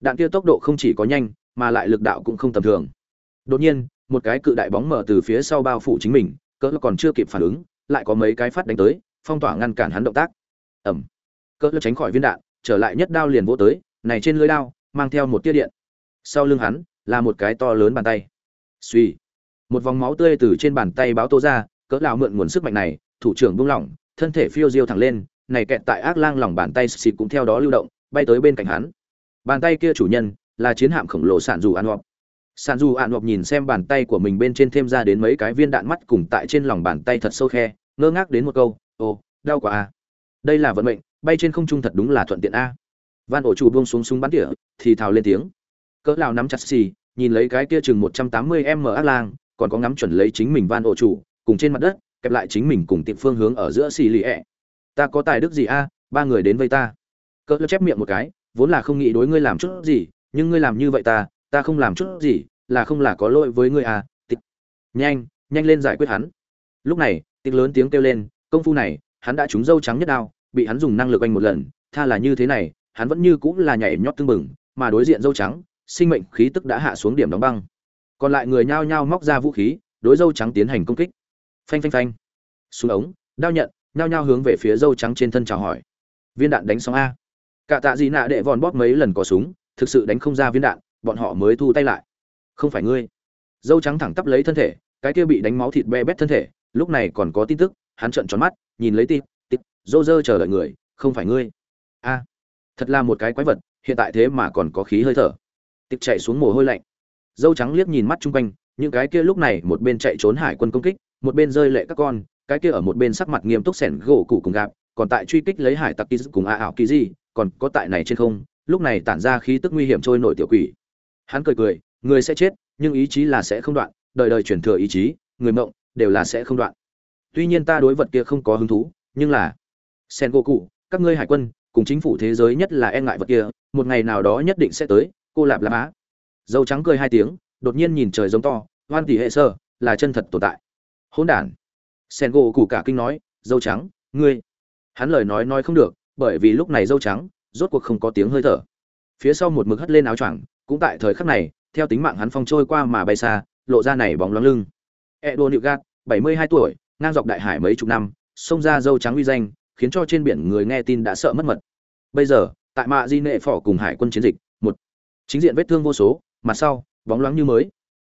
đạn kia tốc độ không chỉ có nhanh, mà lại lực đạo cũng không tầm thường. Đột nhiên, một cái cự đại bóng mở từ phía sau bao phủ chính mình, cỡ còn chưa kịp phản ứng, lại có mấy cái phát đánh tới, phong tỏa ngăn cản hắn động tác. Ẩm cỡ tránh khỏi viên đạn, trở lại nhất đao liền vỗ tới, này trên lưới đao, mang theo một tia điện. Sau lưng hắn, là một cái to lớn bàn tay. Suy một vòng máu tươi từ trên bàn tay báo tô ra, cỡ lão mượn nguồn sức mạnh này, thủ trưởng buông lỏng, thân thể phiêu diêu thẳng lên, này kẹt tại ác lang lòng bàn tay xịt cũng theo đó lưu động, bay tới bên cạnh hắn bàn tay kia chủ nhân là chiến hạm khổng lồ sản dù an họp sản dù an họp nhìn xem bàn tay của mình bên trên thêm ra đến mấy cái viên đạn mắt cùng tại trên lòng bàn tay thật sâu khe, ngơ ngác đến một câu ồ đau quá à. Đây là vận mệnh, bay trên không trung thật đúng là thuận tiện a. Van ổ chủ buông xuống súng bắn tỉa, thì thào lên tiếng. Cỡ nào nắm chặt xì, nhìn lấy cái kia chừng 180 m ác lang, còn có ngắm chuẩn lấy chính mình van ổ chủ cùng trên mặt đất, kẹp lại chính mình cùng tiệm phương hướng ở giữa xì lì ẹ. Ta có tài đức gì a, ba người đến với ta. Cỡ chép miệng một cái vốn là không nghĩ đối ngươi làm chút gì, nhưng ngươi làm như vậy ta ta không làm chút gì, là không là có lỗi với ngươi à tịch. Nhanh nhanh lên giải quyết hắn. Lúc này, tịch lớn tiếng kêu lên, công phu này, hắn đã trúng dâu trắng nhất đao, bị hắn dùng năng lực anh một lần, tha là như thế này, hắn vẫn như cũng là nhảy nhót tương bừng, mà đối diện dâu trắng, sinh mệnh khí tức đã hạ xuống điểm đóng băng. Còn lại người nhao nhao móc ra vũ khí, đối dâu trắng tiến hành công kích. Phanh phanh phanh. Xuống ống, đao nhận, nhao nhao hướng về phía dâu trắng trên thân chào hỏi. Viên đạn đánh xong a cả tạ gì nạ đệ vòn bóp mấy lần có súng, thực sự đánh không ra viên đạn, bọn họ mới thu tay lại. Không phải ngươi. Dâu trắng thẳng tắp lấy thân thể, cái kia bị đánh máu thịt be bét thân thể, lúc này còn có tin tức, hắn trợn tròn mắt, nhìn lấy tịp tịp dô dơ chờ đợi người, không phải ngươi. A, thật là một cái quái vật, hiện tại thế mà còn có khí hơi thở. Tịp chạy xuống mồ hôi lạnh. Dâu trắng liếc nhìn mắt chung quanh, những cái kia lúc này một bên chạy trốn hải quân công kích, một bên rơi lệ các con, cái kia ở một bên sắc mặt nghiêm túc sẻn gỗ cụ cùng gạp, còn tại truy kích lấy hải tặc kỳ cùng a ảo kỳ gì còn có tại này trên không, lúc này tản ra khí tức nguy hiểm trôi nổi tiểu quỷ. Hắn cười cười, người sẽ chết, nhưng ý chí là sẽ không đoạn, đời đời truyền thừa ý chí, người mộng, đều là sẽ không đoạn. Tuy nhiên ta đối vật kia không có hứng thú, nhưng là, sen go cụ các ngươi hải quân, cùng chính phủ thế giới nhất là e ngại vật kia, một ngày nào đó nhất định sẽ tới, cô lạp lạp á. Dâu trắng cười hai tiếng, đột nhiên nhìn trời giống to, hoan tỷ hệ sơ, là chân thật tồn tại. Hỗn đản. Sen go cụ cả kinh nói, dâu trắng, ngươi. Hắn lời nói nói không được bởi vì lúc này dâu trắng, rốt cuộc không có tiếng hơi thở. Phía sau một mực hất lên áo choàng, cũng tại thời khắc này, theo tính mạng hắn phong trôi qua mà bay xa, lộ ra này bóng loáng lưng. Edo nịu bảy mươi hai tuổi, ngang dọc đại hải mấy chục năm, xông ra dâu trắng uy danh, khiến cho trên biển người nghe tin đã sợ mất mật. Bây giờ, tại mạ di nệ phỏ cùng hải quân chiến dịch, một. Chính diện vết thương vô số, mặt sau, bóng loáng như mới.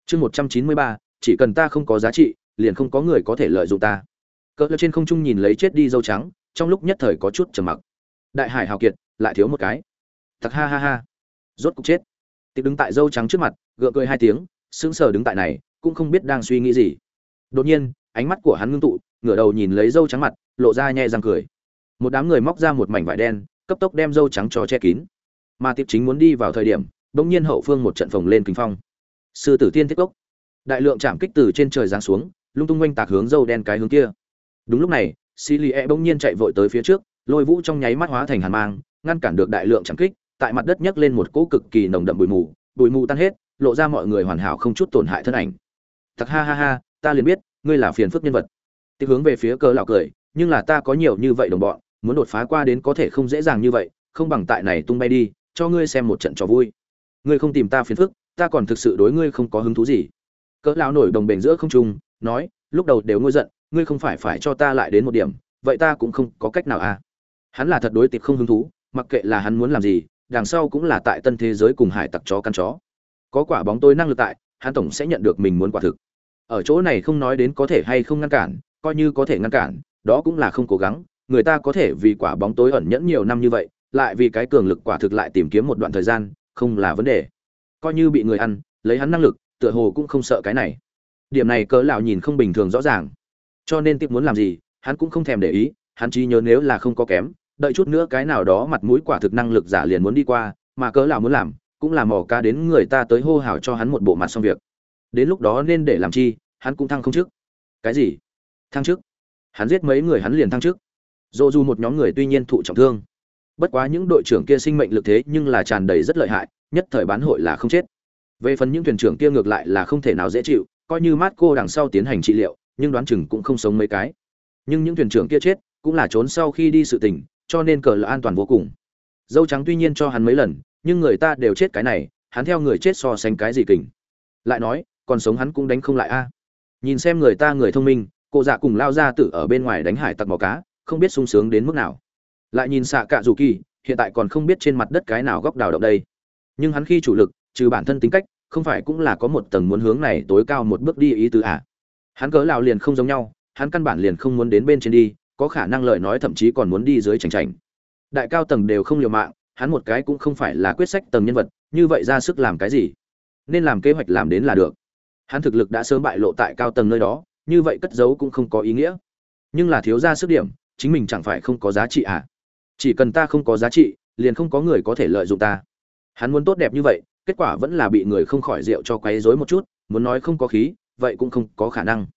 Chương một trăm chín mươi ba, chỉ cần ta không có giá trị, liền không có người có thể lợi dụng ta. Cỡ trên không trung nhìn lấy chết đi dâu trắng, trong lúc nhất thời có chút trầm mặc đại hải hào kiệt, lại thiếu một cái. Thật ha ha ha. Rốt cục chết. Tịch đứng tại dâu trắng trước mặt, gượng cười hai tiếng, sững sờ đứng tại này, cũng không biết đang suy nghĩ gì. Đột nhiên, ánh mắt của hắn ngưng tụ, ngửa đầu nhìn lấy dâu trắng mặt, lộ ra nhẹ răng cười. Một đám người móc ra một mảnh vải đen, cấp tốc đem dâu trắng cho che kín. Mà tiệp chính muốn đi vào thời điểm, bỗng nhiên hậu phương một trận phồng lên kinh phong. Sư tử tiên thiết cốc. Đại lượng chạm kích từ trên trời giáng xuống, lung tung quanh tạc hướng dâu đen cái hướng kia. Đúng lúc này xì lì e bỗng nhiên chạy vội tới phía trước lôi vũ trong nháy mắt hóa thành hàn mang, ngăn cản được đại lượng chạm kích, tại mặt đất nhấc lên một cỗ cực kỳ nồng đậm bụi mù bụi mù tan hết, lộ ra mọi người hoàn hảo không chút tổn hại thân ảnh. Thật ha ha ha, ta liền biết, ngươi là phiền phức nhân vật. Tiếp hướng về phía cờ lão cười, nhưng là ta có nhiều như vậy đồng bọn, muốn đột phá qua đến có thể không dễ dàng như vậy, không bằng tại này tung bay đi, cho ngươi xem một trận trò vui. Ngươi không tìm ta phiền phức, ta còn thực sự đối ngươi không có hứng thú gì. Cỡ lão nổi đồng bền giữa không trung, nói, lúc đầu đều ngôi giận, ngươi không phải phải cho ta lại đến một điểm, vậy ta cũng không có cách nào à hắn là thật đối tiệp không hứng thú, mặc kệ là hắn muốn làm gì, đằng sau cũng là tại tân thế giới cùng hải tặc chó căn chó. Có quả bóng tôi năng lực tại, hắn tổng sẽ nhận được mình muốn quả thực. Ở chỗ này không nói đến có thể hay không ngăn cản, coi như có thể ngăn cản, đó cũng là không cố gắng. Người ta có thể vì quả bóng tối ẩn nhẫn nhiều năm như vậy, lại vì cái cường lực quả thực lại tìm kiếm một đoạn thời gian, không là vấn đề. Coi như bị người ăn, lấy hắn năng lực, tựa hồ cũng không sợ cái này. Điểm này cỡ lão nhìn không bình thường rõ ràng. Cho nên tiếp muốn làm gì, hắn cũng không thèm để ý, hắn chỉ nhớ nếu là không có kém đợi chút nữa cái nào đó mặt mũi quả thực năng lực giả liền muốn đi qua, mà cớ là muốn làm, cũng là mò ca đến người ta tới hô hào cho hắn một bộ mặt xong việc. Đến lúc đó nên để làm chi, hắn cũng thăng không trước. Cái gì? Thăng trước? Hắn giết mấy người hắn liền thăng trước. Dù dù một nhóm người tuy nhiên thụ trọng thương. Bất quá những đội trưởng kia sinh mệnh lực thế nhưng là tràn đầy rất lợi hại, nhất thời bán hội là không chết. Về phần những thuyền trưởng kia ngược lại là không thể nào dễ chịu, coi như mát cô đằng sau tiến hành trị liệu, nhưng đoán chừng cũng không sống mấy cái. Nhưng những thuyền trưởng kia chết, cũng là trốn sau khi đi sự tình cho nên cờ là an toàn vô cùng. Dâu trắng tuy nhiên cho hắn mấy lần, nhưng người ta đều chết cái này, hắn theo người chết so sánh cái gì kình. Lại nói, còn sống hắn cũng đánh không lại a. Nhìn xem người ta người thông minh, cô dạ cùng lao ra tử ở bên ngoài đánh hải tặc bò cá, không biết sung sướng đến mức nào. Lại nhìn xạ cạ dù kỳ, hiện tại còn không biết trên mặt đất cái nào góc đào động đây. Nhưng hắn khi chủ lực, trừ bản thân tính cách, không phải cũng là có một tầng muốn hướng này tối cao một bước đi ý tứ à. Hắn cớ lào liền không giống nhau, hắn căn bản liền không muốn đến bên trên đi có khả năng lời nói thậm chí còn muốn đi dưới chành chành. Đại cao tầng đều không liều mạng, hắn một cái cũng không phải là quyết sách tầng nhân vật, như vậy ra sức làm cái gì? Nên làm kế hoạch làm đến là được. Hắn thực lực đã sớm bại lộ tại cao tầng nơi đó, như vậy cất giấu cũng không có ý nghĩa. Nhưng là thiếu ra sức điểm, chính mình chẳng phải không có giá trị à? Chỉ cần ta không có giá trị, liền không có người có thể lợi dụng ta. Hắn muốn tốt đẹp như vậy, kết quả vẫn là bị người không khỏi rượu cho quấy rối một chút, muốn nói không có khí, vậy cũng không có khả năng.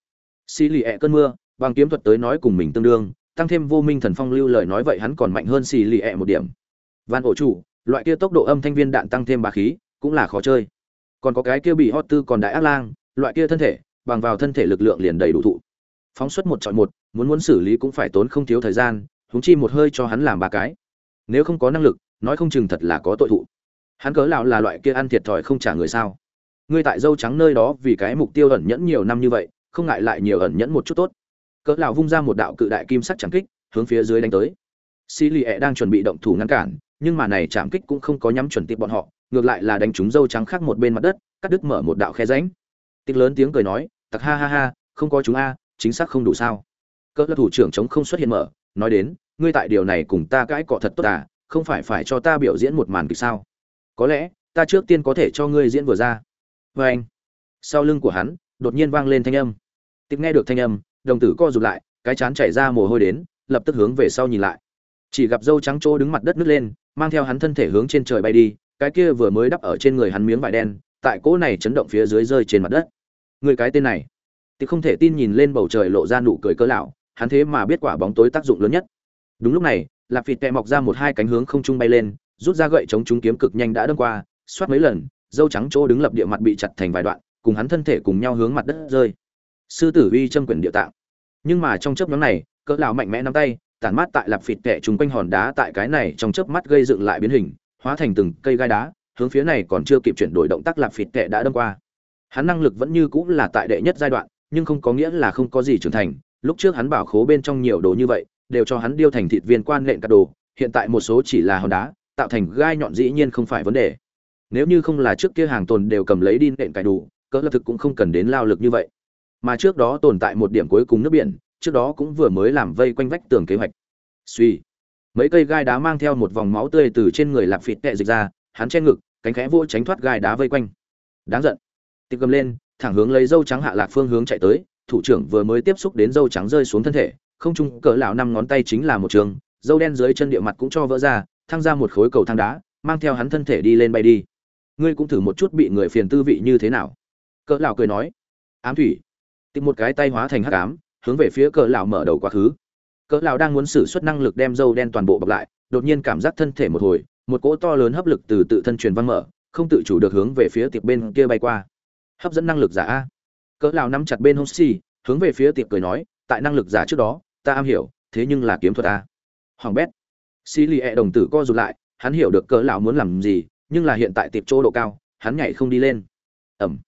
Xì lì ẹ cơn mưa bằng kiếm thuật tới nói cùng mình tương đương, tăng thêm vô minh thần phong lưu lời nói vậy hắn còn mạnh hơn xì lì ẹ một điểm. Van ổ chủ, loại kia tốc độ âm thanh viên đạn tăng thêm ba khí, cũng là khó chơi. Còn có cái kia bị hot tư còn đại ác lang, loại kia thân thể, bằng vào thân thể lực lượng liền đầy đủ thụ. Phóng xuất một chọn một, muốn muốn xử lý cũng phải tốn không thiếu thời gian húng chi một hơi cho hắn làm ba cái. Nếu không có năng lực, nói không chừng thật là có tội thụ. Hắn cớ lão là loại kia ăn thiệt thòi không trả người sao? Ngươi tại dâu trắng nơi đó vì cái mục tiêu ẩn nhẫn nhiều năm như vậy, không ngại lại nhiều ẩn nhẫn một chút tốt cỡ lão vung ra một đạo cự đại kim sắc chạm kích, hướng phía dưới đánh tới. Xì lì ẹ e đang chuẩn bị động thủ ngăn cản, nhưng mà này chạm kích cũng không có nhắm chuẩn tiệp bọn họ, ngược lại là đánh trúng dâu trắng khác một bên mặt đất, cắt đứt mở một đạo khe rãnh. Tích lớn tiếng cười nói, tặc ha ha ha, không có chúng a, chính xác không đủ sao? Cỡ thủ trưởng chống không xuất hiện mở, nói đến, ngươi tại điều này cùng ta cãi cọ thật tốt à không phải phải cho ta biểu diễn một màn kịch sao? Có lẽ, ta trước tiên có thể cho ngươi diễn vừa ra. Vê anh, sau lưng của hắn, đột nhiên vang lên thanh âm. Tiếp nghe được thanh âm đồng tử co rụt lại, cái chán chảy ra mồ hôi đến, lập tức hướng về sau nhìn lại. Chỉ gặp dâu trắng trô đứng mặt đất nứt lên, mang theo hắn thân thể hướng trên trời bay đi, cái kia vừa mới đắp ở trên người hắn miếng vải đen, tại cỗ này chấn động phía dưới rơi trên mặt đất. Người cái tên này, thì không thể tin nhìn lên bầu trời lộ ra nụ cười cơ lão, hắn thế mà biết quả bóng tối tác dụng lớn nhất. Đúng lúc này lạp phịt tẹ mọc ra một hai cánh hướng không trung bay lên, rút ra gậy chống chúng kiếm cực nhanh đã đâm qua, xoát mấy lần, dâu trắng chỗ đứng lập địa mặt bị chặt thành vài đoạn, cùng hắn thân thể cùng nhau hướng mặt đất rơi sư tử uy châm quyền địa tạng. Nhưng mà trong chớp nhóm này, cỡ lão mạnh mẽ nắm tay, tản mát tại lạp phịt tẹ chúng quanh hòn đá tại cái này trong chớp mắt gây dựng lại biến hình, hóa thành từng cây gai đá, hướng phía này còn chưa kịp chuyển đổi động tác lạp phịt tẹ đã đâm qua. Hắn năng lực vẫn như cũ là tại đệ nhất giai đoạn, nhưng không có nghĩa là không có gì trưởng thành. Lúc trước hắn bảo khố bên trong nhiều đồ như vậy, đều cho hắn điêu thành thịt viên quan lệnh cả đồ, hiện tại một số chỉ là hòn đá, tạo thành gai nhọn dĩ nhiên không phải vấn đề. Nếu như không là trước kia hàng tồn đều cầm lấy đi nện cải đủ, cỡ lập thực cũng không cần đến lao lực như vậy mà trước đó tồn tại một điểm cuối cùng nước biển, trước đó cũng vừa mới làm vây quanh vách tường kế hoạch. Suy mấy cây gai đá mang theo một vòng máu tươi từ trên người lạp phịt tệ dịch ra, hắn che ngực, cánh khẽ vô tránh thoát gai đá vây quanh. Đáng giận. Tiệc cầm lên, thẳng hướng lấy dâu trắng hạ lạc phương hướng chạy tới, thủ trưởng vừa mới tiếp xúc đến dâu trắng rơi xuống thân thể, không trung cỡ lão năm ngón tay chính là một trường, dâu đen dưới chân địa mặt cũng cho vỡ ra, thăng ra một khối cầu thang đá, mang theo hắn thân thể đi lên bay đi. Ngươi cũng thử một chút bị người phiền tư vị như thế nào? Cỡ lão cười nói. Ám thủy tìm một cái tay hóa thành hắc ám, hướng về phía cỡ lão mở đầu quá khứ. Cỡ lão đang muốn sử xuất năng lực đem dâu đen toàn bộ bọc lại, đột nhiên cảm giác thân thể một hồi, một cỗ to lớn hấp lực từ tự thân truyền văn mở, không tự chủ được hướng về phía tiệp bên kia bay qua. Hấp dẫn năng lực giả a. Cỡ lão nắm chặt bên hông xì, hướng về phía tiệp cười nói, tại năng lực giả trước đó, ta am hiểu, thế nhưng là kiếm thuật a. Hoàng bét. Xì lì e đồng tử co rụt lại, hắn hiểu được cỡ lão muốn làm gì, nhưng là hiện tại tiệp chỗ độ cao, hắn nhảy không đi lên. Ẩm.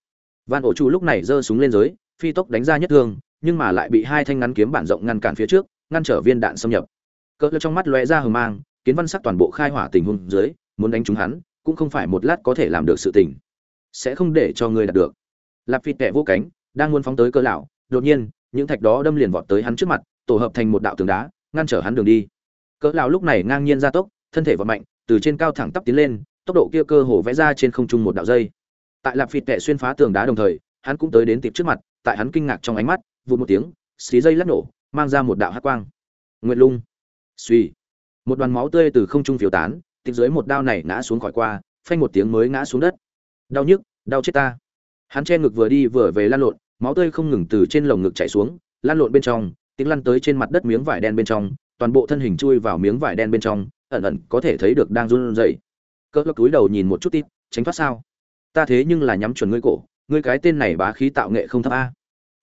Van ổ chu lúc này giơ súng lên dưới phi tốc đánh ra nhất thương, nhưng mà lại bị hai thanh ngắn kiếm bản rộng ngăn cản phía trước, ngăn trở viên đạn xâm nhập. Cỡ trong mắt lóe ra hờ mang, kiến văn sắc toàn bộ khai hỏa tình huống dưới, muốn đánh trúng hắn, cũng không phải một lát có thể làm được sự tình. Sẽ không để cho ngươi đạt được. Lạp phi tệ vô cánh, đang muốn phóng tới cơ lão, đột nhiên, những thạch đó đâm liền vọt tới hắn trước mặt, tổ hợp thành một đạo tường đá, ngăn trở hắn đường đi. Cỡ lão lúc này ngang nhiên ra tốc, thân thể vọt mạnh, từ trên cao thẳng tắp tiến lên, tốc độ kia cơ hồ vẽ ra trên không trung một đạo dây. Tại lạp phi tệ xuyên phá tường đá đồng thời, hắn cũng tới đến tiệp trước mặt tại hắn kinh ngạc trong ánh mắt, vụt một tiếng xí dây lắc nổ, mang ra một đạo hắc quang. Nguyệt lung. Suy một đoàn máu tươi từ không trung phiếu tán tiếp dưới một đao này ngã xuống khỏi qua, phanh một tiếng mới ngã xuống đất. Đau nhức, đau chết ta. Hắn che ngực vừa đi vừa về lan lộn, máu tươi không ngừng từ trên lồng ngực chảy xuống, lan lộn bên trong, tiếng lăn tới trên mặt đất miếng vải đen bên trong, toàn bộ thân hình chui vào miếng vải đen bên trong, ẩn ẩn có thể thấy được đang run rẩy. Cỡ lắc túi đầu nhìn một chút tít, tránh thoát sao? Ta thế nhưng là nhắm chuẩn ngươi cổ, ngươi cái tên này bá khí tạo nghệ không thấp a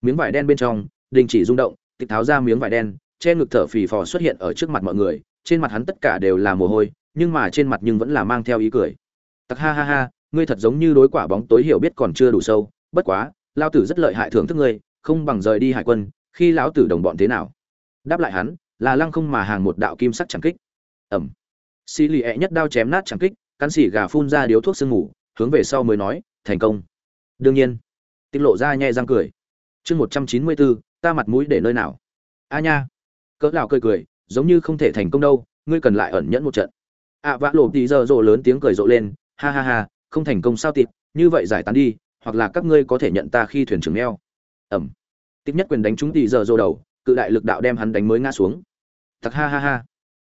miếng vải đen bên trong, đình chỉ rung động, tịch tháo ra miếng vải đen, che ngực thở phì phò xuất hiện ở trước mặt mọi người, trên mặt hắn tất cả đều là mồ hôi, nhưng mà trên mặt nhưng vẫn là mang theo ý cười. Tặc ha ha ha, ngươi thật giống như đối quả bóng tối hiểu biết còn chưa đủ sâu, bất quá lao tử rất lợi hại thưởng thức ngươi, không bằng rời đi hải quân, khi lão tử đồng bọn thế nào? Đáp lại hắn, là lăng không mà hàng một đạo kim sắc chẳng kích. Ẩm. Xì lì ẹ nhất đao chém nát chẳng kích, cắn xỉ gà phun ra điếu thuốc sương ngủ hướng về sau mới nói, thành công. Đương nhiên tiết lộ ra nhẹ răng cười chương một trăm chín mươi bốn, ta mặt mũi để nơi nào? A nha. Cỡ lão cười cười, giống như không thể thành công đâu, ngươi cần lại ẩn nhẫn một trận. À, Ạ vã lộ tí giờ rộ lớn tiếng cười rộ lên, ha ha ha, không thành công sao tịp như vậy giải tán đi, hoặc là các ngươi có thể nhận ta khi thuyền trưởng neo. Ẩm. Tiếp nhất quyền đánh chúng tí giờ rộ đầu, cự đại lực đạo đem hắn đánh mới ngã xuống. Thật ha ha ha.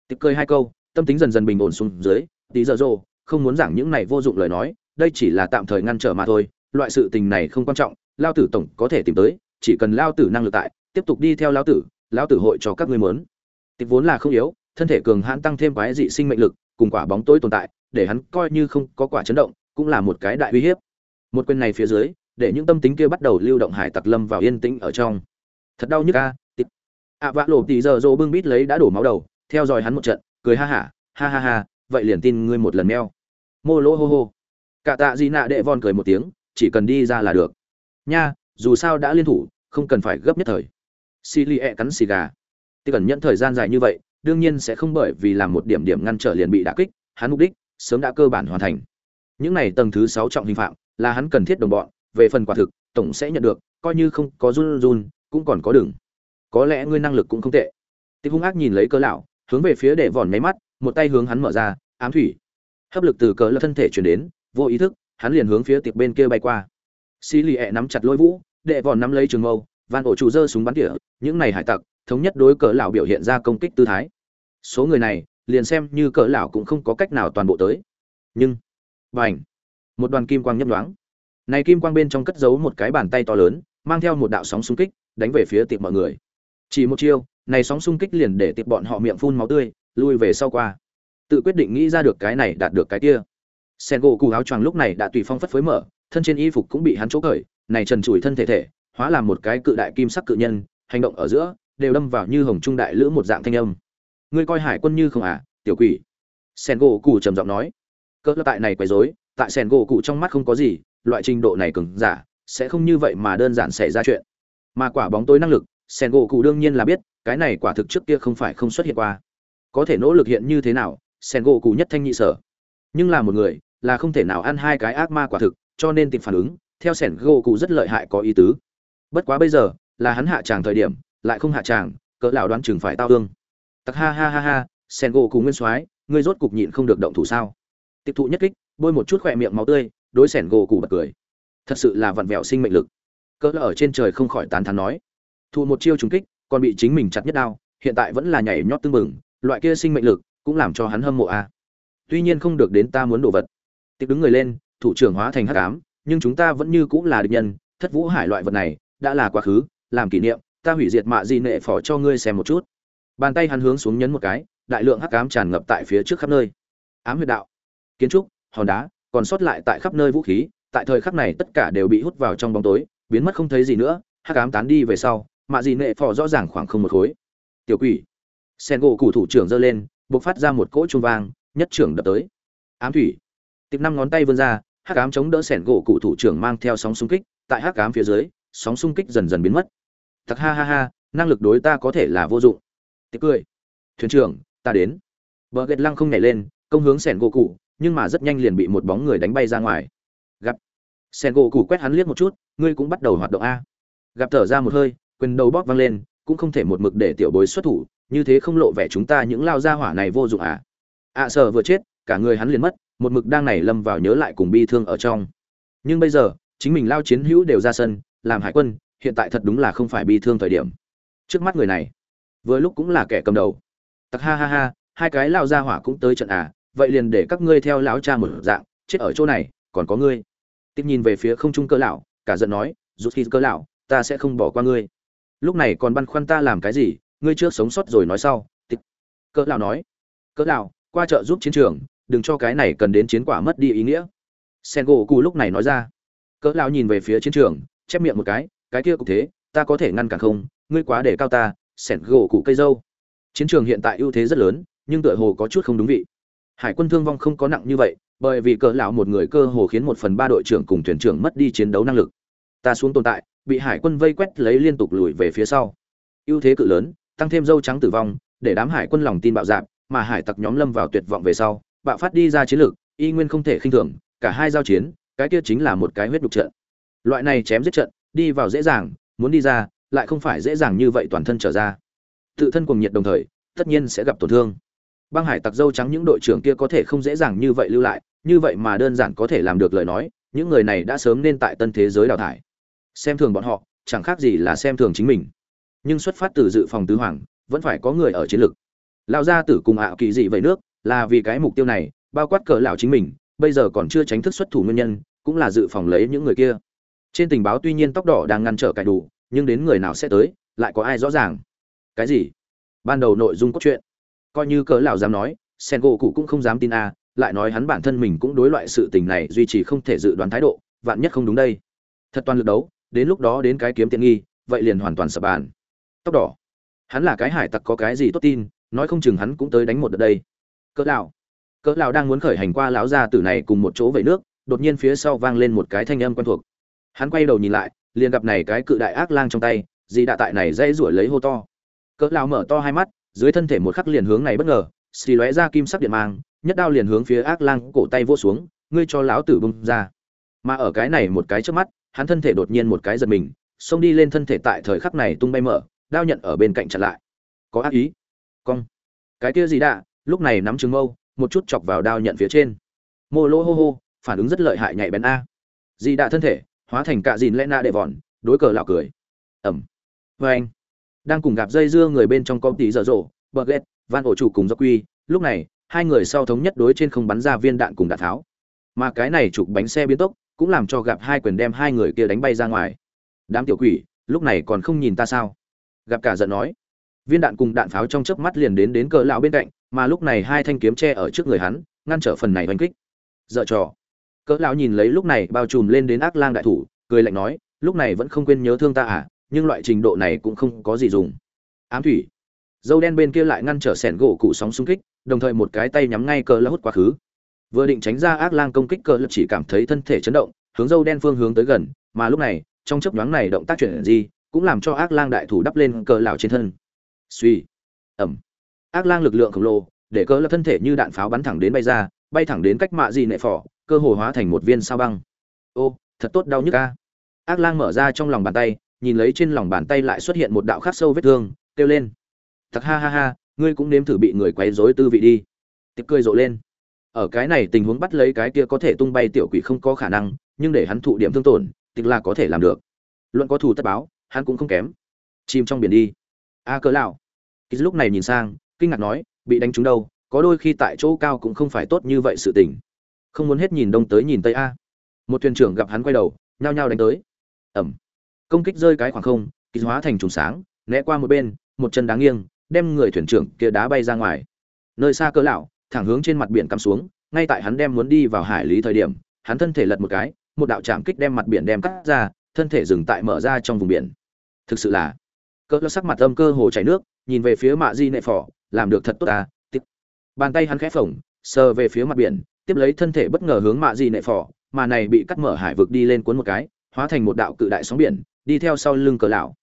Tiếp cười hai câu, tâm tính dần dần bình ổn xuống dưới tỷ giờ rộ, không muốn giảng những này vô dụng lời nói, đây chỉ là tạm thời ngăn trở mà thôi, loại sự tình này không quan trọng, lao tử tổng có thể tìm tới chỉ cần lao tử năng lực tại, tiếp tục đi theo lao tử lao tử hội cho các ngươi muốn tịch vốn là không yếu, thân thể cường hãn tăng thêm quái dị sinh mệnh lực, cùng quả bóng tối tồn tại, để hắn coi như không có quả chấn động, cũng là một cái đại uy hiếp. Một quyền này phía dưới, để những tâm tính kia bắt đầu lưu động hải tặc lâm vào yên tĩnh ở trong. Thật đau nhức a, tịch. Ạ vạ lộ tỷ giờ dỗ bưng bít lấy đã đổ máu đầu, theo dõi hắn một trận, cười ha hả, ha ha ha, vậy liền tin ngươi một lần meo. Mô lỗ hô hô. Cả tạ gì nạ đệ von cười một tiếng, chỉ cần đi ra là được. Nha dù sao đã liên thủ, không cần phải gấp nhất thời. Xì li e cắn xì gà. Tiếp cần nhận thời gian dài như vậy, đương nhiên sẽ không bởi vì làm một điểm điểm ngăn trở liền bị đả kích, hắn mục đích sớm đã cơ bản hoàn thành. Những này tầng thứ sáu trọng hình phạm, là hắn cần thiết đồng bọn, về phần quả thực, tổng sẽ nhận được, coi như không có run run, cũng còn có đường. Có lẽ ngươi năng lực cũng không tệ. Tịch hung ác nhìn lấy cớ lão, hướng về phía để vòn máy mắt, một tay hướng hắn mở ra, ám thủy. Hấp lực từ cớ là thân thể chuyển đến, vô ý thức, hắn liền hướng phía tiệp bên kia bay qua. Xì lì ẹ e nắm chặt lôi vũ đệ vòn nắm lấy trường mâu van ổ chủ dơ súng bắn tỉa, những này hải tặc, thống nhất đối cỡ lão biểu hiện ra công kích tư thái. Số người này, liền xem như cỡ lão cũng không có cách nào toàn bộ tới. Nhưng vành một đoàn kim quang nhấp nhoáng. Này kim quang bên trong cất giấu một cái bàn tay to lớn, mang theo một đạo sóng xung kích, đánh về phía tiệp mọi người. Chỉ một chiêu, này sóng xung kích liền để tiệp bọn họ miệng phun máu tươi, lui về sau qua. Tự quyết định nghĩ ra được cái này, đạt được cái kia. Sen gỗ cụ áo choàng lúc này đã tùy phong phất phới mở, thân trên y phục cũng bị hắn chỗ cởi này trần trụi thân thể thể, hóa làm một cái cự đại kim sắc cự nhân, hành động ở giữa, đều đâm vào như hồng trung đại lữ một dạng thanh âm. Ngươi coi hải quân như không à tiểu quỷ. Sen gỗ cụ trầm giọng nói. Cỡ tại này quấy rối, tại sen gỗ cụ trong mắt không có gì, loại trình độ này cứng giả, sẽ không như vậy mà đơn giản xảy ra chuyện. Mà quả bóng tối năng lực, sen gỗ cụ đương nhiên là biết, cái này quả thực trước kia không phải không xuất hiện qua. Có thể nỗ lực hiện như thế nào, sen gỗ cụ nhất thanh nhị sở. Nhưng là một người, là không thể nào ăn hai cái ác ma quả thực, cho nên tìm phản ứng theo sẻn gỗ cụ rất lợi hại có ý tứ. Bất quá bây giờ, là hắn hạ tràng thời điểm, lại không hạ tràng, cỡ lão đoán chừng phải tao thương. tặc ha ha ha ha, sẻn gỗ cụ nguyên soái, ngươi rốt cục nhịn không được động thủ sao? Tiếp thụ nhất kích, bôi một chút khỏe miệng máu tươi, đối sẻn gỗ cụ bật cười. Thật sự là vặn vẹo sinh mệnh lực. Cỡ ở trên trời không khỏi tán thán nói. Thụ một chiêu trúng kích, còn bị chính mình chặt nhất đao, hiện tại vẫn là nhảy nhót tương mừng loại kia sinh mệnh lực cũng làm cho hắn hâm mộ a. Tuy nhiên không được đến ta muốn đồ vật. Tiếp đứng người lên, thủ trưởng hóa thành hắc ám nhưng chúng ta vẫn như cũng là địch nhân, thất vũ hải loại vật này, đã là quá khứ, làm kỷ niệm, ta hủy diệt mạ di nệ phỏ cho ngươi xem một chút. Bàn tay hắn hướng xuống nhấn một cái, đại lượng hắc ám tràn ngập tại phía trước khắp nơi. Ám huyệt đạo, kiến trúc, hòn đá, còn sót lại tại khắp nơi vũ khí, tại thời khắc này tất cả đều bị hút vào trong bóng tối, biến mất không thấy gì nữa, hắc ám tán đi về sau, mạ di nệ phò rõ ràng khoảng không một khối. Tiểu quỷ, sen gỗ cụ thủ trưởng giơ lên, bộc phát ra một cỗ trung vang, nhất trưởng đập tới. Ám thủy tiếp năm ngón tay vươn ra hắc ám chống đỡ sẻn gỗ cụ thủ trưởng mang theo sóng xung kích tại hắc ám phía dưới sóng xung kích dần dần biến mất. Thật ha ha ha năng lực đối ta có thể là vô dụng. Tiếp cười. Thuyền trưởng ta đến. Vợ ghét lăng không nhảy lên công hướng sẻn gỗ cụ nhưng mà rất nhanh liền bị một bóng người đánh bay ra ngoài. Gặp. Sẻn gỗ cụ quét hắn liếc một chút ngươi cũng bắt đầu hoạt động a. Gặp thở ra một hơi quyền đầu bóp văng lên cũng không thể một mực để tiểu bối xuất thủ như thế không lộ vẻ chúng ta những lao gia hỏa này vô dụng à. Ạ à, sợ vừa chết cả người hắn liền mất một mực đang này lâm vào nhớ lại cùng bi thương ở trong. Nhưng bây giờ, chính mình lao chiến hữu đều ra sân, làm hải quân, hiện tại thật đúng là không phải bi thương thời điểm. Trước mắt người này, vừa lúc cũng là kẻ cầm đầu. Tặc ha ha ha, hai cái lao ra hỏa cũng tới trận à vậy liền để các ngươi theo lão cha một dạng, chết ở chỗ này, còn có ngươi. Tiếp nhìn về phía không trung cơ lão, cả giận nói, rút khi cơ lão, ta sẽ không bỏ qua ngươi. Lúc này còn băn khoăn ta làm cái gì, ngươi trước sống sót rồi nói sau. Tiếp cơ lão nói, cơ lão, qua chợ giúp chiến trường đừng cho cái này cần đến chiến quả mất đi ý nghĩa. Sen gỗ cụ lúc này nói ra. Cỡ lão nhìn về phía chiến trường, chép miệng một cái cái kia cũng thế, ta có thể ngăn cản không? Ngươi quá để cao ta Sen gỗ cụ cây dâu. Chiến trường hiện tại ưu thế rất lớn, nhưng tựa hồ có chút không đúng vị. Hải quân thương vong không có nặng như vậy, bởi vì cỡ lão một người cơ hồ khiến một phần ba đội trưởng cùng thuyền trưởng mất đi chiến đấu năng lực. Ta xuống tồn tại, bị hải quân vây quét lấy liên tục lùi về phía sau. Ưu thế cự lớn, tăng thêm dâu trắng tử vong, để đám hải quân lòng tin bạo dạn, mà hải tặc nhóm lâm vào tuyệt vọng về sau bạo phát đi ra chiến lược, y nguyên không thể khinh thường, cả hai giao chiến, cái kia chính là một cái huyết đục trận. Loại này chém giết trận, đi vào dễ dàng, muốn đi ra, lại không phải dễ dàng như vậy toàn thân trở ra. Tự thân cùng nhiệt đồng thời, tất nhiên sẽ gặp tổn thương. Băng hải tặc dâu trắng những đội trưởng kia có thể không dễ dàng như vậy lưu lại, như vậy mà đơn giản có thể làm được lời nói, những người này đã sớm nên tại tân thế giới đào thải. Xem thường bọn họ, chẳng khác gì là xem thường chính mình. Nhưng xuất phát từ dự phòng tứ hoàng, vẫn phải có người ở chiến lược. Lão gia tử cùng ạ kỳ dị vậy nước là vì cái mục tiêu này, bao quát cỡ lão chính mình, bây giờ còn chưa tránh thức xuất thủ nguyên nhân, cũng là dự phòng lấy những người kia. Trên tình báo tuy nhiên tóc đỏ đang ngăn trở cải đủ, nhưng đến người nào sẽ tới, lại có ai rõ ràng? Cái gì? Ban đầu nội dung cốt truyện. Coi như cỡ lão dám nói sen gỗ cụ cũng không dám tin a lại nói hắn bản thân mình cũng đối loại sự tình này duy trì không thể dự đoán thái độ, vạn nhất không đúng đây. Thật toàn lực đấu, đến lúc đó đến cái kiếm tiện nghi, vậy liền hoàn toàn sập bàn. Tóc đỏ. Hắn là cái hải tặc có cái gì tốt tin, nói không chừng hắn cũng tới đánh một đợt đây cỡ lão. Cỡ lão đang muốn khởi hành qua lão gia tử này cùng một chỗ vẩy nước, đột nhiên phía sau vang lên một cái thanh âm quen thuộc. Hắn quay đầu nhìn lại, liền gặp này cái cự đại ác lang trong tay gì đã tại này dây rủi lấy hô to. Cỡ lão mở to hai mắt, dưới thân thể một khắc liền hướng này bất ngờ, xì lóe ra kim sắc điện mang, nhất đao liền hướng phía ác lang cổ tay vỗ xuống, ngươi cho lão tử bung ra. Mà ở cái này một cái trước mắt, hắn thân thể đột nhiên một cái giật mình, xông đi lên thân thể tại thời khắc này tung bay mở, đao nhận ở bên cạnh chặn lại. Có ác ý. Cong. Cái kia gì đã lúc này nắm trứng mâu, một chút chọc vào đao nhận phía trên. Mô lô hô hô, phản ứng rất lợi hại nhạy bén a. Di đã thân thể, hóa thành cạ dìn lẽ na đệ vòn, đối cờ lạo cười. Ẩm. Vê anh. Đang cùng gặp dây dưa người bên trong công ty dở dộ bờ ghét van ổ chủ cùng do quy, lúc này, hai người sau thống nhất đối trên không bắn ra viên đạn cùng đạn tháo. Mà cái này chụp bánh xe biến tốc, cũng làm cho gặp hai quyền đem hai người kia đánh bay ra ngoài. Đám tiểu quỷ, lúc này còn không nhìn ta sao? Gặp cả giận nói. Viên đạn cùng đạn pháo trong chớp mắt liền đến đến cờ lão bên cạnh mà lúc này hai thanh kiếm tre ở trước người hắn, ngăn trở phần này oanh kích. Dợ trò. Cỡ lão nhìn lấy lúc này bao trùm lên đến ác lang đại thủ, cười lạnh nói, lúc này vẫn không quên nhớ thương ta à nhưng loại trình độ này cũng không có gì dùng. Ám thủy. Dâu đen bên kia lại ngăn trở sẻn gỗ cụ sóng xung kích, đồng thời một cái tay nhắm ngay cỡ lão hút quá khứ. Vừa định tránh ra ác lang công kích, cỡ lão chỉ cảm thấy thân thể chấn động, hướng dâu đen phương hướng tới gần, mà lúc này, trong chớp nhoáng này động tác chuyển gì cũng làm cho ác lang đại thủ đắp lên cỡ lão trên thân. Suy ẩm ác lang lực lượng khổng lồ, để cỡ lập thân thể như đạn pháo bắn thẳng đến bay ra, bay thẳng đến cách mạ gì nệ phỏ, cơ hồ hóa thành một viên sao băng. Ô, thật tốt đau nhức a. Ác lang mở ra trong lòng bàn tay, nhìn lấy trên lòng bàn tay lại xuất hiện một đạo khắc sâu vết thương, kêu lên. Thật ha ha ha, ngươi cũng nếm thử bị người quấy rối tư vị đi. Tiếp cười rộ lên. Ở cái này tình huống bắt lấy cái kia có thể tung bay tiểu quỷ không có khả năng, nhưng để hắn thụ điểm thương tổn tịch là có thể làm được. Luận có thù tất báo, hắn cũng không kém. Chìm trong biển đi. A cỡ lão. Khi lúc này nhìn sang kinh ngạc nói, bị đánh trúng đâu, có đôi khi tại chỗ cao cũng không phải tốt như vậy sự tình. Không muốn hết nhìn đông tới nhìn tây a. Một thuyền trưởng gặp hắn quay đầu, nhao nhao đánh tới. Ẩm. Công kích rơi cái khoảng không, kỳ hóa thành trùng sáng, né qua một bên, một chân đáng nghiêng, đem người thuyền trưởng kia đá bay ra ngoài. Nơi xa cỡ lão, thẳng hướng trên mặt biển cắm xuống, ngay tại hắn đem muốn đi vào hải lý thời điểm, hắn thân thể lật một cái, một đạo trạm kích đem mặt biển đem cắt ra, thân thể dừng tại mở ra trong vùng biển. Thực sự là, cỡ sắc mặt âm cơ hồ chảy nước, nhìn về phía mạ di nệ phỏ làm được thật tốt ta, tiếp. Bàn tay hắn khẽ phồng, sờ về phía mặt biển, tiếp lấy thân thể bất ngờ hướng mạ gì nệ phỏ, mà này bị cắt mở hải vực đi lên cuốn một cái, hóa thành một đạo cự đại sóng biển, đi theo sau lưng cờ lão.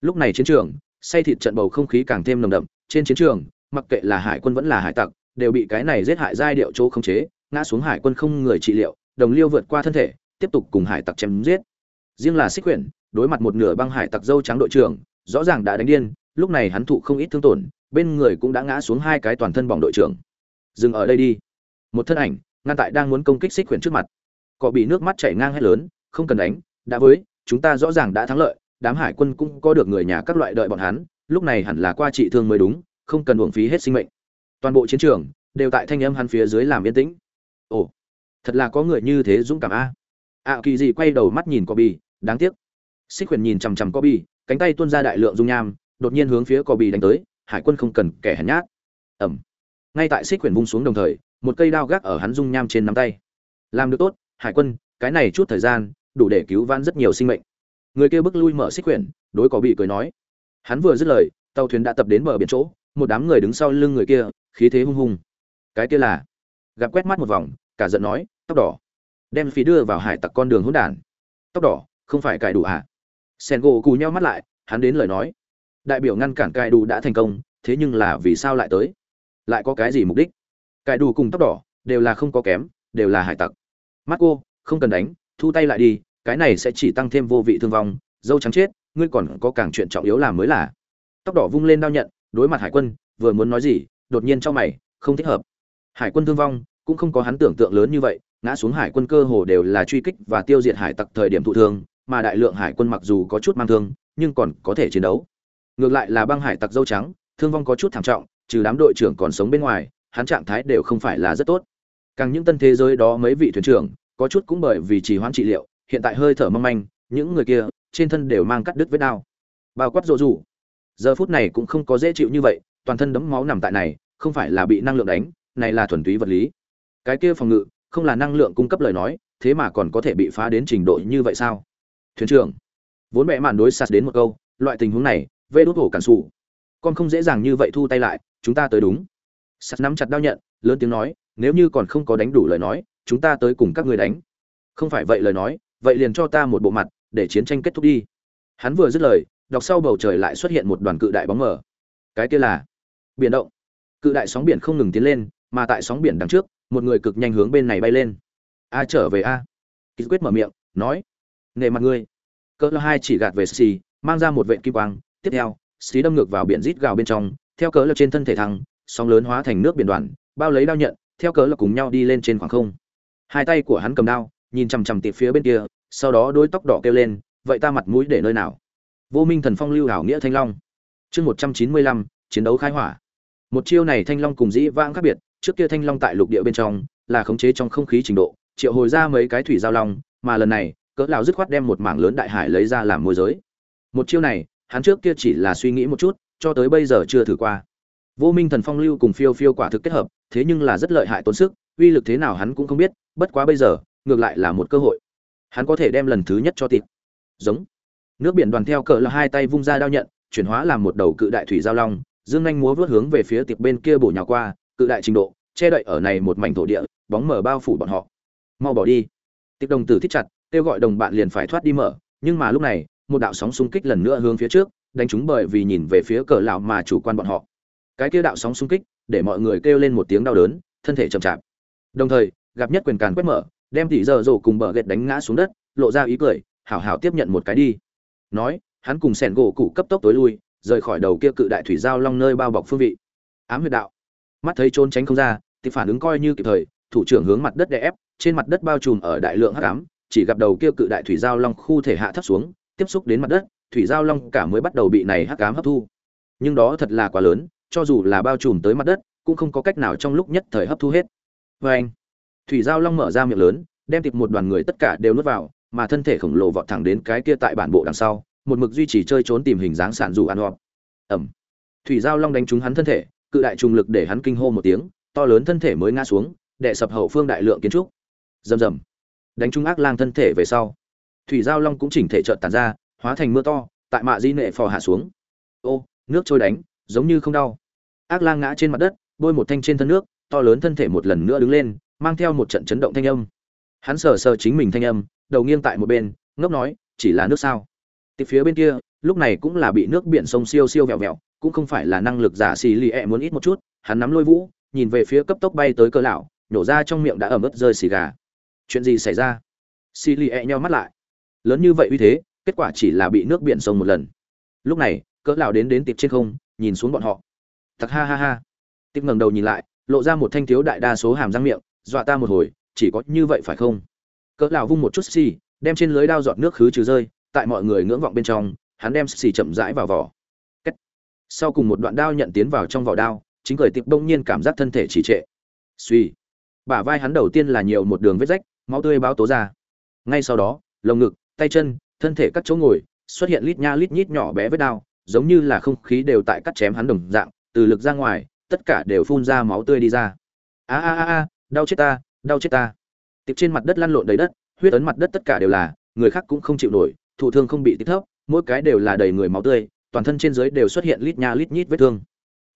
Lúc này chiến trường, say thịt trận bầu không khí càng thêm nồng đậm, trên chiến trường, mặc kệ là hải quân vẫn là hải tặc, đều bị cái này giết hại giai điệu chỗ khống chế, ngã xuống hải quân không người trị liệu, đồng liêu vượt qua thân thể, tiếp tục cùng hải tặc chém giết. Riêng là xích quyển đối mặt một nửa băng hải tặc dâu trắng đội trưởng, rõ ràng đã đánh điên, lúc này hắn thụ không ít thương tổn bên người cũng đã ngã xuống hai cái toàn thân bỏng đội trưởng. Dừng ở đây đi. Một thân ảnh ngăn tại đang muốn công kích xích quyển trước mặt. Cọ bị nước mắt chảy ngang hết lớn không cần đánh đã với chúng ta rõ ràng đã thắng lợi đám hải quân cũng có được người nhà các loại đợi bọn hắn lúc này hẳn là qua trị thương mới đúng không cần uổng phí hết sinh mệnh. Toàn bộ chiến trường đều tại thanh âm hắn phía dưới làm yên tĩnh. Ồ thật là có người như thế dũng cảm a. Ạ kỳ gì quay đầu mắt nhìn Kobe, đáng tiếc. Xích quyển nhìn chằm chằm Kobe, cánh tay tuôn ra đại lượng dung nham đột nhiên hướng phía Kobe đánh tới hải quân không cần kẻ hèn nhát. Ẩm. Ngay tại xích quyển vung xuống đồng thời, một cây đao gác ở hắn dung nham trên nắm tay. Làm được tốt, hải quân, cái này chút thời gian, đủ để cứu vãn rất nhiều sinh mệnh. Người kia bước lui mở xích quyển, đối có bị cười nói. Hắn vừa dứt lời, tàu thuyền đã tập đến bờ biển chỗ, một đám người đứng sau lưng người kia, khí thế hung hung. Cái kia là, gặp quét mắt một vòng, cả giận nói, tóc đỏ. Đem phí đưa vào hải tặc con đường hỗn đản. Tóc đỏ, không phải cải đủ à? Sen gỗ cù nhau mắt lại, hắn đến lời nói đại biểu ngăn cản cai đủ đã thành công, thế nhưng là vì sao lại tới? Lại có cái gì mục đích? Cai đủ cùng tóc đỏ, đều là không có kém, đều là hải tặc. Mắt cô không cần đánh, thu tay lại đi, cái này sẽ chỉ tăng thêm vô vị thương vong, dâu trắng chết, ngươi còn có càng chuyện trọng yếu làm mới là. Tóc đỏ vung lên đao nhận, đối mặt hải quân, vừa muốn nói gì, đột nhiên cho mày, không thích hợp. Hải quân thương vong, cũng không có hắn tưởng tượng lớn như vậy, ngã xuống hải quân cơ hồ đều là truy kích và tiêu diệt hải tặc thời điểm thụ thương, mà đại lượng hải quân mặc dù có chút mang thương, nhưng còn có thể chiến đấu ngược lại là băng hải tặc dâu trắng, thương vong có chút thảm trọng, trừ đám đội trưởng còn sống bên ngoài, hắn trạng thái đều không phải là rất tốt. Càng những tân thế giới đó mấy vị thuyền trưởng, có chút cũng bởi vì trì hoãn trị liệu, hiện tại hơi thở mong manh, những người kia, trên thân đều mang cắt đứt vết đao bao quát rộ rủ giờ phút này cũng không có dễ chịu như vậy, toàn thân đấm máu nằm tại này, không phải là bị năng lượng đánh, này là thuần túy vật lý. Cái kia phòng ngự, không là năng lượng cung cấp lời nói, thế mà còn có thể bị phá đến trình độ như vậy sao? Thuyền trưởng, vốn mẹ mạn đối sạt đến một câu, loại tình huống này vê đốt hổ cản sụ con không dễ dàng như vậy thu tay lại, chúng ta tới đúng. Sắt nắm chặt đao nhận, lớn tiếng nói, nếu như còn không có đánh đủ lời nói, chúng ta tới cùng các người đánh. Không phải vậy lời nói, vậy liền cho ta một bộ mặt, để chiến tranh kết thúc đi. Hắn vừa dứt lời, đọc sau bầu trời lại xuất hiện một đoàn cự đại bóng mờ. Cái kia là biển động. Cự đại sóng biển không ngừng tiến lên, mà tại sóng biển đằng trước, một người cực nhanh hướng bên này bay lên. A trở về a. Ký quyết mở miệng, nói, nề mặt ngươi. Cỡ hai chỉ gạt về xì mang ra một vệ kim quang tiếp theo, xí đâm ngược vào biển rít gào bên trong, theo cỡ là trên thân thể thăng, sóng lớn hóa thành nước biển đoàn, bao lấy đao nhận, theo cỡ là cùng nhau đi lên trên khoảng không. Hai tay của hắn cầm đao, nhìn chằm chằm tiệp phía bên kia, sau đó đôi tóc đỏ kêu lên, vậy ta mặt mũi để nơi nào? Vô minh thần phong lưu hảo nghĩa thanh long. Chương một trăm chín mươi lăm, chiến đấu khai hỏa. Một chiêu này thanh long cùng dĩ vãng khác biệt, trước kia thanh long tại lục địa bên trong, là khống chế trong không khí trình độ, triệu hồi ra mấy cái thủy giao long, mà lần này, cỡ lão dứt khoát đem một mảng lớn đại hải lấy ra làm môi giới. Một chiêu này hắn trước kia chỉ là suy nghĩ một chút, cho tới bây giờ chưa thử qua. Vô minh thần phong lưu cùng phiêu phiêu quả thực kết hợp, thế nhưng là rất lợi hại tốn sức, uy lực thế nào hắn cũng không biết, bất quá bây giờ, ngược lại là một cơ hội. Hắn có thể đem lần thứ nhất cho tịt. Giống. Nước biển đoàn theo cỡ là hai tay vung ra đao nhận, chuyển hóa làm một đầu cự đại thủy giao long, dương nhanh múa vớt hướng về phía tiệp bên kia bổ nhào qua, cự đại trình độ, che đậy ở này một mảnh thổ địa, bóng mở bao phủ bọn họ. Mau bỏ đi. Tiệp đồng tử thích chặt, kêu gọi đồng bạn liền phải thoát đi mở, nhưng mà lúc này một đạo sóng xung kích lần nữa hướng phía trước, đánh chúng bởi vì nhìn về phía cờ lão mà chủ quan bọn họ. Cái kia đạo sóng xung kích, để mọi người kêu lên một tiếng đau đớn, thân thể chậm chạp. Đồng thời, gặp nhất quyền càn quét mở, đem tỷ giờ rổ cùng bờ gệt đánh ngã xuống đất, lộ ra ý cười, hảo hảo tiếp nhận một cái đi. Nói, hắn cùng sẻn gỗ cụ cấp tốc tối lui, rời khỏi đầu kia cự đại thủy giao long nơi bao bọc phương vị. Ám huyệt đạo. Mắt thấy trốn tránh không ra, thì phản ứng coi như kịp thời, thủ trưởng hướng mặt đất đè ép, trên mặt đất bao trùm ở đại lượng hắc ám, chỉ gặp đầu kia cự đại thủy giao long khu thể hạ thấp xuống tiếp xúc đến mặt đất, thủy giao long cả mới bắt đầu bị này hắc ám hấp thu. Nhưng đó thật là quá lớn, cho dù là bao trùm tới mặt đất, cũng không có cách nào trong lúc nhất thời hấp thu hết. Vê anh, thủy giao long mở ra miệng lớn, đem thịt một đoàn người tất cả đều nuốt vào, mà thân thể khổng lồ vọt thẳng đến cái kia tại bản bộ đằng sau, một mực duy trì chơi trốn tìm hình dáng sản dù ăn họp. Ẩm. Thủy giao long đánh trúng hắn thân thể, cự đại trùng lực để hắn kinh hô một tiếng, to lớn thân thể mới ngã xuống đệ sập hậu phương đại lượng kiến trúc. Rầm rầm. Đánh trúng ác lang thân thể về sau thủy giao long cũng chỉnh thể trợn tàn ra, hóa thành mưa to, tại mạ di nệ phò hạ xuống. Ô, nước trôi đánh, giống như không đau. Ác lang ngã trên mặt đất, bôi một thanh trên thân nước, to lớn thân thể một lần nữa đứng lên, mang theo một trận chấn động thanh âm. Hắn sờ sờ chính mình thanh âm, đầu nghiêng tại một bên, ngốc nói, chỉ là nước sao? Tiếp phía bên kia, lúc này cũng là bị nước biển sông siêu siêu vẹo vẹo, cũng không phải là năng lực giả xì lì ẹ、e、muốn muốn ít một chút. Hắn nắm lôi vũ, nhìn về phía cấp tốc bay tới cơ lão, nhổ ra trong miệng đã ẩm ướt rơi xì gà. Chuyện gì xảy ra? Xì lì ẹ mắt lại lớn như vậy uy thế, kết quả chỉ là bị nước biển sông một lần. Lúc này, cỡ lão đến đến tiệp trên không, nhìn xuống bọn họ. Thật ha ha ha. Tiệp ngẩng đầu nhìn lại, lộ ra một thanh thiếu đại đa số hàm răng miệng, dọa ta một hồi, chỉ có như vậy phải không? Cỡ lão vung một chút xì, đem trên lưới đao giọt nước khứ trừ rơi, tại mọi người ngưỡng vọng bên trong, hắn đem xì chậm rãi vào vỏ. Kết. sau cùng một đoạn đao nhận tiến vào trong vỏ đao, chính cười tiệp đông nhiên cảm giác thân thể trì trệ. Suy bả vai hắn đầu tiên là nhiều một đường vết rách, máu tươi báo tố ra. Ngay sau đó, lồng ngực tay chân, thân thể các chỗ ngồi, xuất hiện lít nha lít nhít nhỏ bé vết đao giống như là không khí đều tại cắt chém hắn đồng dạng, từ lực ra ngoài, tất cả đều phun ra máu tươi đi ra. A a a a, đau chết ta, đau chết ta. Tiệp trên mặt đất lăn lộn đầy đất, huyết ấn mặt đất tất cả đều là, người khác cũng không chịu nổi, thụ thương không bị tích thấp mỗi cái đều là đầy người máu tươi, toàn thân trên dưới đều xuất hiện lít nha lít nhít vết thương.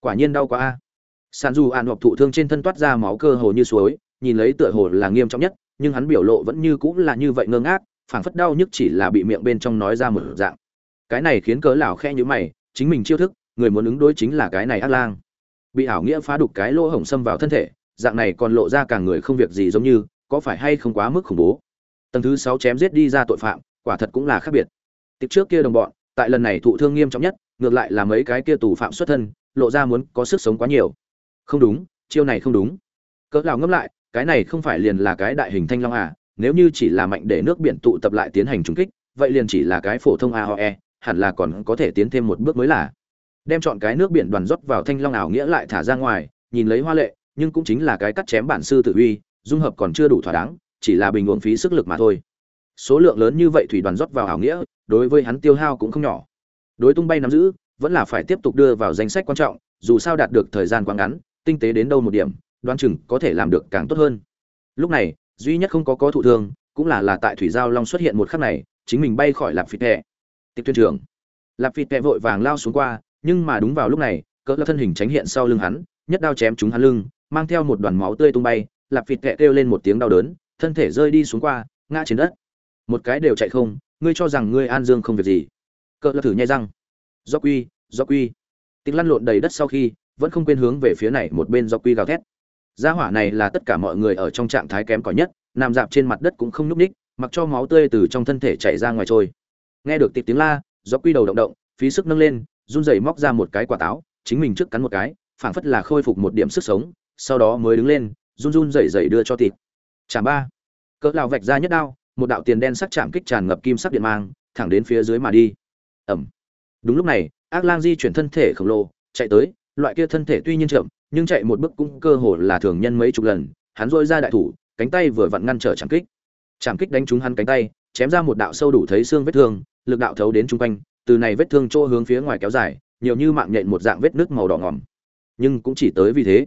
Quả nhiên đau quá a. Sàn dù ạn hoặc thụ thương trên thân toát ra máu cơ hồ như suối, nhìn lấy tựa hồ là nghiêm trọng nhất, nhưng hắn biểu lộ vẫn như cũng là như vậy ngơ ngác phảng phất đau nhức chỉ là bị miệng bên trong nói ra một dạng. Cái này khiến cớ lão khe như mày, chính mình chiêu thức, người muốn ứng đối chính là cái này ác lang. Bị ảo nghĩa phá đục cái lỗ hổng xâm vào thân thể, dạng này còn lộ ra cả người không việc gì giống như, có phải hay không quá mức khủng bố? Tầng thứ sáu chém giết đi ra tội phạm, quả thật cũng là khác biệt. Tiếp trước kia đồng bọn, tại lần này thụ thương nghiêm trọng nhất, ngược lại là mấy cái kia tù phạm xuất thân, lộ ra muốn có sức sống quá nhiều. Không đúng, chiêu này không đúng. Cỡ lão ngâm lại, cái này không phải liền là cái đại hình thanh long à nếu như chỉ là mạnh để nước biển tụ tập lại tiến hành trúng kích, vậy liền chỉ là cái phổ thông aoe hẳn là còn có thể tiến thêm một bước mới là. Đem chọn cái nước biển đoàn rót vào thanh long ảo nghĩa lại thả ra ngoài, nhìn lấy hoa lệ, nhưng cũng chính là cái cắt chém bản sư tự uy, dung hợp còn chưa đủ thỏa đáng, chỉ là bình uổng phí sức lực mà thôi. Số lượng lớn như vậy thủy đoàn rót vào ảo nghĩa, đối với hắn tiêu hao cũng không nhỏ. Đối tung bay nắm giữ, vẫn là phải tiếp tục đưa vào danh sách quan trọng, dù sao đạt được thời gian quá ngắn, tinh tế đến đâu một điểm, đoán chừng có thể làm được càng tốt hơn. Lúc này duy nhất không có có thụ thương, cũng là là tại thủy giao long xuất hiện một khắc này, chính mình bay khỏi lạp phịt tệ tiếp tuyên trưởng. Lạp phịt tệ vội vàng lao xuống qua, nhưng mà đúng vào lúc này, cỡ lập thân hình tránh hiện sau lưng hắn, nhất đao chém trúng hắn lưng, mang theo một đoàn máu tươi tung bay, lạp phịt tệ kêu lên một tiếng đau đớn, thân thể rơi đi xuống qua, ngã trên đất. Một cái đều chạy không, ngươi cho rằng ngươi an dương không việc gì. Cỡ lập thử nhai răng. Do quy do quy. Tiếng lăn lộn đầy đất sau khi, vẫn không quên hướng về phía này một bên do quy gào thét gia hỏa này là tất cả mọi người ở trong trạng thái kém cỏi nhất, nằm dạp trên mặt đất cũng không nhúc ních mặc cho máu tươi từ trong thân thể chảy ra ngoài trôi. Nghe được tiếng la do quy đầu động động, phí sức nâng lên, run rẩy móc ra một cái quả táo, chính mình trước cắn một cái, phảng phất là khôi phục một điểm sức sống, sau đó mới đứng lên, run run rẩy rẩy đưa cho thịt chạm ba. Cỡ lão vạch ra nhất đao, một đạo tiền đen sắc chạm kích tràn ngập kim sắc điện mang, thẳng đến phía dưới mà đi. Ẩm. Đúng lúc này, ác lang di chuyển thân thể khổng lồ, chạy tới, loại kia thân thể tuy nhiên chậm nhưng chạy một bước cũng cơ hồ là thường nhân mấy chục lần, hắn dội ra đại thủ, cánh tay vừa vặn ngăn trở chạm kích. Chạm kích đánh trúng hắn cánh tay, chém ra một đạo sâu đủ thấy xương vết thương, lực đạo thấu đến trung quanh, từ này vết thương chỗ hướng phía ngoài kéo dài, nhiều như mạng nhện một dạng vết nước màu đỏ ngòm. nhưng cũng chỉ tới vì thế.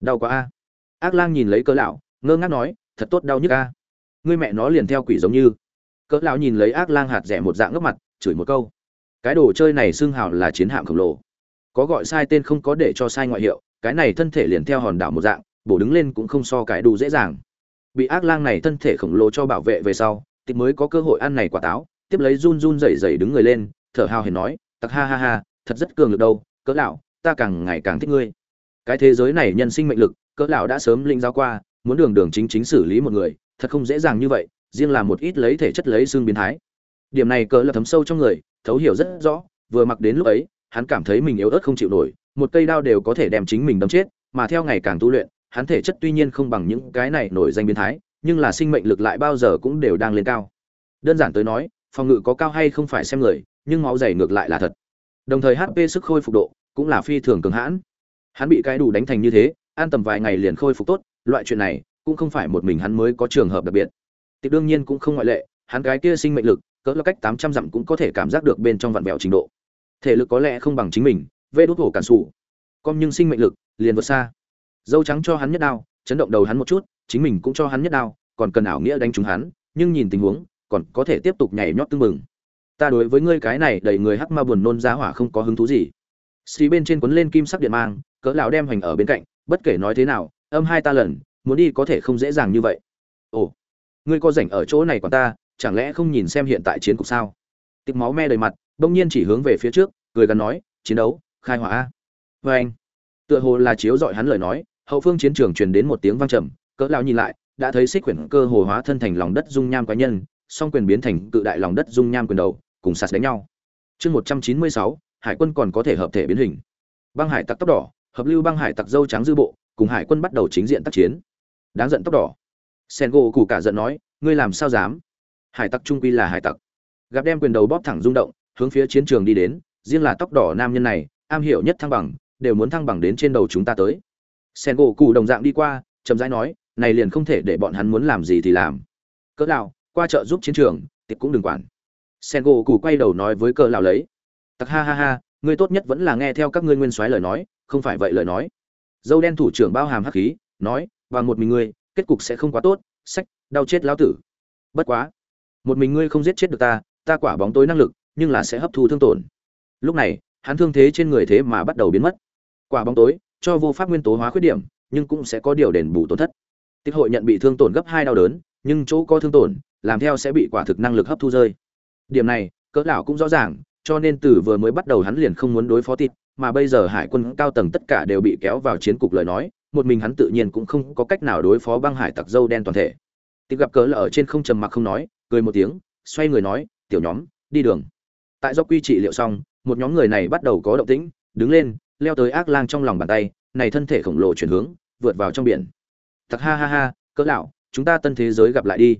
Đau quá a. Ác lang nhìn lấy cỡ lão, ngơ ngác nói, thật tốt đau nhức a. Ngươi mẹ nó liền theo quỷ giống như. Cỡ lão nhìn lấy ác lang hạt rẻ một dạng ngốc mặt, chửi một câu. Cái đồ chơi này xưng hào là chiến hạm khổng lồ. Có gọi sai tên không có để cho sai ngoại hiệu cái này thân thể liền theo hòn đảo một dạng, bổ đứng lên cũng không so cái đủ dễ dàng. Bị ác lang này thân thể khổng lồ cho bảo vệ về sau, thì mới có cơ hội ăn này quả táo, tiếp lấy run run rẩy rẩy đứng người lên, thở hào hển nói, tặc, ha ha ha, thật rất cường lực đâu, cỡ lão, ta càng ngày càng thích ngươi. Cái thế giới này nhân sinh mệnh lực, cỡ lão đã sớm linh giao qua, muốn đường đường chính chính xử lý một người, thật không dễ dàng như vậy, riêng là một ít lấy thể chất lấy xương biến thái. Điểm này cỡ là thấm sâu trong người, thấu hiểu rất rõ, vừa mặc đến lúc ấy, hắn cảm thấy mình yếu ớt không chịu nổi một cây đao đều có thể đem chính mình đâm chết, mà theo ngày càng tu luyện, hắn thể chất tuy nhiên không bằng những cái này nổi danh biến thái, nhưng là sinh mệnh lực lại bao giờ cũng đều đang lên cao. Đơn giản tới nói, phòng ngự có cao hay không phải xem người, nhưng máu dày ngược lại là thật. Đồng thời hp sức khôi phục độ cũng là phi thường cường hãn. Hắn bị cái đủ đánh thành như thế, an tầm vài ngày liền khôi phục tốt, loại chuyện này cũng không phải một mình hắn mới có trường hợp đặc biệt. Thì đương nhiên cũng không ngoại lệ, hắn cái kia sinh mệnh lực, cỡ là cách tám trăm dặm cũng có thể cảm giác được bên trong vạn bèo trình độ. Thể lực có lẽ không bằng chính mình vê đốt hổ cản sủ. Con nhưng sinh mệnh lực, liền vượt xa. Dâu trắng cho hắn nhất đao, chấn động đầu hắn một chút, chính mình cũng cho hắn nhất đao, còn cần ảo nghĩa đánh trúng hắn, nhưng nhìn tình huống, còn có thể tiếp tục nhảy nhót tưng mừng ta đối với ngươi cái này đầy người hắc ma buồn nôn giá hỏa không có hứng thú gì. Xì bên trên quấn lên kim sắc điện mang, cỡ lão đem hành ở bên cạnh, bất kể nói thế nào, âm hai ta lần, muốn đi có thể không dễ dàng như vậy. Ồ, ngươi có rảnh ở chỗ này còn ta, chẳng lẽ không nhìn xem hiện tại chiến cục sao? Tích máu me đầy mặt, bỗng nhiên chỉ hướng về phía trước, cười gắn nói, chiến đấu khai hỏa. A vê anh, tựa hồ là chiếu dọi hắn lời nói, hậu phương chiến trường truyền đến một tiếng vang trầm, cỡ lão nhìn lại, đã thấy xích quyển cơ hồ hóa thân thành lòng đất dung nham cá nhân, song quyền biến thành cự đại lòng đất dung nham quyền đầu, cùng sạt đánh nhau. Chương một trăm chín mươi sáu, hải quân còn có thể hợp thể biến hình. Băng hải tặc tóc đỏ, hợp lưu băng hải tặc dâu trắng dư bộ, cùng hải quân bắt đầu chính diện tác chiến. Đáng giận tóc đỏ. Sen gỗ cụ cả giận nói, ngươi làm sao dám? Hải tặc trung quy là hải tặc. Gặp đem quyền đầu bóp thẳng rung động, hướng phía chiến trường đi đến, riêng là tóc đỏ nam nhân này am hiểu nhất thăng bằng, đều muốn thăng bằng đến trên đầu chúng ta tới. Sen gỗ cụ đồng dạng đi qua, chậm rãi nói, này liền không thể để bọn hắn muốn làm gì thì làm. Cỡ nào qua chợ giúp chiến trường, tiệc cũng đừng quản. Sen gỗ cụ quay đầu nói với cỡ lão lấy, tặc ha ha ha, ngươi tốt nhất vẫn là nghe theo các ngươi nguyên soái lời nói, không phải vậy lời nói. Dâu đen thủ trưởng bao hàm hắc khí, nói, và một mình ngươi, kết cục sẽ không quá tốt, sách, đau chết lão tử. Bất quá, một mình ngươi không giết chết được ta ta quả bóng tối năng lực, nhưng là sẽ hấp thu thương tổn. Lúc này hắn thương thế trên người thế mà bắt đầu biến mất. Quả bóng tối, cho vô pháp nguyên tố hóa khuyết điểm, nhưng cũng sẽ có điều đền bù tổn thất. Tích hội nhận bị thương tổn gấp hai đau đớn, nhưng chỗ có thương tổn, làm theo sẽ bị quả thực năng lực hấp thu rơi. Điểm này, cỡ lão cũng rõ ràng, cho nên từ vừa mới bắt đầu hắn liền không muốn đối phó tịt mà bây giờ hải quân cao tầng tất cả đều bị kéo vào chiến cục lời nói, một mình hắn tự nhiên cũng không có cách nào đối phó băng hải tặc dâu đen toàn thể. Tịt gặp cỡ là ở trên không trầm mặc không nói, cười một tiếng, xoay người nói, tiểu nhóm, đi đường. Tại do quy trị liệu xong một nhóm người này bắt đầu có động tĩnh, đứng lên, leo tới ác lang trong lòng bàn tay, này thân thể khổng lồ chuyển hướng, vượt vào trong biển. Thật ha ha ha, cỡ lão, chúng ta tân thế giới gặp lại đi.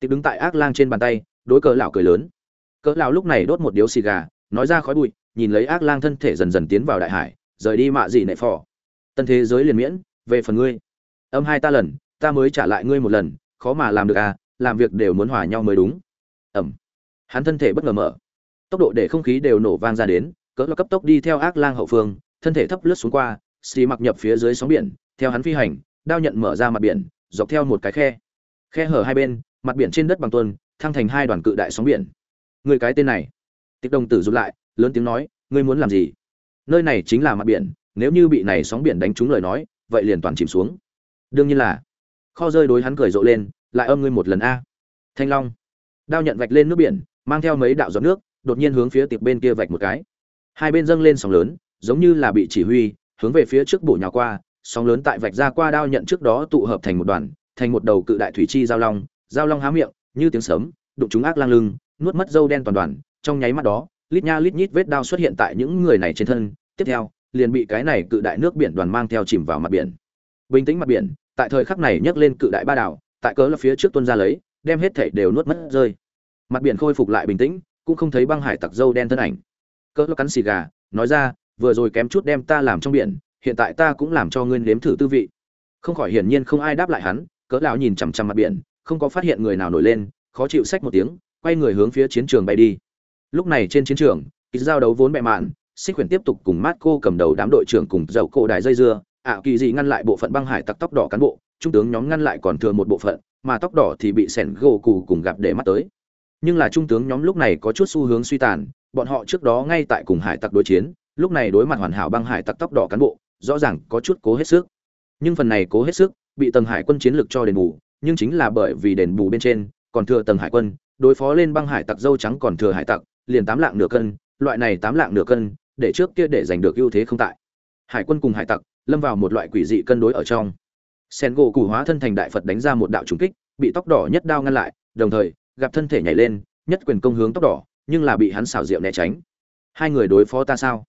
Tịch đứng tại ác lang trên bàn tay, đối cỡ lão cười lớn. Cỡ lão lúc này đốt một điếu xì gà, nói ra khói bụi, nhìn lấy ác lang thân thể dần dần tiến vào đại hải, rời đi mạ gì nệ phò. Tân thế giới liền miễn, về phần ngươi. Âm hai ta lần, ta mới trả lại ngươi một lần, khó mà làm được à làm việc đều muốn hòa nhau mới đúng. Ẩm. Hắn thân thể bất ngờ mở tốc độ để không khí đều nổ vang ra đến, cỡ là cấp tốc đi theo ác lang hậu phương, thân thể thấp lướt xuống qua, xì mặc nhập phía dưới sóng biển, theo hắn phi hành, đao nhận mở ra mặt biển, dọc theo một cái khe. Khe hở hai bên, mặt biển trên đất bằng tuần thăng thành hai đoàn cự đại sóng biển. Người cái tên này. Tịch đồng tử rụt lại, lớn tiếng nói, ngươi muốn làm gì? Nơi này chính là mặt biển, nếu như bị này sóng biển đánh trúng lời nói, vậy liền toàn chìm xuống. Đương nhiên là. Kho rơi đối hắn cười rộ lên, lại âm ngươi một lần a. Thanh long. Đao nhận vạch lên nước biển, mang theo mấy đạo giọt nước đột nhiên hướng phía tiệp bên kia vạch một cái. Hai bên dâng lên sóng lớn, giống như là bị chỉ huy, hướng về phía trước bổ nhào qua, sóng lớn tại vạch ra qua đao nhận trước đó tụ hợp thành một đoàn, thành một đầu cự đại thủy chi giao long giao long há miệng, như tiếng sấm, đụng chúng ác lang lưng, nuốt mất dâu đen toàn đoàn, trong nháy mắt đó, lít nha lít nhít vết đao xuất hiện tại những người này trên thân, tiếp theo, liền bị cái này cự đại nước biển đoàn mang theo chìm vào mặt biển. Bình tĩnh mặt biển, tại thời khắc này nhấc lên cự đại ba đảo, tại cớ là phía trước tuân ra lấy, đem hết thảy đều nuốt mất rơi. Mặt biển khôi phục lại bình tĩnh cũng không thấy băng hải tặc dâu đen thân ảnh. Cớ cắn xì gà, nói ra, vừa rồi kém chút đem ta làm trong biển, hiện tại ta cũng làm cho ngươi nếm thử tư vị. Không khỏi hiển nhiên không ai đáp lại hắn, cỡ lão nhìn chằm chằm mặt biển, không có phát hiện người nào nổi lên, khó chịu sách một tiếng, quay người hướng phía chiến trường bay đi. Lúc này trên chiến trường kịch giao đấu vốn bệ mạn, xích quyền tiếp tục cùng mát cô cầm đầu đám đội trưởng cùng dậu cổ đài dây dưa, ạ, kỳ dị ngăn lại bộ phận băng hải tặc tóc đỏ cán bộ, trung tướng nhóm ngăn lại còn thừa một bộ phận, mà tóc đỏ thì bị sẻn gỗ cù cùng gặp để mắt tới nhưng là trung tướng nhóm lúc này có chút xu hướng suy tàn, bọn họ trước đó ngay tại cùng hải tặc đối chiến, lúc này đối mặt hoàn hảo băng hải tặc tóc đỏ cán bộ, rõ ràng có chút cố hết sức. Nhưng phần này cố hết sức, bị tầng hải quân chiến lược cho đền bù, nhưng chính là bởi vì đền bù bên trên, còn thừa tầng hải quân, đối phó lên băng hải tặc dâu trắng còn thừa hải tặc, liền tám lạng nửa cân, loại này tám lạng nửa cân, để trước kia để giành được ưu thế không tại. Hải quân cùng hải tặc, lâm vào một loại quỷ dị cân đối ở trong. Sen gỗ củ hóa thân thành đại phật đánh ra một đạo trùng kích, bị tóc đỏ nhất đao ngăn lại, đồng thời gặp thân thể nhảy lên nhất quyền công hướng tóc đỏ nhưng là bị hắn xảo diệu né tránh. Hai người đối phó ta sao?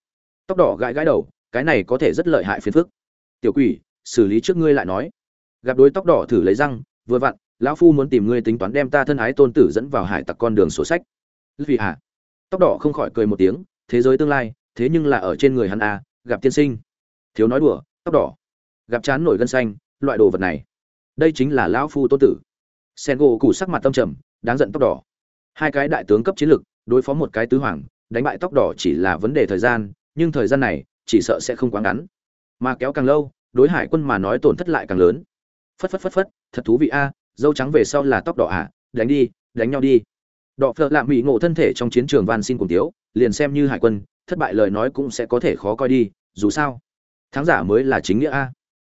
Tóc đỏ gãi gãi đầu cái này có thể rất lợi hại phiền phức. Tiểu quỷ xử lý trước ngươi lại nói. Gặp đối tóc đỏ thử lấy răng vừa vặn lão phu muốn tìm ngươi tính toán đem ta thân ái tôn tử dẫn vào hải tặc con đường sổ sách. Vì hạ à? tóc đỏ không khỏi cười một tiếng thế giới tương lai thế nhưng là ở trên người hắn à, gặp tiên sinh. Thiếu nói đùa tóc đỏ. Gặp chán nổi gân xanh loại đồ vật này. Đây chính là lão phu tôn tử. Sen gỗ củ sắc mặt tâm trầm đáng giận tóc đỏ. Hai cái đại tướng cấp chiến lực đối phó một cái tứ hoàng, đánh bại tóc đỏ chỉ là vấn đề thời gian, nhưng thời gian này, chỉ sợ sẽ không quá ngắn. Mà kéo càng lâu, đối hải quân mà nói tổn thất lại càng lớn. Phất phất phất phất, thật thú vị a, dâu trắng về sau là tóc đỏ à đánh đi, đánh nhau đi. Đọ phợ lạ mỹ ngộ thân thể trong chiến trường van xin cùng tiếu, liền xem như hải quân, thất bại lời nói cũng sẽ có thể khó coi đi, dù sao. Thắng giả mới là chính nghĩa a.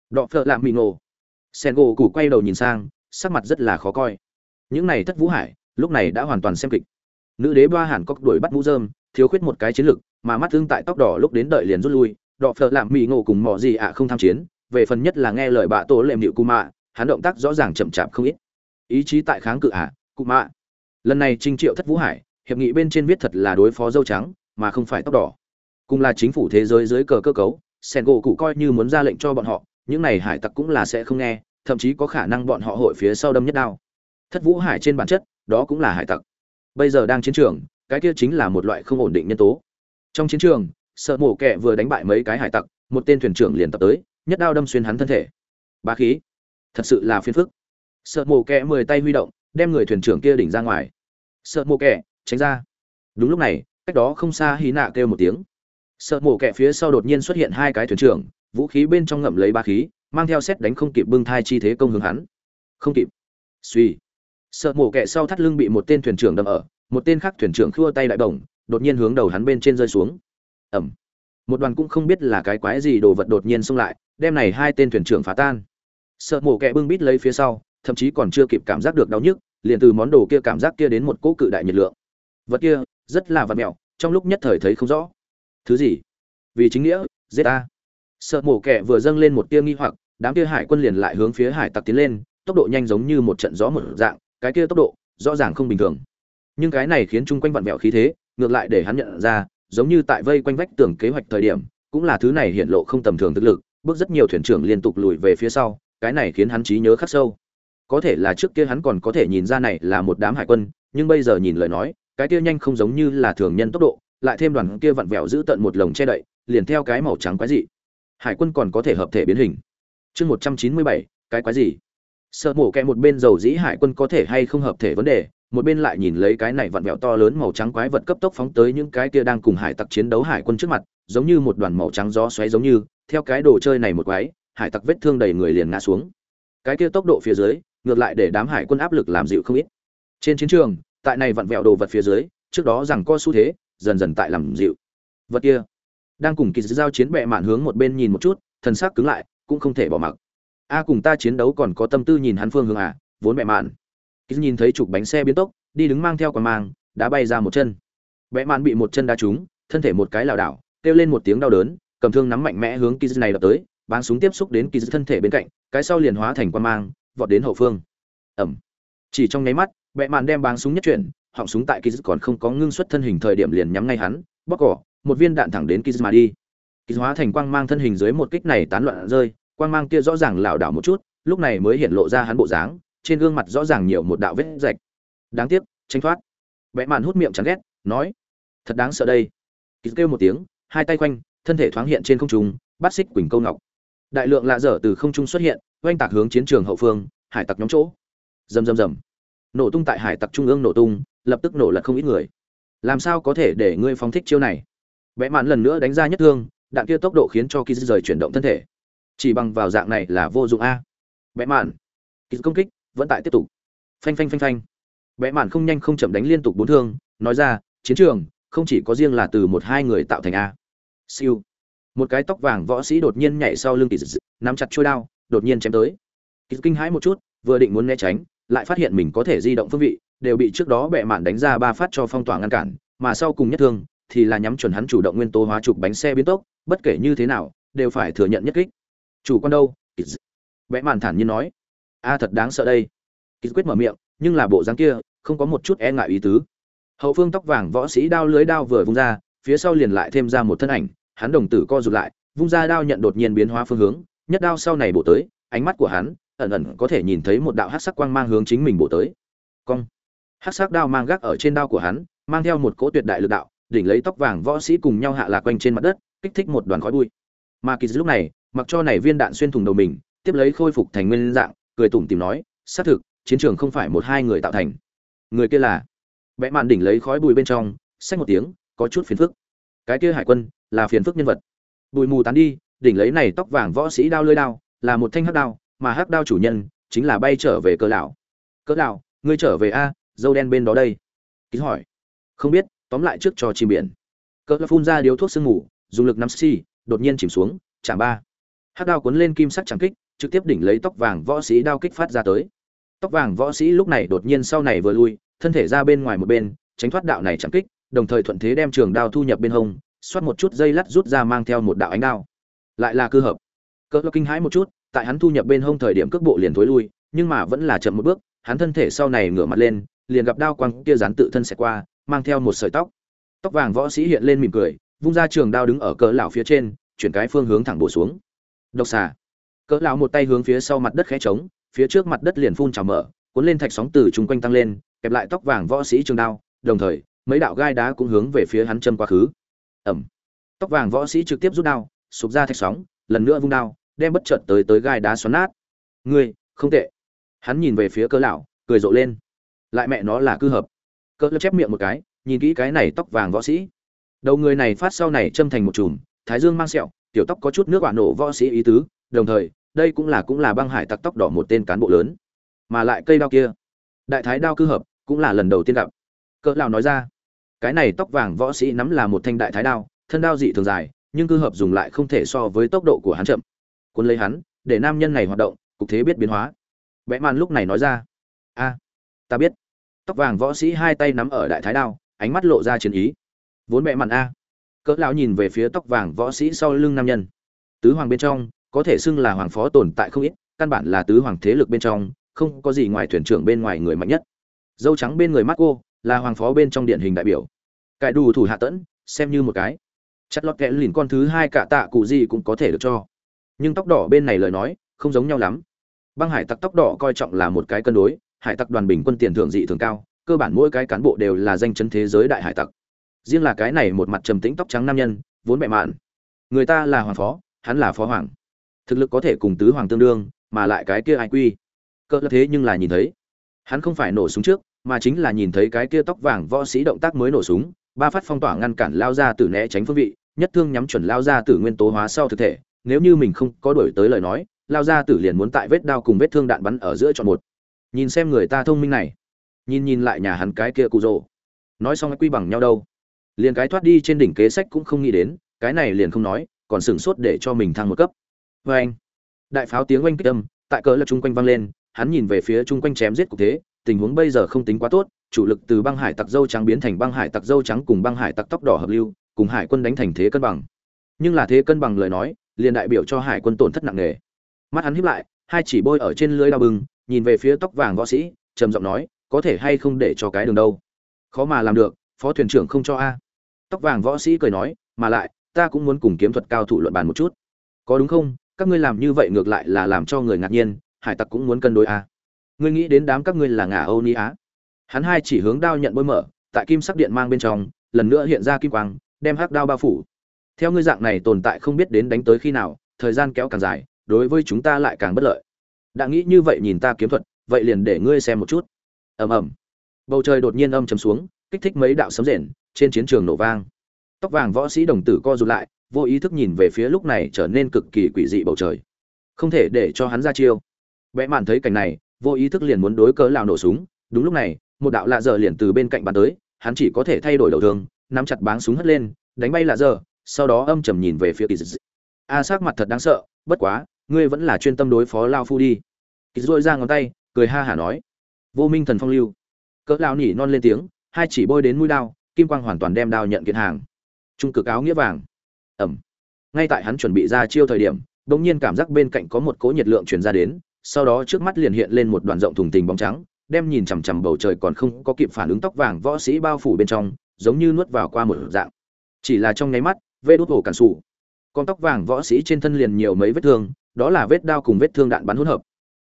Đọ phợ lạ mỹ ngộ. Sen gỗ củ quay đầu nhìn sang, sắc mặt rất là khó coi những này thất vũ hải, lúc này đã hoàn toàn xem kịch. Nữ đế ba hàn cóc đuổi bắt mũ dơm thiếu khuyết một cái chiến lực, mà mắt thương tại tóc đỏ lúc đến đợi liền rút lui, đọ phở làm mỹ ngộ cùng mò gì ạ không tham chiến, về phần nhất là nghe lời bạ tổ lệm điệu cụ mạ, hắn động tác rõ ràng chậm chạp không ít. Ý chí tại kháng cự ạ cụ mạ. Lần này trinh triệu thất vũ hải, hiệp nghị bên trên viết thật là đối phó dâu trắng, mà không phải tóc đỏ. Cùng là chính phủ thế giới dưới cờ cơ cấu, sen gỗ cụ coi như muốn ra lệnh cho bọn họ, những này hải tặc cũng là sẽ không nghe, thậm chí có khả năng bọn họ hội phía sau đâm nhất đao thất vũ hải trên bản chất, đó cũng là hải tặc. Bây giờ đang chiến trường, cái kia chính là một loại không ổn định nhân tố. Trong chiến trường, sợ mổ kẹ vừa đánh bại mấy cái hải tặc, một tên thuyền trưởng liền tập tới, nhất đao đâm xuyên hắn thân thể. Bá khí. Thật sự là phiền phức. Sợ mổ kẹ mười tay huy động, đem người thuyền trưởng kia đỉnh ra ngoài. Sợ mổ kẹ tránh ra. Đúng lúc này, cách đó không xa hí nạ kêu một tiếng. Sợ mổ kẹ phía sau đột nhiên xuất hiện hai cái thuyền trưởng, vũ khí bên trong ngậm lấy ba khí, mang theo xét đánh không kịp bưng thai chi thế công hướng hắn. Không kịp. Suy sợ mổ kẹ sau thắt lưng bị một tên thuyền trưởng đâm ở, một tên khác thuyền trưởng khua tay đại bổng, đột nhiên hướng đầu hắn bên trên rơi xuống. Ẩm một đoàn cũng không biết là cái quái gì đồ vật đột nhiên xông lại, đem này hai tên thuyền trưởng phá tan. Sợ mổ kẹ bưng bít lấy phía sau, thậm chí còn chưa kịp cảm giác được đau nhức, liền từ món đồ kia cảm giác kia đến một cỗ cự đại nhiệt lượng. Vật kia, rất là vật mẹo, trong lúc nhất thời thấy không rõ. Thứ gì? Vì chính nghĩa, giết ta. Sợ mổ kẹ vừa dâng lên một tia nghi hoặc, đám kia hải quân liền lại hướng phía hải tặc tiến lên, tốc độ nhanh giống như một trận gió một dạng cái kia tốc độ rõ ràng không bình thường. Nhưng cái này khiến chung quanh vặn vẹo khí thế, ngược lại để hắn nhận ra, giống như tại vây quanh vách tường kế hoạch thời điểm, cũng là thứ này hiện lộ không tầm thường thực lực, bước rất nhiều thuyền trưởng liên tục lùi về phía sau, cái này khiến hắn trí nhớ khắc sâu. Có thể là trước kia hắn còn có thể nhìn ra này là một đám hải quân, nhưng bây giờ nhìn lời nói, cái kia nhanh không giống như là thường nhân tốc độ, lại thêm đoàn kia vặn vẹo giữ tận một lồng che đậy, liền theo cái màu trắng quái dị. Hải quân còn có thể hợp thể biến hình. Chương một trăm chín mươi bảy, cái quái gì? Sợ mổ kẹ một bên dầu dĩ hải quân có thể hay không hợp thể vấn đề, một bên lại nhìn lấy cái này vặn vẹo to lớn màu trắng quái vật cấp tốc phóng tới những cái kia đang cùng hải tặc chiến đấu hải quân trước mặt, giống như một đoàn màu trắng gió xoáy giống như, theo cái đồ chơi này một quái, hải tặc vết thương đầy người liền ngã xuống. Cái kia tốc độ phía dưới, ngược lại để đám hải quân áp lực làm dịu không ít. Trên chiến trường, tại này vặn vẹo đồ vật phía dưới, trước đó rằng co xu thế, dần dần tại làm dịu. Vật kia đang cùng kỳ giao chiến bệ mạn hướng một bên nhìn một chút, thần sắc cứng lại, cũng không thể bỏ mặc a cùng ta chiến đấu còn có tâm tư nhìn hắn phương hướng à vốn mẹ mạn. Kýt nhìn thấy chụp bánh xe biến tốc, đi đứng mang theo quả mang, đã bay ra một chân. Bệ mạn bị một chân đá trúng, thân thể một cái lảo đảo, kêu lên một tiếng đau đớn, cầm thương nắm mạnh mẽ hướng kýt này đập tới, báng súng tiếp xúc đến kýt thân thể bên cạnh, cái sau liền hóa thành quả mang, vọt đến hậu phương. Ẩm. Chỉ trong nháy mắt bệ mạn đem báng súng nhất chuyển, họng súng tại kýt còn không có ngưng xuất thân hình thời điểm liền nhắm ngay hắn, bóc cỏ, một viên đạn thẳng đến kýt mà đi. Kýt hóa thành quang mang thân hình dưới một kích này tán loạn rơi quang mang kia rõ ràng lảo đảo một chút, lúc này mới hiện lộ ra hắn bộ dáng, trên gương mặt rõ ràng nhiều một đạo vết rạch. Đáng tiếc tranh thoát. Vẽ mạn hút miệng chán ghét, nói, thật đáng sợ đây. Kỳ kêu một tiếng, hai tay quanh, thân thể thoáng hiện trên không trung, bắt xích quỳnh câu ngọc. Đại lượng lạ dở từ không trung xuất hiện, oanh tạc hướng chiến trường hậu phương, hải tặc nhóm chỗ. Rầm rầm rầm. Nổ tung tại hải tặc trung ương nổ tung, lập tức nổ lật không ít người. Làm sao có thể để ngươi phóng thích chiêu này? Vẽ mạn lần nữa đánh ra nhất thương, đạn kia tốc độ khiến cho kỳ rời chuyển động thân thể chỉ bằng vào dạng này là vô dụng a. Bẽ mạn. Kỳ công kích, vẫn tại tiếp tục. Phanh phanh phanh phanh. Bẽ mạn không nhanh không chậm đánh liên tục bốn thương, nói ra, chiến trường, không chỉ có riêng là từ một hai người tạo thành a. Siêu. Một cái tóc vàng võ sĩ đột nhiên nhảy sau lưng kỳ dị, nắm chặt trôi đao, đột nhiên chém tới. Kỳ kinh hãi một chút, vừa định muốn né tránh, lại phát hiện mình có thể di động phương vị, đều bị trước đó bệ mạn đánh ra ba phát cho phong tỏa ngăn cản, mà sau cùng nhất thương, thì là nhắm chuẩn hắn chủ động nguyên tố hóa trục bánh xe biến tốc, bất kể như thế nào, đều phải thừa nhận nhất kích chủ quan đâu? Vẽ màn thản nhiên nói. A, thật đáng sợ đây. Ký quyết mở miệng, nhưng là bộ dáng kia, không có một chút e ngại ý tứ. Hậu phương tóc vàng võ sĩ đao lưới đao vừa vung ra, phía sau liền lại thêm ra một thân ảnh, hắn đồng tử co rụt lại, vung ra đao nhận đột nhiên biến hóa phương hướng, nhất đao sau này bổ tới, ánh mắt của hắn ẩn ẩn có thể nhìn thấy một đạo hắc sắc quang mang hướng chính mình bổ tới. Cong. Hắc sắc đao mang gác ở trên đao của hắn, mang theo một cỗ tuyệt đại lực đạo, đỉnh lấy tóc vàng võ sĩ cùng nhau hạ lạc quanh trên mặt đất, kích thích một đoàn khói bụi. Mà kỳ lúc này mặc cho này viên đạn xuyên thủng đầu mình, tiếp lấy khôi phục thành nguyên dạng, cười tủm tìm nói, xác thực, chiến trường không phải một hai người tạo thành. Người kia là vẽ mạn đỉnh lấy khói bụi bên trong, xách một tiếng, có chút phiền phức. Cái kia hải quân, là phiền phức nhân vật. Bụi mù tán đi, đỉnh lấy này tóc vàng võ sĩ đao lưỡi đao, là một thanh hắc đao, mà hắc đao chủ nhân chính là bay trở về cỡ lão. Cỡ lão, ngươi trở về a, dâu đen bên đó đây. Ký hỏi. Không biết, tóm lại trước cho chim biển. Cỡ lão phun ra điếu thuốc sương ngủ dùng lực nắm xi, đột nhiên chìm xuống, chạm ba hắc đao cuốn lên kim sắc chẳng kích, trực tiếp đỉnh lấy tóc vàng võ sĩ đao kích phát ra tới. Tóc vàng võ sĩ lúc này đột nhiên sau này vừa lui, thân thể ra bên ngoài một bên, tránh thoát đạo này chẳng kích, đồng thời thuận thế đem trường đao thu nhập bên hông, xoát một chút dây lắt rút ra mang theo một đạo ánh đao. Lại là cơ hợp. Cỡ kinh hãi một chút, tại hắn thu nhập bên hông thời điểm cước bộ liền thối lui, nhưng mà vẫn là chậm một bước, hắn thân thể sau này ngửa mặt lên, liền gặp đao quang kia dán tự thân sẽ qua, mang theo một sợi tóc. Tóc vàng võ sĩ hiện lên mỉm cười, vung ra trường đao đứng ở cỡ lão phía trên, chuyển cái phương hướng thẳng bổ xuống độc xà. Cỡ lão một tay hướng phía sau mặt đất khẽ trống, phía trước mặt đất liền phun trào mở, cuốn lên thạch sóng từ chung quanh tăng lên, kẹp lại tóc vàng võ sĩ trường đao, đồng thời, mấy đạo gai đá cũng hướng về phía hắn châm quá khứ. Ẩm tóc vàng võ sĩ trực tiếp rút đao, sụp ra thạch sóng, lần nữa vung đao, đem bất chợt tới tới gai đá xoắn nát. Ngươi, không tệ. Hắn nhìn về phía cỡ lão, cười rộ lên. Lại mẹ nó là cư hợp. Cỡ lão chép miệng một cái, nhìn kỹ cái này tóc vàng võ sĩ. Đầu người này phát sau này châm thành một chùm, thái dương mang sẹo tiểu tóc có chút nước quả nổ võ sĩ ý tứ, đồng thời, đây cũng là cũng là băng hải tặc tóc đỏ một tên cán bộ lớn. Mà lại cây đao kia, đại thái đao cư hợp, cũng là lần đầu tiên gặp. Cỡ lão nói ra, cái này tóc vàng võ sĩ nắm là một thanh đại thái đao, thân đao dị thường dài, nhưng cư hợp dùng lại không thể so với tốc độ của hắn chậm. Cuốn lấy hắn, để nam nhân này hoạt động, cục thế biết biến hóa. Vẽ màn lúc này nói ra, a, ta biết. Tóc vàng võ sĩ hai tay nắm ở đại thái đao, ánh mắt lộ ra chiến ý. Vốn mẹ mặn a cỡ lão nhìn về phía tóc vàng võ sĩ sau lưng nam nhân. Tứ hoàng bên trong, có thể xưng là hoàng phó tồn tại không ít, căn bản là tứ hoàng thế lực bên trong, không có gì ngoài thuyền trưởng bên ngoài người mạnh nhất. Dâu trắng bên người Marco, là hoàng phó bên trong điển hình đại biểu. Cải đủ thủ hạ tẫn, xem như một cái. Chặt lọt kẽ lìn con thứ hai cả tạ cụ gì cũng có thể được cho. Nhưng tóc đỏ bên này lời nói, không giống nhau lắm. Băng hải tặc tóc đỏ coi trọng là một cái cân đối, hải tặc đoàn bình quân tiền thưởng dị thường cao, cơ bản mỗi cái cán bộ đều là danh chân thế giới đại hải tặc riêng là cái này một mặt trầm tĩnh tóc trắng nam nhân, vốn bệ mạn. Người ta là hoàng phó, hắn là phó hoàng. Thực lực có thể cùng tứ hoàng tương đương, mà lại cái kia ai quy? Cỡ thế nhưng là nhìn thấy. Hắn không phải nổ súng trước, mà chính là nhìn thấy cái kia tóc vàng võ sĩ động tác mới nổ súng, ba phát phong tỏa ngăn cản lao ra từ né tránh phương vị, nhất thương nhắm chuẩn lao ra từ nguyên tố hóa sau thực thể. Nếu như mình không có đổi tới lời nói, lao ra tử liền muốn tại vết đao cùng vết thương đạn bắn ở giữa chọn một. Nhìn xem người ta thông minh này. Nhìn nhìn lại nhà hắn cái kia cụ rồ. Nói xong quy bằng nhau đâu? Liền cái thoát đi trên đỉnh kế sách cũng không nghĩ đến, cái này liền không nói, còn sửng sốt để cho mình thăng một cấp. Vê anh, đại pháo tiếng oanh kích âm, tại cỡ lập chung quanh vang lên, hắn nhìn về phía chung quanh chém giết cục thế, tình huống bây giờ không tính quá tốt, chủ lực từ băng hải tặc dâu trắng biến thành băng hải tặc dâu trắng cùng băng hải tặc tóc đỏ hợp lưu, cùng hải quân đánh thành thế cân bằng. Nhưng là thế cân bằng lời nói, liền đại biểu cho hải quân tổn thất nặng nề. Mắt hắn híp lại, hai chỉ bôi ở trên lưới đao bừng, nhìn về phía tóc vàng võ sĩ, trầm giọng nói, có thể hay không để cho cái đường đâu? Khó mà làm được phó thuyền trưởng không cho a. Tóc vàng võ sĩ cười nói, mà lại, ta cũng muốn cùng kiếm thuật cao thủ luận bàn một chút. Có đúng không? Các ngươi làm như vậy ngược lại là làm cho người ngạc nhiên, hải tặc cũng muốn cân đối a. Ngươi nghĩ đến đám các ngươi là ngả âu ni á? Hắn hai chỉ hướng đao nhận bôi mở, tại kim sắc điện mang bên trong, lần nữa hiện ra kim quang, đem hắc đao bao phủ. Theo ngươi dạng này tồn tại không biết đến đánh tới khi nào, thời gian kéo càng dài, đối với chúng ta lại càng bất lợi. Đã nghĩ như vậy nhìn ta kiếm thuật, vậy liền để ngươi xem một chút. Ầm ầm. Bầu trời đột nhiên âm chầm xuống kích thích mấy đạo sấm rền, trên chiến trường nổ vang. Tóc vàng võ sĩ đồng tử co rụt lại, vô ý thức nhìn về phía lúc này trở nên cực kỳ quỷ dị bầu trời. Không thể để cho hắn ra chiêu. Vẽ mạn thấy cảnh này, vô ý thức liền muốn đối cớ lao nổ súng. Đúng lúc này, một đạo lạ dở liền từ bên cạnh bắn tới, hắn chỉ có thể thay đổi đầu thương, nắm chặt báng súng hất lên, đánh bay lạ dở, sau đó âm trầm nhìn về phía kỳ dị a sát mặt thật đáng sợ, bất quá, ngươi vẫn là chuyên tâm đối phó lao phu đi. Kỳ dội ra ngón tay, cười ha hả nói. Vô minh thần phong lưu. Cỡ lao nỉ non lên tiếng hai chỉ bôi đến mũi đao, kim quang hoàn toàn đem đao nhận kiện hàng. Trung cực áo nghĩa vàng. Ẩm. Ngay tại hắn chuẩn bị ra chiêu thời điểm đ ỗ n g nhiên cảm giác bên cạnh có một cỗ nhiệt lượng truyền ra đến, sau đó trước mắt liền hiện lên một đoàn rộng thùng tình bóng trắng, đem nhìn chằm chằm bầu trời còn không có kịp phản ứng tóc vàng võ sĩ bao phủ bên trong, giống như nuốt vào qua một dạng. Chỉ là trong nháy mắt vê đốt hồ cản sủ con tóc vàng võ sĩ trên thân liền nhiều mấy vết thương, đó là vết đao cùng vết thương đạn bắn hỗn hợp.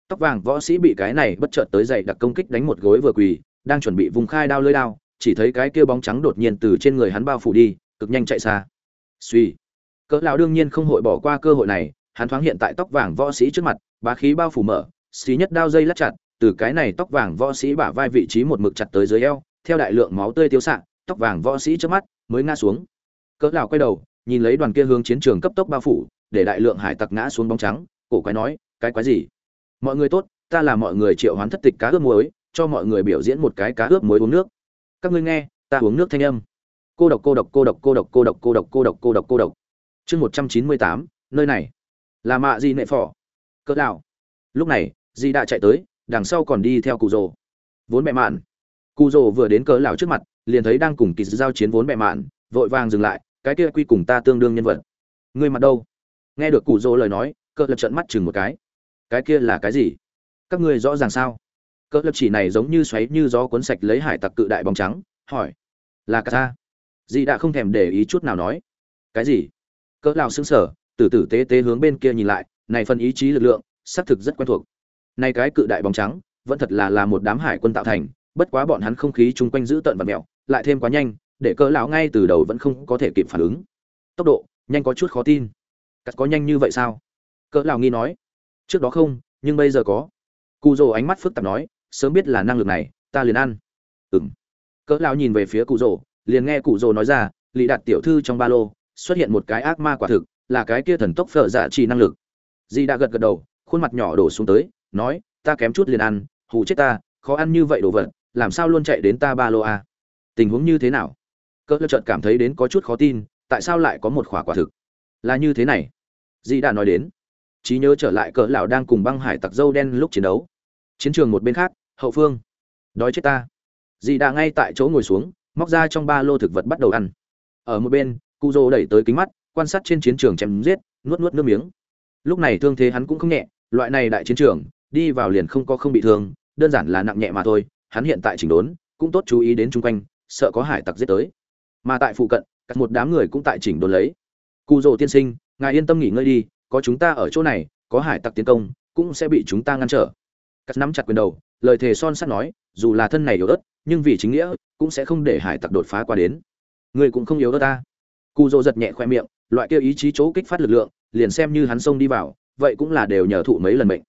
Tóc vàng võ sĩ bị cái này bất chợt tới dậy đặc công kích đánh một gối vừa quỳ đang chuẩn bị vùng khai đao lưỡi đao, chỉ thấy cái kia bóng trắng đột nhiên từ trên người hắn bao phủ đi, cực nhanh chạy xa. Suy cỡ lão đương nhiên không hội bỏ qua cơ hội này, hắn thoáng hiện tại tóc vàng võ sĩ trước mặt, bá khí bao phủ mở, xí nhất đao dây lắt chặt, từ cái này tóc vàng võ sĩ bả vai vị trí một mực chặt tới dưới eo, theo đại lượng máu tươi tiêu xạ, tóc vàng võ sĩ trước mắt mới ngã xuống. Cỡ lão quay đầu, nhìn lấy đoàn kia hướng chiến trường cấp tốc bao phủ, để đại lượng hải tặc ngã xuống bóng trắng, cổ quái nói, cái quái gì? Mọi người tốt, ta là mọi người triệu hoán thất tịch cá ướp muối cho mọi người biểu diễn một cái cá ướp muối uống nước. Các ngươi nghe, ta uống nước thanh âm. Cô độc cô độc cô độc cô độc cô độc cô độc cô độc cô độc cô độc. Chương một trăm chín mươi tám, nơi này. Là mạ gì nệ phỏ. Cỡ đạo lúc này di đã chạy tới, đằng sau còn đi theo cụ rồ vốn mẹ mạn. Cụ rồ vừa đến cỡ lão trước mặt, liền thấy đang cùng kỳ giao chiến vốn mẹ mạn, vội vàng dừng lại, cái kia quy cùng ta tương đương nhân vật. Ngươi mặt đâu? Nghe được cụ rồ lời nói, cỡ lập trận mắt chừng một cái. Cái kia là cái gì? Các ngươi rõ ràng sao? Cỡ lập chỉ này giống như xoáy như gió cuốn sạch lấy hải tặc cự đại bóng trắng, hỏi, là cả ta dì đã không thèm để ý chút nào nói, cái gì? Cỡ lão sững sờ, từ tử tế tế hướng bên kia nhìn lại, này phần ý chí lực lượng, xác thực rất quen thuộc. Này cái cự đại bóng trắng, vẫn thật là là một đám hải quân tạo thành, bất quá bọn hắn không khí chung quanh giữ tận và mèo lại thêm quá nhanh, để cỡ lão ngay từ đầu vẫn không có thể kịp phản ứng. Tốc độ, nhanh có chút khó tin. Cắt có nhanh như vậy sao? Cỡ lão nghi nói, trước đó không, nhưng bây giờ có. Cù rồ ánh mắt phức tạp nói sớm biết là năng lực này, ta liền ăn. Ừm. Cỡ lão nhìn về phía cụ rồ, liền nghe cụ rồ nói ra lì đạt tiểu thư trong ba lô, xuất hiện một cái ác ma quả thực, là cái kia thần tốc phở dạ trì năng lực. Di đã gật gật đầu, khuôn mặt nhỏ đổ xuống tới, nói, ta kém chút liền ăn, hù chết ta, khó ăn như vậy đồ vật, làm sao luôn chạy đến ta ba lô a tình huống như thế nào? Cỡ lão chợt cảm thấy đến có chút khó tin, tại sao lại có một quả quả thực? Là như thế này. Di đã nói đến, trí nhớ trở lại cỡ lão đang cùng băng hải tặc dâu đen lúc chiến đấu. Chiến trường một bên khác hậu phương. Đói chết ta. Dì đã ngay tại chỗ ngồi xuống, móc ra trong ba lô thực vật bắt đầu ăn. Ở một bên, cụ dô đẩy tới kính mắt, quan sát trên chiến trường chém giết, nuốt nuốt nước miếng. Lúc này thương thế hắn cũng không nhẹ, loại này đại chiến trường, đi vào liền không có không bị thương, đơn giản là nặng nhẹ mà thôi, hắn hiện tại chỉnh đốn, cũng tốt chú ý đến chung quanh, sợ có hải tặc giết tới. Mà tại phụ cận cắt một đám người cũng tại chỉnh đốn lấy. Cụ rồ tiên sinh, ngài yên tâm nghỉ ngơi đi, có chúng ta ở chỗ này, có hải tặc tiến công, cũng sẽ bị chúng ta ngăn trở. Cắt nắm chặt quyền đầu lời thề son sắt nói, dù là thân này yếu ớt, nhưng vì chính nghĩa, cũng sẽ không để hải tặc đột phá qua đến. Người cũng không yếu ớt ta. Cụ rồ giật nhẹ khoe miệng, loại kia ý chí chỗ kích phát lực lượng, liền xem như hắn xông đi vào, vậy cũng là đều nhờ thụ mấy lần mệnh.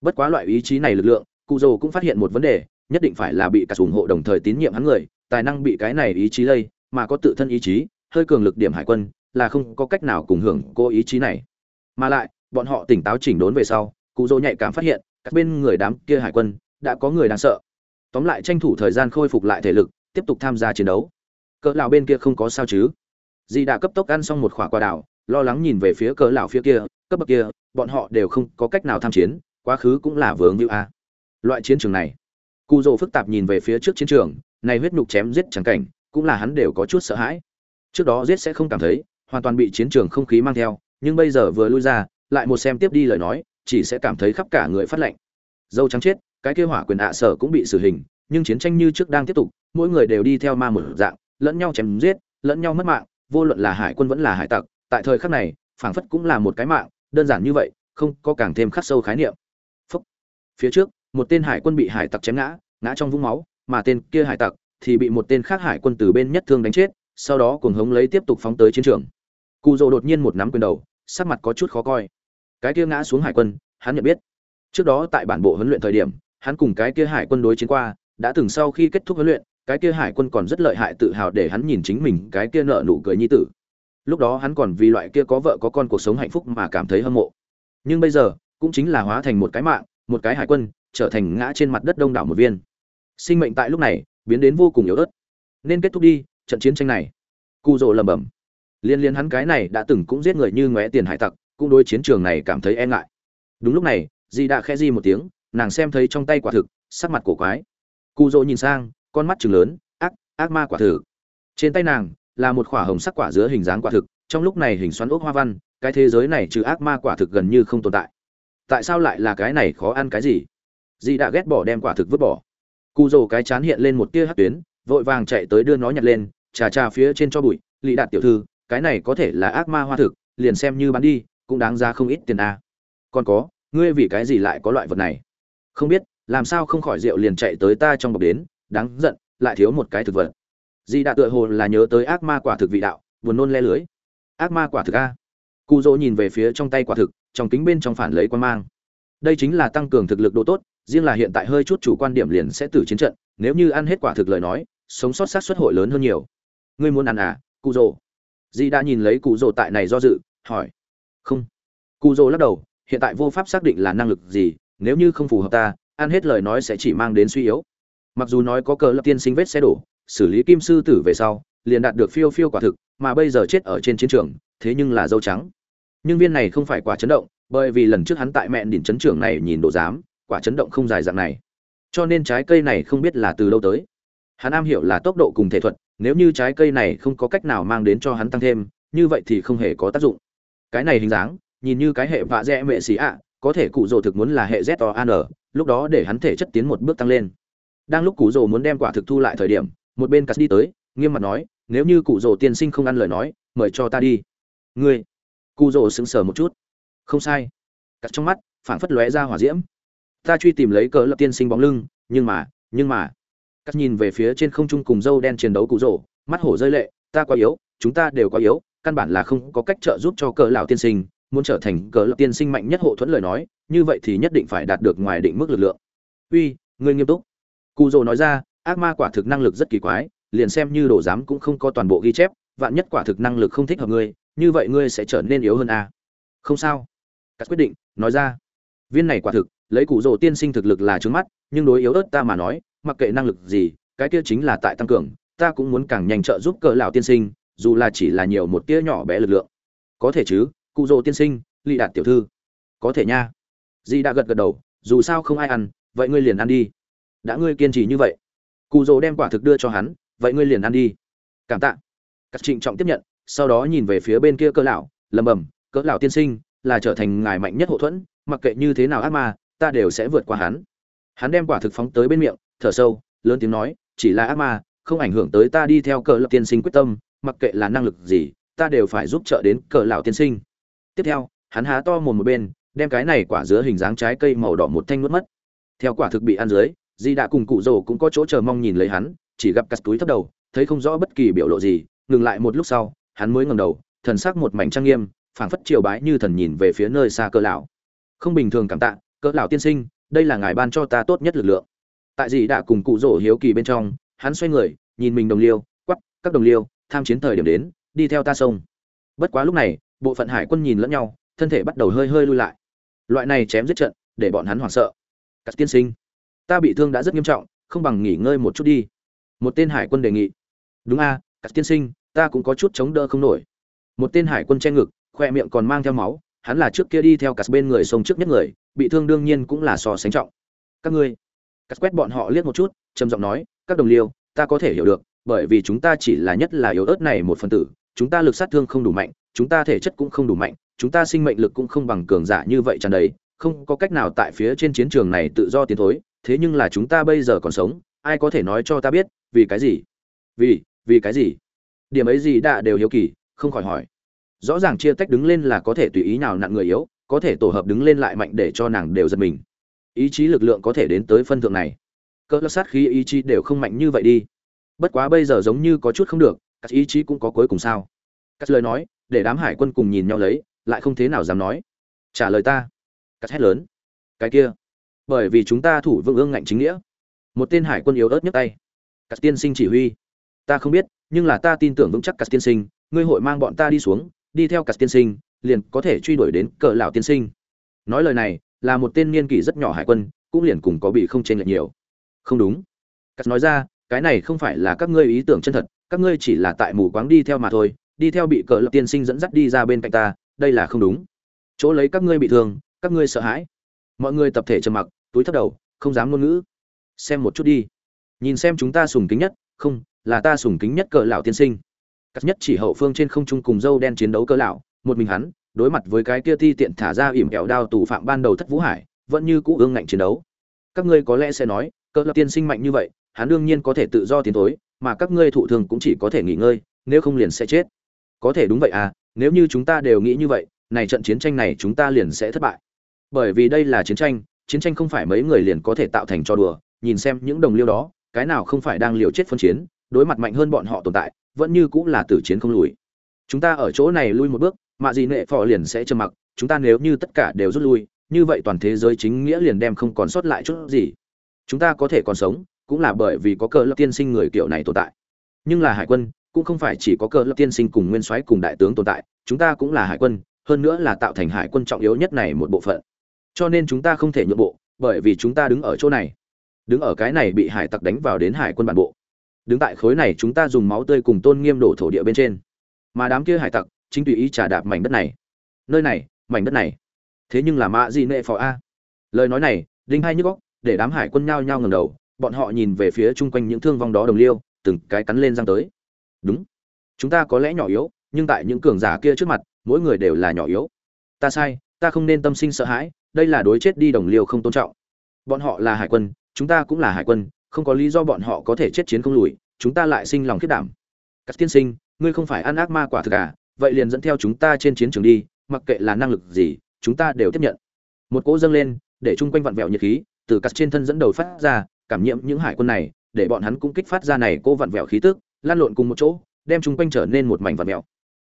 Bất quá loại ý chí này lực lượng cụ rồ cũng phát hiện một vấn đề, nhất định phải là bị cả ủng hộ đồng thời tín nhiệm hắn người, tài năng bị cái này ý chí lây, mà có tự thân ý chí, hơi cường lực điểm hải quân, là không có cách nào cùng hưởng cô ý chí này. Mà lại, bọn họ tỉnh táo chỉnh đốn về sau cụ dỗ nhạy cảm phát hiện, các bên người đám kia hải quân đã có người đáng sợ. Tóm lại tranh thủ thời gian khôi phục lại thể lực, tiếp tục tham gia chiến đấu. Cỡ lão bên kia không có sao chứ? Di đã cấp tốc ăn xong một khỏa quả đào lo lắng nhìn về phía cỡ lão phía kia, cấp bậc kia, bọn họ đều không có cách nào tham chiến, quá khứ cũng là vướng như a. Loại chiến trường này cụ dỗ phức tạp nhìn về phía trước chiến trường, này huyết nhục chém giết chẳng cảnh, cũng là hắn đều có chút sợ hãi. Trước đó giết sẽ không cảm thấy, hoàn toàn bị chiến trường không khí mang theo, nhưng bây giờ vừa lui ra, lại một xem tiếp đi lời nói, chỉ sẽ cảm thấy khắp cả người phát lạnh. Dâu trắng chết cái kêu hỏa quyền ạ sở cũng bị xử hình, nhưng chiến tranh như trước đang tiếp tục, mỗi người đều đi theo ma một dạng, lẫn nhau chém giết, lẫn nhau mất mạng, vô luận là hải quân vẫn là hải tặc, tại thời khắc này, phảng phất cũng là một cái mạng, đơn giản như vậy, không có càng thêm khắc sâu khái niệm. Phúc. phía trước, một tên hải quân bị hải tặc chém ngã ngã trong vũng máu, mà tên kia hải tặc thì bị một tên khác hải quân từ bên nhất thương đánh chết, sau đó cuồng hống lấy tiếp tục phóng tới chiến trường. Cụ rồ đột nhiên một nắm quyền đầu, sắc mặt có chút khó coi. Cái kia ngã xuống hải quân, hắn nhận biết. Trước đó tại bản bộ huấn luyện thời điểm hắn cùng cái kia hải quân đối chiến qua, đã từng sau khi kết thúc huấn luyện, cái kia hải quân còn rất lợi hại tự hào để hắn nhìn chính mình cái kia nợ nụ cười nhi tử. Lúc đó hắn còn vì loại kia có vợ có con cuộc sống hạnh phúc mà cảm thấy hâm mộ. Nhưng bây giờ, cũng chính là hóa thành một cái mạng, một cái hải quân, trở thành ngã trên mặt đất đông đảo một viên. Sinh mệnh tại lúc này, biến đến vô cùng yếu ớt. Nên kết thúc đi, trận chiến tranh này. Cụ rồ lẩm bẩm. Liên liên hắn cái này đã từng cũng giết người như ngóe tiền hải tặc, cũng đối chiến trường này cảm thấy e ngại. Đúng lúc này, di đã khẽ di một tiếng nàng xem thấy trong tay quả thực, sắc mặt cổ quái. Cụ dỗ nhìn sang, con mắt trừng lớn, ác ác ma quả thực. Trên tay nàng, là một quả hồng sắc quả giữa hình dáng quả thực, trong lúc này hình xoắn ốc hoa văn, cái thế giới này trừ ác ma quả thực gần như không tồn tại. Tại sao lại là cái này khó ăn cái gì? Di đã ghét bỏ đem quả thực vứt bỏ. Cụ dỗ cái chán hiện lên một tia hát tuyến, vội vàng chạy tới đưa nó nhặt lên, trà trà phía trên cho bụi, lị đạt tiểu thư, cái này có thể là ác ma hoa thực, liền xem như bán đi, cũng đáng ra không ít tiền a. Còn có, ngươi vì cái gì lại có loại vật này? Không biết, làm sao không khỏi rượu liền chạy tới ta trong bọc đến, đáng giận, lại thiếu một cái thực vật. Di đã tựa hồ là nhớ tới ác ma quả thực vị đạo, buồn nôn le lưới. Ác ma quả thực a. Cụ dỗ nhìn về phía trong tay quả thực, trong kính bên trong phản lấy quan mang. Đây chính là tăng cường thực lực độ tốt, riêng là hiện tại hơi chút chủ quan điểm liền sẽ tử chiến trận, nếu như ăn hết quả thực lời nói, sống sót sát xuất hội lớn hơn nhiều. Ngươi muốn ăn à cụ dỗ? Di đã nhìn lấy cụ dỗ tại này do dự, hỏi. Không. Cụ dỗ lắc đầu, hiện tại vô pháp xác định là năng lực gì nếu như không phù hợp ta, ăn hết lời nói sẽ chỉ mang đến suy yếu. Mặc dù nói có cờ lập tiên sinh vết xe đổ, xử lý kim sư tử về sau, liền đạt được phiêu phiêu quả thực, mà bây giờ chết ở trên chiến trường, thế nhưng là dâu trắng. Nhưng viên này không phải quả chấn động, bởi vì lần trước hắn tại mẹn đỉnh chấn trường này nhìn độ dám quả chấn động không dài dạng này. Cho nên trái cây này không biết là từ đâu tới. Hắn am hiểu là tốc độ cùng thể thuật, nếu như trái cây này không có cách nào mang đến cho hắn tăng thêm, như vậy thì không hề có tác dụng. Cái này hình dáng, nhìn như cái hệ vạ dẹ mệ xì ạ có thể cụ rồ thực muốn là hệ z o an lúc đó để hắn thể chất tiến một bước tăng lên. Đang lúc cụ rồ muốn đem quả thực thu lại thời điểm, một bên cắt đi tới, nghiêm mặt nói, nếu như cụ rồ tiên sinh không ăn lời nói, mời cho ta đi. Ngươi? Cụ rồ sững sờ một chút. Không sai. Cắt trong mắt phảng phất lóe ra hỏa diễm. Ta truy tìm lấy cờ lập tiên sinh bóng lưng, nhưng mà nhưng mà. Cắt nhìn về phía trên không trung cùng dâu đen chiến đấu cụ rồ, mắt hổ rơi lệ, ta quá yếu, chúng ta đều quá yếu, căn bản là không có cách trợ giúp cho cờ lão tiên sinh muốn trở thành cờ lập tiên sinh mạnh nhất hộ thuẫn lời nói, như vậy thì nhất định phải đạt được ngoài định mức lực lượng. Uy, ngươi nghiêm túc. Cụ dồ nói ra, ác ma quả thực năng lực rất kỳ quái, liền xem như đồ giám cũng không có toàn bộ ghi chép, vạn nhất quả thực năng lực không thích hợp ngươi, như vậy ngươi sẽ trở nên yếu hơn a. Không sao. Cắt quyết định, nói ra. Viên này quả thực, lấy cụ rồ tiên sinh thực lực là trướng mắt, nhưng đối yếu ớt ta mà nói, mặc kệ năng lực gì, cái kia chính là tại tăng cường, ta cũng muốn càng nhanh trợ giúp cỡ lão tiên sinh, dù là chỉ là nhiều một tia nhỏ bé lực lượng. Có thể chứ? Cụ rồ tiên sinh lị đạt tiểu thư. Có thể nha. Di đã gật gật đầu, dù sao không ai ăn, vậy ngươi liền ăn đi. Đã ngươi kiên trì như vậy, cụ rồ đem quả thực đưa cho hắn, vậy ngươi liền ăn đi. Cảm tạ. Các trịnh trọng tiếp nhận, sau đó nhìn về phía bên kia cỡ lão lầm bầm cỡ lão tiên sinh, là trở thành ngài mạnh nhất hộ thuẫn, mặc kệ như thế nào ác ma, ta đều sẽ vượt qua hắn. Hắn đem quả thực phóng tới bên miệng, thở sâu, lớn tiếng nói, chỉ là ác ma, không ảnh hưởng tới ta đi theo cỡ lão tiên sinh quyết tâm, mặc kệ là năng lực gì, ta đều phải giúp trợ đến cỡ lão tiên sinh tiếp theo, hắn há to mồm một bên, đem cái này quả dứa hình dáng trái cây màu đỏ một thanh nuốt mất. Theo quả thực bị ăn dưới, di đã cùng cụ rồ cũng có chỗ chờ mong nhìn lấy hắn, chỉ gặp cắt túi thấp đầu, thấy không rõ bất kỳ biểu lộ gì, ngừng lại một lúc sau, hắn mới ngẩng đầu, thần sắc một mảnh trang nghiêm, phảng phất triều bái như thần nhìn về phía nơi xa cỡ lão. Không bình thường cảm tạ, cỡ lão tiên sinh, đây là ngài ban cho ta tốt nhất lực lượng. Tại gì đã cùng cụ rổ hiếu kỳ bên trong, hắn xoay người, nhìn mình đồng liêu quắp các đồng liêu, tham chiến thời điểm đến, đi theo ta sông. Bất quá lúc này bộ phận hải quân nhìn lẫn nhau thân thể bắt đầu hơi hơi lui lại. Loại này chém giết trận để bọn hắn hoảng sợ. Cắt tiên sinh ta bị thương đã rất nghiêm trọng không bằng nghỉ ngơi một chút đi. Một tên hải quân đề nghị. Đúng a à, cắt tiên sinh ta cũng có chút chống đỡ không nổi. Một tên hải quân che ngực khoe miệng còn mang theo máu hắn là trước kia đi theo cắt bên người sông trước nhất người bị thương đương nhiên cũng là so sánh trọng. Các ngươi cắt quét bọn họ liếc một chút trầm giọng nói các đồng liêu ta có thể hiểu được bởi vì chúng ta chỉ là nhất là yếu ớt này một phần tử chúng ta lực sát thương không đủ mạnh chúng ta thể chất cũng không đủ mạnh, chúng ta sinh mệnh lực cũng không bằng cường giả như vậy tràn đầy, không có cách nào tại phía trên chiến trường này tự do tiến thối, thế nhưng là chúng ta bây giờ còn sống, ai có thể nói cho ta biết, vì cái gì? Vì vì cái gì? Điểm ấy gì đã đều hiếu kỳ, không khỏi hỏi. Rõ ràng chia tách đứng lên là có thể tùy ý nào nặng người yếu, có thể tổ hợp đứng lên lại mạnh để cho nàng đều giật mình. Ý chí lực lượng có thể đến tới phân thượng này. Cỡ sát khí ý chí đều không mạnh như vậy đi. Bất quá bây giờ giống như có chút không được, các ý chí cũng có cuối cùng sao? Các lời nói để đám hải quân cùng nhìn nhau lấy, lại không thế nào dám nói. Trả lời ta. Cắt hét lớn. Cái kia. Bởi vì chúng ta thủ vững ương ngạnh chính nghĩa. Một tên hải quân yếu ớt nhấc tay. Cắt tiên sinh chỉ huy. Ta không biết, nhưng là ta tin tưởng vững chắc cắt tiên sinh. Ngươi hội mang bọn ta đi xuống, đi theo cắt tiên sinh, liền có thể truy đuổi đến cờ lão tiên sinh. Nói lời này, là một tên niên kỷ rất nhỏ hải quân, cũng liền cùng có bị không chênh lệch nhiều. Không đúng. Cắt nói ra, cái này không phải là các ngươi ý tưởng chân thật, các ngươi chỉ là tại mù quáng đi theo mà thôi đi theo bị cờ lập tiên sinh dẫn dắt đi ra bên cạnh ta, đây là không đúng. Chỗ lấy các ngươi bị thương, các ngươi sợ hãi. Mọi người tập thể trầm mặc, túi thấp đầu, không dám ngôn ngữ. Xem một chút đi. Nhìn xem chúng ta sùng kính nhất, không, là ta sùng kính nhất cờ lão tiên sinh. Cắt nhất chỉ hậu phương trên không trung cùng dâu đen chiến đấu cờ lão, một mình hắn, đối mặt với cái kia thi tiện thả ra ỉm kẹo đao tù phạm ban đầu thất vũ hải, vẫn như cũ ương ngạnh chiến đấu. Các ngươi có lẽ sẽ nói, cờ lão tiên sinh mạnh như vậy, hắn đương nhiên có thể tự do tiến thối, mà các ngươi thụ thường cũng chỉ có thể nghỉ ngơi, nếu không liền sẽ chết có thể đúng vậy à nếu như chúng ta đều nghĩ như vậy, này trận chiến tranh này chúng ta liền sẽ thất bại. Bởi vì đây là chiến tranh chiến tranh không phải mấy người liền có thể tạo thành cho đùa, nhìn xem những đồng liêu đó, cái nào không phải đang liều chết phân chiến, đối mặt mạnh hơn bọn họ tồn tại, vẫn như cũng là tử chiến không lùi. Chúng ta ở chỗ này lui một bước mạ gì nệ phò liền sẽ trầm mặc, chúng ta nếu như tất cả đều rút lui, như vậy toàn thế giới chính nghĩa liền đem không còn sót lại chút gì. Chúng ta có thể còn sống, cũng là bởi vì có cơ lập tiên sinh người kiểu này tồn tại. Nhưng là hải quân cũng không phải chỉ có cơ lập tiên sinh cùng nguyên soái cùng đại tướng tồn tại, chúng ta cũng là hải quân, hơn nữa là tạo thành hải quân trọng yếu nhất này một bộ phận. Cho nên chúng ta không thể nhượng bộ, bởi vì chúng ta đứng ở chỗ này. Đứng ở cái này bị hải tặc đánh vào đến hải quân bản bộ. Đứng tại khối này chúng ta dùng máu tươi cùng tôn nghiêm đổ thổ địa bên trên. Mà đám kia hải tặc, chính tùy ý trả đạp mảnh đất này. Nơi này, mảnh đất này. Thế nhưng là mạ gì nệ phò a. Lời nói này, đinh hai nhức góc để đám hải quân nhao nhao ngầm đầu, bọn họ nhìn về phía chung quanh những thương vong đó đồng liêu, từng cái cắn lên răng tới đúng. Chúng ta có lẽ nhỏ yếu, nhưng tại những cường giả kia trước mặt, mỗi người đều là nhỏ yếu. Ta sai, ta không nên tâm sinh sợ hãi, đây là đối chết đi đồng liêu không tôn trọng. Bọn họ là hải quân, chúng ta cũng là hải quân, không có lý do bọn họ có thể chết chiến không lùi, chúng ta lại sinh lòng khiết đảm. Các tiên sinh, ngươi không phải ăn ác ma quả thực à? Vậy liền dẫn theo chúng ta trên chiến trường đi, mặc kệ là năng lực gì, chúng ta đều tiếp nhận. Một cỗ dâng lên, để chung quanh vặn vẹo nhiệt khí, từ cắt trên thân dẫn đầu phát ra, cảm nhiễm những hải quân này, để bọn hắn cũng kích phát ra này cô vặn vẹo khí tức lan lộn cùng một chỗ, đem chúng quanh trở nên một mảnh vật mèo.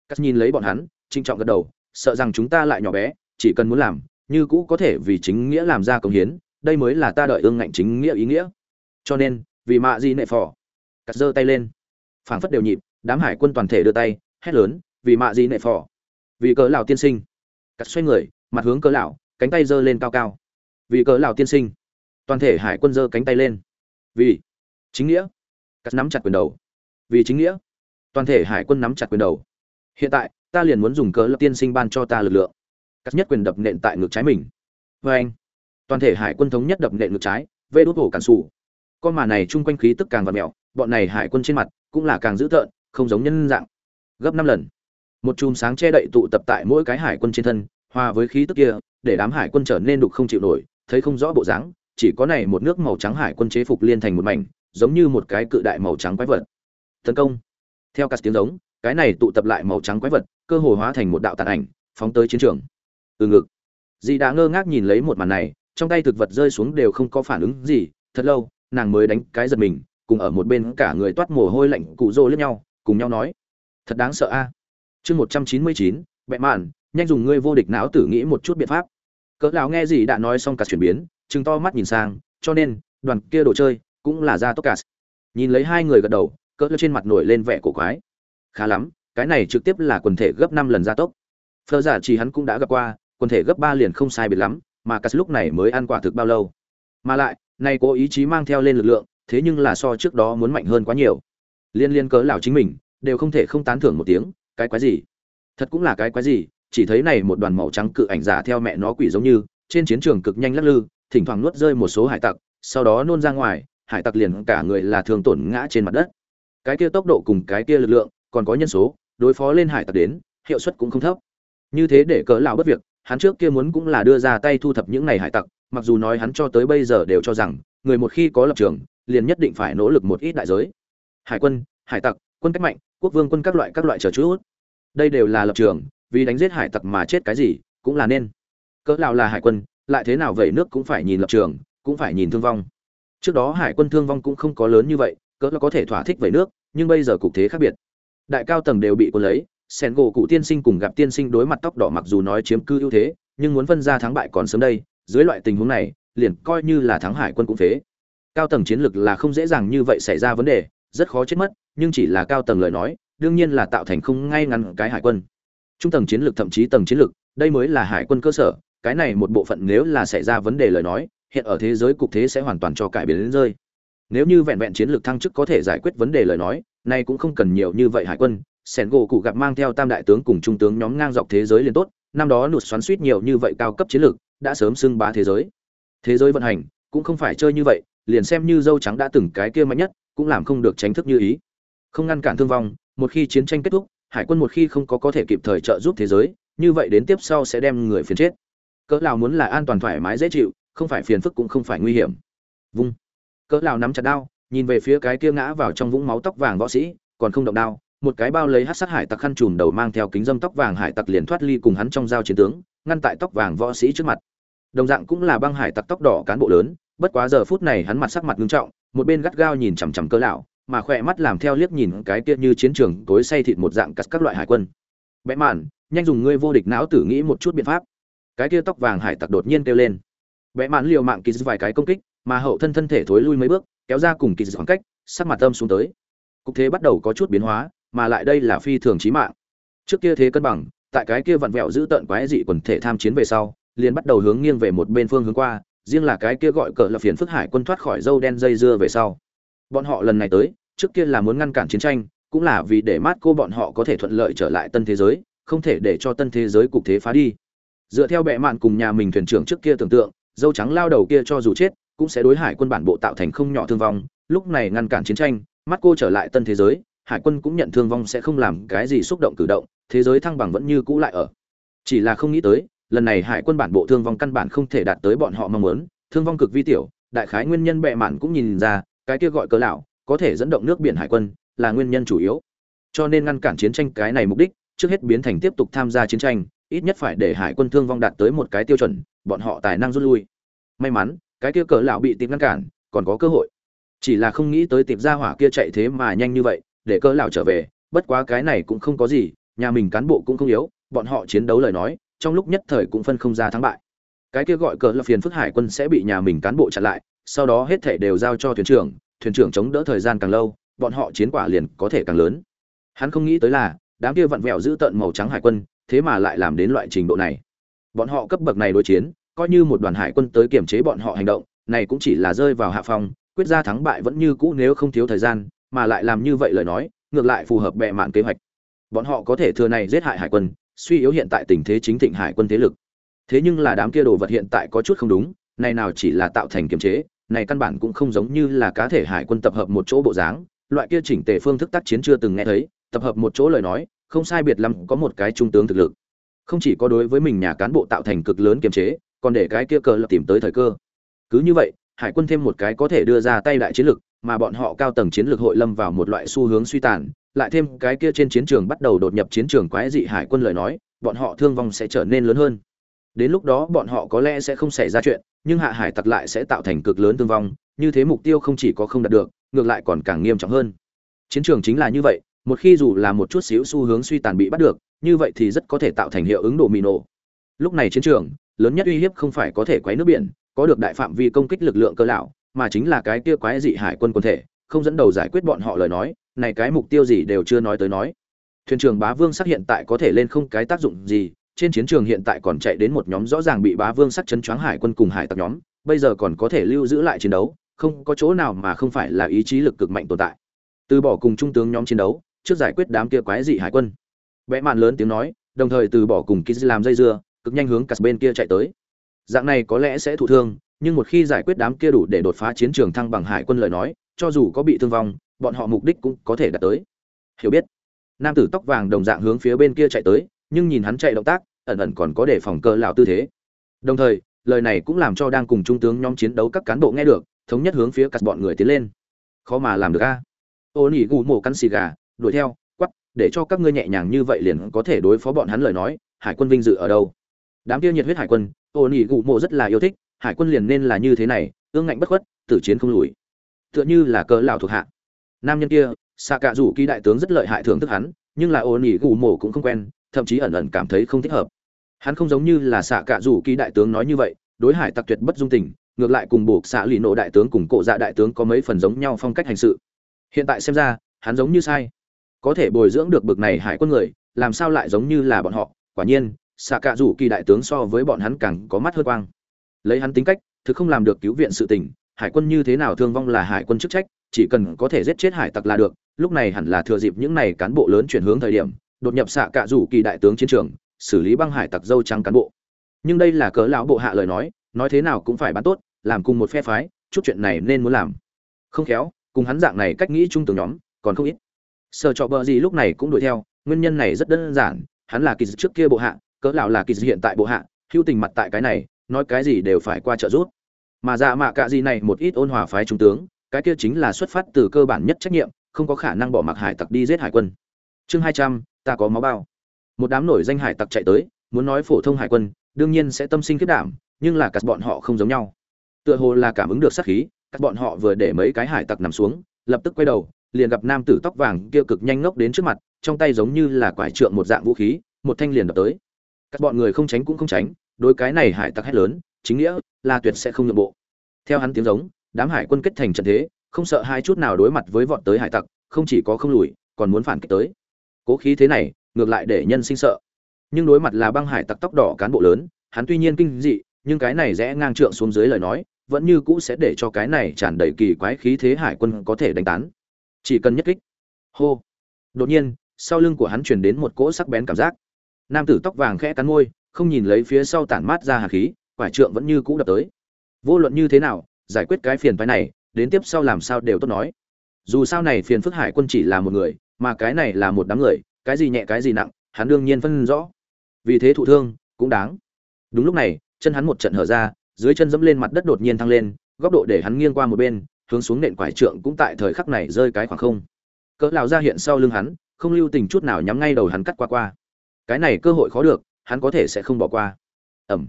Cắt nhìn lấy bọn hắn trinh trọng gật đầu, sợ rằng chúng ta lại nhỏ bé, chỉ cần muốn làm, như cũ có thể vì chính nghĩa làm ra công hiến, đây mới là ta đợi ương ngạnh chính nghĩa ý nghĩa. Cho nên, vì mạ gì nệ phò. Cắt giơ tay lên. Phảng phất đều nhịp, đám hải quân toàn thể đưa tay, hét lớn, vì mạ gì nệ phò. Vì cỡ lão tiên sinh. Cắt xoay người, mặt hướng cỡ lão, cánh tay giơ lên cao cao. Vì cỡ lão tiên sinh. Toàn thể hải quân giơ cánh tay lên. Vì chính nghĩa. Cắt nắm chặt quyền đầu vì chính nghĩa. Toàn thể hải quân nắm chặt quyền đầu. Hiện tại, ta liền muốn dùng cỡ lập tiên sinh ban cho ta lực lượng. Cắt nhất quyền đập nện tại ngực trái mình. Vê anh, toàn thể hải quân thống nhất đập nện ngực trái, vê đốt hổ cản sủ. Con mà này chung quanh khí tức càng và mẹo, bọn này hải quân trên mặt cũng là càng dữ tợn, không giống nhân dạng. Gấp năm lần. Một chùm sáng che đậy tụ tập tại mỗi cái hải quân trên thân, hòa với khí tức kia, để đám hải quân trở nên đục không chịu nổi, thấy không rõ bộ dáng, chỉ có này một nước màu trắng hải quân chế phục liên thành một mảnh, giống như một cái cự đại màu trắng quái vật tấn công. Theo các tiếng giống, cái này tụ tập lại màu trắng quái vật, cơ hồ hóa thành một đạo tàn ảnh, phóng tới chiến trường. Từ ngực. Dì đã ngơ ngác nhìn lấy một màn này, trong tay thực vật rơi xuống đều không có phản ứng gì, thật lâu, nàng mới đánh cái giật mình, cùng ở một bên cả người toát mồ hôi lạnh cụ rô lẫn nhau, cùng nhau nói, thật đáng sợ a. Chương một trăm chín mươi chín, bẹ mạn, nhanh dùng ngươi vô địch não tử nghĩ một chút biện pháp. Cỡ lão nghe gì đã nói xong cả chuyển biến chừng to mắt nhìn sang, cho nên, đoàn kia đồ chơi cũng là ra tốc cả nhìn lấy hai người gật đầu cỡ trên mặt nổi lên vẻ cổ quái. Khá lắm, cái này trực tiếp là quần thể gấp năm lần gia tốc. Phở giả chỉ hắn cũng đã gặp qua, quần thể gấp ba liền không sai biệt lắm, mà cắt lúc này mới ăn quả thực bao lâu. Mà lại nay cố ý chí mang theo lên lực lượng, thế nhưng là so trước đó muốn mạnh hơn quá nhiều. Liên liên cớ lão chính mình, đều không thể không tán thưởng một tiếng, cái quái gì? Thật cũng là cái quái gì, chỉ thấy này một đoàn màu trắng cự ảnh giả theo mẹ nó quỷ giống như, trên chiến trường cực nhanh lắc lư, thỉnh thoảng nuốt rơi một số hải tặc, sau đó nôn ra ngoài, hải tặc liền cả người là thường tổn ngã trên mặt đất cái kia tốc độ cùng cái kia lực lượng, còn có nhân số, đối phó lên hải tặc đến, hiệu suất cũng không thấp. Như thế để cỡ lão bất việc, hắn trước kia muốn cũng là đưa ra tay thu thập những này hải tặc, mặc dù nói hắn cho tới bây giờ đều cho rằng, người một khi có lập trường, liền nhất định phải nỗ lực một ít đại giới. Hải quân, hải tặc, quân cách mạnh, quốc vương quân các loại các loại chờ chút. Đây đều là lập trường, vì đánh giết hải tặc mà chết cái gì, cũng là nên. Cỡ lão là hải quân, lại thế nào vậy nước cũng phải nhìn lập trường, cũng phải nhìn thương vong. Trước đó hải quân thương vong cũng không có lớn như vậy cỡ là có thể thỏa thích với nước, nhưng bây giờ cục thế khác biệt. Đại cao tầng đều bị quân lấy, sen gỗ cụ tiên sinh cùng gặp tiên sinh đối mặt tóc đỏ mặc dù nói chiếm cư ưu thế, nhưng muốn phân ra thắng bại còn sớm đây, dưới loại tình huống này, liền coi như là thắng hải quân cũng phế. Cao tầng chiến lược là không dễ dàng như vậy xảy ra vấn đề, rất khó chết mất, nhưng chỉ là cao tầng lời nói, đương nhiên là tạo thành không ngay ngắn cái hải quân. Trung tầng chiến lược thậm chí tầng chiến lược đây mới là hải quân cơ sở, cái này một bộ phận nếu là xảy ra vấn đề lời nói, hiện ở thế giới cục thế sẽ hoàn toàn cho cải biến đến rơi nếu như vẹn vẹn chiến lược thăng chức có thể giải quyết vấn đề lời nói, nay cũng không cần nhiều như vậy hải quân. Sẻn gỗ cụ gặp mang theo tam đại tướng cùng trung tướng nhóm ngang dọc thế giới liền tốt, năm đó nụt xoắn suýt nhiều như vậy cao cấp chiến lược, đã sớm xưng bá thế giới. Thế giới vận hành, cũng không phải chơi như vậy, liền xem như dâu trắng đã từng cái kia mạnh nhất, cũng làm không được tránh thức như ý. Không ngăn cản thương vong, một khi chiến tranh kết thúc, hải quân một khi không có có thể kịp thời trợ giúp thế giới, như vậy đến tiếp sau sẽ đem người phiền chết. Cỡ nào muốn là an toàn thoải mái dễ chịu, không phải phiền phức cũng không phải nguy hiểm. Vung cỡ lão nắm chặt đao, nhìn về phía cái kia ngã vào trong vũng máu tóc vàng võ sĩ, còn không động đao, một cái bao lấy hát sát hải tặc khăn trùm đầu mang theo kính dâm tóc vàng hải tặc liền thoát ly cùng hắn trong giao chiến tướng, ngăn tại tóc vàng võ sĩ trước mặt. Đồng dạng cũng là băng hải tặc tóc đỏ cán bộ lớn, bất quá giờ phút này hắn mặt sắc mặt nghiêm trọng, một bên gắt gao nhìn chằm chằm cơ lão mà khỏe mắt làm theo liếc nhìn cái kia như chiến trường tối say thịt một dạng cắt các loại hải quân. Bẽ mạn, nhanh dùng ngươi vô địch não tử nghĩ một chút biện pháp. Cái kia tóc vàng hải tặc đột nhiên kêu lên. Bẽ mạn liều mạng kỳ vài cái công kích mà hậu thân thân thể thối lui mấy bước, kéo ra cùng kỳ khoảng cách, sắc mặt tâm xuống tới. Cục thế bắt đầu có chút biến hóa, mà lại đây là phi thường chí mạng. Trước kia thế cân bằng, tại cái kia vặn vẹo giữ tận quái dị quần thể tham chiến về sau, liền bắt đầu hướng nghiêng về một bên phương hướng qua, riêng là cái kia gọi cờ là phiền phức hải quân thoát khỏi dâu đen dây dưa về sau. Bọn họ lần này tới, trước kia là muốn ngăn cản chiến tranh, cũng là vì để mát cô bọn họ có thể thuận lợi trở lại tân thế giới, không thể để cho tân thế giới cục thế phá đi. Dựa theo bệ mạn cùng nhà mình thuyền trưởng trước kia tưởng tượng, dâu trắng lao đầu kia cho dù chết cũng sẽ đối hải quân bản bộ tạo thành không nhỏ thương vong, lúc này ngăn cản chiến tranh, mắt cô trở lại tân thế giới, hải quân cũng nhận thương vong sẽ không làm cái gì xúc động cử động, thế giới thăng bằng vẫn như cũ lại ở. Chỉ là không nghĩ tới, lần này hải quân bản bộ thương vong căn bản không thể đạt tới bọn họ mong muốn, thương vong cực vi tiểu, đại khái nguyên nhân bệ mạn cũng nhìn ra, cái kia gọi cớ lão, có thể dẫn động nước biển hải quân, là nguyên nhân chủ yếu. Cho nên ngăn cản chiến tranh cái này mục đích, trước hết biến thành tiếp tục tham gia chiến tranh, ít nhất phải để hải quân thương vong đạt tới một cái tiêu chuẩn, bọn họ tài năng rút lui. May mắn cái kia cỡ lão bị tìm ngăn cản, còn có cơ hội. Chỉ là không nghĩ tới tìm ra hỏa kia chạy thế mà nhanh như vậy, để cỡ lão trở về, bất quá cái này cũng không có gì, nhà mình cán bộ cũng không yếu, bọn họ chiến đấu lời nói, trong lúc nhất thời cũng phân không ra thắng bại. Cái kia gọi cỡ là phiền phức hải quân sẽ bị nhà mình cán bộ chặn lại, sau đó hết thể đều giao cho thuyền trưởng thuyền trưởng chống đỡ thời gian càng lâu, bọn họ chiến quả liền có thể càng lớn. Hắn không nghĩ tới là, đám kia vặn vẹo giữ tận màu trắng hải quân, thế mà lại làm đến loại trình độ này. Bọn họ cấp bậc này đối chiến coi như một đoàn hải quân tới kiểm chế bọn họ hành động, này cũng chỉ là rơi vào hạ phong, quyết ra thắng bại vẫn như cũ nếu không thiếu thời gian, mà lại làm như vậy lời nói, ngược lại phù hợp bệ mạn kế hoạch. Bọn họ có thể thừa này giết hại hải quân, suy yếu hiện tại tình thế chính thịnh hải quân thế lực. Thế nhưng là đám kia đồ vật hiện tại có chút không đúng, này nào chỉ là tạo thành kiềm chế, này căn bản cũng không giống như là cá thể hải quân tập hợp một chỗ bộ dáng, loại kia chỉnh tề phương thức tác chiến chưa từng nghe thấy, tập hợp một chỗ lời nói, không sai biệt lắm có một cái trung tướng thực lực. Không chỉ có đối với mình nhà cán bộ tạo thành cực lớn kiềm chế còn để cái kia cờ lập tìm tới thời cơ. Cứ như vậy, hải quân thêm một cái có thể đưa ra tay đại chiến lược mà bọn họ cao tầng chiến lược hội lâm vào một loại xu hướng suy tàn, lại thêm cái kia trên chiến trường bắt đầu đột nhập chiến trường quái dị hải quân lời nói, bọn họ thương vong sẽ trở nên lớn hơn. Đến lúc đó bọn họ có lẽ sẽ không xảy ra chuyện, nhưng hạ hải tặc lại sẽ tạo thành cực lớn thương vong, như thế mục tiêu không chỉ có không đạt được, ngược lại còn càng nghiêm trọng hơn. Chiến trường chính là như vậy, một khi dù là một chút xíu xu hướng suy tàn bị bắt được, như vậy thì rất có thể tạo thành hiệu ứng độ mì nổ. Lúc này chiến trường lớn nhất uy hiếp không phải có thể quấy nước biển, có được đại phạm vi công kích lực lượng cơ lão, mà chính là cái kia quái dị hải quân quân thể, không dẫn đầu giải quyết bọn họ lời nói, này cái mục tiêu gì đều chưa nói tới nói. Thuyền trưởng bá vương sắc hiện tại có thể lên không cái tác dụng gì, trên chiến trường hiện tại còn chạy đến một nhóm rõ ràng bị bá vương sắc chấn choáng hải quân cùng hải tặc nhóm, bây giờ còn có thể lưu giữ lại chiến đấu, không có chỗ nào mà không phải là ý chí lực cực mạnh tồn tại. Từ bỏ cùng trung tướng nhóm chiến đấu, trước giải quyết đám kia quái dị hải quân. Vẽ mạn lớn tiếng nói, đồng thời từ bỏ cùng ký làm dây dưa cực nhanh hướng cắt bên kia chạy tới. Dạng này có lẽ sẽ thụ thương, nhưng một khi giải quyết đám kia đủ để đột phá chiến trường thăng bằng hải quân lời nói, cho dù có bị thương vong, bọn họ mục đích cũng có thể đạt tới. Hiểu biết. Nam tử tóc vàng đồng dạng hướng phía bên kia chạy tới, nhưng nhìn hắn chạy động tác, ẩn ẩn còn có để phòng cơ lão tư thế. Đồng thời, lời này cũng làm cho đang cùng trung tướng nhóm chiến đấu các cán bộ nghe được, thống nhất hướng phía cắt bọn người tiến lên. Khó mà làm được a. Ô nỉ gù mổ căn xì gà, đuổi theo, quắp, để cho các ngươi nhẹ nhàng như vậy liền có thể đối phó bọn hắn lời nói, hải quân vinh dự ở đâu? Đám kia nhiệt huyết hải quân, ô nỉ gụ mộ rất là yêu thích, hải quân liền nên là như thế này, ương ngạnh bất khuất, tử chiến không lùi. Tựa như là cỡ lão thuộc hạ. Nam nhân kia xạ cạ rủ ký đại tướng rất lợi hại thưởng thức hắn, nhưng là ô nỉ gù mổ cũng không quen, thậm chí ẩn ẩn cảm thấy không thích hợp. Hắn không giống như là xạ cạ rủ ký đại tướng nói như vậy, đối hải tặc tuyệt bất dung tình, ngược lại cùng buộc xạ lì nộ đại tướng cùng cổ dạ đại tướng có mấy phần giống nhau phong cách hành sự. Hiện tại xem ra, hắn giống như sai. Có thể bồi dưỡng được bực này hải quân người, làm sao lại giống như là bọn họ? Quả nhiên xạ cạ rủ kỳ đại tướng so với bọn hắn càng có mắt hơn quang. Lấy hắn tính cách, thực không làm được cứu viện sự tình, hải quân như thế nào thương vong là hải quân chức trách, chỉ cần có thể giết chết hải tặc là được, lúc này hẳn là thừa dịp những này cán bộ lớn chuyển hướng thời điểm, đột nhập xạ cạ rủ kỳ đại tướng chiến trường, xử lý băng hải tặc dâu trắng cán bộ. Nhưng đây là cớ lão bộ hạ lời nói nói thế nào cũng phải bán tốt, làm cùng một phe phái, chút chuyện này nên muốn làm. Không khéo, cùng hắn dạng này cách nghĩ chung từng nhóm, còn không ít. Sợ trọ bờ gì lúc này cũng đuổi theo, nguyên nhân này rất đơn giản, hắn là kỳ trước kia bộ hạ cỡ lão là kỳ hiện tại bộ hạ, hữu tình mặt tại cái này, nói cái gì đều phải qua trợ giúp. Mà dạ mạ cạ gì này một ít ôn hòa phái trung tướng, cái kia chính là xuất phát từ cơ bản nhất trách nhiệm, không có khả năng bỏ mặc hải tặc đi giết hải quân. Chương hai trăm, ta có máu bao. Một đám nổi danh hải tặc chạy tới, muốn nói phổ thông hải quân, đương nhiên sẽ tâm sinh kết đảm, nhưng là cả bọn họ không giống nhau. Tựa hồ là cảm ứng được sát khí các bọn họ vừa để mấy cái hải tặc nằm xuống, lập tức quay đầu, liền gặp nam tử tóc vàng kia cực nhanh ngốc đến trước mặt, trong tay giống như là quải trượng một dạng vũ khí, một thanh liền đập tới các bọn người không tránh cũng không tránh, đối cái này hải tặc hét lớn, chính nghĩa là tuyệt sẽ không nhượng bộ. Theo hắn tiếng giống, đám hải quân kết thành trận thế, không sợ hai chút nào đối mặt với vọt tới hải tặc, không chỉ có không lùi, còn muốn phản kích tới. Cố khí thế này, ngược lại để nhân sinh sợ. Nhưng đối mặt là băng hải tặc tóc đỏ cán bộ lớn, hắn tuy nhiên kinh dị, nhưng cái này rẽ ngang trượng xuống dưới lời nói, vẫn như cũ sẽ để cho cái này tràn đầy kỳ quái khí thế hải quân có thể đánh tán. Chỉ cần nhất kích. Hô. Đột nhiên, sau lưng của hắn truyền đến một cỗ sắc bén cảm giác nam tử tóc vàng khẽ cắn môi, không nhìn lấy phía sau tản mát ra hạt khí quải trượng vẫn như cũ đập tới. Vô luận như thế nào, giải quyết cái phiền phái này, đến tiếp sau làm sao đều tốt nói. Dù sao này phiền phức hải quân chỉ là một người, mà cái này là một đám người, cái gì nhẹ cái gì nặng, hắn đương nhiên phân rõ. Vì thế thụ thương, cũng đáng. Đúng lúc này, chân hắn một trận hở ra, dưới chân dẫm lên mặt đất đột nhiên thăng lên, góc độ để hắn nghiêng qua một bên, hướng xuống nện quải trượng cũng tại thời khắc này rơi cái khoảng không. Cỡ lão ra hiện sau lưng hắn, không lưu tình chút nào nhắm ngay đầu hắn cắt qua qua cái này cơ hội khó được, hắn có thể sẽ không bỏ qua. Ẩm.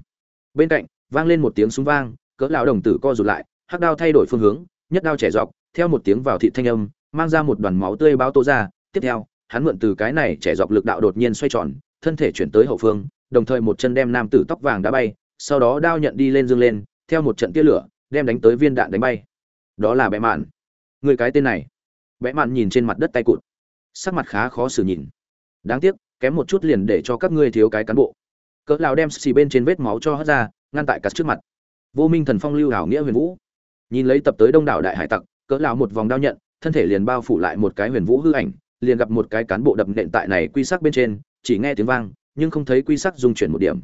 Bên cạnh, vang lên một tiếng súng vang, cỡ lão đồng tử co rụt lại, hắc đao thay đổi phương hướng, nhất đao trẻ dọc, theo một tiếng vào thị thanh âm, mang ra một đoàn máu tươi báo tố ra. Tiếp theo, hắn mượn từ cái này trẻ dọc lực đạo đột nhiên xoay tròn, thân thể chuyển tới hậu phương, đồng thời một chân đem nam tử tóc vàng đã bay, sau đó đao nhận đi lên dương lên, theo một trận tia lửa, đem đánh tới viên đạn đánh bay. Đó là bẽ mạn. Người cái tên này. Bẽ mạn nhìn trên mặt đất tay cụt. Sắc mặt khá khó xử nhìn. Đáng tiếc kém một chút liền để cho các ngươi thiếu cái cán bộ. Cỡ lão đem xì bên trên vết máu cho hất ra, ngăn tại cắt trước mặt. Vô minh thần phong lưu hảo nghĩa huyền vũ. Nhìn lấy tập tới đông đảo đại hải tặc, cỡ lão một vòng đao nhận, thân thể liền bao phủ lại một cái huyền vũ hư ảnh, liền gặp một cái cán bộ đập nện tại này quy sắc bên trên, chỉ nghe tiếng vang, nhưng không thấy quy sắc dung chuyển một điểm.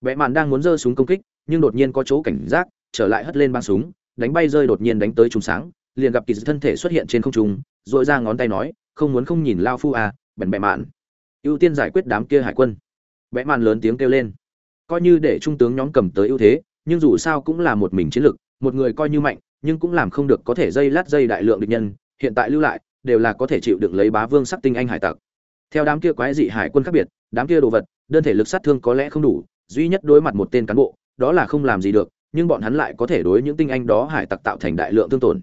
Vẽ mạn đang muốn giơ súng công kích, nhưng đột nhiên có chỗ cảnh giác, trở lại hất lên băng súng, đánh bay rơi đột nhiên đánh tới trùng sáng, liền gặp kỳ thân thể xuất hiện trên không trung dội ra ngón tay nói, không muốn không nhìn lao phu à bèn bẹ mạn ưu tiên giải quyết đám kia hải quân. Vẽ màn lớn tiếng kêu lên. Coi như để trung tướng nhóm cầm tới ưu thế, nhưng dù sao cũng là một mình chiến lực một người coi như mạnh, nhưng cũng làm không được có thể dây lát dây đại lượng địch nhân, hiện tại lưu lại, đều là có thể chịu được lấy bá vương sắc tinh anh hải tặc. Theo đám kia quái dị hải quân khác biệt, đám kia đồ vật, đơn thể lực sát thương có lẽ không đủ, duy nhất đối mặt một tên cán bộ, đó là không làm gì được, nhưng bọn hắn lại có thể đối những tinh anh đó hải tặc tạo thành đại lượng thương tổn.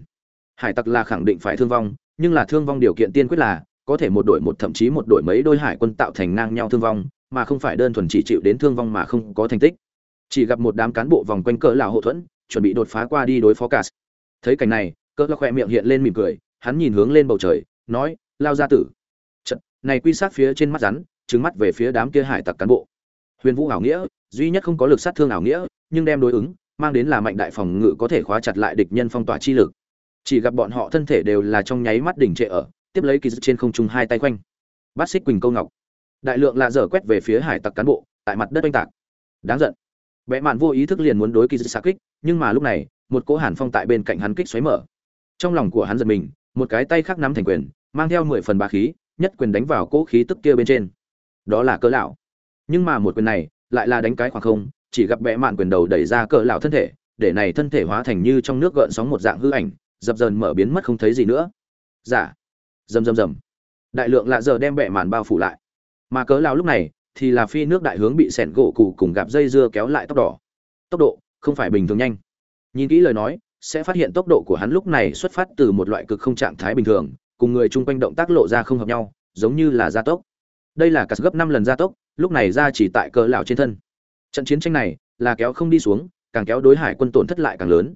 Hải tặc là khẳng định phải thương vong, nhưng là thương vong điều kiện tiên quyết là có thể một đội một thậm chí một đội mấy đôi hải quân tạo thành ngang nhau thương vong, mà không phải đơn thuần chỉ chịu đến thương vong mà không có thành tích. Chỉ gặp một đám cán bộ vòng quanh cỡ lão hậu thuẫn, chuẩn bị đột phá qua đi đối phó cả. Thấy cảnh này, cỡ lão khoe miệng hiện lên mỉm cười, hắn nhìn hướng lên bầu trời, nói, lao ra tử. Trận này quy sát phía trên mắt rắn, trừng mắt về phía đám kia hải tặc cán bộ. Huyền vũ ảo nghĩa, duy nhất không có lực sát thương ảo nghĩa, nhưng đem đối ứng, mang đến là mạnh đại phòng ngự có thể khóa chặt lại địch nhân phong tỏa chi lực. Chỉ gặp bọn họ thân thể đều là trong nháy mắt đỉnh trệ ở tiếp lấy kỳ dự trên không trung hai tay quanh bát xích quỳnh câu ngọc. Đại lượng lạ dở quét về phía hải tặc cán bộ, tại mặt đất oanh tạc. Đáng giận. Vẽ mạn vô ý thức liền muốn đối kỳ dự xa kích, nhưng mà lúc này, một cỗ hàn phong tại bên cạnh hắn kích xoáy mở. Trong lòng của hắn giật mình, một cái tay khác nắm thành quyền, mang theo mười phần ba khí, nhất quyền đánh vào cỗ khí tức kia bên trên. Đó là cỡ lão. Nhưng mà một quyền này, lại là đánh cái khoảng không, chỉ gặp vẽ mạn quyền đầu đẩy ra cỡ lão thân thể, để này thân thể hóa thành như trong nước gợn sóng một dạng hư ảnh, dập dần mở biến mất không thấy gì nữa. Giả dạ rầm rầm rầm. Đại lượng lạ giờ đem bẹ màn bao phủ lại. Mà cớ lao lúc này, thì là phi nước đại hướng bị sẻn gỗ cụ cùng gặp dây dưa kéo lại tốc độ. Tốc độ không phải bình thường nhanh. Nhìn kỹ lời nói, sẽ phát hiện tốc độ của hắn lúc này xuất phát từ một loại cực không trạng thái bình thường, cùng người chung quanh động tác lộ ra không hợp nhau, giống như là gia tốc. Đây là cắt gấp năm lần gia tốc, lúc này ra chỉ tại cỡ lão trên thân. Trận chiến tranh này là kéo không đi xuống, càng kéo đối hải quân tổn thất lại càng lớn.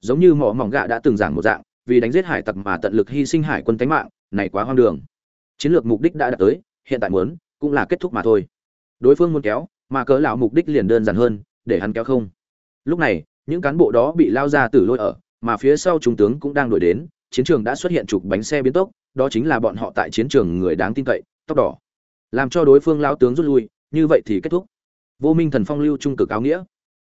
Giống như mỏ mỏng gạ đã từng giảng một dạng, vì đánh giết hải tặc mà tận lực hy sinh hải quân tánh mạng này quá hoang đường. Chiến lược mục đích đã đạt tới, hiện tại muốn, cũng là kết thúc mà thôi. Đối phương muốn kéo, mà cớ lão mục đích liền đơn giản hơn, để hắn kéo không. Lúc này, những cán bộ đó bị lao ra từ lôi ở, mà phía sau trung tướng cũng đang đuổi đến, chiến trường đã xuất hiện trục bánh xe biến tốc, đó chính là bọn họ tại chiến trường người đáng tin cậy, tóc đỏ. Làm cho đối phương lao tướng rút lui, như vậy thì kết thúc. Vô minh thần phong lưu trung cực áo nghĩa.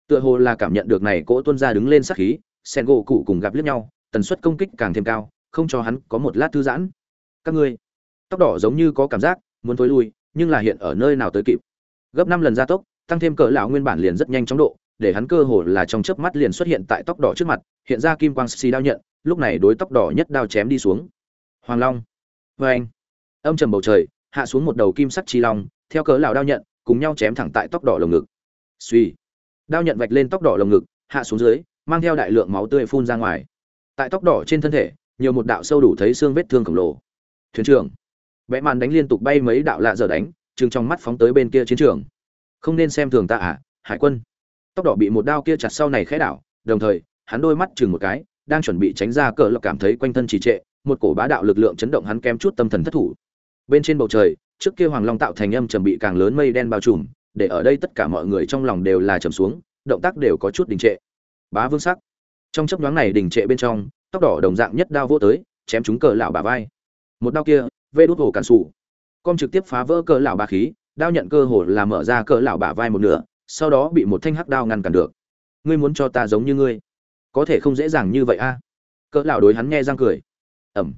Tựa hồ là cảm nhận được này cỗ tuân ra đứng lên sát khí sen gỗ cụ cùng gặp liếc nhau, tần suất công kích càng thêm cao, không cho hắn có một lát thư giãn các ngươi. Tóc đỏ giống như có cảm giác, muốn thối lui, nhưng là hiện ở nơi nào tới kịp. Gấp năm lần gia tốc, tăng thêm cỡ lão nguyên bản liền rất nhanh chóng độ, để hắn cơ hồ là trong chớp mắt liền xuất hiện tại tóc đỏ trước mặt, hiện ra kim quang xì đao nhận, lúc này đối tóc đỏ nhất đao chém đi xuống. Hoàng long. Vê anh. Âm trầm bầu trời, hạ xuống một đầu kim sắc chi long, theo cỡ lão đao nhận, cùng nhau chém thẳng tại tóc đỏ lồng ngực. Suy đao nhận vạch lên tóc đỏ lồng ngực, hạ xuống dưới, mang theo đại lượng máu tươi phun ra ngoài. Tại tóc đỏ trên thân thể, nhiều một đạo sâu đủ thấy xương vết thương khổng lồ thuyền trưởng. Vẽ màn đánh liên tục bay mấy đạo lạ giờ đánh, chừng trong mắt phóng tới bên kia chiến trường. Không nên xem thường ta à hải quân. Tóc đỏ bị một đao kia chặt sau này khẽ đảo, đồng thời, hắn đôi mắt chừng một cái, đang chuẩn bị tránh ra cờ lộc cảm thấy quanh thân trì trệ, một cổ bá đạo lực lượng chấn động hắn kém chút tâm thần thất thủ. Bên trên bầu trời, trước kia hoàng long tạo thành âm trầm bị càng lớn mây đen bao trùm, để ở đây tất cả mọi người trong lòng đều là trầm xuống, động tác đều có chút đình trệ. Bá vương sắc. Trong chấp nhoáng này đình trệ bên trong, tóc đỏ đồng dạng nhất đao vô tới, chém trúng cờ lão bà vai một đao kia, vê đốt hồ cản sủ. Com trực tiếp phá vỡ cỡ lão bà khí, đao nhận cơ hồ là mở ra cỡ lão bà vai một nửa, sau đó bị một thanh hắc đao ngăn cản được. Ngươi muốn cho ta giống như ngươi? Có thể không dễ dàng như vậy a? Cỡ lão đối hắn nghe răng cười. Ẩm.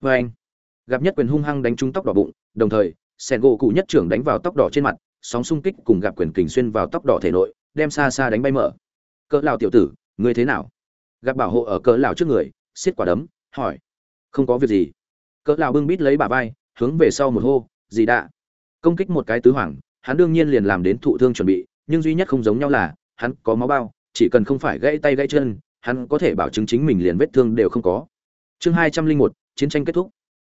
Với anh. Gặp nhất quyền hung hăng đánh trúng tóc đỏ bụng, đồng thời sẹn gỗ cụ nhất trưởng đánh vào tóc đỏ trên mặt, sóng xung kích cùng gặp quyền kình xuyên vào tóc đỏ thể nội, đem xa xa đánh bay mở. Cỡ lão tiểu tử, ngươi thế nào? Gặp bảo hộ ở cỡ lão trước người xiết quả đấm, hỏi. Không có việc gì cỡ lão bưng bít lấy bà vai, hướng về sau một hô gì đã công kích một cái tứ hoàng hắn đương nhiên liền làm đến thụ thương chuẩn bị, nhưng duy nhất không giống nhau là, hắn có máu bao, chỉ cần không phải gãy tay gãy chân, hắn có thể bảo chứng chính mình liền vết thương đều không có. Chương hai trăm linh một, chiến tranh kết thúc.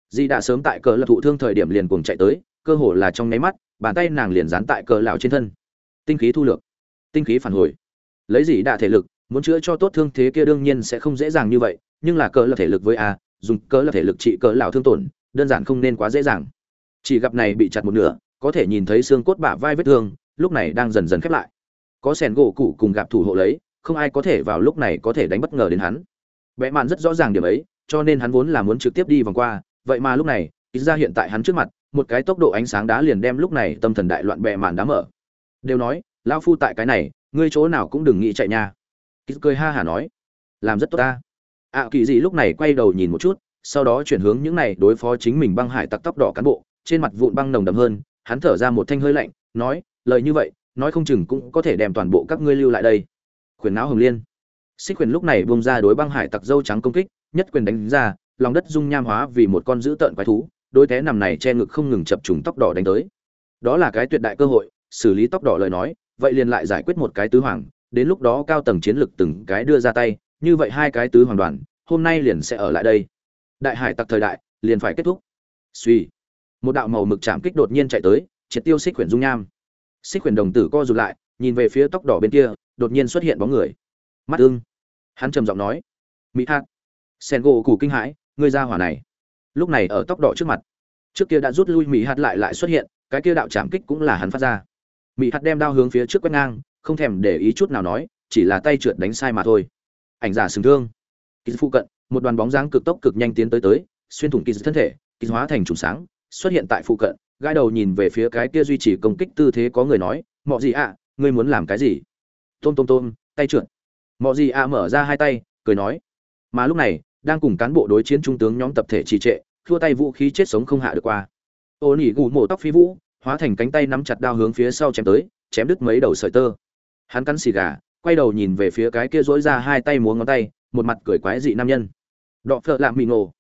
Di đã sớm tại cỡ lập thụ thương thời điểm liền cuồng chạy tới, cơ hồ là trong nháy mắt, bàn tay nàng liền dán tại cỡ lão trên thân. Tinh khí thu lược, tinh khí phản hồi. Lấy gì đã thể lực, muốn chữa cho tốt thương thế kia đương nhiên sẽ không dễ dàng như vậy, nhưng là cỡ là thể lực với a dùng cỡ là thể lực trị cỡ lão thương tổn, đơn giản không nên quá dễ dàng. Chỉ gặp này bị chặt một nửa, có thể nhìn thấy xương cốt bả vai vết thương, lúc này đang dần dần khép lại. Có sèn gỗ cũ cùng gặp thủ hộ lấy, không ai có thể vào lúc này có thể đánh bất ngờ đến hắn. Bẽ mạn rất rõ ràng điểm ấy, cho nên hắn vốn là muốn trực tiếp đi vòng qua, vậy mà lúc này, ít ra hiện tại hắn trước mặt, một cái tốc độ ánh sáng đá liền đem lúc này tâm thần đại loạn bẹ mạn đá mở. Đều nói, lão phu tại cái này, ngươi chỗ nào cũng đừng nghĩ chạy nha. Cười ha hả nói, làm rất tốt ta ạ kỳ dị lúc này quay đầu nhìn một chút, sau đó chuyển hướng những này đối phó chính mình băng hải tặc tóc đỏ cán bộ, trên mặt vụn băng nồng đậm hơn, hắn thở ra một thanh hơi lạnh, nói, lời như vậy, nói không chừng cũng có thể đem toàn bộ các ngươi lưu lại đây. Khuyển não hồng liên. Xích quyền lúc này bung ra đối băng hải tặc dâu trắng công kích, nhất quyền đánh ra, lòng đất dung nham hóa vì một con dữ tợn quái thú đôi té nằm này che ngực không ngừng chập trùng tóc đỏ đánh tới. Đó là cái tuyệt đại cơ hội, xử lý tóc đỏ lời nói, vậy liền lại giải quyết một cái tứ hoàng, đến lúc đó cao tầng chiến lực từng cái đưa ra tay như vậy hai cái tứ hoàn đoàn, hôm nay liền sẽ ở lại đây. Đại hải tặc thời đại, liền phải kết thúc. Suy. Một đạo màu mực chạm kích đột nhiên chạy tới, triệt tiêu xích quyển dung nham. Xích quyển đồng tử co rụt lại, nhìn về phía tóc đỏ bên kia, đột nhiên xuất hiện bóng người. Mắt ưng. Hắn trầm giọng nói. Mỹ hát sen gỗ củ kinh hãi, ngươi ra hỏa này. Lúc này ở tóc đỏ trước mặt. Trước kia đã rút lui mỹ hát lại lại xuất hiện, cái kia đạo chạm kích cũng là hắn phát ra. Mỹ hát đem đao hướng phía trước quét ngang, không thèm để ý chút nào nói, chỉ là tay trượt đánh sai mà thôi ảnh giả sừng thương. Kỳ phụ cận, một đoàn bóng dáng cực tốc cực nhanh tiến tới tới, xuyên thủng kỳ thân thể kỳ hóa thành trùng sáng, xuất hiện tại phụ cận. Gai đầu nhìn về phía cái kia duy trì công kích tư thế có người nói mọi gì ạ, ngươi muốn làm cái gì? Tôm tôm tôm, tay trượt. Mọi gì ạ mở ra hai tay, cười nói, mà lúc này, đang cùng cán bộ đối chiến trung tướng nhóm tập thể trì trệ, thua tay vũ khí chết sống không hạ được qua. Ô nỉ gù mổ tóc phi vũ, hóa thành cánh tay nắm chặt đao hướng phía sau chém tới, chém đứt mấy đầu sợi tơ. Hắn cắn xì gà quay đầu nhìn về phía cái kia dỗi ra hai tay múa ngón tay, một mặt cười quái dị nam nhân. Đọ phợ lạ mỹ ngộ.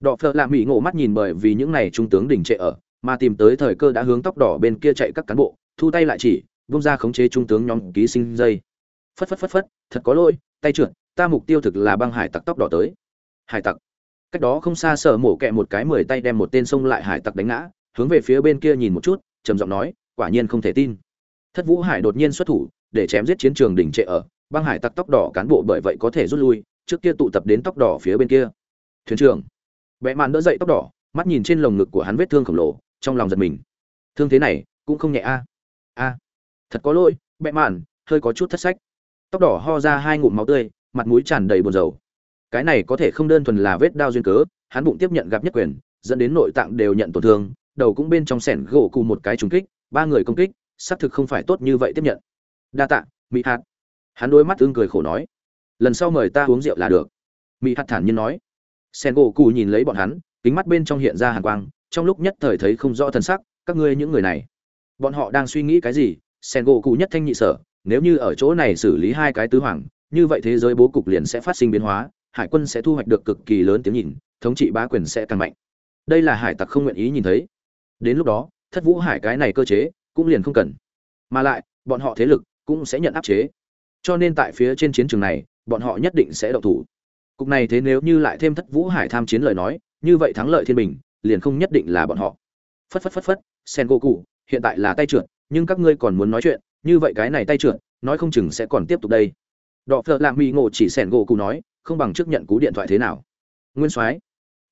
Đọ phợ lạ mỹ ngộ mắt nhìn bởi vì những này trung tướng đỉnh trệ ở, mà tìm tới thời cơ đã hướng tóc đỏ bên kia chạy các cán bộ, thu tay lại chỉ, vung ra khống chế trung tướng nhóm ký sinh dây. Phất phất phất phất, thật có lỗi, tay trượt, ta mục tiêu thực là băng hải tặc tóc đỏ tới. Hải tặc. Cách đó không xa sở mổ kẹ một cái mười tay đem một tên sông lại hải tặc đánh ngã, hướng về phía bên kia nhìn một chút, trầm giọng nói, quả nhiên không thể tin. Thất vũ hải đột nhiên xuất thủ để chém giết chiến trường đỉnh trệ ở, băng hải tặc tóc đỏ cán bộ bởi vậy có thể rút lui, trước kia tụ tập đến tóc đỏ phía bên kia. Thuyền trưởng. Vẽ màn đỡ dậy tóc đỏ, mắt nhìn trên lồng ngực của hắn vết thương khổng lồ, trong lòng giật mình. Thương thế này, cũng không nhẹ a. A. Thật có lỗi vẽ màn hơi có chút thất sách. Tóc đỏ ho ra hai ngụm máu tươi, mặt mũi tràn đầy buồn rầu. Cái này có thể không đơn thuần là vết đao duyên cớ, hắn bụng tiếp nhận gặp nhất quyền, dẫn đến nội tạng đều nhận tổn thương, đầu cũng bên trong sẻn gỗ cùng một cái trúng kích, ba người công kích, xác thực không phải tốt như vậy tiếp nhận đa tạ mỹ hạt. Hắn đôi mắt tương cười khổ nói, lần sau mời ta uống rượu là được. Mỹ hạt thản nhiên nói. Sen gỗ cù nhìn lấy bọn hắn, kính mắt bên trong hiện ra hàn quang, trong lúc nhất thời thấy không rõ thân sắc, các ngươi những người này, bọn họ đang suy nghĩ cái gì? Sen gỗ cù nhất thanh nhị sở, nếu như ở chỗ này xử lý hai cái tứ hoàng, như vậy thế giới bố cục liền sẽ phát sinh biến hóa, hải quân sẽ thu hoạch được cực kỳ lớn tiếng nhìn, thống trị bá quyền sẽ càng mạnh. Đây là hải tặc không nguyện ý nhìn thấy. Đến lúc đó, thất vũ hải cái này cơ chế cũng liền không cần. Mà lại, bọn họ thế lực cũng sẽ nhận áp chế. Cho nên tại phía trên chiến trường này, bọn họ nhất định sẽ động thủ. Cục này thế nếu như lại thêm thất vũ hải tham chiến lời nói, như vậy thắng lợi thiên bình, liền không nhất định là bọn họ. Phất phất phất phất, sen gỗ cụ hiện tại là tay trượt, nhưng các ngươi còn muốn nói chuyện, như vậy cái này tay trượt, nói không chừng sẽ còn tiếp tục đây. Đọ phợ lạng mỹ ngộ chỉ sen gỗ cụ nói, không bằng trước nhận cú điện thoại thế nào. Nguyên soái,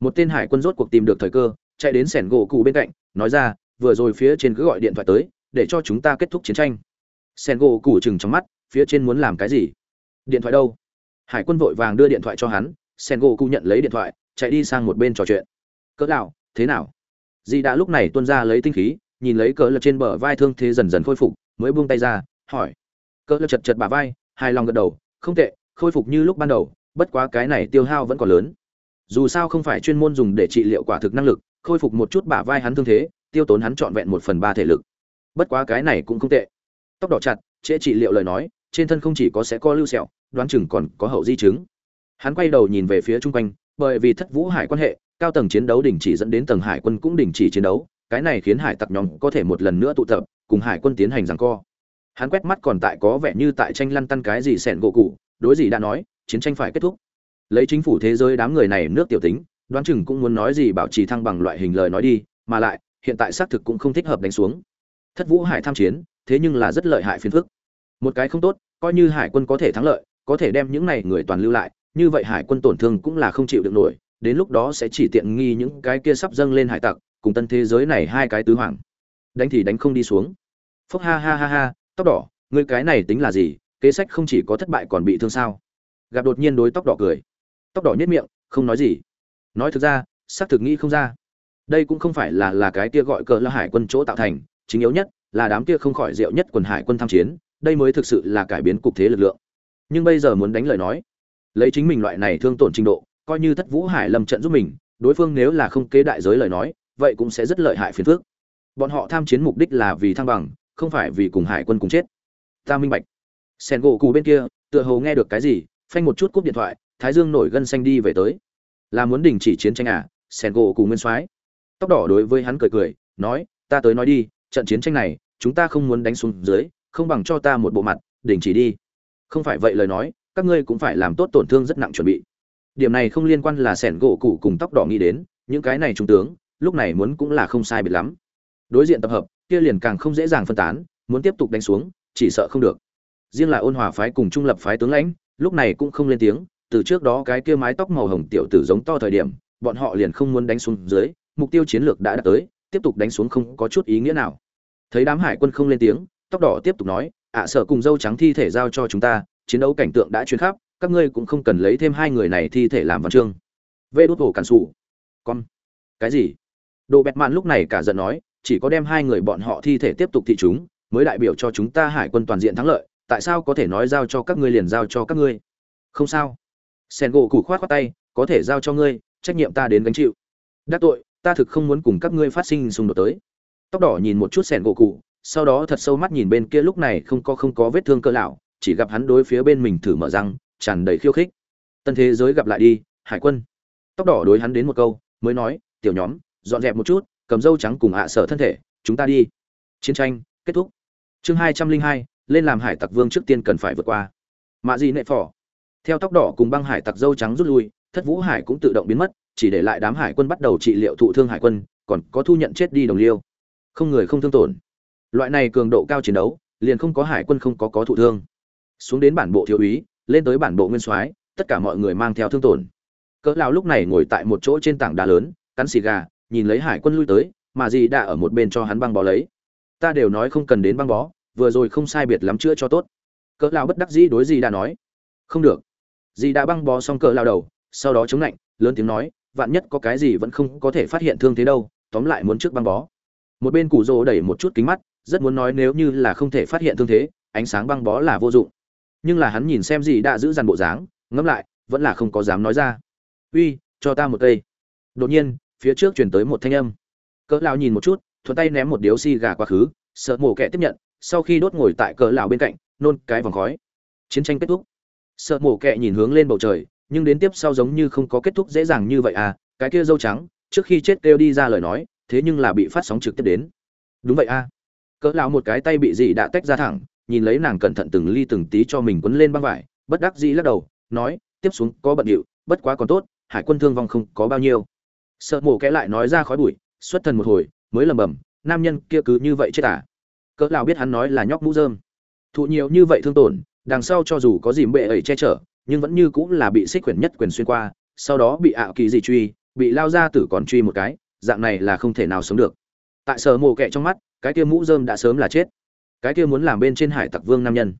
một tên hải quân rốt cuộc tìm được thời cơ, chạy đến sẻn gỗ cụ bên cạnh, nói ra, vừa rồi phía trên cứ gọi điện thoại tới, để cho chúng ta kết thúc chiến tranh sen gỗ củ chừng trong mắt, phía trên muốn làm cái gì? Điện thoại đâu? Hải quân vội vàng đưa điện thoại cho hắn sen gỗ cụ nhận lấy điện thoại, chạy đi sang một bên trò chuyện. Cỡ nào? Thế nào? Dì đã lúc này tuân ra lấy tinh khí, nhìn lấy cỡ lật trên bờ vai thương thế dần dần khôi phục, mới buông tay ra, hỏi. Cỡ lật chật chật bà vai, hài lòng gật đầu, không tệ, khôi phục như lúc ban đầu, bất quá cái này tiêu hao vẫn còn lớn. Dù sao không phải chuyên môn dùng để trị liệu quả thực năng lực, khôi phục một chút bả vai hắn thương thế, tiêu tốn hắn trọn vẹn một phần ba thể lực. Bất quá cái này cũng không tệ tóc đỏ chặt, trễ trị liệu lời nói, trên thân không chỉ có sẽ có lưu sẹo, đoán chừng còn có hậu di chứng. Hắn quay đầu nhìn về phía chung quanh, bởi vì thất vũ hải quan hệ, cao tầng chiến đấu đình chỉ dẫn đến tầng hải quân cũng đình chỉ chiến đấu, cái này khiến hải tặc nhóm có thể một lần nữa tụ tập, cùng hải quân tiến hành rằng co. Hắn quét mắt còn tại có vẻ như tại tranh lăn tăn cái gì sẹn gỗ cụ, đối gì đã nói, chiến tranh phải kết thúc. Lấy chính phủ thế giới đám người này nước tiểu tính, đoán chừng cũng muốn nói gì bảo trì thăng bằng loại hình lời nói đi, mà lại, hiện tại xác thực cũng không thích hợp đánh xuống. Thất vũ hải tham chiến thế nhưng là rất lợi hại phiền phức. Một cái không tốt, coi như hải quân có thể thắng lợi, có thể đem những này người toàn lưu lại, như vậy hải quân tổn thương cũng là không chịu được nổi, đến lúc đó sẽ chỉ tiện nghi những cái kia sắp dâng lên hải tặc, cùng tân thế giới này hai cái tứ hoàng. Đánh thì đánh không đi xuống. Phúc ha ha ha ha, tóc đỏ người cái này tính là gì, kế sách không chỉ có thất bại còn bị thương sao? Gặp đột nhiên đối tóc đỏ cười. Tóc đỏ nhất miệng, không nói gì. Nói thực ra, xác thực nghĩ không ra. Đây cũng không phải là là cái kia gọi cờ là hải quân chỗ tạo thành, chính yếu nhất là đám kia không khỏi rượu nhất quần hải quân tham chiến, đây mới thực sự là cải biến cục thế lực lượng. Nhưng bây giờ muốn đánh lời nói, lấy chính mình loại này thương tổn trình độ, coi như thất vũ hải lâm trận giúp mình, đối phương nếu là không kế đại giới lời nói, vậy cũng sẽ rất lợi hại phiền phức. bọn họ tham chiến mục đích là vì thăng bằng, không phải vì cùng hải quân cùng chết. Ta minh bạch. Sen gỗ cù bên kia, tựa hồ nghe được cái gì, phanh một chút cúp điện thoại, thái dương nổi gân xanh đi về tới. Là muốn đình chỉ chiến tranh à? Sen gỗ cù nguyên soái. Tóc đỏ đối với hắn cười cười, nói, ta tới nói đi trận chiến tranh này, chúng ta không muốn đánh xuống dưới, không bằng cho ta một bộ mặt, đình chỉ đi. Không phải vậy lời nói, các ngươi cũng phải làm tốt tổn thương rất nặng chuẩn bị. Điểm này không liên quan là sẻn gỗ cụ cùng tóc đỏ nghĩ đến, những cái này trung tướng, lúc này muốn cũng là không sai biệt lắm. Đối diện tập hợp, kia liền càng không dễ dàng phân tán, muốn tiếp tục đánh xuống, chỉ sợ không được. Riêng là ôn hòa phái cùng trung lập phái tướng lãnh, lúc này cũng không lên tiếng, từ trước đó cái kia mái tóc màu hồng tiểu tử giống to thời điểm, bọn họ liền không muốn đánh xuống dưới, mục tiêu chiến lược đã đạt tới tiếp tục đánh xuống không có chút ý nghĩa nào. Thấy đám hải quân không lên tiếng, tóc đỏ tiếp tục nói, ạ, sợ cùng dâu trắng thi thể giao cho chúng ta, chiến đấu cảnh tượng đã chuyến khắp, các ngươi cũng không cần lấy thêm hai người này thi thể làm văn chương. Vê đốt hổ cản sủ. Con. Cái gì? Đồ bẹt mạn lúc này cả giận nói, chỉ có đem hai người bọn họ thi thể tiếp tục thị chúng, mới đại biểu cho chúng ta hải quân toàn diện thắng lợi, tại sao có thể nói giao cho các ngươi liền giao cho các ngươi? Không sao. Sen gỗ củ khoát khoát tay, có thể giao cho ngươi, trách nhiệm ta đến gánh chịu. Đắc tội ta thực không muốn cùng các ngươi phát sinh xung đột tới. Tóc đỏ nhìn một chút sẻn gỗ cụ, sau đó thật sâu mắt nhìn bên kia lúc này không có không có vết thương cơ lão, chỉ gặp hắn đối phía bên mình thử mở răng, tràn đầy khiêu khích. Tân thế giới gặp lại đi, hải quân. Tóc đỏ đối hắn đến một câu, mới nói, tiểu nhóm, dọn dẹp một chút, cầm dâu trắng cùng ạ sở thân thể, chúng ta đi. Chiến tranh kết thúc. Chương hai trăm linh hai, lên làm hải tặc vương trước tiên cần phải vượt qua. Mạ gì nệ phỏ theo tóc đỏ cùng băng hải tặc dâu trắng rút lui, thất vũ hải cũng tự động biến mất chỉ để lại đám hải quân bắt đầu trị liệu thụ thương hải quân, còn có thu nhận chết đi đồng liêu. Không người không thương tổn. Loại này cường độ cao chiến đấu, liền không có hải quân không có có thụ thương. Xuống đến bản bộ thiếu úy, lên tới bản bộ nguyên soái, tất cả mọi người mang theo thương tổn. Cỡ lao lúc này ngồi tại một chỗ trên tảng đá lớn, cắn xì gà, nhìn lấy hải quân lui tới, mà gì đã ở một bên cho hắn băng bó lấy. Ta đều nói không cần đến băng bó, vừa rồi không sai biệt lắm chữa cho tốt. Cỡ lao bất đắc dĩ đối gì đã nói. Không được. Dì đã băng bó xong cỡ lao đầu, sau đó chống lạnh, lớn tiếng nói vạn nhất có cái gì vẫn không có thể phát hiện thương thế đâu, tóm lại muốn trước băng bó. Một bên cụ rỗ đẩy một chút kính mắt, rất muốn nói nếu như là không thể phát hiện thương thế, ánh sáng băng bó là vô dụng. Nhưng là hắn nhìn xem gì đã giữ dằn bộ dáng, ngẫm lại, vẫn là không có dám nói ra. Uy, cho ta một cây. Đột nhiên, phía trước truyền tới một thanh âm. Cỡ lão nhìn một chút, thuận tay ném một điếu xi gà quá khứ, sợ mổ kẻ tiếp nhận, sau khi đốt ngồi tại cỡ lão bên cạnh, nôn cái vòng khói. Chiến tranh kết thúc. Sợ mổ kẻ nhìn hướng lên bầu trời nhưng đến tiếp sau giống như không có kết thúc dễ dàng như vậy à cái kia dâu trắng, trước khi chết kêu đi ra lời nói, thế nhưng là bị phát sóng trực tiếp đến. Đúng vậy à. cỡ lão một cái tay bị dị đã tách ra thẳng, nhìn lấy nàng cẩn thận từng ly từng tí cho mình quấn lên băng vải, bất đắc dĩ lắc đầu, nói, tiếp xuống có bận điệu, bất quá còn tốt, hải quân thương vong không có bao nhiêu. Sợ mổ kẽ lại nói ra khói bụi, xuất thần một hồi, mới lầm bầm, nam nhân kia cứ như vậy chết à. Cỡ lão biết hắn nói là nhóc mũ rơm. Thụ nhiều như vậy thương tổn, đằng sau cho dù có gì bệ ẩy che chở nhưng vẫn như cũng là bị xích quyền nhất quyền xuyên qua, sau đó bị ảo kỳ gì truy, bị lao ra tử còn truy một cái, dạng này là không thể nào sống được. Tại sở mộ kệ trong mắt, cái kia mũ rơm đã sớm là chết. Cái kia muốn làm bên trên hải tặc vương nam nhân.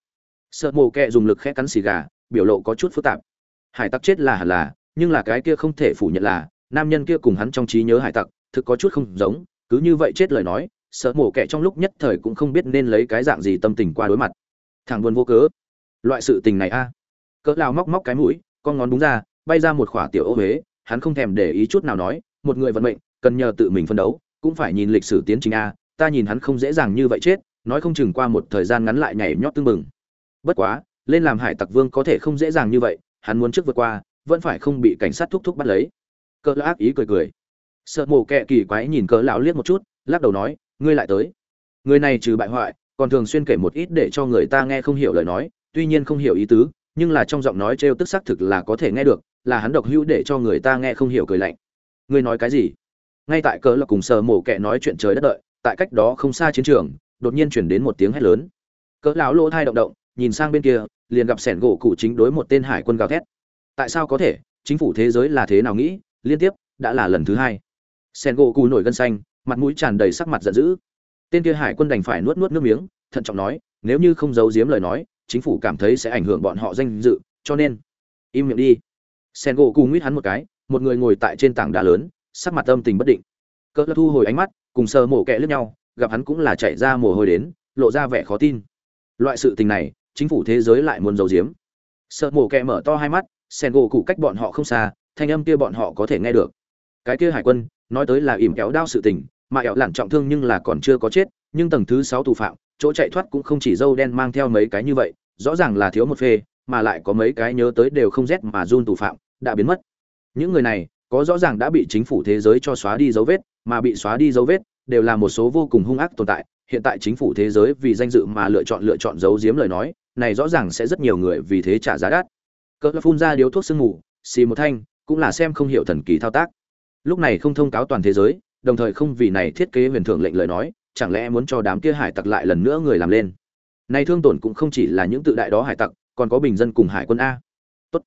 Sợ mộ kệ dùng lực khẽ cắn xì gà, biểu lộ có chút phức tạp. Hải tặc chết là hẳn là, nhưng là cái kia không thể phủ nhận là, nam nhân kia cùng hắn trong trí nhớ hải tặc, thực có chút không giống, cứ như vậy chết lời nói sợ mổ kẻ trong lúc nhất thời cũng không biết nên lấy cái dạng gì tâm tình qua đối mặt. Thằng buồn vô cớ. Loại sự tình này a cỡ lao móc móc cái mũi, con ngón đúng ra, bay ra một khỏa tiểu ô huế, hắn không thèm để ý chút nào nói, một người vận mệnh, cần nhờ tự mình phân đấu, cũng phải nhìn lịch sử tiến trình a, ta nhìn hắn không dễ dàng như vậy chết, nói không chừng qua một thời gian ngắn lại nhảy nhót tương mừng bất quá, lên làm hải tặc vương có thể không dễ dàng như vậy, hắn muốn trước vượt qua, vẫn phải không bị cảnh sát thúc thúc bắt lấy. Cỡ ác ý cười cười. Sợ mổ kẹ kỳ quái nhìn cỡ lão liếc một chút, lắc đầu nói, ngươi lại tới. Người này trừ bại hoại, còn thường xuyên kể một ít để cho người ta nghe không hiểu lời nói, tuy nhiên không hiểu ý tứ nhưng là trong giọng nói trêu tức xác thực là có thể nghe được, là hắn độc hữu để cho người ta nghe không hiểu cười lạnh. Ngươi nói cái gì? Ngay tại cỡ là cùng sờ mổ kẹ nói chuyện trời đất đợi, tại cách đó không xa chiến trường, đột nhiên chuyển đến một tiếng hét lớn. Cỡ lão lỗ thai động động, nhìn sang bên kia, liền gặp sẻn gỗ cụ chính đối một tên hải quân gào thét. Tại sao có thể? Chính phủ thế giới là thế nào nghĩ? Liên tiếp, đã là lần thứ hai. Sẻn gỗ cụ nổi gân xanh, mặt mũi tràn đầy sắc mặt giận dữ. Tên kia hải quân đành phải nuốt nuốt nước miếng, thận trọng nói, nếu như không giấu giếm lời nói chính phủ cảm thấy sẽ ảnh hưởng bọn họ danh dự, cho nên, im miệng đi. Sen gỗ cùng nguyết hắn một cái, một người ngồi tại trên tảng đá lớn, sắc mặt âm tình bất định. Cỡ thu hồi ánh mắt, cùng sờ mổ kẹ lướt nhau, gặp hắn cũng là chạy ra mồ hôi đến, lộ ra vẻ khó tin. Loại sự tình này, chính phủ thế giới lại muốn giấu giếm. Sợ mổ kẹ mở to hai mắt, sen gỗ cụ cách bọn họ không xa, thanh âm kia bọn họ có thể nghe được. Cái kia hải quân, nói tới là ỉm kéo đao sự tình, mà ẻo lặn trọng thương nhưng là còn chưa có chết, nhưng tầng thứ sáu tù phạm chỗ chạy thoát cũng không chỉ dâu đen mang theo mấy cái như vậy, rõ ràng là thiếu một phê, mà lại có mấy cái nhớ tới đều không rét mà run tù phạm, đã biến mất. Những người này, có rõ ràng đã bị chính phủ thế giới cho xóa đi dấu vết, mà bị xóa đi dấu vết, đều là một số vô cùng hung ác tồn tại. Hiện tại chính phủ thế giới vì danh dự mà lựa chọn lựa chọn giấu giếm lời nói, này rõ ràng sẽ rất nhiều người vì thế trả giá đắt. Cỡ phun ra điếu thuốc sương mù, xì một thanh, cũng là xem không hiểu thần kỳ thao tác. Lúc này không thông cáo toàn thế giới, đồng thời không vì này thiết kế huyền thưởng lệnh lời nói chẳng lẽ muốn cho đám kia hải tặc lại lần nữa người làm lên? Nay thương tổn cũng không chỉ là những tự đại đó hải tặc, còn có bình dân cùng hải quân a. Tốt.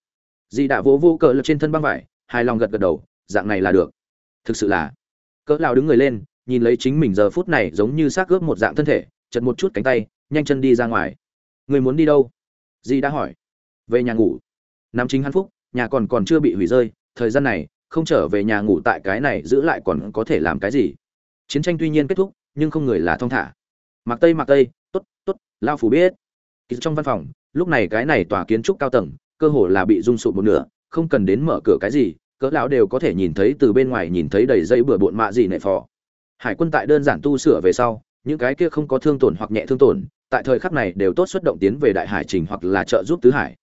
Di đã vỗ vô cỡ lực trên thân băng vải, hài lòng gật gật đầu, dạng này là được. Thực sự là, cỡ lao đứng người lên, nhìn lấy chính mình giờ phút này giống như xác ướp một dạng thân thể, chật một chút cánh tay, nhanh chân đi ra ngoài. Người muốn đi đâu? Di đã hỏi. Về nhà ngủ. Nam chính hạnh phúc, nhà còn còn chưa bị hủy rơi, thời gian này, không trở về nhà ngủ tại cái này giữ lại còn có thể làm cái gì? Chiến tranh tuy nhiên kết thúc nhưng không người là thong thả. Mặc tây mặc tây t ố t t ố t lao phủ biết trong văn phòng, lúc này cái này tòa kiến trúc cao tầng, cơ hồ là bị rung sụp một nửa, không cần đến mở cửa cái gì, cỡ lão đều có thể nhìn thấy từ bên ngoài nhìn thấy đầy dây bừa bộn mạ gì nệ phò. Hải quân tại đơn giản tu sửa về sau, những cái kia không có thương tổn hoặc nhẹ thương tổn, tại thời khắc này đều tốt xuất động tiến về đại hải trình hoặc là trợ giúp tứ hải.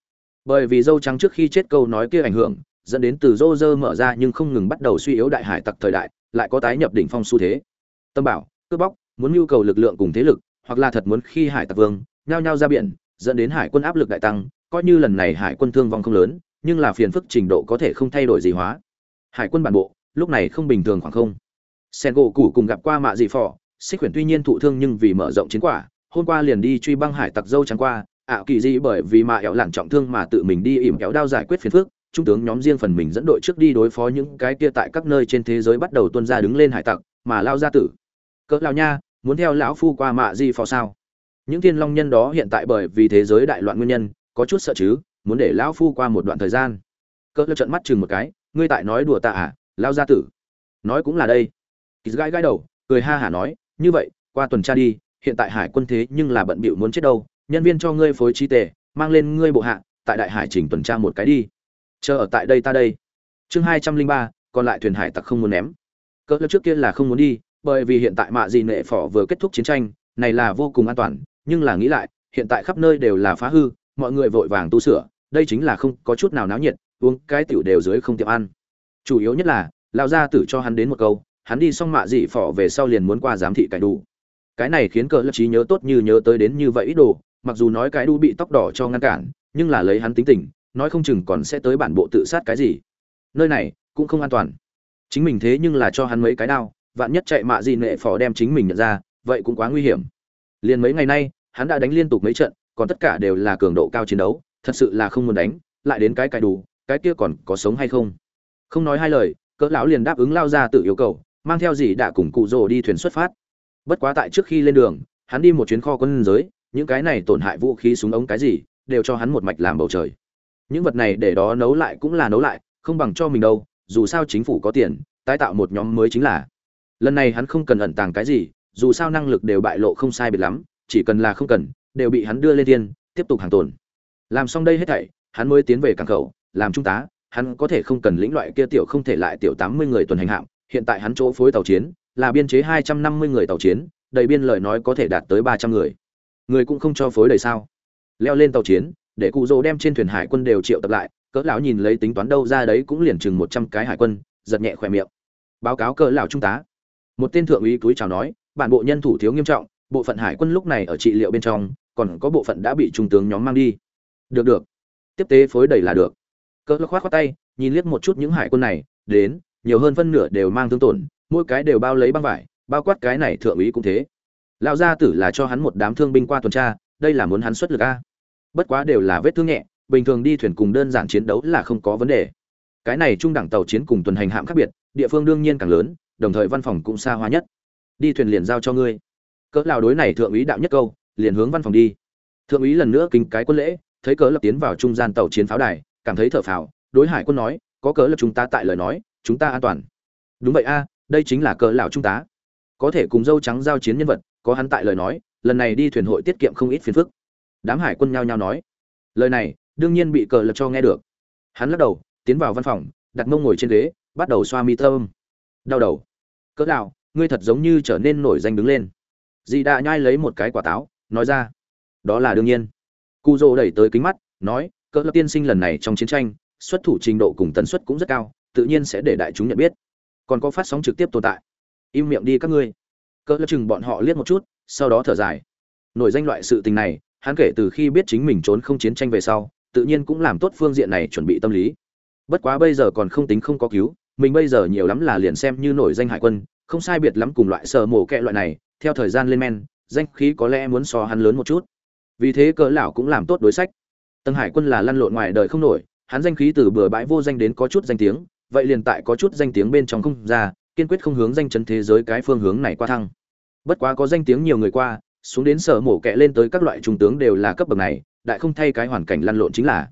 Bởi vì dâu trắng trước khi chết câu nói kia ảnh hưởng, dẫn đến từ rô rơ mở ra nhưng không ngừng bắt đầu suy yếu đại hải tặc thời đại, lại có tái nhập đỉnh phong xu thế. Tâm bảo cướp bóc, muốn nhu cầu lực lượng cùng thế lực, hoặc là thật muốn khi hải tặc vương, nhao nhao ra biển, dẫn đến hải quân áp lực đại tăng, coi như lần này hải quân thương vong không lớn, nhưng là phiền phức trình độ có thể không thay đổi gì hóa. Hải quân bản bộ, lúc này không bình thường khoảng không. Sen gỗ cũ cùng gặp qua mạ dị phò xích quyển tuy nhiên thụ thương nhưng vì mở rộng chiến quả, hôm qua liền đi truy băng hải tặc dâu trắng qua, ạ kỳ dị bởi vì mạ éo lặn trọng thương mà tự mình đi ỉm kéo đao giải quyết phiền phức, trung tướng nhóm riêng phần mình dẫn đội trước đi đối phó những cái kia tại các nơi trên thế giới bắt đầu tuân ra đứng lên hải tặc, mà lao ra tử cỡ lao nha, muốn theo lão phu qua mạ di phò sao? Những thiên long nhân đó hiện tại bởi vì thế giới đại loạn nguyên nhân, có chút sợ chứ, muốn để lão phu qua một đoạn thời gian. Cỡ lao trận mắt chừng một cái, ngươi tại nói đùa ta à lao gia tử? Nói cũng là đây. Kỳ gai gai đầu, cười ha hả nói, như vậy, qua tuần tra đi, hiện tại hải quân thế nhưng là bận bịu muốn chết đâu, nhân viên cho ngươi phối trí tề, mang lên ngươi bộ hạ, tại đại hải trình tuần tra một cái đi. Chờ ở tại đây ta đây. Chương hai trăm linh ba, còn lại thuyền hải tặc không muốn ném. Cỡ lớp trước kia là không muốn đi bởi vì hiện tại mạ dị nệ phỏ vừa kết thúc chiến tranh, này là vô cùng an toàn, nhưng là nghĩ lại, hiện tại khắp nơi đều là phá hư, mọi người vội vàng tu sửa, đây chính là không có chút nào náo nhiệt, uống cái tiểu đều dưới không tiệm ăn. Chủ yếu nhất là, lão gia tử cho hắn đến một câu, hắn đi xong mạ dị phỏ về sau liền muốn qua giám thị cải đủ. Cái này khiến cỡ lập trí nhớ tốt như nhớ tới đến như vậy ít đồ, mặc dù nói cái đu bị tóc đỏ cho ngăn cản, nhưng là lấy hắn tính tình, nói không chừng còn sẽ tới bản bộ tự sát cái gì. Nơi này cũng không an toàn. Chính mình thế nhưng là cho hắn mấy cái đao vạn nhất chạy mạ gì nệ phò đem chính mình nhận ra, vậy cũng quá nguy hiểm. Liền mấy ngày nay, hắn đã đánh liên tục mấy trận, còn tất cả đều là cường độ cao chiến đấu, thật sự là không muốn đánh, lại đến cái cài đủ, cái kia còn có sống hay không? Không nói hai lời, cỡ lão liền đáp ứng lao ra tự yêu cầu, mang theo gì đã cùng cụ rồ đi thuyền xuất phát. Bất quá tại trước khi lên đường, hắn đi một chuyến kho quân giới, những cái này tổn hại vũ khí súng ống cái gì, đều cho hắn một mạch làm bầu trời. Những vật này để đó nấu lại cũng là nấu lại, không bằng cho mình đâu, dù sao chính phủ có tiền, tái tạo một nhóm mới chính là lần này hắn không cần ẩn tàng cái gì, dù sao năng lực đều bại lộ không sai biệt lắm, chỉ cần là không cần, đều bị hắn đưa lên tiên tiếp tục hàng tồn. Làm xong đây hết thảy, hắn mới tiến về cảng khẩu, làm trung tá, hắn có thể không cần lĩnh loại kia tiểu không thể lại tiểu tám mươi người tuần hành hạm, hiện tại hắn chỗ phối tàu chiến, là biên chế hai trăm năm mươi người tàu chiến, đầy biên lời nói có thể đạt tới ba trăm người. Người cũng không cho phối đầy sao. Leo lên tàu chiến, để cụ rỗ đem trên thuyền hải quân đều triệu tập lại, cỡ lão nhìn lấy tính toán đâu ra đấy cũng liền chừng một trăm cái hải quân, giật nhẹ khỏe miệng. Báo cáo cỡ lão trung tá một tên thượng úy túi chào nói, bản bộ nhân thủ thiếu nghiêm trọng, bộ phận hải quân lúc này ở trị liệu bên trong, còn có bộ phận đã bị trung tướng nhóm mang đi. Được được. Tiếp tế phối đầy là được. Cỡ lão khoát khoát tay, nhìn liếc một chút những hải quân này, đến, nhiều hơn phân nửa đều mang thương tổn, mỗi cái đều bao lấy băng vải, bao quát cái này thượng úy cũng thế. Lão gia tử là cho hắn một đám thương binh qua tuần tra, đây là muốn hắn xuất lực a. Bất quá đều là vết thương nhẹ, bình thường đi thuyền cùng đơn giản chiến đấu là không có vấn đề. Cái này trung đẳng tàu chiến cùng tuần hành hạm khác biệt, địa phương đương nhiên càng lớn đồng thời văn phòng cũng xa hoa nhất. Đi thuyền liền giao cho ngươi. Cỡ lão đối này thượng úy đạo nhất câu, liền hướng văn phòng đi. Thượng úy lần nữa kính cái quân lễ, thấy cỡ lập tiến vào trung gian tàu chiến pháo đài, cảm thấy thở phào, đối hải quân nói, có cỡ lập chúng ta tại lời nói, chúng ta an toàn. Đúng vậy a, đây chính là cỡ lão trung tá có thể cùng dâu trắng giao chiến nhân vật, có hắn tại lời nói, lần này đi thuyền hội tiết kiệm không ít phiền phức. Đám hải quân nhao nhao nói. Lời này, đương nhiên bị cờ lập cho nghe được. Hắn lắc đầu, tiến vào văn phòng, đặt mông ngồi trên ghế, bắt đầu xoa mi tâm đau đầu cỡ đạo ngươi thật giống như trở nên nổi danh đứng lên. Dì đã nhai lấy một cái quả táo, nói ra, đó là đương nhiên. Cụ rỗ đẩy tới kính mắt, nói, cỡ lập tiên sinh lần này trong chiến tranh, xuất thủ trình độ cùng tần suất cũng rất cao, tự nhiên sẽ để đại chúng nhận biết. Còn có phát sóng trực tiếp tồn tại. Im miệng đi các ngươi. Cỡ lập chừng bọn họ liếc một chút, sau đó thở dài. Nổi danh loại sự tình này, hắn kể từ khi biết chính mình trốn không chiến tranh về sau, tự nhiên cũng làm tốt phương diện này chuẩn bị tâm lý. Bất quá bây giờ còn không tính không có cứu mình bây giờ nhiều lắm là liền xem như nổi danh hải quân, không sai biệt lắm cùng loại sở mổ kẹ loại này, theo thời gian lên men, danh khí có lẽ muốn so hắn lớn một chút. Vì thế cỡ lão cũng làm tốt đối sách. Tầng hải quân là lăn lộn ngoài đời không nổi, hắn danh khí từ bừa bãi vô danh đến có chút danh tiếng, vậy liền tại có chút danh tiếng bên trong không ra, kiên quyết không hướng danh chấn thế giới cái phương hướng này qua thăng. Bất quá có danh tiếng nhiều người qua, xuống đến sở mổ kẹ lên tới các loại trung tướng đều là cấp bậc này, đại không thay cái hoàn cảnh lăn lộn chính là.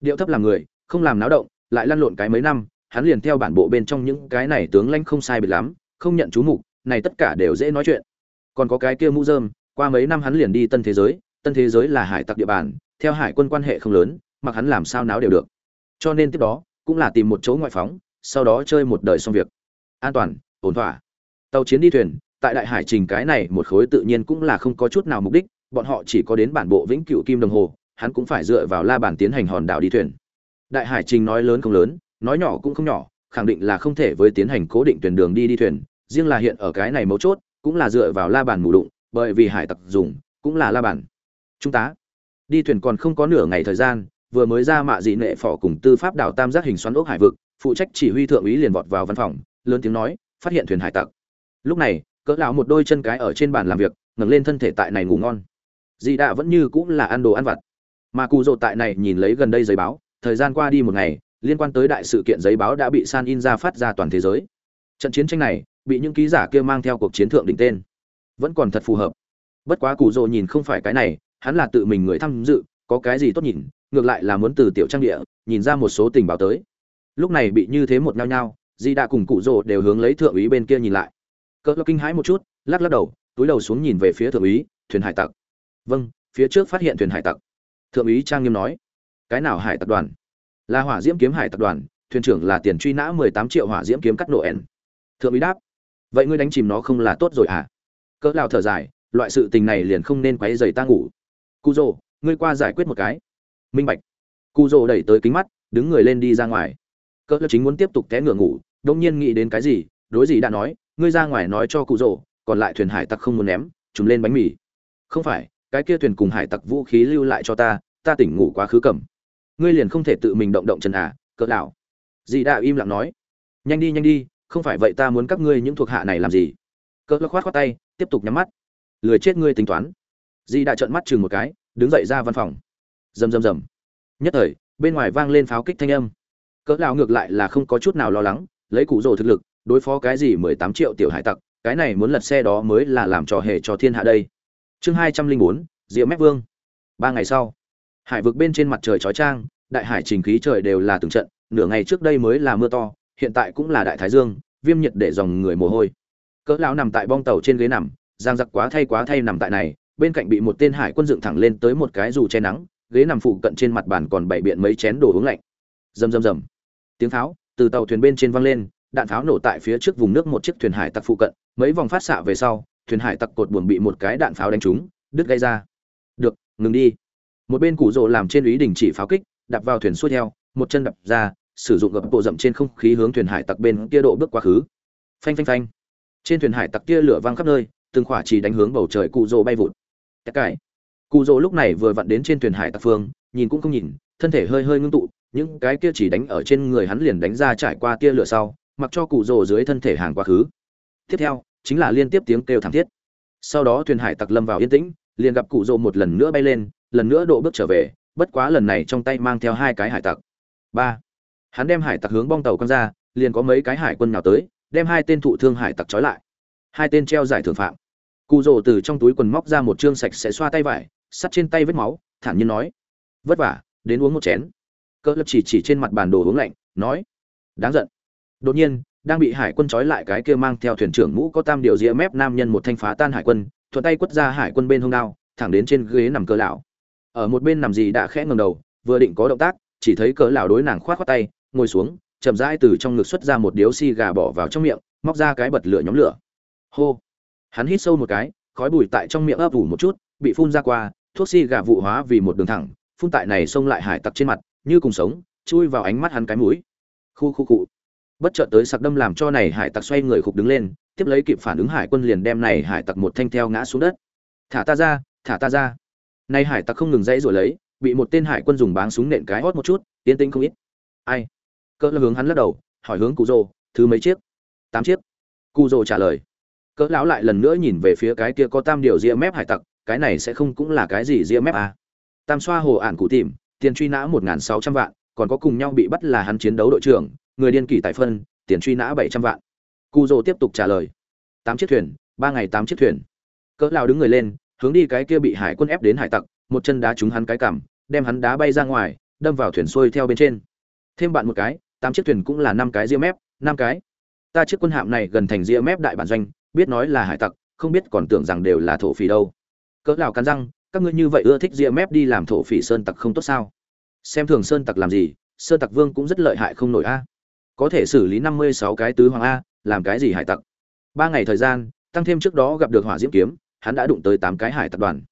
Điệu thấp làm người, không làm náo động, lại lăn lộn cái mấy năm hắn liền theo bản bộ bên trong những cái này tướng lãnh không sai biệt lắm, không nhận chú mục, này tất cả đều dễ nói chuyện. Còn có cái kia mũ dơm qua mấy năm hắn liền đi tân thế giới, tân thế giới là hải tặc địa bàn, theo hải quân quan hệ không lớn, mặc hắn làm sao náo đều được. Cho nên tiếp đó, cũng là tìm một chỗ ngoại phóng, sau đó chơi một đời xong việc. An toàn, ổn thỏa. Tàu chiến đi thuyền, tại đại hải trình cái này một khối tự nhiên cũng là không có chút nào mục đích, bọn họ chỉ có đến bản bộ vĩnh cửu kim đồng hồ, hắn cũng phải dựa vào la bàn tiến hành hòn đảo đi thuyền. Đại hải trình nói lớn không lớn nói nhỏ cũng không nhỏ, khẳng định là không thể với tiến hành cố định tuyển đường đi đi thuyền, riêng là hiện ở cái này mấu chốt, cũng là dựa vào la bàn mù đụng, bởi vì hải tặc dùng, cũng là la bàn. Trung tá, đi thuyền còn không có nửa ngày thời gian, vừa mới ra mạ dị nệ phỏ cùng tư pháp đảo tam giác hình xoắn ốc hải vực, phụ trách chỉ huy thượng úy liền vọt vào văn phòng, lớn tiếng nói, phát hiện thuyền hải tặc. Lúc này, cỡ lão một đôi chân cái ở trên bàn làm việc, ngẩng lên thân thể tại này ngủ ngon. Dị đạ vẫn như cũng là ăn đồ ăn vặt. Mà cụ rộ tại này nhìn lấy gần đây giấy báo, thời gian qua đi một ngày liên quan tới đại sự kiện giấy báo đã bị san in ra phát ra toàn thế giới. Trận chiến tranh này bị những ký giả kia mang theo cuộc chiến thượng đỉnh tên. Vẫn còn thật phù hợp. Bất quá cụ rồ nhìn không phải cái này, hắn là tự mình người tham dự, có cái gì tốt nhìn, ngược lại là muốn từ tiểu trang địa, nhìn ra một số tình báo tới. Lúc này bị như thế một nhao nhao, di đã cùng cụ rồ đều hướng lấy thượng úy bên kia nhìn lại. Cỡ kinh hãi một chút, lắc lắc đầu, túi đầu xuống nhìn về phía thượng úy, thuyền hải tặc. Vâng phía trước phát hiện thuyền hải tặc. Thượng úy trang nghiêm nói, cái nào hải tặc đoàn? Là hỏa diễm kiếm hải tập đoàn, thuyền trưởng là tiền truy nã mười tám triệu hỏa diễm kiếm cắt nổ ẻn thượng úy đáp, vậy ngươi đánh chìm nó không là tốt rồi à cỡ lao thở dài, loại sự tình này liền không nên quấy dày ta ngủ. Cu dô ngươi qua giải quyết một cái. Minh bạch. Cu dô đẩy tới kính mắt, đứng người lên đi ra ngoài. Cỡ chính muốn tiếp tục té ngựa ngủ đông nhiên nghĩ đến cái gì, đối gì đã nói, ngươi ra ngoài nói cho cụ rồ còn lại thuyền hải tặc không muốn ném, chúng lên bánh mì. Không phải, cái kia thuyền cùng hải tặc vũ khí lưu lại cho ta ta tỉnh ngủ quá khứ cầm ngươi liền không thể tự mình động động chân à cỡ đảo dì đã im lặng nói. Nhanh đi nhanh đi, không phải vậy ta muốn các ngươi những thuộc hạ này làm gì? Cỡ khoát khoát tay, tiếp tục nhắm mắt. Lười chết ngươi tính toán. Dì đã trợn mắt chừng một cái, đứng dậy ra văn phòng. Rầm rầm rầm. Nhất thời, bên ngoài vang lên pháo kích thanh âm. Cỡ lão ngược lại là không có chút nào lo lắng, lấy cụ rồ thực lực, đối phó cái gì mười tám triệu tiểu hải tặc, cái này muốn lật xe đó mới là làm trò hề cho thiên hạ đây. Chương hai trăm linh bốn, diệu mép vương. Ba ngày sau hải vực bên trên mặt trời chói chang, đại hải trình khí trời đều là từng trận, nửa ngày trước đây mới là mưa to, hiện tại cũng là đại thái dương, viêm nhiệt để dòng người mồ hôi. Cỡ lão nằm tại bong tàu trên ghế nằm, giang giặc quá thay quá thay nằm tại này, bên cạnh bị một tên hải quân dựng thẳng lên tới một cái dù che nắng, ghế nằm phụ cận trên mặt bàn còn bày biện mấy chén đồ uống lạnh. Rầm rầm rầm. Tiếng pháo từ tàu thuyền bên trên văng lên, đạn pháo nổ tại phía trước vùng nước một chiếc thuyền hải tặc phụ cận, mấy vòng phát xạ về sau, thuyền hải tặc cột buồn bị một cái đạn pháo đánh trúng, đứt gây ra. Được, ngừng đi một bên cụ rỗ làm trên ý đình chỉ pháo kích, đạp vào thuyền xuôi theo, một chân đập ra, sử dụng gập bộ rậm trên không khí hướng thuyền hải tặc bên kia độ bước quá khứ. Phanh phanh phanh. Trên thuyền hải tặc kia lửa vang khắp nơi, từng khỏa chỉ đánh hướng bầu trời cụ rỗ bay vụt. Tất cải cụ rỗ lúc này vừa vặn đến trên thuyền hải tặc phương, nhìn cũng không nhìn, thân thể hơi hơi ngưng tụ, những cái kia chỉ đánh ở trên người hắn liền đánh ra trải qua tia lửa sau, mặc cho cụ rỗ dưới thân thể hàng quá khứ. Tiếp theo, chính là liên tiếp tiếng kêu thảm thiết. Sau đó thuyền hải tặc lâm vào yên tĩnh, liền gặp cụ rỗ một lần nữa bay lên lần nữa độ bước trở về, bất quá lần này trong tay mang theo hai cái hải tặc. Ba, hắn đem hải tặc hướng bong tàu quăng ra, liền có mấy cái hải quân nào tới, đem hai tên thụ thương hải tặc trói lại. Hai tên treo giải thưởng phạm. Cụ rồ từ trong túi quần móc ra một chương sạch sẽ xoa tay vải, sắt trên tay vết máu, thản nhiên nói, vất vả, đến uống một chén. Cỡ lập chỉ chỉ trên mặt bản đồ uống lạnh, nói, đáng giận. Đột nhiên, đang bị hải quân trói lại cái kia mang theo thuyền trưởng mũ có tam điều dĩa mép nam nhân một thanh phá tan hải quân, thuận tay quất ra hải quân bên hông đao, thẳng đến trên ghế nằm cơ lão ở một bên nằm gì đã khẽ ngầm đầu, vừa định có động tác, chỉ thấy cỡ lão đối nàng khoát khoát tay, ngồi xuống, chậm rãi từ trong ngực xuất ra một điếu xi gà bỏ vào trong miệng, móc ra cái bật lửa nhóm lửa. Hô! Hắn hít sâu một cái, khói bụi tại trong miệng ấp ủ một chút, bị phun ra qua, thuốc xi gà vụ hóa vì một đường thẳng, phun tại này xông lại hải tặc trên mặt, như cùng sống, chui vào ánh mắt hắn cái mũi. Khu khu cụ bất chợt tới sặc đâm làm cho này hải tặc xoay người khục đứng lên, tiếp lấy kịp phản ứng hải quân liền đem này hải tặc một thanh theo ngã xuống đất. Thả ta ra, thả ta ra nay hải tặc không ngừng dãy rồi lấy, bị một tên hải quân dùng báng súng nện cái hót một chút, tiến tĩnh không ít. Ai? Cỡ là hướng hắn lắc đầu, hỏi hướng cụ rồ, thứ mấy chiếc? Tám chiếc. Cụ rồ trả lời. Cỡ lão lại lần nữa nhìn về phía cái kia có tam điều ria mép hải tặc, cái này sẽ không cũng là cái gì ria mép à. tam xoa hồ ản cụ tìm, tiền truy nã một nghìn sáu trăm vạn, còn có cùng nhau bị bắt là hắn chiến đấu đội trưởng, người điên kỷ tài phân, tiền truy nã bảy trăm vạn. Cụ rồ tiếp tục trả lời. Tám chiếc thuyền, ba ngày tám chiếc thuyền. Cỡ lão đứng người lên hướng đi cái kia bị hải quân ép đến hải tặc, một chân đá trúng hắn cái cằm, đem hắn đá bay ra ngoài, đâm vào thuyền xuôi theo bên trên. Thêm bạn một cái, tám chiếc thuyền cũng là năm cái ria mép năm cái. Ta chiếc quân hạm này gần thành ria mép đại bản doanh, biết nói là hải tặc, không biết còn tưởng rằng đều là thổ phỉ đâu. Cỡ nào cắn răng, các ngươi như vậy ưa thích ria mép đi làm thổ phỉ sơn tặc không tốt sao? Xem thường sơn tặc làm gì, sơn tặc vương cũng rất lợi hại không nổi a. Có thể xử lý năm mươi sáu cái tứ hoàng a, làm cái gì hải tặc? Ba ngày thời gian, tăng thêm trước đó gặp được hỏa diễm kiếm hắn đã đụng tới tám cái hải tặc đoàn.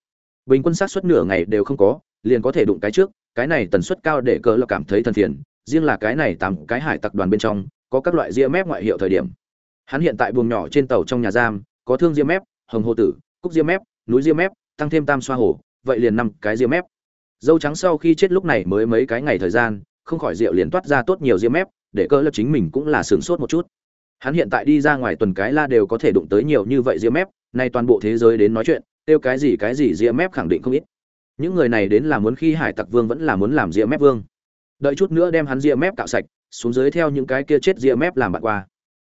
Bình quân sát suất nửa ngày đều không có liền có thể đụng cái trước cái này tần suất cao để cỡ là cảm thấy thân thiện, riêng là cái này tám cái hải tặc đoàn bên trong có các loại ria mép ngoại hiệu thời điểm. Hắn hiện tại buồng nhỏ trên tàu trong nhà giam có thương ria mép hồng hồ tử cúc ria mép núi ria mép tăng thêm tam xoa hồ vậy liền năm cái ria mép. Dâu trắng sau khi chết lúc này mới mấy cái ngày thời gian không khỏi rượu liền toát ra tốt nhiều ria mép để cỡ là chính mình cũng là sướng sốt một chút hắn hiện tại đi ra ngoài tuần cái la đều có thể đụng tới nhiều như vậy ria mép, nay toàn bộ thế giới đến nói chuyện tiêu cái gì cái gì ria mép khẳng định không ít. Những người này đến là muốn khi hải tặc vương vẫn là muốn làm ria mép vương. Đợi chút nữa đem hắn ria mép cạo sạch, xuống dưới theo những cái kia chết ria mép làm bạn qua.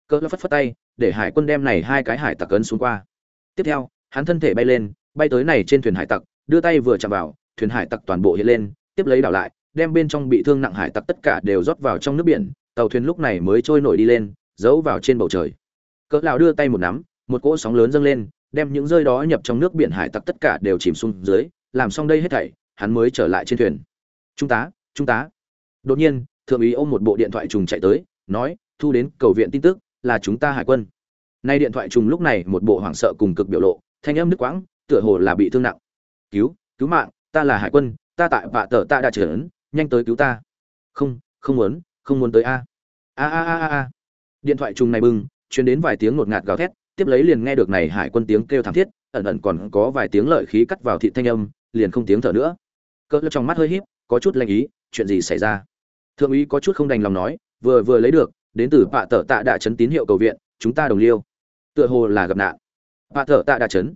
Cỡ phất phất tay, để hải quân đem này hai cái hải tặc ấn xuống qua. Tiếp theo, hắn thân thể bay lên, bay tới này trên thuyền hải tặc, đưa tay vừa chạm vào, thuyền hải tặc toàn bộ hiện lên, tiếp lấy đảo lại, đem bên trong bị thương nặng hải tặc tất cả đều rót vào trong nước biển, tàu thuyền lúc này mới trôi nổi đi lên giấu vào trên bầu trời. Cỡ lão đưa tay một nắm, một cỗ sóng lớn dâng lên, đem những rơi đó nhập trong nước biển hải tặc tất cả đều chìm xuống dưới, làm xong đây hết thảy, hắn mới trở lại trên thuyền. Trung tá trung tá. Đột nhiên, thượng úy ôm một bộ điện thoại trùng chạy tới, nói, thu đến cầu viện tin tức, là chúng ta hải quân. Nay điện thoại trùng lúc này một bộ hoảng sợ cùng cực biểu lộ, thanh âm nước quãng, tựa hồ là bị thương nặng. Cứu cứu mạng, ta là hải quân, ta tại vạ tờ ta đã trở ấn nhanh tới cứu ta. Không không muốn không muốn tới a a a a a điện thoại trùng này bưng, truyền đến vài tiếng ngột ngạt gào thét, tiếp lấy liền nghe được này hải quân tiếng kêu thảm thiết, ẩn ẩn còn có vài tiếng lợi khí cắt vào thị thanh âm, liền không tiếng thở nữa. Cỡ trong mắt hơi híp, có chút lanh ý, chuyện gì xảy ra? Thượng úy có chút không đành lòng nói, vừa vừa lấy được, đến từ bạ Tở tạ đã chấn tín hiệu cầu viện, chúng ta đồng liêu. Tựa hồ là gặp nạn. Bạ Tở tạ đã chấn.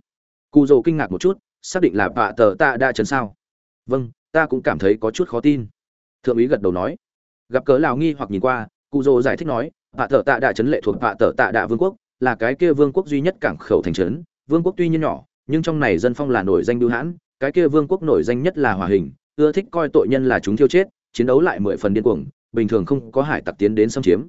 Cụ Dầu kinh ngạc một chút, xác định là bạ Tở tạ đã chấn sao? Vâng ta cũng cảm thấy có chút khó tin. Thượng úy gật đầu nói. Gặp cớ lào nghi hoặc nhìn qua cụ Dầu giải thích nói vạ tờ tạ đạ trấn lệ thuộc vạ tờ tạ đạ vương quốc, là cái kia vương quốc duy nhất cảng khẩu thành trấn. Vương quốc tuy nhiên nhỏ, nhưng trong này dân phong là nổi danh bưu hãn, cái kia vương quốc nổi danh nhất là hòa hình, ưa thích coi tội nhân là chúng thiêu chết, chiến đấu lại mười phần điên cuồng, bình thường không có hải tặc tiến đến xâm chiếm.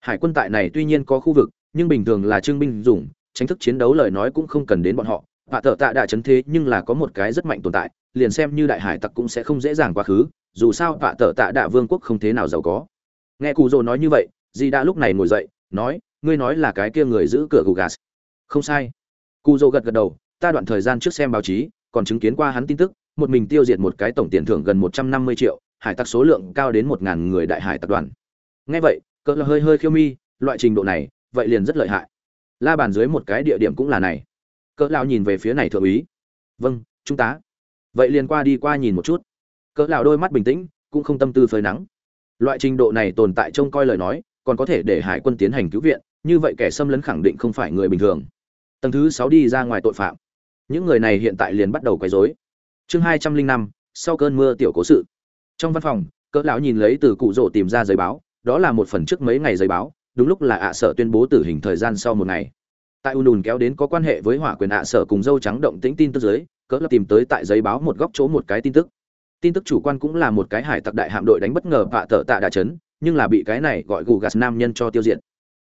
Hải quân tại này tuy nhiên có khu vực, nhưng bình thường là trương binh dùng, tránh thức chiến đấu lời nói cũng không cần đến bọn họ. Vạ thợ tạ đạ trấn thế nhưng là có một cái rất mạnh tồn tại, liền xem như đại hải tặc cũng sẽ không dễ dàng quá khứ, dù sao vạ thợ tạ đạ vương quốc không thế nào giàu có. Nghe cụ rồ nói như vậy di đã lúc này ngồi dậy, nói, ngươi nói là cái kia người giữ cửa gugas. Không sai. Cụ Dô gật gật đầu, ta đoạn thời gian trước xem báo chí, còn chứng kiến qua hắn tin tức, một mình tiêu diệt một cái tổng tiền thưởng gần một trăm năm mươi triệu, hải tặc số lượng cao đến một ngàn người đại hải tập đoàn. Nghe vậy, cỡ là hơi hơi khiêu mi, loại trình độ này, vậy liền rất lợi hại. La bàn dưới một cái địa điểm cũng là này. Cỡ lão nhìn về phía này thượng úy. Vâng chúng ta. Vậy liền qua đi qua nhìn một chút. Cỡ lão đôi mắt bình tĩnh, cũng không tâm tư phơi nắng. Loại trình độ này tồn tại trông coi lời nói còn có thể để hải quân tiến hành cứu viện, như vậy kẻ xâm lấn khẳng định không phải người bình thường. Tầng thứ sáu đi ra ngoài tội phạm. Những người này hiện tại liền bắt đầu quấy rối. Chương hai trăm linh năm, sau cơn mưa tiểu cố sự. Trong văn phòng, cỡ lão nhìn lấy từ cụ rỗ tìm ra giấy báo, đó là một phần trước mấy ngày giấy báo, đúng lúc là ạ sở tuyên bố tử hình thời gian sau một ngày. Tại u đùn kéo đến có quan hệ với hỏa quyền ạ sở cùng dâu trắng động tĩnh tin tức dưới, cỡ lão tìm tới tại giấy báo một góc chỗ một cái tin tức. Tin tức chủ quan cũng là một cái hải tặc đại hạm đội đánh bất ngờ vạ tợ tạ đà chấn nhưng là bị cái này gọi gù gạt nam nhân cho tiêu diệt.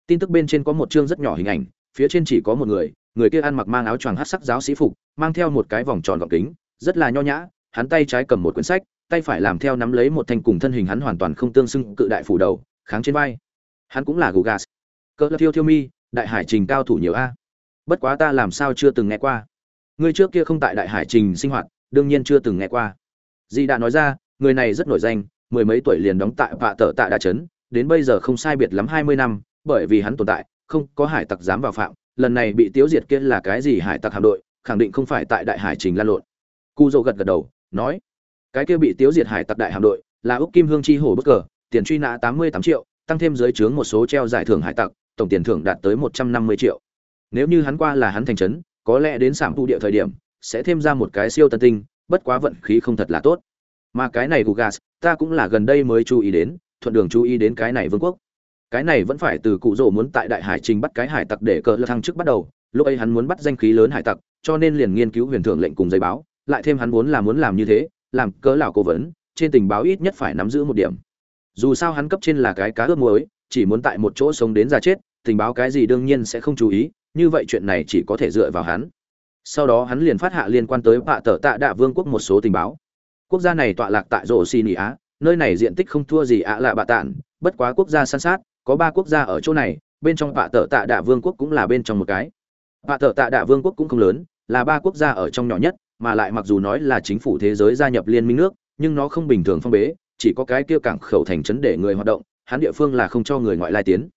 Tin tức bên trên có một chương rất nhỏ hình ảnh, phía trên chỉ có một người người kia ăn mặc mang áo choàng hát sắc giáo sĩ phục, mang theo một cái vòng tròn gọng kính, rất là nho nhã, hắn tay trái cầm một quyển sách, tay phải làm theo nắm lấy một thanh cùng thân hình hắn hoàn toàn không tương xưng cự đại phủ đầu, kháng trên vai. Hắn cũng là gugas cỡ thiêu thiêu mi, đại hải trình cao thủ nhiều a. Bất quá ta làm sao chưa từng nghe qua. Người trước kia không tại đại hải trình sinh hoạt, đương nhiên chưa từng nghe qua. Di đã nói ra, người này rất nổi danh mười mấy tuổi liền đóng tại vạ tở tạ đa trấn, đến bây giờ không sai biệt lắm hai mươi năm, bởi vì hắn tồn tại, không có hải tặc dám vào phạm, lần này bị tiêu diệt kia là cái gì hải tặc hạm đội, khẳng định không phải tại đại hải trình lan lộn. Cu dô gật gật đầu, nói, cái kia bị tiêu diệt hải tặc đại hạm đội là úc kim hương chi hổ bất cờ, tiền truy nã tám mươi tám triệu, tăng thêm dưới trướng một số treo giải thưởng hải tặc, tổng tiền thưởng đạt tới một trăm năm mươi triệu. Nếu như hắn qua là hắn thành trấn, có lẽ đến sảm tu địa thời điểm, sẽ thêm ra một cái siêu tân tinh, bất quá vận khí không thật là tốt. Mà cái này của gas ta cũng là gần đây mới chú ý đến, thuận đường chú ý đến cái này vương quốc. Cái này vẫn phải từ cụ rỗ muốn tại đại hải trình bắt cái hải tặc để cờ lơ thăng chức bắt đầu, lúc ấy hắn muốn bắt danh khí lớn hải tặc, cho nên liền nghiên cứu huyền thưởng lệnh cùng giấy báo, lại thêm hắn vốn là muốn làm như thế, làm cỡ lão cố vấn, trên tình báo ít nhất phải nắm giữ một điểm. Dù sao hắn cấp trên là cái cá ướp muối, chỉ muốn tại một chỗ sống đến già chết, tình báo cái gì đương nhiên sẽ không chú ý, như vậy chuyện này chỉ có thể dựa vào hắn. Sau đó hắn liền phát hạ liên quan tới bạ tờ tạ đạ vương quốc một số tình báo quốc gia này tọa lạc tại rổ xì nỉ á, nơi này diện tích không thua gì ạ lạ bạ tản bất quá quốc gia san sát, có ba quốc gia ở chỗ này, bên trong bạ tờ tạ đạ vương quốc cũng là bên trong một cái. Bạ tờ tạ đạ vương quốc cũng không lớn, là ba quốc gia ở trong nhỏ nhất, mà lại mặc dù nói là chính phủ thế giới gia nhập liên minh nước, nhưng nó không bình thường phong bế, chỉ có cái kia cảng khẩu thành trấn để người hoạt động, hắn địa phương là không cho người ngoại lai tiến.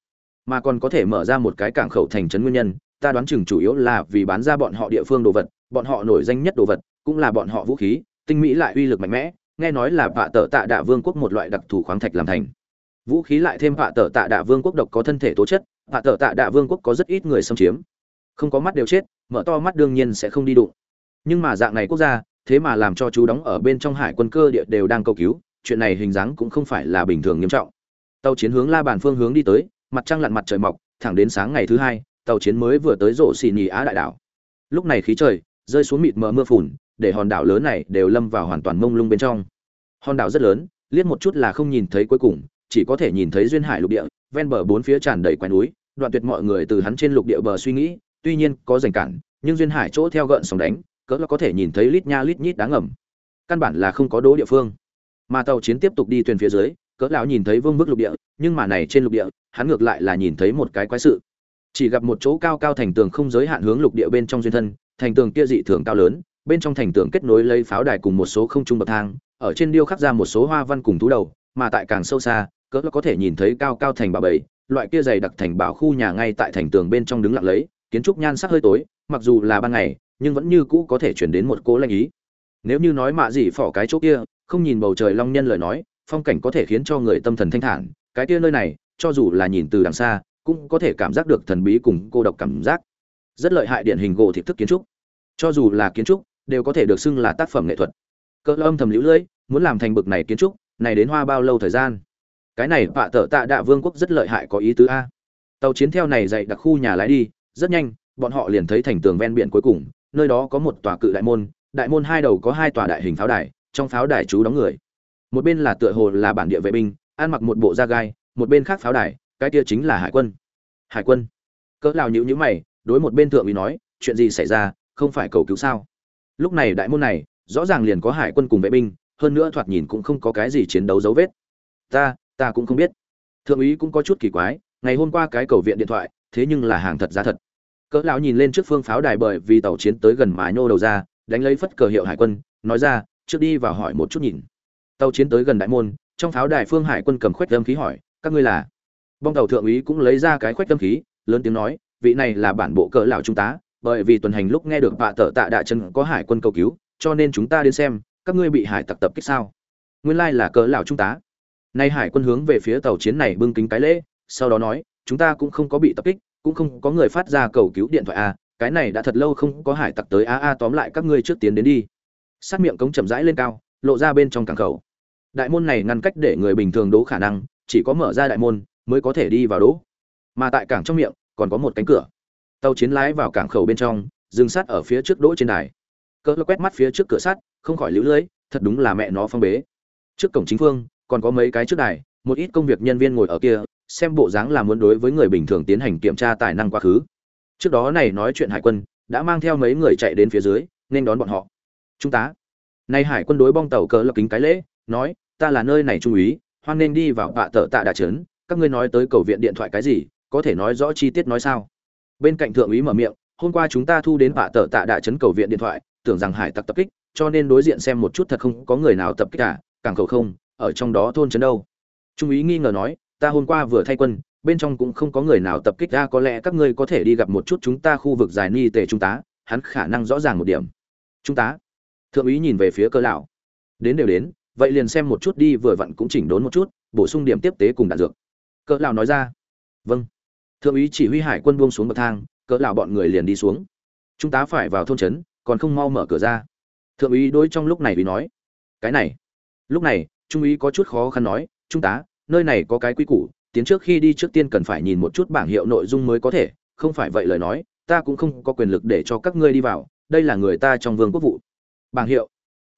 Mà còn có thể mở ra một cái cảng khẩu thành trấn nguyên nhân, ta đoán chừng chủ yếu là vì bán ra bọn họ địa phương đồ vật, bọn họ nổi danh nhất đồ vật, cũng là bọn họ vũ khí tinh mỹ lại uy lực mạnh mẽ, nghe nói là vạ tờ tạ đạ vương quốc một loại đặc thù khoáng thạch làm thành. Vũ khí lại thêm vạ tờ tạ đạ vương quốc độc có thân thể tố chất, vạ tờ tạ đạ vương quốc có rất ít người xâm chiếm. Không có mắt đều chết, mở to mắt đương nhiên sẽ không đi đụng. Nhưng mà dạng này quốc gia, thế mà làm cho chú đóng ở bên trong hải quân cơ địa đều đang cầu cứu, chuyện này hình dáng cũng không phải là bình thường nghiêm trọng. Tàu chiến hướng la bàn phương hướng đi tới, mặt trăng lặn mặt trời mọc, thẳng đến sáng ngày thứ hai, tàu chiến mới vừa tới rộ xì nhì á đại đảo. Lúc này khí trời rơi xuống mịt mờ mưa phùn để hòn đảo lớn này đều lâm vào hoàn toàn mông lung bên trong. Hòn đảo rất lớn, liếc một chút là không nhìn thấy cuối cùng, chỉ có thể nhìn thấy duyên hải lục địa, ven bờ bốn phía tràn đầy quái núi, đoạn tuyệt mọi người từ hắn trên lục địa bờ suy nghĩ, tuy nhiên có rành cản, nhưng duyên hải chỗ theo gợn sóng đánh, cỡ là có thể nhìn thấy lít nha lít nhít đáng ngầm. Căn bản là không có đố địa phương. Mà tàu chiến tiếp tục đi thuyền phía dưới, cỡ lão nhìn thấy vương bức lục địa, nhưng mà này trên lục địa, hắn ngược lại là nhìn thấy một cái quái sự. Chỉ gặp một chỗ cao cao thành tường không giới hạn hướng lục địa bên trong duyên thân, thành tường kia dị thường cao lớn bên trong thành tường kết nối lấy pháo đài cùng một số không trung bậc thang, ở trên điêu khắc ra một số hoa văn cùng thú đầu, mà tại càng sâu xa, cỡ có thể nhìn thấy cao cao thành bà bảy loại kia dày đặc thành bảo khu nhà ngay tại thành tường bên trong đứng lặng lấy, kiến trúc nhan sắc hơi tối, mặc dù là ban ngày, nhưng vẫn như cũ có thể chuyển đến một cố lanh ý. Nếu như nói mạ gì phỏ cái chỗ kia, không nhìn bầu trời long nhân lời nói, phong cảnh có thể khiến cho người tâm thần thanh thản, cái kia nơi này, cho dù là nhìn từ đằng xa, cũng có thể cảm giác được thần bí cùng cô độc cảm giác. Rất lợi hại điển hình gỗ thị thức kiến trúc. Cho dù là kiến trúc đều có thể được xưng là tác phẩm nghệ thuật. Cỡ âm thầm lũ lưỡi muốn làm thành bực này kiến trúc, này đến hoa bao lâu thời gian? Cái này vạ tợ tạ đạ vương quốc rất lợi hại có ý tứ a. Tàu chiến theo này dạy đặc khu nhà lái đi, rất nhanh, bọn họ liền thấy thành tường ven biển cuối cùng, nơi đó có một tòa cự đại môn đại môn hai đầu có hai tòa đại hình pháo đài, trong pháo đài chú đóng người. Một bên là tựa hồ là bản địa vệ binh, ăn mặc một bộ da gai, một bên khác pháo đài, cái kia chính là hải quân. Hải quân. Cỡ lào nhữ nhữ mày, đối một bên thượng úy nói, chuyện gì xảy ra? Không phải cầu cứu sao? Lúc này đại môn này, rõ ràng liền có hải quân cùng vệ binh, hơn nữa thoạt nhìn cũng không có cái gì chiến đấu dấu vết. Ta ta cũng không biết. Thượng úy cũng có chút kỳ quái, ngày hôm qua cái cầu viện điện thoại, thế nhưng là hàng thật giá thật. Cỡ lão nhìn lên trước phương pháo đài bởi vì tàu chiến tới gần mái nô đầu ra, đánh lấy phất cờ hiệu hải quân, nói ra, trước đi vào hỏi một chút nhìn. Tàu chiến tới gần đại môn, trong pháo đài phương hải quân cầm khoách âm khí hỏi, các ngươi là? Bong tàu thượng úy cũng lấy ra cái khoách âm khí, lớn tiếng nói, vị này là bản bộ cỡ lão trung tá bởi vì tuần hành lúc nghe được bạ tợ tạ đại chân có hải quân cầu cứu, cho nên chúng ta đến xem, các ngươi bị hải tặc tập kích sao? Nguyên lai là cỡ lão trung tá nay hải quân hướng về phía tàu chiến này bưng kính cái lễ, sau đó nói, chúng ta cũng không có bị tập kích, cũng không có người phát ra cầu cứu điện thoại a cái này đã thật lâu không có hải tặc tới a a tóm lại các ngươi trước tiến đến đi. Sát miệng cống chậm rãi lên cao, lộ ra bên trong cảng khẩu. Đại môn này ngăn cách để người bình thường đố khả năng, chỉ có mở ra đại môn mới có thể đi vào đỗ. Mà tại cảng trong miệng, còn có một cánh cửa tàu chiến lái vào cảng khẩu bên trong, dừng sát ở phía trước đỗ trên đài. Cỡ quét mắt phía trước cửa sắt, không khỏi lũ lưỡi thật đúng là mẹ nó phong bế. Trước cổng chính phương, còn có mấy cái trước đài, một ít công việc nhân viên ngồi ở kia, xem bộ dáng là muốn đối với người bình thường tiến hành kiểm tra tài năng quá khứ. Trước đó này nói chuyện hải quân, đã mang theo mấy người chạy đến phía dưới, nên đón bọn họ. Trung tá nay hải quân đối bong tàu cỡ lập kính cái lễ, nói, ta là nơi này trung úy, hoan nên đi vào bạ tờ tạ đà trấn. Các ngươi nói tới cầu viện điện thoại cái gì, có thể nói rõ chi tiết nói sao? Bên cạnh thượng úy mở miệng, hôm qua chúng ta thu đến bạ tờ tạ đại trấn cầu viện điện thoại, tưởng rằng hải tặc tập kích, cho nên đối diện xem một chút thật không có người nào tập kích cả, càng cầu không, ở trong đó thôn trấn đâu. Trung úy nghi ngờ nói, ta hôm qua vừa thay quân, bên trong cũng không có người nào tập kích ra, có lẽ các ngươi có thể đi gặp một chút chúng ta khu vực dài ni tề trung tá, hắn khả năng rõ ràng một điểm. Trung tá, thượng úy nhìn về phía cơ lão. Đến đều đến, vậy liền xem một chút đi, vừa vặn cũng chỉnh đốn một chút, bổ sung điểm tiếp tế cùng đạn dược. Cỡ lão nói ra. Vâng thượng úy chỉ huy hải quân buông xuống bậc thang, cỡ lão bọn người liền đi xuống. Chúng ta phải vào thôn trấn, còn không mau mở cửa ra. Thượng úy đối trong lúc này úy nói, cái này. Lúc này, trung úy có chút khó khăn nói trung tá nơi này có cái quy củ, tiến trước khi đi trước tiên cần phải nhìn một chút bảng hiệu nội dung mới có thể, không phải vậy lời nói, ta cũng không có quyền lực để cho các ngươi đi vào, đây là người ta trong vương quốc vụ. Bảng hiệu.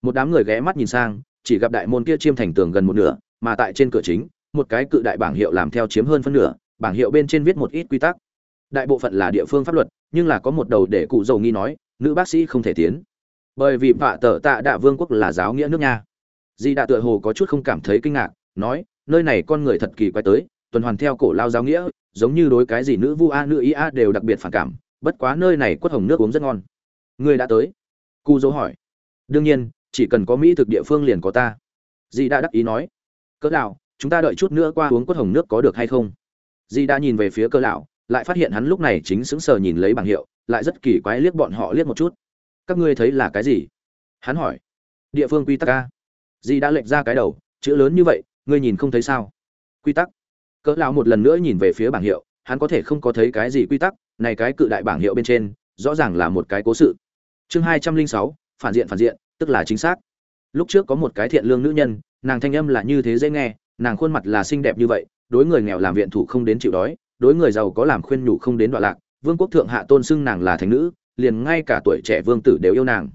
Một đám người ghé mắt nhìn sang, chỉ gặp đại môn kia chiêm thành tường gần một nửa, mà tại trên cửa chính, một cái cự đại bảng hiệu làm theo chiếm hơn phân nửa bảng hiệu bên trên viết một ít quy tắc. Đại bộ phận là địa phương pháp luật nhưng là có một đầu để cụ dầu nghi nói nữ bác sĩ không thể tiến. Bởi vì vạ tờ tạ đạ vương quốc là giáo nghĩa nước nha di đạ tựa hồ có chút không cảm thấy kinh ngạc nói nơi này con người thật kỳ quái tới tuần hoàn theo cổ lao giáo nghĩa giống như đối cái gì nữ vu a nữ ý a đều đặc biệt phản cảm bất quá nơi này quất hồng nước uống rất ngon. Người đã tới? Cụ dỗ hỏi. Đương nhiên chỉ cần có mỹ thực địa phương liền có ta. Di đã đắc ý nói. Cỡ nào, chúng ta đợi chút nữa qua uống quất hồng nước có được hay không? Di đã nhìn về phía cơ lão, lại phát hiện hắn lúc này chính sững sờ nhìn lấy bảng hiệu, lại rất kỳ quái liếc bọn họ liếc một chút. Các ngươi thấy là cái gì? Hắn hỏi. Địa phương quy tắc a. Di đã lệch ra cái đầu, chữ lớn như vậy, ngươi nhìn không thấy sao? Quy tắc. Cỡ lão một lần nữa nhìn về phía bảng hiệu, hắn có thể không có thấy cái gì quy tắc, này cái cự đại bảng hiệu bên trên, rõ ràng là một cái cố sự. Chương hai trăm linh sáu, phản diện phản diện, tức là chính xác. Lúc trước có một cái thiện lương nữ nhân, nàng thanh âm là như thế dễ nghe, nàng khuôn mặt là xinh đẹp như vậy đối người nghèo làm viện thủ không đến chịu đói, đối người giàu có làm khuyên nhủ không đến đoạn lạc, vương quốc thượng hạ tôn xưng nàng là thánh nữ, liền ngay cả tuổi trẻ vương tử đều yêu nàng.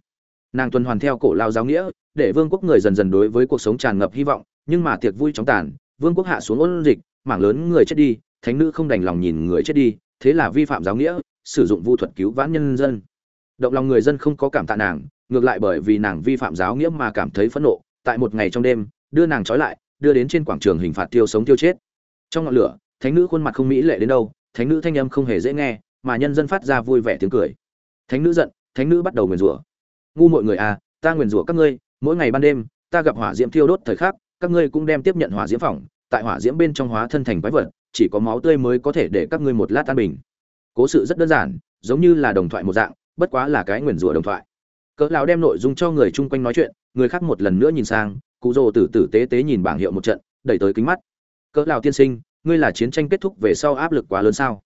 Nàng tuần hoàn theo cổ lao giáo nghĩa, để vương quốc người dần dần đối với cuộc sống tràn ngập hy vọng, nhưng mà tiệc vui chóng tàn, vương quốc hạ xuống ôn dịch, mảng lớn người chết đi, thánh nữ không đành lòng nhìn người chết đi, thế là vi phạm giáo nghĩa, sử dụng vu thuật cứu vãn nhân dân. Động lòng người dân không có cảm tạ nàng, ngược lại bởi vì nàng vi phạm giáo nghĩa mà cảm thấy phẫn nộ, tại một ngày trong đêm, đưa nàng trói lại, đưa đến trên quảng trường hình phạt tiêu sống tiêu chết trong ngọn lửa, thánh nữ khuôn mặt không mỹ lệ đến đâu, thánh nữ thanh âm không hề dễ nghe, mà nhân dân phát ra vui vẻ tiếng cười. Thánh nữ giận, thánh nữ bắt đầu nguyền rủa. Ngu mọi người à ta nguyền rủa các ngươi, mỗi ngày ban đêm, ta gặp hỏa diễm thiêu đốt thời khắc, các ngươi cũng đem tiếp nhận hỏa diễm phỏng, tại hỏa diễm bên trong hóa thân thành quái vật, chỉ có máu tươi mới có thể để các ngươi một lát tan bình. Cố sự rất đơn giản, giống như là đồng thoại một dạng, bất quá là cái nguyền rủa đồng thoại. Cỡ lão đem nội dung cho người chung quanh nói chuyện, người khác một lần nữa nhìn sang, cụ rồ tử tử tế tế nhìn bảng hiệu một trận, đẩy tới kính mắt cỡ lão tiên sinh, ngươi là chiến tranh kết thúc về sau áp lực quá lớn sao?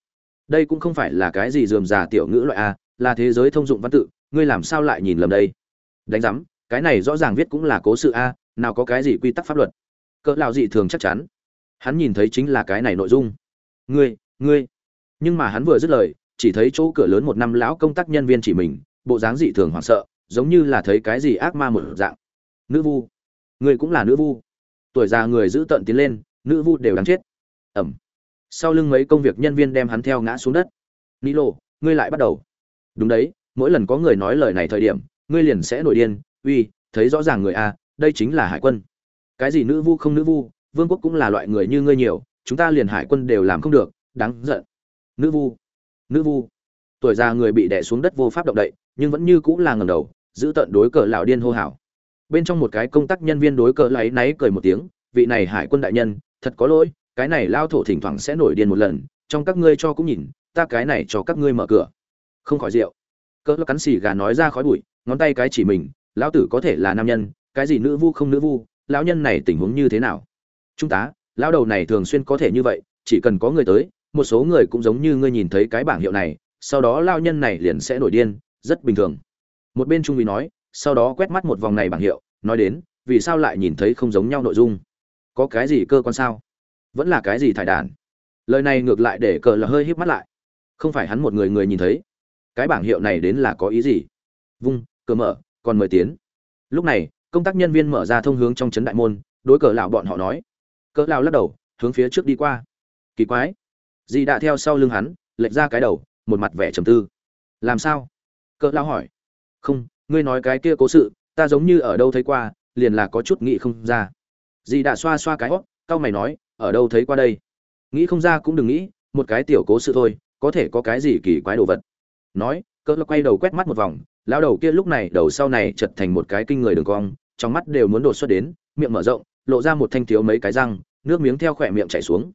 Đây cũng không phải là cái gì dườm già tiểu ngữ loại a là thế giới thông dụng văn tự, ngươi làm sao lại nhìn lầm đây? Đánh giám, cái này rõ ràng viết cũng là cố sự a, nào có cái gì quy tắc pháp luật? Cỡ lão dị thường chắc chắn. Hắn nhìn thấy chính là cái này nội dung. Ngươi ngươi. Nhưng mà hắn vừa dứt lời, chỉ thấy chỗ cửa lớn một năm lão công tác nhân viên chỉ mình, bộ dáng dị thường hoảng sợ, giống như là thấy cái gì ác ma một dạng. Nữ vu. Người cũng là nữ vu. Tuổi già người giữ tận tiến lên nữ vu đều đáng chết. Ẩm. Sau lưng mấy công việc nhân viên đem hắn theo ngã xuống đất. Ni lô ngươi lại bắt đầu. Đúng đấy, mỗi lần có người nói lời này thời điểm, ngươi liền sẽ nổi điên. Uy, thấy rõ ràng người a, đây chính là hải quân. Cái gì nữ vu không nữ vu, vương quốc cũng là loại người như ngươi nhiều, chúng ta liền hải quân đều làm không được, đáng giận. Nữ vu. Nữ vu. Tuổi già người bị đè xuống đất vô pháp động đậy, nhưng vẫn như cũng là ngầm đầu, giữ tận đối cờ lão điên hô hào. Bên trong một cái công tác nhân viên đối cờ lấy náy cười một tiếng, vị này hải quân đại nhân thật có lỗi, cái này lao thổ thỉnh thoảng sẽ nổi điên một lần, trong các ngươi cho cũng nhìn, ta cái này cho các ngươi mở cửa. Không khỏi rượu. Cỡ cắn xì gà nói ra khói bụi, ngón tay cái chỉ mình, lão tử có thể là nam nhân, cái gì nữ vu không nữ vu, lão nhân này tình huống như thế nào? Trung tá, lão đầu này thường xuyên có thể như vậy, chỉ cần có người tới, một số người cũng giống như ngươi nhìn thấy cái bảng hiệu này, sau đó lao nhân này liền sẽ nổi điên, rất bình thường. Một bên trung úy nói, sau đó quét mắt một vòng này bảng hiệu, nói đến, vì sao lại nhìn thấy không giống nhau nội dung? Có cái gì cơ quan sao? Vẫn là cái gì thải đàn? Lời này ngược lại để cờ là hơi híp mắt lại. Không phải hắn một người người nhìn thấy. Cái bảng hiệu này đến là có ý gì? Vung, cờ mở, còn mời tiến. Lúc này, công tác nhân viên mở ra thông hướng trong trấn đại môn, đối cờ lão bọn họ nói. Cờ lão lắc đầu, hướng phía trước đi qua. Kỳ quái. Dì đã theo sau lưng hắn, lệch ra cái đầu, một mặt vẻ trầm tư. Làm sao? Cờ lão hỏi. Không, ngươi nói cái kia cố sự, ta giống như ở đâu thấy qua, liền là có chút nghĩ không ra dì đã xoa xoa cái hót cau mày nói, ở đâu thấy qua đây? Nghĩ không ra cũng đừng nghĩ, một cái tiểu cố sự thôi, có thể có cái gì kỳ quái đồ vật. Nói, cỡ quay đầu quét mắt một vòng, lão đầu kia lúc này, đầu sau này chật thành một cái kinh người đường cong, trong mắt đều muốn đột xuất đến, miệng mở rộng, lộ ra một thanh thiếu mấy cái răng, nước miếng theo khỏe miệng chảy xuống.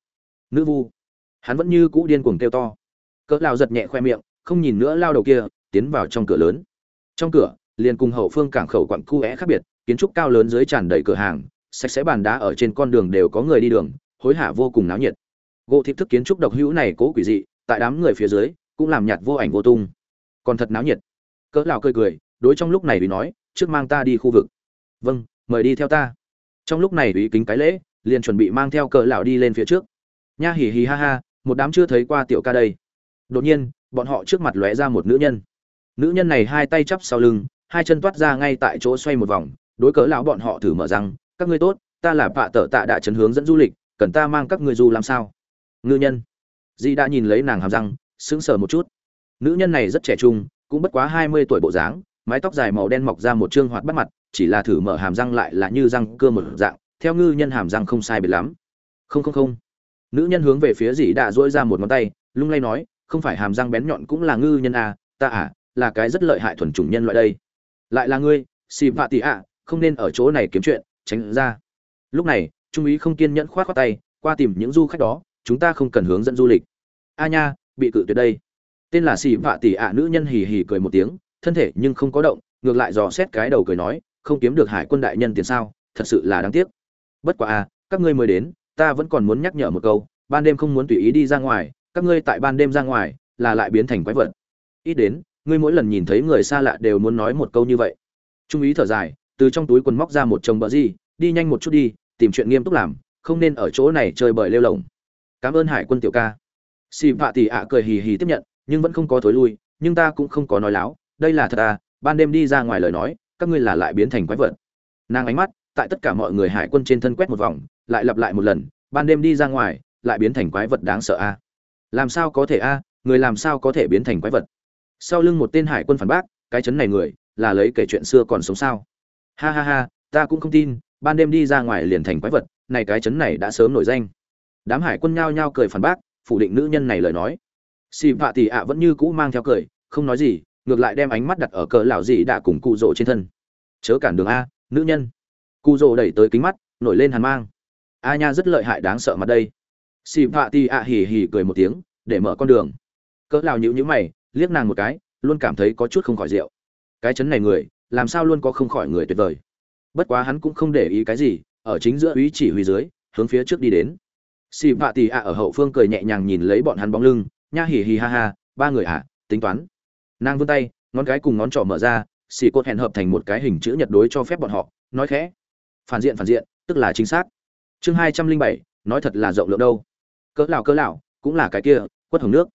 Nữ vu. Hắn vẫn như cũ điên cuồng kêu to. Cỡ lao giật nhẹ khoe miệng, không nhìn nữa lao đầu kia, tiến vào trong cửa lớn. Trong cửa, liền cùng hậu phương cảng khẩu quặng cu é khác biệt, kiến trúc cao lớn dưới tràn đầy cửa hàng sạch sẽ bàn đá ở trên con đường đều có người đi đường, hối hả vô cùng náo nhiệt. Gỗ thịt thức kiến trúc độc hữu này cố quỷ dị, tại đám người phía dưới, cũng làm nhạt vô ảnh vô tung. Còn thật náo nhiệt. Cỡ lão cười cười, đối trong lúc này ủy nói, trước mang ta đi khu vực. Vâng mời đi theo ta. Trong lúc này ủy kính cái lễ, liền chuẩn bị mang theo cỡ lão đi lên phía trước. Nha hì hì ha ha, một đám chưa thấy qua tiểu ca đây. Đột nhiên, bọn họ trước mặt lóe ra một nữ nhân. Nữ nhân này hai tay chắp sau lưng, hai chân toát ra ngay tại chỗ xoay một vòng, đối cỡ lão bọn họ thử mở răng các ngươi tốt ta là vạ tở tạ đã chấn hướng dẫn du lịch cần ta mang các ngươi du làm sao? Ngư nhân. Di đã nhìn lấy nàng hàm răng sững sờ một chút. Nữ nhân này rất trẻ trung cũng bất quá hai mươi tuổi bộ dáng mái tóc dài màu đen mọc ra một trương hoạt bắt mặt chỉ là thử mở hàm răng lại là như răng cưa một dạng theo ngư nhân hàm răng không sai biệt lắm. Không không không. Nữ nhân hướng về phía dì đã dỗi ra một ngón tay lung lay nói không phải hàm răng bén nhọn cũng là ngư nhân à, ta à là cái rất lợi hại thuần chủng nhân loại đây. Lại là ngươi xì vạ tị ạ không nên ở chỗ này kiếm chuyện tránh ra. Lúc này, trung úy không kiên nhẫn khoát khoát tay, qua tìm những du khách đó, chúng ta không cần hướng dẫn du lịch. A nha, bị cự tuyệt đây. Tên là xì vạ tỷ ạ, nữ nhân hì hì cười một tiếng, thân thể nhưng không có động, ngược lại dò xét cái đầu cười nói, không kiếm được hải quân đại nhân tiền sao, thật sự là đáng tiếc. Bất quá à các ngươi mới đến, ta vẫn còn muốn nhắc nhở một câu, ban đêm không muốn tùy ý đi ra ngoài, các ngươi tại ban đêm ra ngoài, là lại biến thành quái vật. Ít đến, ngươi mỗi lần nhìn thấy người xa lạ đều muốn nói một câu như vậy. Trung ý thở dài từ trong túi quần móc ra một chồng bờ gì, đi nhanh một chút đi, tìm chuyện nghiêm túc làm, không nên ở chỗ này chơi bời lêu lổng. cảm ơn hải quân tiểu ca. Xì vạ tỷ ạ cười hì hì tiếp nhận, nhưng vẫn không có thối lui, nhưng ta cũng không có nói láo, đây là thật à ban đêm đi ra ngoài lời nói, các ngươi là lại biến thành quái vật. Nàng ánh mắt, tại tất cả mọi người hải quân trên thân quét một vòng, lại lặp lại một lần, ban đêm đi ra ngoài, lại biến thành quái vật đáng sợ a làm sao có thể a người làm sao có thể biến thành quái vật? Sau lưng một tên hải quân phản bác, cái chấn này người, là lấy kể chuyện xưa còn sống sao? Ha ha ha, ta cũng không tin, ban đêm đi ra ngoài liền thành quái vật, này cái chấn này đã sớm nổi danh. Đám hải quân nhao nhao cười phản bác, phủ định nữ nhân này lời nói. Xì vạ tỉ ạ vẫn như cũ mang theo cười, không nói gì, ngược lại đem ánh mắt đặt ở cờ lão dị đã cùng cụ rỗ trên thân. Chớ cản đường a, nữ nhân. Cụ rỗ đẩy tới kính mắt, nổi lên hàn mang. A nha rất lợi hại đáng sợ mặt đây. Xì vạ tỉ ạ hì hì cười một tiếng, để mở con đường. Cỡ lão nhữ nhữ mày, liếc nàng một cái, luôn cảm thấy có chút không khỏi rượu. Cái chấn này người làm sao luôn có không khỏi người tuyệt vời. Bất quá hắn cũng không để ý cái gì ở chính giữa ý chỉ huy dưới hướng phía trước đi đến. Xì vạ tì ạ ở hậu phương cười nhẹ nhàng nhìn lấy bọn hắn bóng lưng nha hì hì ha ha ba người ạ à, tính toán. Nàng vươn tay ngón cái cùng ngón trỏ mở ra xì cột hẹn hợp thành một cái hình chữ nhật đối cho phép bọn họ nói khẽ. Phản diện phản diện tức là chính xác. Chương hai trăm linh bảy nói thật là rộng lượng đâu. Cỡ lão cỡ lão cũng là cái kia quất hồng nước.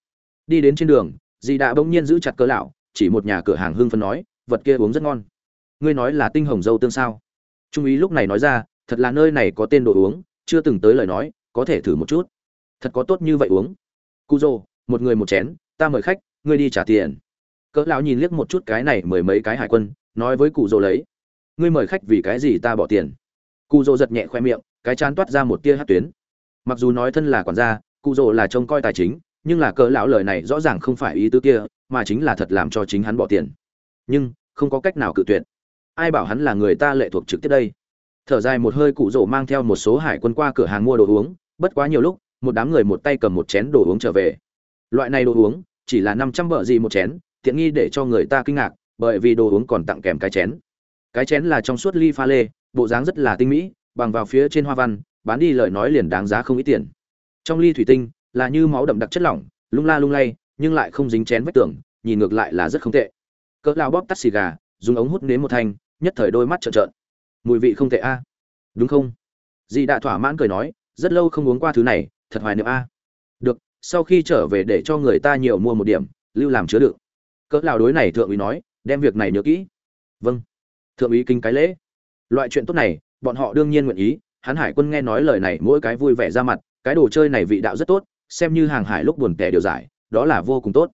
Đi đến trên đường dì đã bỗng nhiên giữ chặt cỡ lão chỉ một nhà cửa hàng hưng phân nói vật kia uống rất ngon. Ngươi nói là tinh hồng dâu tương sao? Trung úy lúc này nói ra, thật là nơi này có tên đồ uống, chưa từng tới lời nói, có thể thử một chút. Thật có tốt như vậy uống. Cu dô một người một chén, ta mời khách, ngươi đi trả tiền. Cỡ lão nhìn liếc một chút cái này mười mấy cái hải quân, nói với cụ dô lấy. Ngươi mời khách vì cái gì ta bỏ tiền? Cụ dô giật nhẹ khoe miệng, cái chán toát ra một tia hát tuyến. Mặc dù nói thân là quản gia cụ dô là trông coi tài chính, nhưng là cỡ lão lời này rõ ràng không phải ý tứ kia, mà chính là thật làm cho chính hắn bỏ tiền nhưng không có cách nào cự tuyệt. Ai bảo hắn là người ta lệ thuộc trực tiếp đây? Thở dài một hơi cụ rổ mang theo một số hải quân qua cửa hàng mua đồ uống, bất quá nhiều lúc, một đám người một tay cầm một chén đồ uống trở về. Loại này đồ uống, chỉ là năm trăm bợ gì một chén, tiện nghi để cho người ta kinh ngạc, bởi vì đồ uống còn tặng kèm cái chén. Cái chén là trong suốt ly pha lê, bộ dáng rất là tinh mỹ, bằng vào phía trên hoa văn, bán đi lời nói liền đáng giá không ít tiền. Trong ly thủy tinh, là như máu đậm đặc chất lỏng, lung la lung lay, nhưng lại không dính chén vách tường, nhìn ngược lại là rất không tệ cỡ lao bóp tắt xì gà, dùng ống hút nếm một thanh, nhất thời đôi mắt trợn trợn. Mùi vị không tệ a. Đúng không? Dì đã thỏa mãn cười nói, rất lâu không uống qua thứ này, thật hoài niệm a. Được, sau khi trở về để cho người ta nhiều mua một điểm, lưu làm chứa đựng. Cỡ lao đối này thượng úy nói, đem việc này nhớ kỹ. Vâng. Thượng úy kinh cái lễ. Loại chuyện tốt này, bọn họ đương nhiên nguyện ý, hắn hải quân nghe nói lời này mỗi cái vui vẻ ra mặt, cái đồ chơi này vị đạo rất tốt, xem như hàng hải lúc buồn tẻ điều giải, đó là vô cùng tốt.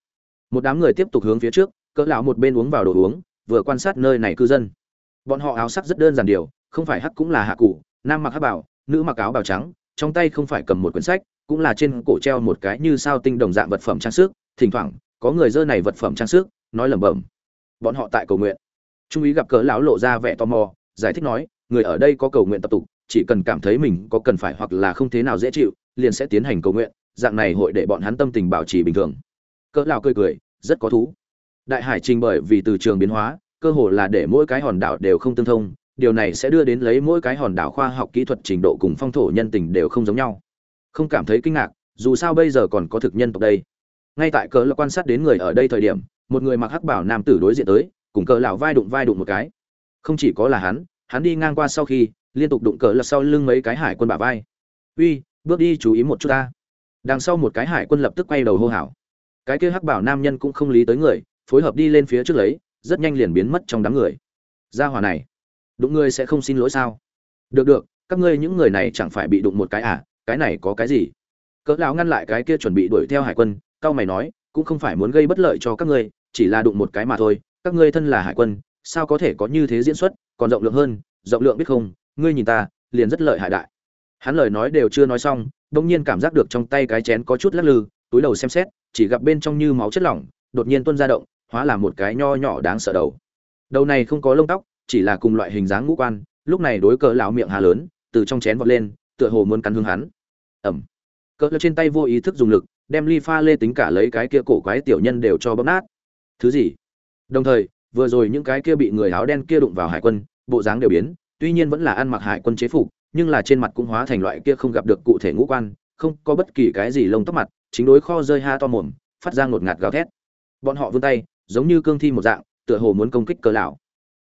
Một đám người tiếp tục hướng phía trước cỡ lão một bên uống vào đồ uống, vừa quan sát nơi này cư dân. Bọn họ áo sắc rất đơn giản điều, không phải hắc cũng là hạ cụ nam mặc hắc bảo, nữ mặc áo bào trắng, trong tay không phải cầm một quyển sách, cũng là trên cổ treo một cái như sao tinh đồng dạng vật phẩm trang sức, thỉnh thoảng, có người dơ này vật phẩm trang sức, nói lẩm bẩm. Bọn họ tại cầu nguyện. Trung úy gặp cỡ lão lộ ra vẻ tò mò, giải thích nói, người ở đây có cầu nguyện tập tục, chỉ cần cảm thấy mình có cần phải hoặc là không thế nào dễ chịu, liền sẽ tiến hành cầu nguyện, dạng này hội để bọn hắn tâm tình bảo trì bình thường. Cỡ lão cười cười, rất có thú đại hải trình bởi vì từ trường biến hóa, cơ hồ là để mỗi cái hòn đảo đều không tương thông, điều này sẽ đưa đến lấy mỗi cái hòn đảo khoa học kỹ thuật trình độ cùng phong thổ nhân tình đều không giống nhau. Không cảm thấy kinh ngạc, dù sao bây giờ còn có thực nhân tộc đây. Ngay tại cỡ là quan sát đến người ở đây thời điểm, một người mặc hắc bảo nam tử đối diện tới, cùng cỡ lão vai đụng vai đụng một cái. Không chỉ có là hắn hắn đi ngang qua sau khi, liên tục đụng cỡ lão sau lưng mấy cái hải quân bả vai. Uy, bước đi chú ý một chút ta. Đằng sau một cái hải quân lập tức quay đầu hô hào. Cái kia hắc bảo nam nhân cũng không lý tới người phối hợp đi lên phía trước lấy, rất nhanh liền biến mất trong đám người. Gia hỏa này, đụng ngươi sẽ không xin lỗi sao? Được được, các ngươi những người này chẳng phải bị đụng một cái à? Cái này có cái gì? Cỡ lão ngăn lại cái kia chuẩn bị đuổi theo hải quân, cao mày nói, cũng không phải muốn gây bất lợi cho các ngươi, chỉ là đụng một cái mà thôi, các ngươi thân là hải quân, sao có thể có như thế diễn xuất, còn rộng lượng hơn, rộng lượng biết không? Ngươi nhìn ta, liền rất lợi hại đại. Hắn lời nói đều chưa nói xong đông nhiên cảm giác được trong tay cái chén có chút lắc lư, túi đầu xem xét, chỉ gặp bên trong như máu chất lỏng, đột nhiên tuôn ra động hóa là một cái nho nhỏ đáng sợ đầu. Đầu này không có lông tóc, chỉ là cùng loại hình dáng ngũ quan, lúc này đối cỡ lão miệng hà lớn, từ trong chén vọt lên, tựa hồ muốn cắn hương hắn. Ẩm. Cỡ lão trên tay vô ý thức dùng lực, đem ly pha lê tính cả lấy cái kia cổ quái tiểu nhân đều cho bóp nát. Thứ gì? Đồng thời, vừa rồi những cái kia bị người áo đen kia đụng vào hải quân, bộ dáng đều biến, tuy nhiên vẫn là ăn mặc hải quân chế phục, nhưng là trên mặt cũng hóa thành loại kia không gặp được cụ thể ngũ quan, không có bất kỳ cái gì lông tóc mặt, chính đối kho rơi ha to mồm, phát ra ngột ngạt gào thét. Bọn họ vươn tay giống như cương thi một dạng, tựa hồ muốn công kích cỡ lão.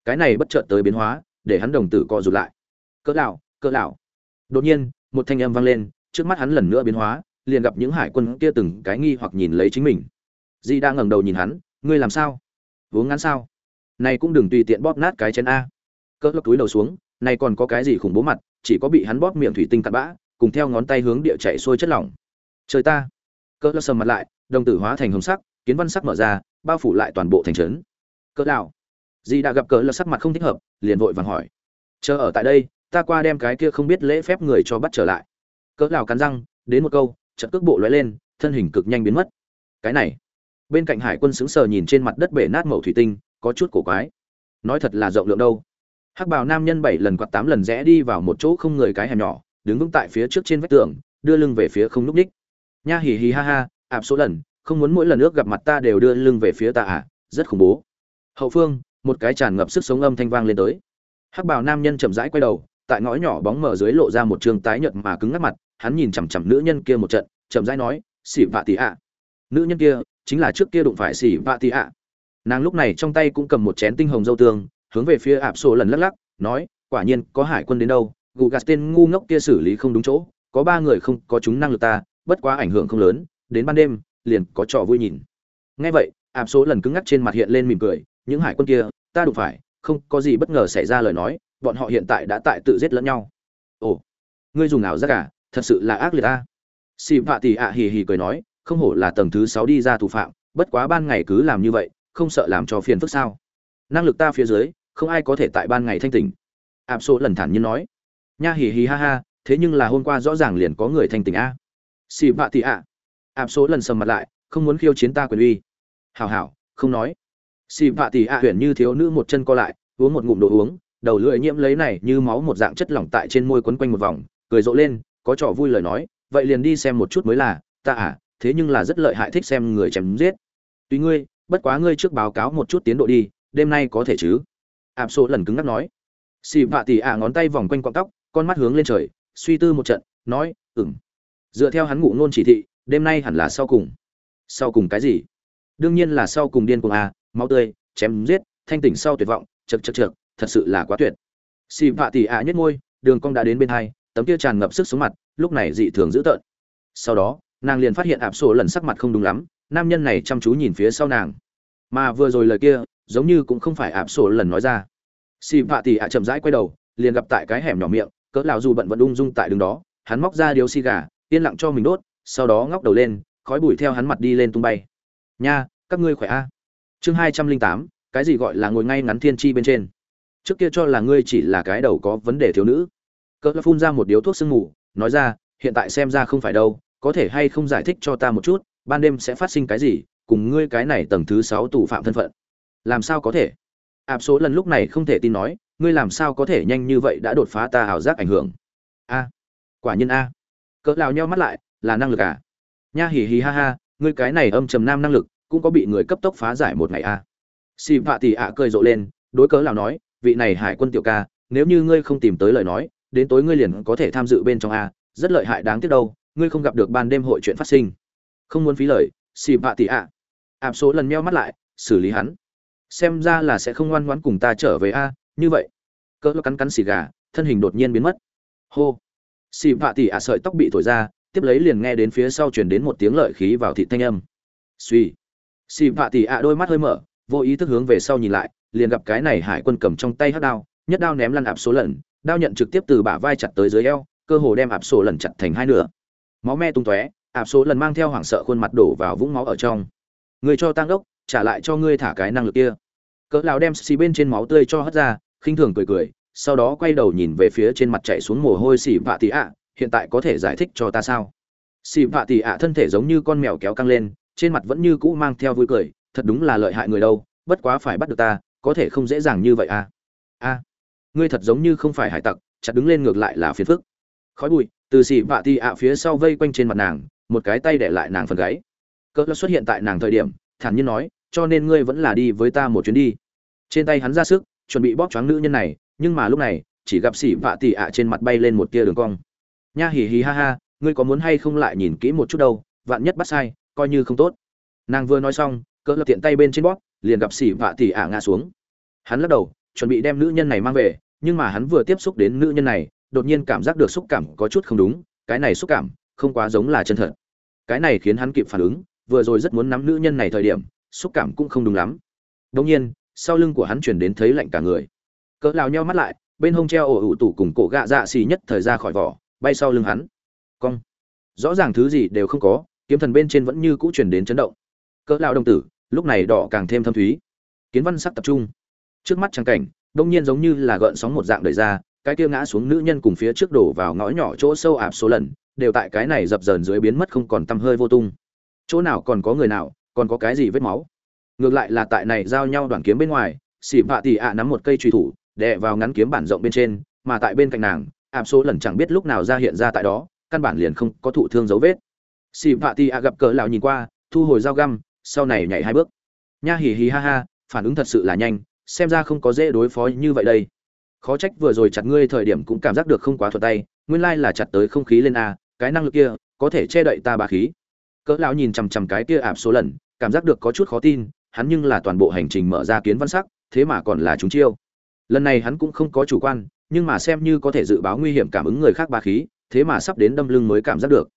Cái này bất chợt tới biến hóa, để hắn đồng tử co rụt lại. Cỡ lão cỡ lão. Đột nhiên, một thanh âm vang lên, trước mắt hắn lần nữa biến hóa, liền gặp những hải quân kia từng cái nghi hoặc nhìn lấy chính mình. Di đang ngẩng đầu nhìn hắn, ngươi làm sao? Uống ngắn sao? Này cũng đừng tùy tiện bóp nát cái chén a. Cỡ lắc túi đầu xuống, này còn có cái gì khủng bố mặt, chỉ có bị hắn bóp miệng thủy tinh cặn bã, cùng theo ngón tay hướng địa chạy xuôi chất lỏng. Trời ta! Cỡ lắc sầm mặt lại, đồng tử hóa thành hồng sắc kiến văn sắc mở ra, bao phủ lại toàn bộ thành trấn. Cỡ đạo di đã gặp cỡ là sắc mặt không thích hợp, liền vội vàng hỏi. Chờ ở tại đây, ta qua đem cái kia không biết lễ phép người cho bắt trở lại. Cỡ lão cắn răng, đến một câu, chợt cước bộ lóe lên, thân hình cực nhanh biến mất. Cái này. Bên cạnh hải quân sững sờ nhìn trên mặt đất bể nát mẩu thủy tinh, có chút cổ quái. Nói thật là rộng lượng đâu. Hắc bào nam nhân bảy lần quạt tám lần rẽ đi vào một chỗ không người cái hẻm nhỏ, đứng vững tại phía trước trên vách tường, đưa lưng về phía không núp ních. Nha hì hì ha ha, ạp số lần không muốn mỗi lần nước gặp mặt ta đều đưa lưng về phía ta à rất khủng bố. Hậu phương, một cái tràn ngập sức sống âm thanh vang lên tới. Hắc bào nam nhân chậm rãi quay đầu, tại ngõ nhỏ bóng mờ dưới lộ ra một trường tái nhợt mà cứng ngắc mặt, hắn nhìn chằm chằm nữ nhân kia một trận, chậm rãi nói xỉ vạ tỷ ạ. Nữ nhân kia chính là trước kia đụng phải xỉ vạ tỷ ạ. Nàng lúc này trong tay cũng cầm một chén tinh hồng dâu tương, hướng về phía ạp sổ lần lắc lắc, nói, quả nhiên, có hải quân đến đâu, gù gạt tên ngu ngốc kia xử lý không đúng chỗ, có ba người không có chúng năng lực ta, bất quá ảnh hưởng không lớn, đến ban đêm liền có trò vui nhìn. Ngay vậy, ạp số lần cứng ngắc trên mặt hiện lên mỉm cười, những hải quân kia, ta đụng phải, không có gì bất ngờ xảy ra lời nói, bọn họ hiện tại đã tại tự giết lẫn nhau. Ồ, ngươi dùng ảo giác à? Thật sự là ác liệt ta. Xì vạ tì ạ hì hì cười nói, không hổ là tầng thứ sáu đi ra thủ phạm, bất quá ban ngày cứ làm như vậy, không sợ làm cho phiền phức sao? Năng lực ta phía dưới, không ai có thể tại ban ngày thanh tỉnh. Ạp số lần thản nhiên nói. Nha hì hì ha ha, thế nhưng là hôm qua rõ ràng liền có người thanh tỉnh a. Xì vạ tì ạ ạp số lần sầm mặt lại, không muốn khiêu chiến ta quyền uy. Hảo hảo, không nói. Xì vạ tỷ ạ huyền như thiếu nữ một chân co lại, uống một ngụm đồ uống, đầu lưỡi nhiễm lấy này như máu một dạng chất lỏng tại trên môi quấn quanh một vòng, cười rộ lên, có trò vui lời nói, vậy liền đi xem một chút mới là, ta à thế nhưng là rất lợi hại thích xem người chém giết. Tùy ngươi, bất quá ngươi trước báo cáo một chút tiến độ đi, đêm nay có thể chứ? Ạp số lần cứng ngắc nói. Xì vạ tỉ ạ ngón tay vòng quanh quọn tóc, con mắt hướng lên trời, suy tư một trận, nói ừng dựa theo hắn ngụ ngôn chỉ thị đêm nay hẳn là sau cùng. Sau cùng cái gì? Đương nhiên là sau cùng điên cuồng à máu tươi, chém giết, thanh tỉnh sau tuyệt vọng, chật chật chật thật sự là quá tuyệt. Xì vạ tỉ ạ nhất ngôi đường cong đã đến bên hai, tấm kia tràn ngập sức sống mặt, lúc này dị thường dữ tợn. Sau đó, nàng liền phát hiện ạp sổ lần sắc mặt không đúng lắm, nam nhân này chăm chú nhìn phía sau nàng. Mà vừa rồi lời kia, giống như cũng không phải ạp sổ lần nói ra. Xì vạ tỉ ạ chậm rãi quay đầu, liền gặp tại cái hẻm nhỏ miệng, cỡ lão dù bận vẫn ung dung tại đường đó, hắn móc ra điếu xì gà, yên lặng cho mình đốt sau đó ngóc đầu lên, khói bụi theo hắn mặt đi lên tung bay. Nha, các ngươi khỏe a? Chương hai trăm linh tám, cái gì gọi là ngồi ngay ngắn thiên chi bên trên? Trước kia cho là ngươi chỉ là cái đầu có vấn đề thiếu nữ. Cỡ phun ra một điếu thuốc sương mù, nói ra, hiện tại xem ra không phải đâu, có thể hay không giải thích cho ta một chút, ban đêm sẽ phát sinh cái gì, cùng ngươi cái này tầng thứ sáu tù phạm thân phận. Làm sao có thể? Ạp số lần lúc này không thể tin nói, ngươi làm sao có thể nhanh như vậy đã đột phá ta ảo giác ảnh hưởng? A, quả nhiên a. Cỡ lao nhau mắt lại là năng lực à? Nha hỉ hỉ ha ha, ngươi cái này âm trầm nam năng lực, cũng có bị người cấp tốc phá giải một ngày a xì vạ tỷ ạ cười rộ lên, đối cớ lao nói, vị này hải quân tiểu ca, nếu như ngươi không tìm tới lời nói, đến tối ngươi liền có thể tham dự bên trong a, rất lợi hại đáng tiếc đâu, ngươi không gặp được ban đêm hội chuyện phát sinh. Không muốn phí lời, xì vạ tỷ ạ. Ạp số lần meo mắt lại, xử lý hắn. Xem ra là sẽ không ngoan ngoãn cùng ta trở về a, như vậy. Cỡ cắn cắn xì gà, thân hình đột nhiên biến mất. Hô. Xì vạ tỷ ạ sợi tóc bị thổi ra tiếp lấy liền nghe đến phía sau truyền đến một tiếng lợi khí vào thị thanh âm. Suy xì vạ tỉ ạ đôi mắt hơi mở, vô ý thức hướng về sau nhìn lại, liền gặp cái này hải quân cầm trong tay hắc đao, nhất đao ném lăn ạp số lần, đao nhận trực tiếp từ bả vai chặt tới dưới eo, cơ hồ đem ạp số lần chặt thành hai nửa. Máu me tung tóe, ạp số lần mang theo hoảng sợ khuôn mặt đổ vào vũng máu ở trong. Người cho tăng đốc, trả lại cho ngươi thả cái năng lực kia. Cỡ lão đem xì bên trên máu tươi cho hất ra, khinh thường cười cười, sau đó quay đầu nhìn về phía trên mặt chảy xuống mồ hôi xì vạ tỷ ạ hiện tại có thể giải thích cho ta sao? Xì vạ tì ạ, thân thể giống như con mèo kéo căng lên, trên mặt vẫn như cũ mang theo vui cười, thật đúng là lợi hại người đâu, bất quá phải bắt được ta, có thể không dễ dàng như vậy à? A, ngươi thật giống như không phải hải tặc, chặt đứng lên ngược lại là phiền phức. Khói bụi, từ xì vạ tì ạ phía sau vây quanh trên mặt nàng, một cái tay để lại nàng phần gáy. Cỡ xuất hiện tại nàng thời điểm, thản nhiên nói, cho nên ngươi vẫn là đi với ta một chuyến đi. Trên tay hắn ra sức, chuẩn bị bóp choáng nữ nhân này, nhưng mà lúc này, chỉ gặp xỉ vạ tỉ ạ trên mặt bay lên một tia đường cong nha hì hì ha ha, ngươi có muốn hay không lại nhìn kỹ một chút đâu, vạn nhất bắt sai, coi như không tốt. Nàng vừa nói xong, cỡ lập tiện tay bên trên bóp, liền gặp xỉ vạ tỉ ả ngã xuống. Hắn lắc đầu, chuẩn bị đem nữ nhân này mang về, nhưng mà hắn vừa tiếp xúc đến nữ nhân này, đột nhiên cảm giác được xúc cảm có chút không đúng, cái này xúc cảm không quá giống là chân thật. Cái này khiến hắn kịp phản ứng, vừa rồi rất muốn nắm nữ nhân này thời điểm, xúc cảm cũng không đúng lắm. Đông nhiên, sau lưng của hắn chuyển đến thấy lạnh cả người. Cỡ lào nheo mắt lại, bên hông treo ổ ủ tủ cùng cổ gạ dạ xì nhất thời ra khỏi vỏ bay sau lưng hắn. Cong. Rõ ràng thứ gì đều không có, kiếm thần bên trên vẫn như cũ chuyển đến chấn động. Cỡ lão đồng tử, lúc này đỏ càng thêm thâm thúy. Kiến văn sắc tập trung. Trước mắt trang cảnh, đông nhiên giống như là gợn sóng một dạng đời ra, cái kia ngã xuống nữ nhân cùng phía trước đổ vào ngõ nhỏ chỗ sâu ạp số lần, đều tại cái này dập dờn dưới biến mất không còn tăm hơi vô tung. Chỗ nào còn có người nào, còn có cái gì vết máu? Ngược lại là tại này giao nhau đoàn kiếm bên ngoài, xỉ vạ tỉ ạ nắm một cây truy thủ, đè vào ngắn kiếm bản rộng bên trên, mà tại bên cạnh nàng ạp số lần chẳng biết lúc nào ra hiện ra tại đó, căn bản liền không có thụ thương dấu vết. Xì vạ ti a gặp cỡ lão nhìn qua, thu hồi dao găm, sau này nhảy hai bước. Nha hì hì ha ha, phản ứng thật sự là nhanh, xem ra không có dễ đối phó như vậy đây. Khó trách vừa rồi chặt ngươi thời điểm cũng cảm giác được không quá thuận tay, nguyên lai là chặt tới không khí lên a, cái năng lực kia, có thể che đậy ta bà khí. Cỡ lão nhìn chằm chằm cái kia ạp số lần, cảm giác được có chút khó tin, hắn nhưng là toàn bộ hành trình mở ra kiến văn sắc, thế mà còn là chúng chiêu. Lần này hắn cũng không có chủ quan nhưng mà xem như có thể dự báo nguy hiểm cảm ứng người khác ba khí, thế mà sắp đến đâm lưng mới cảm giác được.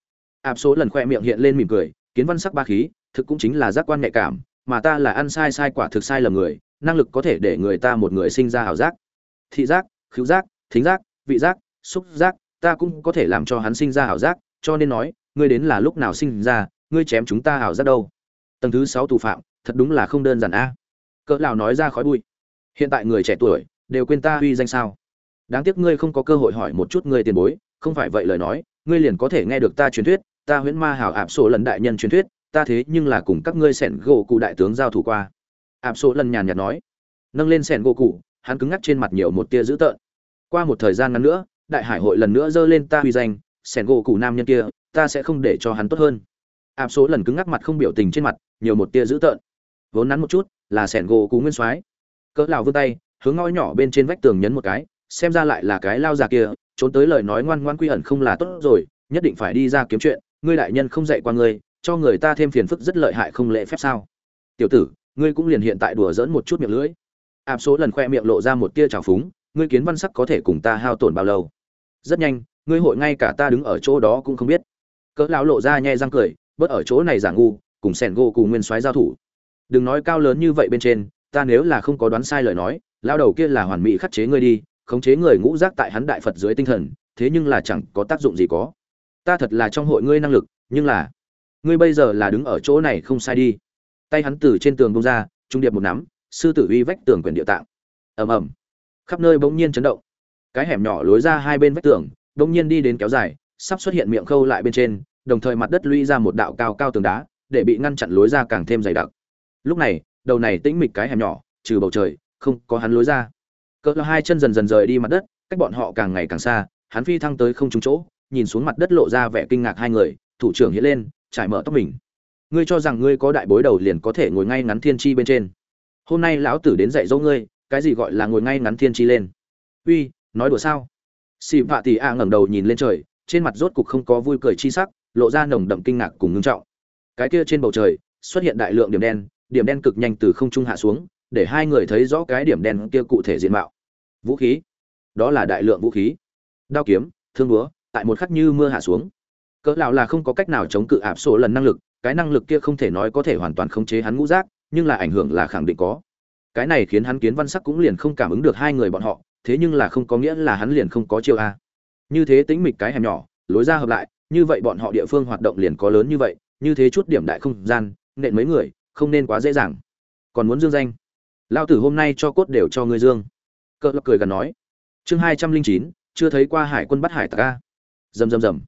Áp số lần khoe miệng hiện lên mỉm cười, kiến văn sắc ba khí, thực cũng chính là giác quan nhạy cảm, mà ta là ăn sai sai quả thực sai lầm người, năng lực có thể để người ta một người sinh ra hảo giác. Thị giác, khứu giác, thính giác, vị giác, xúc giác, ta cũng có thể làm cho hắn sinh ra hảo giác, cho nên nói, ngươi đến là lúc nào sinh ra, ngươi chém chúng ta hảo giác đâu. Tầng thứ sáu tù phạm, thật đúng là không đơn giản a. Cỡ lão nói ra khói bụi. Hiện tại người trẻ tuổi, đều quên ta uy danh sao? Đáng tiếc ngươi không có cơ hội hỏi một chút ngươi tiền bối, không phải vậy lời nói, ngươi liền có thể nghe được ta truyền thuyết, ta huyễn ma hảo ạp sổ lần đại nhân truyền thuyết, ta thế nhưng là cùng các ngươi sẻn gỗ cụ đại tướng giao thủ qua. Ạp sổ lần nhàn nhạt nói. Nâng lên sẻn gỗ cụ, hắn cứng ngắc trên mặt nhiều một tia dữ tợn. Qua một thời gian ngắn nữa, đại hải hội lần nữa dơ lên ta huy danh, sẻn gỗ cụ nam nhân kia, ta sẽ không để cho hắn tốt hơn. Ạp số lần cứng ngắc mặt không biểu tình trên mặt, nhiều một tia dữ tợn. Vốn nắn một chút, là sẻn gỗ cụ nguyên soái. Cỡ lào vươn tay, hướng ngõ nhỏ bên trên vách tường nhấn một cái xem ra lại là cái lao già kia, trốn tới lời nói ngoan ngoan quy ẩn không là tốt rồi, nhất định phải đi ra kiếm chuyện, ngươi đại nhân không dạy qua ngươi, cho người ta thêm phiền phức rất lợi hại không lễ phép sao? Tiểu tử, ngươi cũng liền hiện tại đùa dỡn một chút miệng lưỡi. Áp số lần khoe miệng lộ ra một tia trào phúng, ngươi kiến văn sắc có thể cùng ta hao tổn bao lâu? Rất nhanh, ngươi hội ngay cả ta đứng ở chỗ đó cũng không biết. Cỡ lão lộ ra nhẹ răng cười, bớt ở chỗ này giả ngu, cùng sẻn gỗ cùng nguyên soái giao thủ. Đừng nói cao lớn như vậy bên trên, ta nếu là không có đoán sai lời nói lao đầu kia là hoàn mỹ khắc chế ngươi đi khống chế người ngũ giác tại hắn đại phật dưới tinh thần, thế nhưng là chẳng có tác dụng gì có. Ta thật là trong hội ngươi năng lực, nhưng là, ngươi bây giờ là đứng ở chỗ này không sai đi. Tay hắn từ trên tường bông ra, trung điệp một nắm, sư tử uy vách tường quyền địa tạng. Ầm ầm. Khắp nơi bỗng nhiên chấn động. Cái hẻm nhỏ lối ra hai bên vách tường, bỗng nhiên đi đến kéo dài, sắp xuất hiện miệng khâu lại bên trên, đồng thời mặt đất lũy ra một đạo cao cao tường đá, để bị ngăn chặn lối ra càng thêm dày đặc. Lúc này, đầu này tĩnh mịch cái hẻm nhỏ, trừ bầu trời, không có hắn lối ra cỡ hai chân dần dần rời đi mặt đất, cách bọn họ càng ngày càng xa, hắn phi thăng tới không trúng chỗ, nhìn xuống mặt đất lộ ra vẻ kinh ngạc hai người, thủ trưởng hiện lên, trải mở tóc mình. Ngươi cho rằng ngươi có đại bối đầu liền có thể ngồi ngay ngắn thiên chi bên trên. Hôm nay lão tử đến dạy dỗ ngươi, cái gì gọi là ngồi ngay ngắn thiên chi lên? Uy, nói đùa sao? Xì vạ tì a ngẩng đầu nhìn lên trời, trên mặt rốt cục không có vui cười chi sắc, lộ ra nồng đậm kinh ngạc cùng ngưng trọng. Cái kia trên bầu trời, xuất hiện đại lượng điểm đen điểm đen cực nhanh từ không trung hạ xuống để hai người thấy rõ cái điểm đen kia cụ thể diện mạo. Vũ khí. Đó là đại lượng vũ khí. Đao kiếm, thương búa, tại một khắc như mưa hạ xuống. Cỡ lão là không có cách nào chống cự áp số lần năng lực, cái năng lực kia không thể nói có thể hoàn toàn khống chế hắn ngũ giác, nhưng là ảnh hưởng là khẳng định có. Cái này khiến hắn kiến văn sắc cũng liền không cảm ứng được hai người bọn họ, thế nhưng là không có nghĩa là hắn liền không có chiêu a. Như thế tính mịch cái hẻm nhỏ, lối ra hợp lại, như vậy bọn họ địa phương hoạt động liền có lớn như vậy, như thế chút điểm đại không gian, nện mấy người, không nên quá dễ dàng. Còn muốn dương danh? Lao tử hôm nay cho cốt đều cho ngươi dương. Cỡ lắc cười gần nói. Chương hai trăm linh chín, chưa thấy qua hải quân bắt hải tặc a. Rầm rầm rầm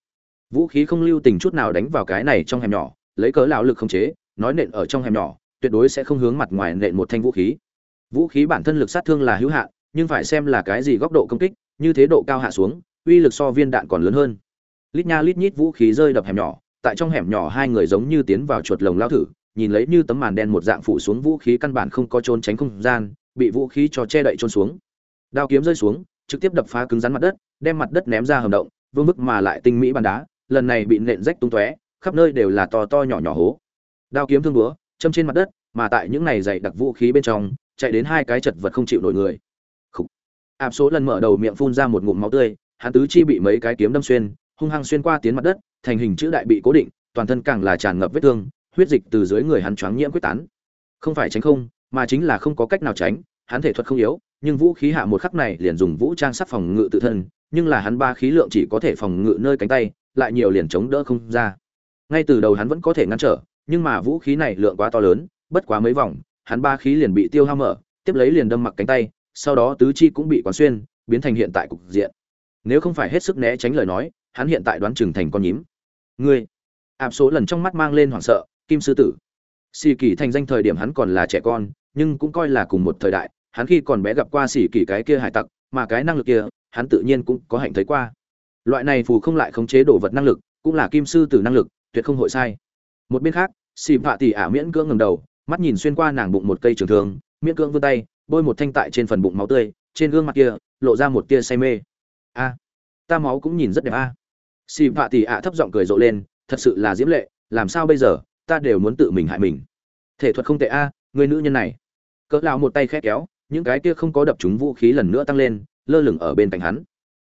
vũ khí không lưu tình chút nào đánh vào cái này trong hẻm nhỏ, lấy cớ lão lực không chế, nói nện ở trong hẻm nhỏ, tuyệt đối sẽ không hướng mặt ngoài nện một thanh vũ khí. Vũ khí bản thân lực sát thương là hữu hạn, nhưng phải xem là cái gì góc độ công kích, như thế độ cao hạ xuống, uy lực so viên đạn còn lớn hơn. Lít nha lít nhít vũ khí rơi đập hẻm nhỏ, tại trong hẻm nhỏ hai người giống như tiến vào chuột lồng lao thử nhìn lấy như tấm màn đen một dạng phủ xuống vũ khí căn bản không có trốn tránh không gian, bị vũ khí cho che đậy trôn xuống. Đao kiếm rơi xuống, trực tiếp đập phá cứng rắn mặt đất, đem mặt đất ném ra hầm động, vương mức mà lại tinh mỹ bàn đá, lần này bị nện rách tung tóe, khắp nơi đều là to to nhỏ nhỏ hố. Đao kiếm thương búa, châm trên mặt đất, mà tại những này dày đặc vũ khí bên trong, chạy đến hai cái chật vật không chịu nổi người. Khủ. áp số lần mở đầu miệng phun ra một ngụm máu tươi, hắn tứ chi bị mấy cái kiếm đâm xuyên, hung hăng xuyên qua tiến mặt đất, thành hình chữ đại bị cố định, toàn thân càng là tràn ngập vết thương huyết dịch từ dưới người hắn choáng nhiễm quyết tán. Không phải tránh không, mà chính là không có cách nào tránh, hắn thể thuật không yếu, nhưng vũ khí hạ một khắc này liền dùng vũ trang sắc phòng ngự tự thân, nhưng là hắn ba khí lượng chỉ có thể phòng ngự nơi cánh tay, lại nhiều liền chống đỡ không ra. Ngay từ đầu hắn vẫn có thể ngăn trở, nhưng mà vũ khí này lượng quá to lớn, bất quá mấy vòng, hắn ba khí liền bị tiêu hao mở, tiếp lấy liền đâm mặc cánh tay, sau đó tứ chi cũng bị quán xuyên, biến thành hiện tại cục diện. Nếu không phải hết sức né tránh lời nói, hắn hiện tại đoán chừng thành con nhím. Ngươi áp số lần trong mắt mang lên hoảng sợ kim sư tử. Xì kỳ thành danh thời điểm hắn còn là trẻ con, nhưng cũng coi là cùng một thời đại, hắn khi còn bé gặp qua xì kỳ cái kia hải tặc, mà cái năng lực kia, hắn tự nhiên cũng có hạnh thấy qua. Loại này phù không lại khống chế đồ vật năng lực, cũng là kim sư tử năng lực, tuyệt không hội sai. Một bên khác xì phạ tỉ ả miễn cưỡng ngầm đầu, mắt nhìn xuyên qua nàng bụng một cây trường thương, miễn cưỡng vươn tay, bôi một thanh tại trên phần bụng máu tươi, trên gương mặt kia, lộ ra một tia say mê. A, ta máu cũng nhìn rất đẹp a. À. xì phạ tỉ ả thấp giọng cười rộ lên, thật sự là diễm lệ, làm sao bây giờ? Ta đều muốn tự mình hại mình. Thể thuật không tệ a, người nữ nhân này. Cỡ lão một tay khét kéo, những cái kia không có đập chúng vũ khí lần nữa tăng lên, lơ lửng ở bên cạnh hắn.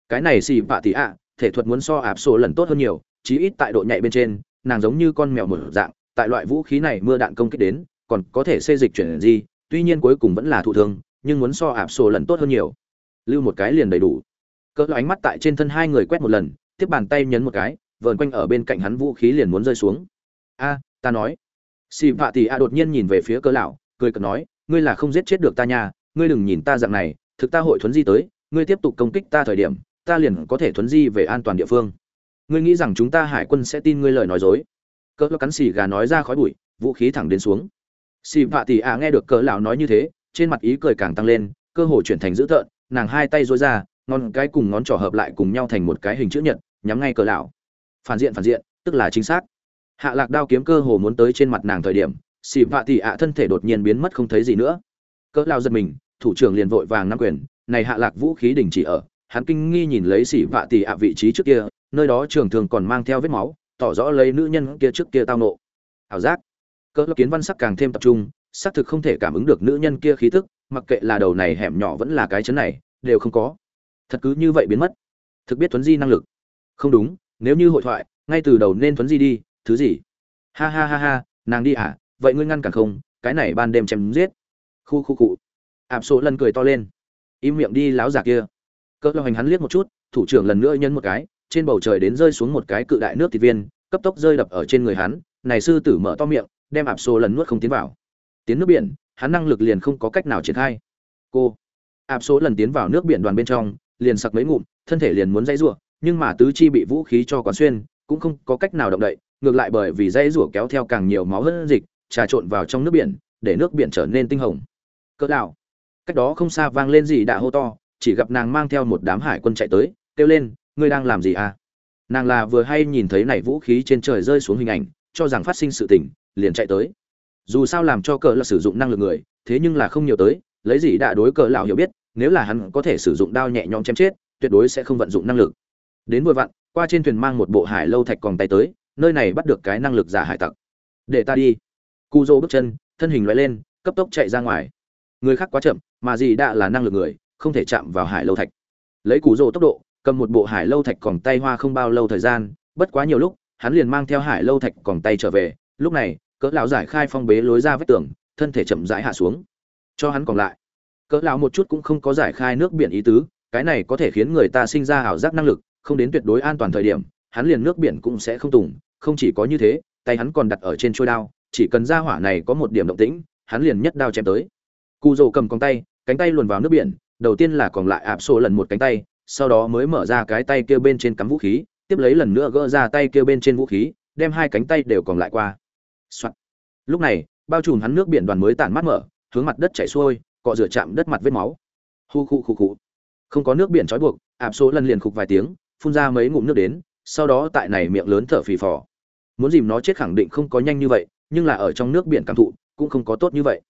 Cái này xì vạ tỷ ạ, thể thuật muốn so áp sổ lần tốt hơn nhiều, chí ít tại độ nhạy bên trên, nàng giống như con mèo một dạng, tại loại vũ khí này mưa đạn công kích đến, còn có thể xê dịch chuyển gì tuy nhiên cuối cùng vẫn là thụ thương, nhưng muốn so áp sổ lần tốt hơn nhiều. Lưu một cái liền đầy đủ. Cỡ ánh mắt tại trên thân hai người quét một lần, tiếp bàn tay nhấn một cái, vờn quanh ở bên cạnh hắn vũ khí liền muốn rơi xuống. A ta nói. Xì vạ tỷ a đột nhiên nhìn về phía cỡ lão, cười cợt nói, ngươi là không giết chết được ta nha, ngươi đừng nhìn ta dạng này, thực ta hội thuấn di tới, ngươi tiếp tục công kích ta thời điểm, ta liền có thể thuấn di về an toàn địa phương. Ngươi nghĩ rằng chúng ta hải quân sẽ tin ngươi lời nói dối? Cỡ cắn xì gà nói ra khói bụi, vũ khí thẳng đến xuống. Xì vạ tỷ a nghe được cỡ lão nói như thế, trên mặt ý cười càng tăng lên, cơ hồ chuyển thành dữ tợn, nàng hai tay duỗi ra, ngón cái cùng ngón trỏ hợp lại cùng nhau thành một cái hình chữ nhật, nhắm ngay cỡ lão. Phản diện phản diện, tức là chính xác hạ lạc đao kiếm cơ hồ muốn tới trên mặt nàng thời điểm xì vạ tị ạ thân thể đột nhiên biến mất không thấy gì nữa. Cỡ lao giật mình, thủ trưởng liền vội vàng nắm quyền, này hạ lạc, vũ khí đình chỉ ở. Hắn kinh nghi nhìn lấy xì vạ tị ạ vị trí trước kia, nơi đó trường thường còn mang theo vết máu, tỏ rõ lấy nữ nhân kia trước kia tao nộ. Ảo giác. Cỡ kiến văn sắc càng thêm tập trung, xác thực không thể cảm ứng được nữ nhân kia khí tức, mặc kệ là đầu này hẻm nhỏ vẫn là cái chấn này, đều không có. Thật cứ như vậy biến mất. Thực biết Thuấn di năng lực. Không đúng, nếu như hội thoại, ngay từ đầu nên Thuấn di đi thứ gì? Ha ha ha ha, nàng đi à vậy ngươi ngăn cản không? Cái này ban đêm chém giết. Khu khu cụ ạp số lần cười to lên. Im miệng đi láo giả kia. Cỡ lo hành hắn liếc một chút, thủ trưởng lần nữa nhân một cái, trên bầu trời đến rơi xuống một cái cự đại nước thịt viên, cấp tốc rơi đập ở trên người hắn, này sư tử mở to miệng, đem ạp số lần nuốt không tiến vào. Tiến nước biển, hắn năng lực liền không có cách nào triển khai. Cô. Ạp số lần tiến vào nước biển đoàn bên trong, liền sặc mấy ngụm, thân thể liền muốn dãy rủa, nhưng mà tứ chi bị vũ khí cho quán xuyên, cũng không có cách nào động đậy ngược lại bởi vì dây rủa kéo theo càng nhiều máu hơn dịch, trà trộn vào trong nước biển, để nước biển trở nên tinh hồng. Cỡ đạo cách đó không xa vang lên gì đã hô to, chỉ gặp nàng mang theo một đám hải quân chạy tới, kêu lên, ngươi đang làm gì à? Nàng là vừa hay nhìn thấy này vũ khí trên trời rơi xuống hình ảnh, cho rằng phát sinh sự tình, liền chạy tới. Dù sao làm cho cỡ là sử dụng năng lực người, thế nhưng là không nhiều tới, lấy gì đã đối cỡ lão hiểu biết, nếu là hắn có thể sử dụng đao nhẹ nhõm chém chết, tuyệt đối sẽ không vận dụng năng lực. Đến vừa vặn, qua trên thuyền mang một bộ hải lâu thạch còn tay tới nơi này bắt được cái năng lực giả hải tặc. Để ta đi. Cu dô bước chân, thân hình loại lên, cấp tốc chạy ra ngoài. Người khác quá chậm, mà gì đã là năng lực người, không thể chạm vào hải lâu thạch. Lấy cú rồ tốc độ, cầm một bộ hải lâu thạch còn tay hoa không bao lâu thời gian, bất quá nhiều lúc, hắn liền mang theo hải lâu thạch còn tay trở về. Lúc này, cỡ lão giải khai phong bế lối ra vách tường, thân thể chậm rãi hạ xuống. Cho hắn còn lại. Cỡ lão một chút cũng không có giải khai nước biển ý tứ, cái này có thể khiến người ta sinh ra ảo giác năng lực, không đến tuyệt đối an toàn thời điểm hắn liền nước biển cũng sẽ không tùng, không chỉ có như thế, tay hắn còn đặt ở trên trôi đao, chỉ cần ra hỏa này có một điểm động tĩnh, hắn liền nhất đao chém tới. Cụ rồ cầm con tay, cánh tay luồn vào nước biển, đầu tiên là còn lại áp sổ lần một cánh tay, sau đó mới mở ra cái tay kia bên trên cắm vũ khí, tiếp lấy lần nữa gỡ ra tay kia bên trên vũ khí, đem hai cánh tay đều còn lại qua、Soạn. lúc này, bao trùm hắn nước biển đoàn mới tản mát mở, hướng mặt đất chảy xuôi, cọ rửa chạm đất mặt vết máu. Hu khu khu khu. Không có nước biển trói buộc áp số lần liền khục vài tiếng, phun ra mấy ngụm nước đến sau đó tại này miệng lớn thở phì phò. Muốn dìm nó chết khẳng định không có nhanh như vậy, nhưng là ở trong nước biển cảm thụ, cũng không có tốt như vậy.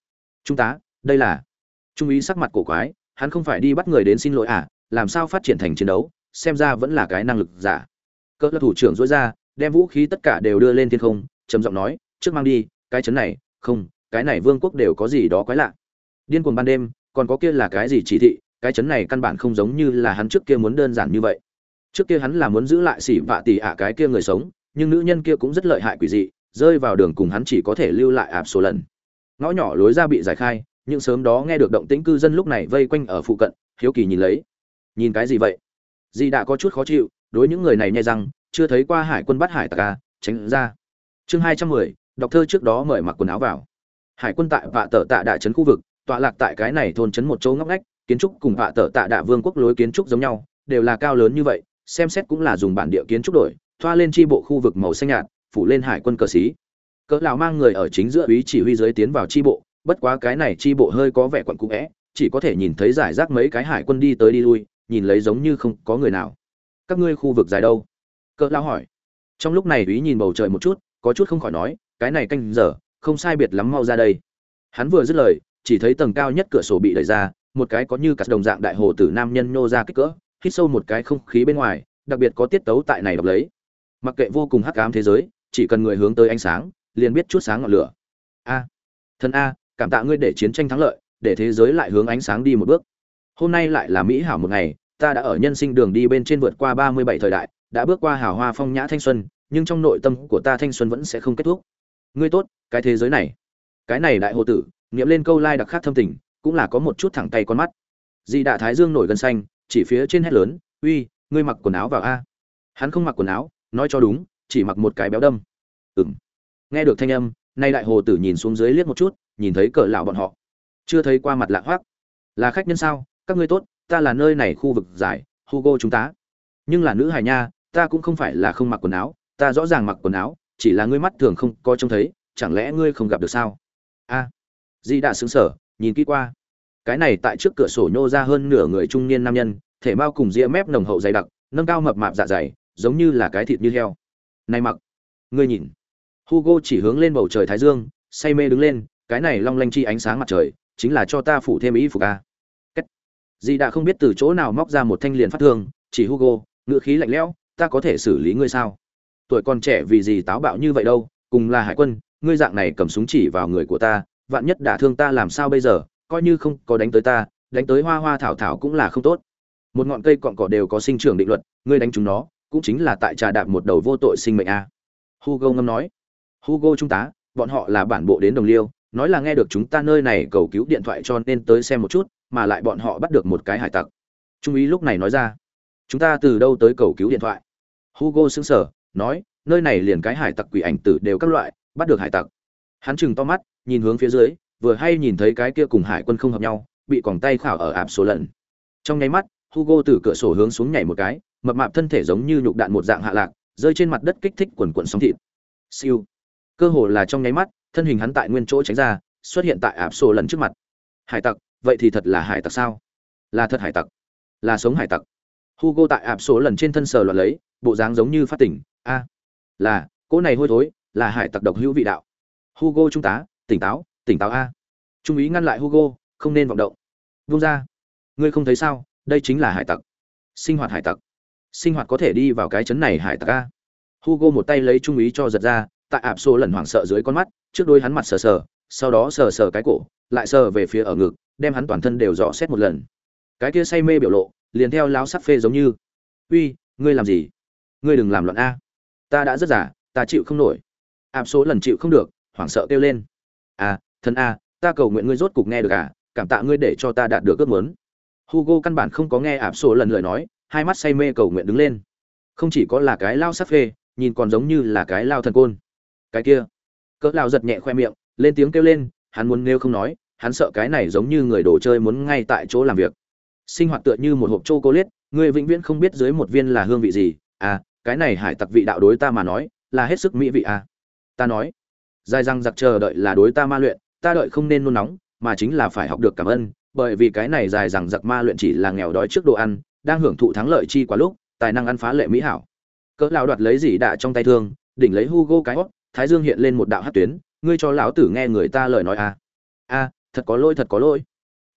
Trung tá đây là trung úy sắc mặt cổ quái, hắn không phải đi bắt người đến xin lỗi à làm sao phát triển thành chiến đấu, xem ra vẫn là cái năng lực giả. Cỡ thủ trưởng dối ra, đem vũ khí tất cả đều đưa lên thiên không, trầm giọng nói, trước mang đi, cái chấn này, không, cái này vương quốc đều có gì đó quái lạ. Điên cuồng ban đêm, còn có kia là cái gì chỉ thị, cái chấn này căn bản không giống như là hắn trước kia muốn đơn giản như vậy trước kia hắn là muốn giữ lại xỉ vạ tỷ ạ cái kia người sống nhưng nữ nhân kia cũng rất lợi hại quỷ dị rơi vào đường cùng hắn chỉ có thể lưu lại ạp số lần. Ngõ nhỏ lối ra bị giải khai nhưng sớm đó nghe được động tĩnh cư dân lúc này vây quanh ở phụ cận hiếu kỳ nhìn lấy. Nhìn cái gì vậy? Dì đã có chút khó chịu đối những người này nhai rằng chưa thấy qua hải quân bắt hải tặc à, tránh ra. Chương hai trăm mười đọc thơ trước đó mời mặc quần áo vào. Hải quân tại vạ tờ tạ đại trấn khu vực tọa lạc tại cái này thôn trấn một chỗ ngóc ngách kiến trúc cùng vạ tờ tạ đạ vương quốc lối kiến trúc giống nhau đều là cao lớn như vậy xem xét cũng là dùng bản địa kiến trúc đổi, thoa lên tri bộ khu vực màu xanh nhạt, phủ lên hải quân cờ xí. Cỡ lão mang người ở chính giữa ý chỉ huy giới tiến vào tri bộ, bất quá cái này tri bộ hơi có vẻ quặn cũ vẽ chỉ có thể nhìn thấy giải rác mấy cái hải quân đi tới đi lui, nhìn lấy giống như không có người nào. Các ngươi khu vực dài đâu? Cỡ lão hỏi. Trong lúc này ý nhìn bầu trời một chút, có chút không khỏi nói, cái này canh giờ, không sai biệt lắm mau ra đây. Hắn vừa dứt lời, chỉ thấy tầng cao nhất cửa sổ bị đẩy ra, một cái có như cắt đồng dạng đại hồ tử nam nhân nhô ra kích cỡ hít sâu một cái không khí bên ngoài, đặc biệt có tiết tấu tại này đọc lấy. Mặc kệ vô cùng hắc ám thế giới, chỉ cần người hướng tới ánh sáng, liền biết chút sáng ngọn lửa. A, thần a, cảm tạ ngươi để chiến tranh thắng lợi, để thế giới lại hướng ánh sáng đi một bước. Hôm nay lại là mỹ hảo một ngày, ta đã ở nhân sinh đường đi bên trên vượt qua ba mươi bảy thời đại, đã bước qua hào hoa phong nhã thanh xuân, nhưng trong nội tâm của ta thanh xuân vẫn sẽ không kết thúc. Ngươi tốt, cái thế giới này. Cái này đại hồ tử nghiệm lên câu lai đặc khác thâm tình, cũng là có một chút thẳng tay con mắt. Di đạ thái dương nổi gân xanh chỉ phía trên hét lớn, uy, ngươi mặc quần áo vào a. Hắn không mặc quần áo, nói cho đúng, chỉ mặc một cái béo đâm. Ừng nghe được thanh âm, nay đại hồ tử nhìn xuống dưới liếc một chút, nhìn thấy cỡ lão bọn họ. Chưa thấy qua mặt lạ hoắc. Là khách nhân sao? Các ngươi tốt, ta là nơi này khu vực giải, hugo chúng ta. Nhưng là nữ hài nha, ta cũng không phải là không mặc quần áo, ta rõ ràng mặc quần áo, chỉ là ngươi mắt thường không có trông thấy, chẳng lẽ ngươi không gặp được sao? A. Di đã sững sờ, nhìn kỹ qua cái này tại trước cửa sổ nhô ra hơn nửa người trung niên nam nhân thể bao cùng ria mép nồng hậu dày đặc nâng cao mập mạp dạ dày giống như là cái thịt như heo này mặc ngươi nhìn hugo chỉ hướng lên bầu trời thái dương say mê đứng lên cái này long lanh chi ánh sáng mặt trời chính là cho ta phủ thêm ý phục a Cách. Di đã không biết từ chỗ nào móc ra một thanh liền phát thương, chỉ Hugo, ngựa khí lạnh lẽo, ta có thể xử lý ngươi sao? Tuổi còn trẻ vì gì táo bạo như vậy đâu, cùng là hải quân, ngươi dạng này cầm súng chỉ vào người của ta, vạn nhất đả thương ta làm sao bây giờ, coi như không có đánh tới ta, đánh tới hoa hoa thảo thảo cũng là không tốt. Một ngọn cây cọn cỏ đều có sinh trưởng định luật, ngươi đánh chúng nó, cũng chính là tại trà đạp một đầu vô tội sinh mệnh a. Hugo ngâm nói. Hugo trung tá, bọn họ là bản bộ đến đồng liêu, nói là nghe được chúng ta nơi này cầu cứu điện thoại cho nên tới xem một chút mà lại bọn họ bắt được một cái hải tặc trung úy lúc này nói ra chúng ta từ đâu tới cầu cứu điện thoại hugo xứng sở nói nơi này liền cái hải tặc quỷ ảnh tử đều các loại bắt được hải tặc hắn chừng to mắt nhìn hướng phía dưới vừa hay nhìn thấy cái kia cùng hải quân không hợp nhau, bị còng tay khảo ở ạp số lần. Trong nháy mắt, hugo từ cửa sổ hướng xuống nhảy một cái, mập mạp thân thể giống như nhục đạn một dạng hạ lạc, rơi trên mặt đất kích thích quần quần sóng thịt. Siêu. Cơ hồ là trong nháy mắt, thân hình hắn tại nguyên chỗ tránh ra, xuất hiện tại ạp sổ lần trước mặt. Hải tặc, vậy thì thật là hải tặc sao? Là thật hải tặc. Là sống hải tặc. Hugo tại ạp sổ lần trên thân sờ loạt lấy, bộ dáng giống như phát tỉnh. A. Là, cỗ này hôi thối, là hải tặc độc hữu vị đạo. Hugo trung tá, tỉnh táo tỉnh táo a. Trung úy ngăn lại hugo, không nên vọng động. Vung ra ngươi không thấy sao? Đây chính là hải tặc. Sinh hoạt hải tặc. Sinh hoạt có thể đi vào cái chấn này hải tặc a. Hugo một tay lấy trung úy cho giật ra, tại ạp xô lần hoảng sợ dưới con mắt, trước đôi hắn mặt sờ sờ, sau đó sờ sờ cái cổ, lại sờ về phía ở ngực, đem hắn toàn thân đều dò xét một lần. Cái kia say mê biểu lộ, liền theo láo sắc phê giống như. Uy, ngươi làm gì? Ngươi đừng làm loạn a. Ta đã rất giả ta chịu không nổi. Ạp số lần chịu không được, hoảng sợ kêu lên. À Thần a, ta cầu nguyện ngươi rốt cục nghe được à cảm tạ ngươi để cho ta đạt được ước muốn. Hugo căn bản không có nghe ạp số lần lời nói, hai mắt say mê cầu nguyện đứng lên. Không chỉ có là cái lao sắc phê, nhìn còn giống như là cái lao thần côn. Cái kia, cỡ lao giật nhẹ khoe miệng, lên tiếng kêu lên, hắn muốn nêu không nói, hắn sợ cái này giống như người đồ chơi muốn ngay tại chỗ làm việc. Sinh hoạt tựa như một hộp chô cô liết người vĩnh viễn không biết dưới một viên là hương vị gì. À cái này hải tặc vị đạo đối ta mà nói, là hết sức mỹ vị à. Ta nói, dài răng giặc chờ đợi là đối ta ma luyện ta đợi không nên nôn nóng, mà chính là phải học được cảm ơn, bởi vì cái này dài rằng giặc ma luyện chỉ là nghèo đói trước đồ ăn, đang hưởng thụ thắng lợi chi quá lúc, tài năng ăn phá lệ mỹ hảo. Cỡ lão đoạt lấy gì đạ trong tay thương, đỉnh lấy hugo cái hót thái dương hiện lên một đạo hát tuyến, ngươi cho lão tử nghe người ta lời nói à. A thật có lỗi, thật có lỗi.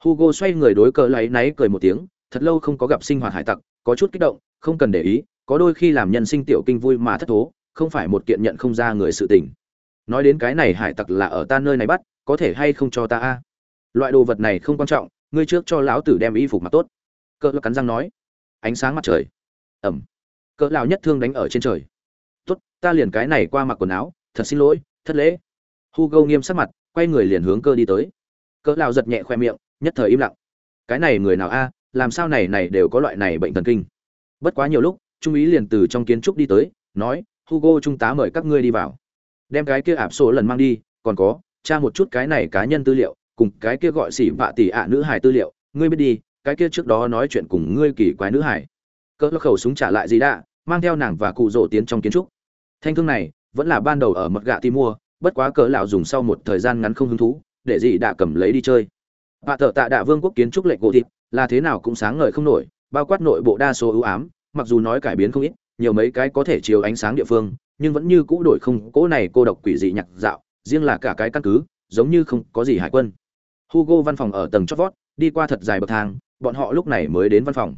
Hugo xoay người đối cỡ lấy náy cười một tiếng, thật lâu không có gặp sinh hoạt hải tặc, có chút kích động, không cần để ý, có đôi khi làm nhân sinh tiểu kinh vui mà thất thố, không phải một kiện nhận không ra người sự tình nói đến cái này hải tặc là ở ta nơi này bắt, có thể hay không cho ta a? Loại đồ vật này không quan trọng, ngươi trước cho lão tử đem y phục mặc tốt. Cỡ cắn răng nói. Ánh sáng mặt trời. Ẩm. Cỡ lão nhất thương đánh ở trên trời. Tốt, ta liền cái này qua mặc quần áo, thật xin lỗi, thất lễ. Hugo nghiêm sắc mặt, quay người liền hướng cơ đi tới. Cỡ lão giật nhẹ khoe miệng, nhất thời im lặng. Cái này người nào a? Làm sao này này đều có loại này bệnh thần kinh? Bất quá nhiều lúc, trung úy liền từ trong kiến trúc đi tới, nói, hugo trung tá mời các ngươi đi vào đem cái kia ạp số lần mang đi còn có tra một chút cái này cá nhân tư liệu cùng cái kia gọi xỉ vạ tỷ ạ nữ hải tư liệu. Ngươi biết đi cái kia trước đó nói chuyện cùng ngươi kỳ quái nữ hải. Cỡ khẩu súng trả lại gì đã mang theo nàng và cụ rỗ tiến trong kiến trúc. Thanh thương này vẫn là ban đầu ở mật gạ ti mua bất quá cỡ lão dùng sau một thời gian ngắn không hứng thú để gì đã cầm lấy đi chơi. Bạ thợ tạ đạ vương quốc kiến trúc lệnh gỗ thịt là thế nào cũng sáng ngời không nổi, bao quát nội bộ đa số ưu ám, mặc dù nói cải biến không ít, nhiều mấy cái có thể chiếu ánh sáng địa phương, nhưng vẫn như cũ đổi không, cố này cô độc quỷ dị nhạc dạo, riêng là cả cái căn cứ, giống như không có gì hải quân. Hugo văn phòng ở tầng chót vót, đi qua thật dài bậc thang, bọn họ lúc này mới đến văn phòng.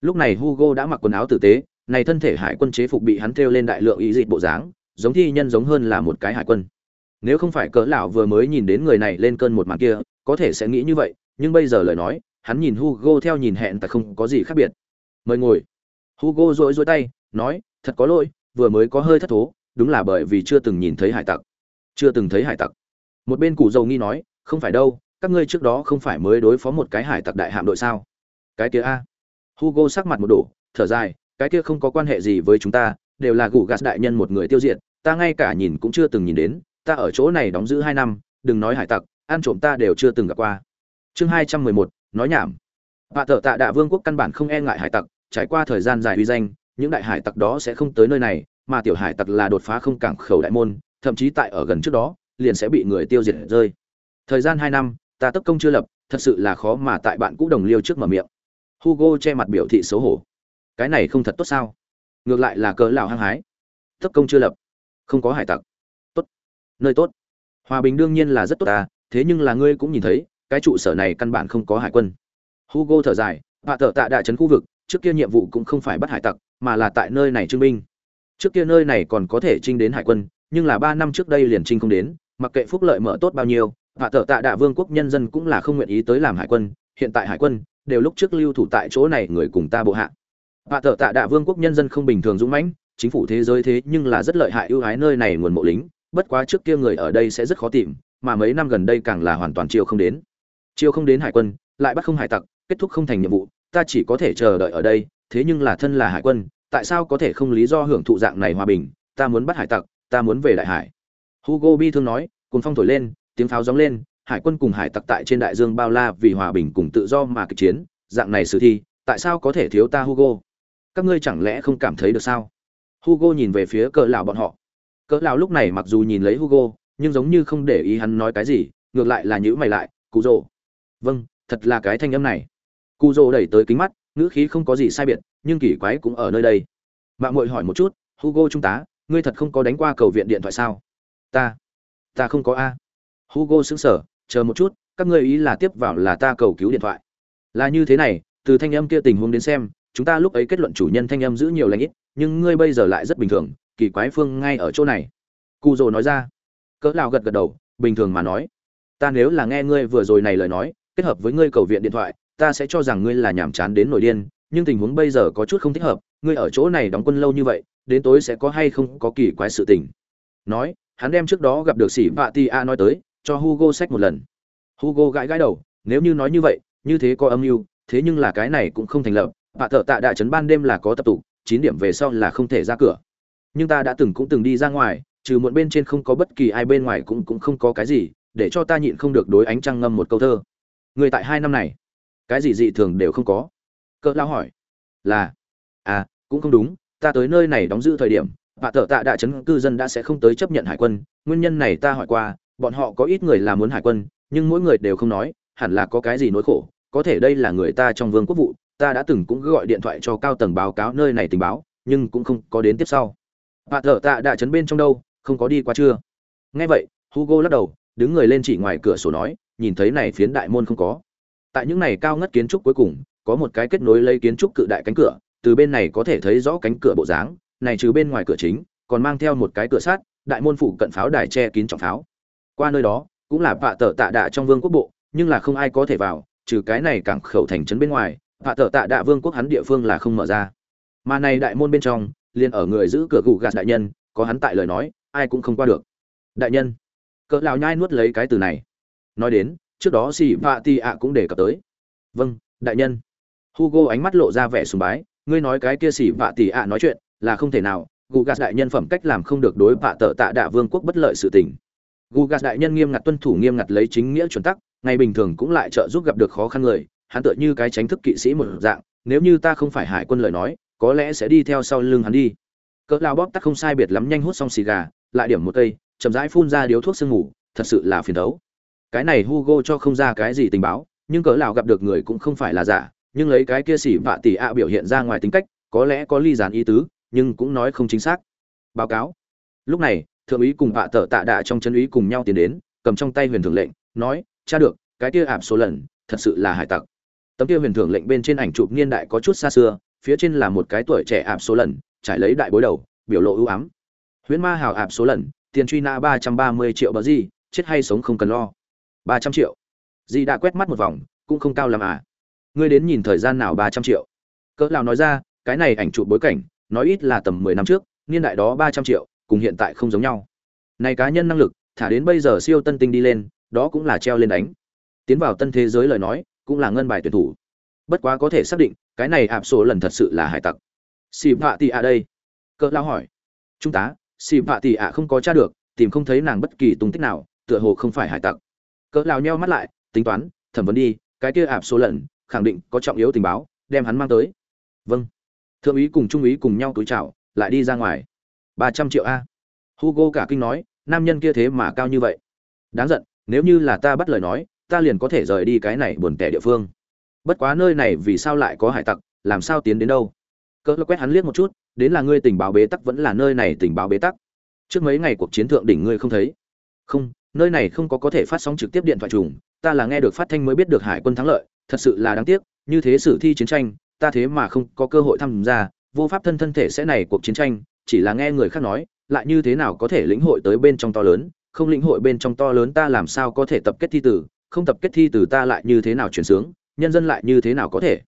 Lúc này Hugo đã mặc quần áo tử tế, này thân thể hải quân chế phục bị hắn thêu lên đại lượng ý dịt bộ dáng, giống thi nhân giống hơn là một cái hải quân. Nếu không phải cỡ lão vừa mới nhìn đến người này lên cơn một màn kia, có thể sẽ nghĩ như vậy, nhưng bây giờ lời nói, hắn nhìn Hugo theo nhìn hẹn tại không có gì khác biệt. Mời ngồi. Hugo rỗi rỗi tay, nói, thật có lỗi, vừa mới có hơi thất thố, đúng là bởi vì chưa từng nhìn thấy hải tặc. Chưa từng thấy hải tặc. Một bên cụ dầu nghi nói, không phải đâu, các ngươi trước đó không phải mới đối phó một cái hải tặc đại hạm đội sao? Cái kia a. Hugo sắc mặt một đổ, thở dài, cái kia không có quan hệ gì với chúng ta, đều là gù gạt đại nhân một người tiêu diệt, ta ngay cả nhìn cũng chưa từng nhìn đến, ta ở chỗ này đóng giữ hai năm, đừng nói hải tặc, ăn trộm ta đều chưa từng gặp qua chương hai trăm mười một nói nhảm hạ thợ tạ đạ vương quốc căn bản không e ngại hải tặc trải qua thời gian dài uy danh những đại hải tặc đó sẽ không tới nơi này, mà tiểu hải tặc là đột phá không cảng khẩu đại môn, thậm chí tại ở gần trước đó, liền sẽ bị người tiêu diệt rơi. Thời gian hai năm, ta tất công chưa lập, thật sự là khó mà tại bạn cũ đồng liêu trước mở miệng. Hugo che mặt biểu thị xấu hổ. Cái này không thật tốt sao? Ngược lại là cớ lão hăng hái. Tất công chưa lập. Không có hải tặc. Tốt. Nơi tốt. Hòa bình đương nhiên là rất tốt ta, thế nhưng là ngươi cũng nhìn thấy, cái trụ sở này căn bản không có hải quân. Hugo thở dài, hạ thợ tạ đại trấn khu vực trước kia nhiệm vụ cũng không phải bắt hải tặc, mà là tại nơi này trưng binh trước kia nơi này còn có thể trinh đến hải quân, nhưng là ba năm trước đây liền trinh không đến, mặc kệ phúc lợi mở tốt bao nhiêu hạ thợ tạ đạ vương quốc nhân dân cũng là không nguyện ý tới làm hải quân, hiện tại hải quân, đều lúc trước lưu thủ tại chỗ này người cùng ta bộ hạ. Hạ thợ tạ đạ vương quốc nhân dân không bình thường dũng mãnh, chính phủ thế giới thế nhưng là rất lợi hại ưu ái nơi này nguồn mộ lính, bất quá trước kia người ở đây sẽ rất khó tìm, mà mấy năm gần đây càng là hoàn toàn chiêu không đến. Chiêu không đến hải quân, lại bắt không hải tặc, kết thúc không thành nhiệm vụ ta chỉ có thể chờ đợi ở đây, thế nhưng là thân là hải quân, tại sao có thể không lý do hưởng thụ dạng này hòa bình? Ta muốn bắt hải tặc, ta muốn về đại hải. Hugo bi thương nói cùng phong thổi lên, tiếng pháo gióng lên, hải quân cùng hải tặc tại trên đại dương bao la vì hòa bình cùng tự do mà kịch chiến, dạng này sử thi, tại sao có thể thiếu ta hugo? Các ngươi chẳng lẽ không cảm thấy được sao? Hugo nhìn về phía cỡ lão bọn họ. Cỡ lão lúc này mặc dù nhìn lấy hugo, nhưng giống như không để ý hắn nói cái gì, ngược lại là nhữ mày lại, cụ rồ. Vâng thật là cái thanh âm này cụ rồ đẩy tới kính mắt, ngữ khí không có gì sai biệt, nhưng kỳ quái cũng ở nơi đây. Mạng muội hỏi một chút, hugo trung tá, ngươi thật không có đánh qua cầu viện điện thoại sao? Ta ta không có a. Hugo sững sờ, chờ một chút, các ngươi ý là tiếp vào là ta cầu cứu điện thoại. Là như thế này, từ thanh âm kia tình huống đến xem, chúng ta lúc ấy kết luận chủ nhân thanh âm giữ nhiều lãnh ít, nhưng ngươi bây giờ lại rất bình thường, kỳ quái phương ngay ở chỗ này. Cụ rồ nói ra. Cỡ lão gật gật đầu, bình thường mà nói. Ta nếu là nghe ngươi vừa rồi này lời nói, kết hợp với ngươi cầu viện điện thoại ta sẽ cho rằng ngươi là nhảm chán đến nổi điên, nhưng tình huống bây giờ có chút không thích hợp, ngươi ở chỗ này đóng quân lâu như vậy, đến tối sẽ có hay không có kỳ quái sự tình. Nói, hắn đem trước đó gặp được sĩ vạ ti a nói tới, cho hugo sách một lần. Hugo gãi gãi đầu, nếu như nói như vậy, như thế có âm mưu, thế nhưng là cái này cũng không thành lập bạ thợ tạ đại trấn ban đêm là có tập tụ, chín điểm về sau là không thể ra cửa. Nhưng ta đã từng cũng từng đi ra ngoài, trừ muộn bên trên không có bất kỳ ai bên ngoài cũng cũng không có cái gì, để cho ta nhịn không được đối ánh trăng ngâm một câu thơ. Người tại hai năm này cái gì dị thường đều không có. Cỡ lao hỏi, là à cũng không đúng, ta tới nơi này đóng giữ thời điểm bạ thợ tạ đại trấn cư dân đã sẽ không tới chấp nhận hải quân, nguyên nhân này ta hỏi qua, bọn họ có ít người là muốn hải quân, nhưng mỗi người đều không nói, hẳn là có cái gì nỗi khổ, có thể đây là người ta trong vương quốc vụ, ta đã từng cũng gọi điện thoại cho cao tầng báo cáo nơi này tình báo, nhưng cũng không có đến tiếp sau. Bà thợ tạ đã chấn bên trong đâu, không có đi qua chưa? Nghe vậy, hugo lắc đầu, đứng người lên chỉ ngoài cửa sổ nói, nhìn thấy này phiến đại môn không có tại những này cao ngất kiến trúc cuối cùng, có một cái kết nối lấy kiến trúc cự đại cánh cửa, từ bên này có thể thấy rõ cánh cửa bộ dáng, này trừ bên ngoài cửa chính, còn mang theo một cái cửa sắt, đại môn phụ cận pháo đài che kín trọng pháo. Qua nơi đó, cũng là vạ tờ tạ đạ trong vương quốc bộ, nhưng là không ai có thể vào, trừ cái này cảng khẩu thành trấn bên ngoài, vạ tờ tạ đạ vương quốc hắn địa phương là không mở ra. Mà này đại môn bên trong, liền ở người giữ cửa gù gạt đại nhân, có hắn tại lời nói, ai cũng không qua được. Đại nhân, cỡ lão nhai nuốt lấy cái từ này. Nói đến trước đó xì vạ ti ạ cũng đề cập tới vâng đại nhân hugo ánh mắt lộ ra vẻ sùng bái ngươi nói cái kia xì vạ tỷ ạ nói chuyện là không thể nào gugas đại nhân phẩm cách làm không được đối vạ tợ tạ đạ vương quốc bất lợi sự tình Gugas đại nhân nghiêm ngặt tuân thủ nghiêm ngặt lấy chính nghĩa chuẩn tắc, ngày bình thường cũng lại trợ giúp gặp được khó khăn người, hắn tựa như cái tránh thức kỵ sĩ một dạng, nếu như ta không phải hải quân lời nói, có lẽ sẽ đi theo sau lưng hắn đi. Cỡ lao bóp tắt không sai biệt lắm nhanh hút xong xì gà, lại điểm một cây, chậm rãi phun ra điếu thuốc sương ngủ, thật sự là phiền đấu. Cái này Hugo cho không ra cái gì tình báo, nhưng cỡ lão gặp được người cũng không phải là giả, nhưng lấy cái kia xỉ vạ tỷ ạ biểu hiện ra ngoài tính cách, có lẽ có ly gián ý tứ, nhưng cũng nói không chính xác. Báo cáo. Lúc này, thượng úy cùng vạ tở tạ đạ trong chân úy cùng nhau tiến đến cầm trong tay huyền thưởng lệnh nói cha được cái kia ảm số lần thật sự là hải tặc tấm kia huyền thưởng lệnh bên trên ảnh chụp niên đại có chút xa xưa phía trên là một cái tuổi trẻ ảm số lần trải lấy đại bối đầu biểu lộ ưu ám huyễn ma hào ảm số lần tiền truy nã ba trăm ba mươi triệu bờ gì chết hay sống không cần lo ba trăm triệu. Di đã quét mắt một vòng, cũng không cao làm à. Ngươi đến nhìn thời gian nào ba trăm triệu? Cỡ nào nói ra, cái này ảnh chụp bối cảnh, nói ít là tầm mười năm trước, niên đại đó ba trăm triệu, cùng hiện tại không giống nhau. Này cá nhân năng lực, thả đến bây giờ siêu tân tinh đi lên, đó cũng là treo lên đánh. Tiến vào tân thế giới lời nói, cũng là ngân bài tuyển thủ. Bất quá có thể xác định, cái này ạp số lần thật sự là hải tặc. Xì vạ tị ạ đây. Cỡ lao hỏi. Trung tá xì vạ tị ạ không có tra được, tìm không thấy nàng bất kỳ tung tích nào, tựa hồ không phải hải tặc cỡ lao nheo mắt lại, tính toán, thẩm vấn đi, cái kia ạp số lần, khẳng định có trọng yếu tình báo, đem hắn mang tới. Vâng. Thượng úy cùng trung úy cùng nhau túi chào, lại đi ra ngoài. ba trăm triệu a. Hugo cả kinh nói, nam nhân kia thế mà cao như vậy. Đáng giận, nếu như là ta bắt lời nói, ta liền có thể rời đi cái này buồn tẻ địa phương. Bất quá nơi này vì sao lại có hải tặc, làm sao tiến đến đâu? Cỡ quét hắn liếc một chút, đến là ngươi tình báo bế tắc vẫn là nơi này tình báo bế tắc. Trước mấy ngày cuộc chiến thượng đỉnh ngươi không thấy. Không nơi này không có có thể phát sóng trực tiếp điện thoại trùng, ta là nghe được phát thanh mới biết được hải quân thắng lợi, thật sự là đáng tiếc, như thế sử thi chiến tranh, ta thế mà không có cơ hội tham gia, vô pháp thân thân thể sẽ này cuộc chiến tranh, chỉ là nghe người khác nói, lại như thế nào có thể lĩnh hội tới bên trong to lớn, không lĩnh hội bên trong to lớn ta làm sao có thể tập kết thi tử, không tập kết thi tử ta lại như thế nào chuyển sướng, nhân dân lại như thế nào có thể.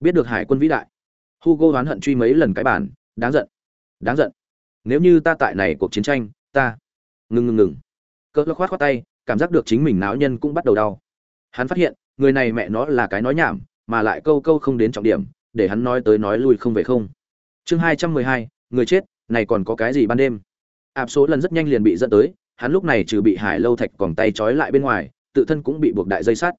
Biết được hải quân vĩ đại. Hugo oán hận truy mấy lần cái bản, đáng giận. Đáng giận. Nếu như ta tại này cuộc chiến tranh, ta ngừng ngừng ngừng cỡ khoát khoát tay, cảm giác được chính mình náo nhân cũng bắt đầu đau. Hắn phát hiện, người này mẹ nó là cái nói nhảm, mà lại câu câu không đến trọng điểm, để hắn nói tới nói lui không về không. Chương hai trăm mười hai, người chết, này còn có cái gì ban đêm? Áp số lần rất nhanh liền bị dẫn tới, hắn lúc này trừ bị hải lâu thạch còn tay trói lại bên ngoài, tự thân cũng bị buộc đại dây sắt.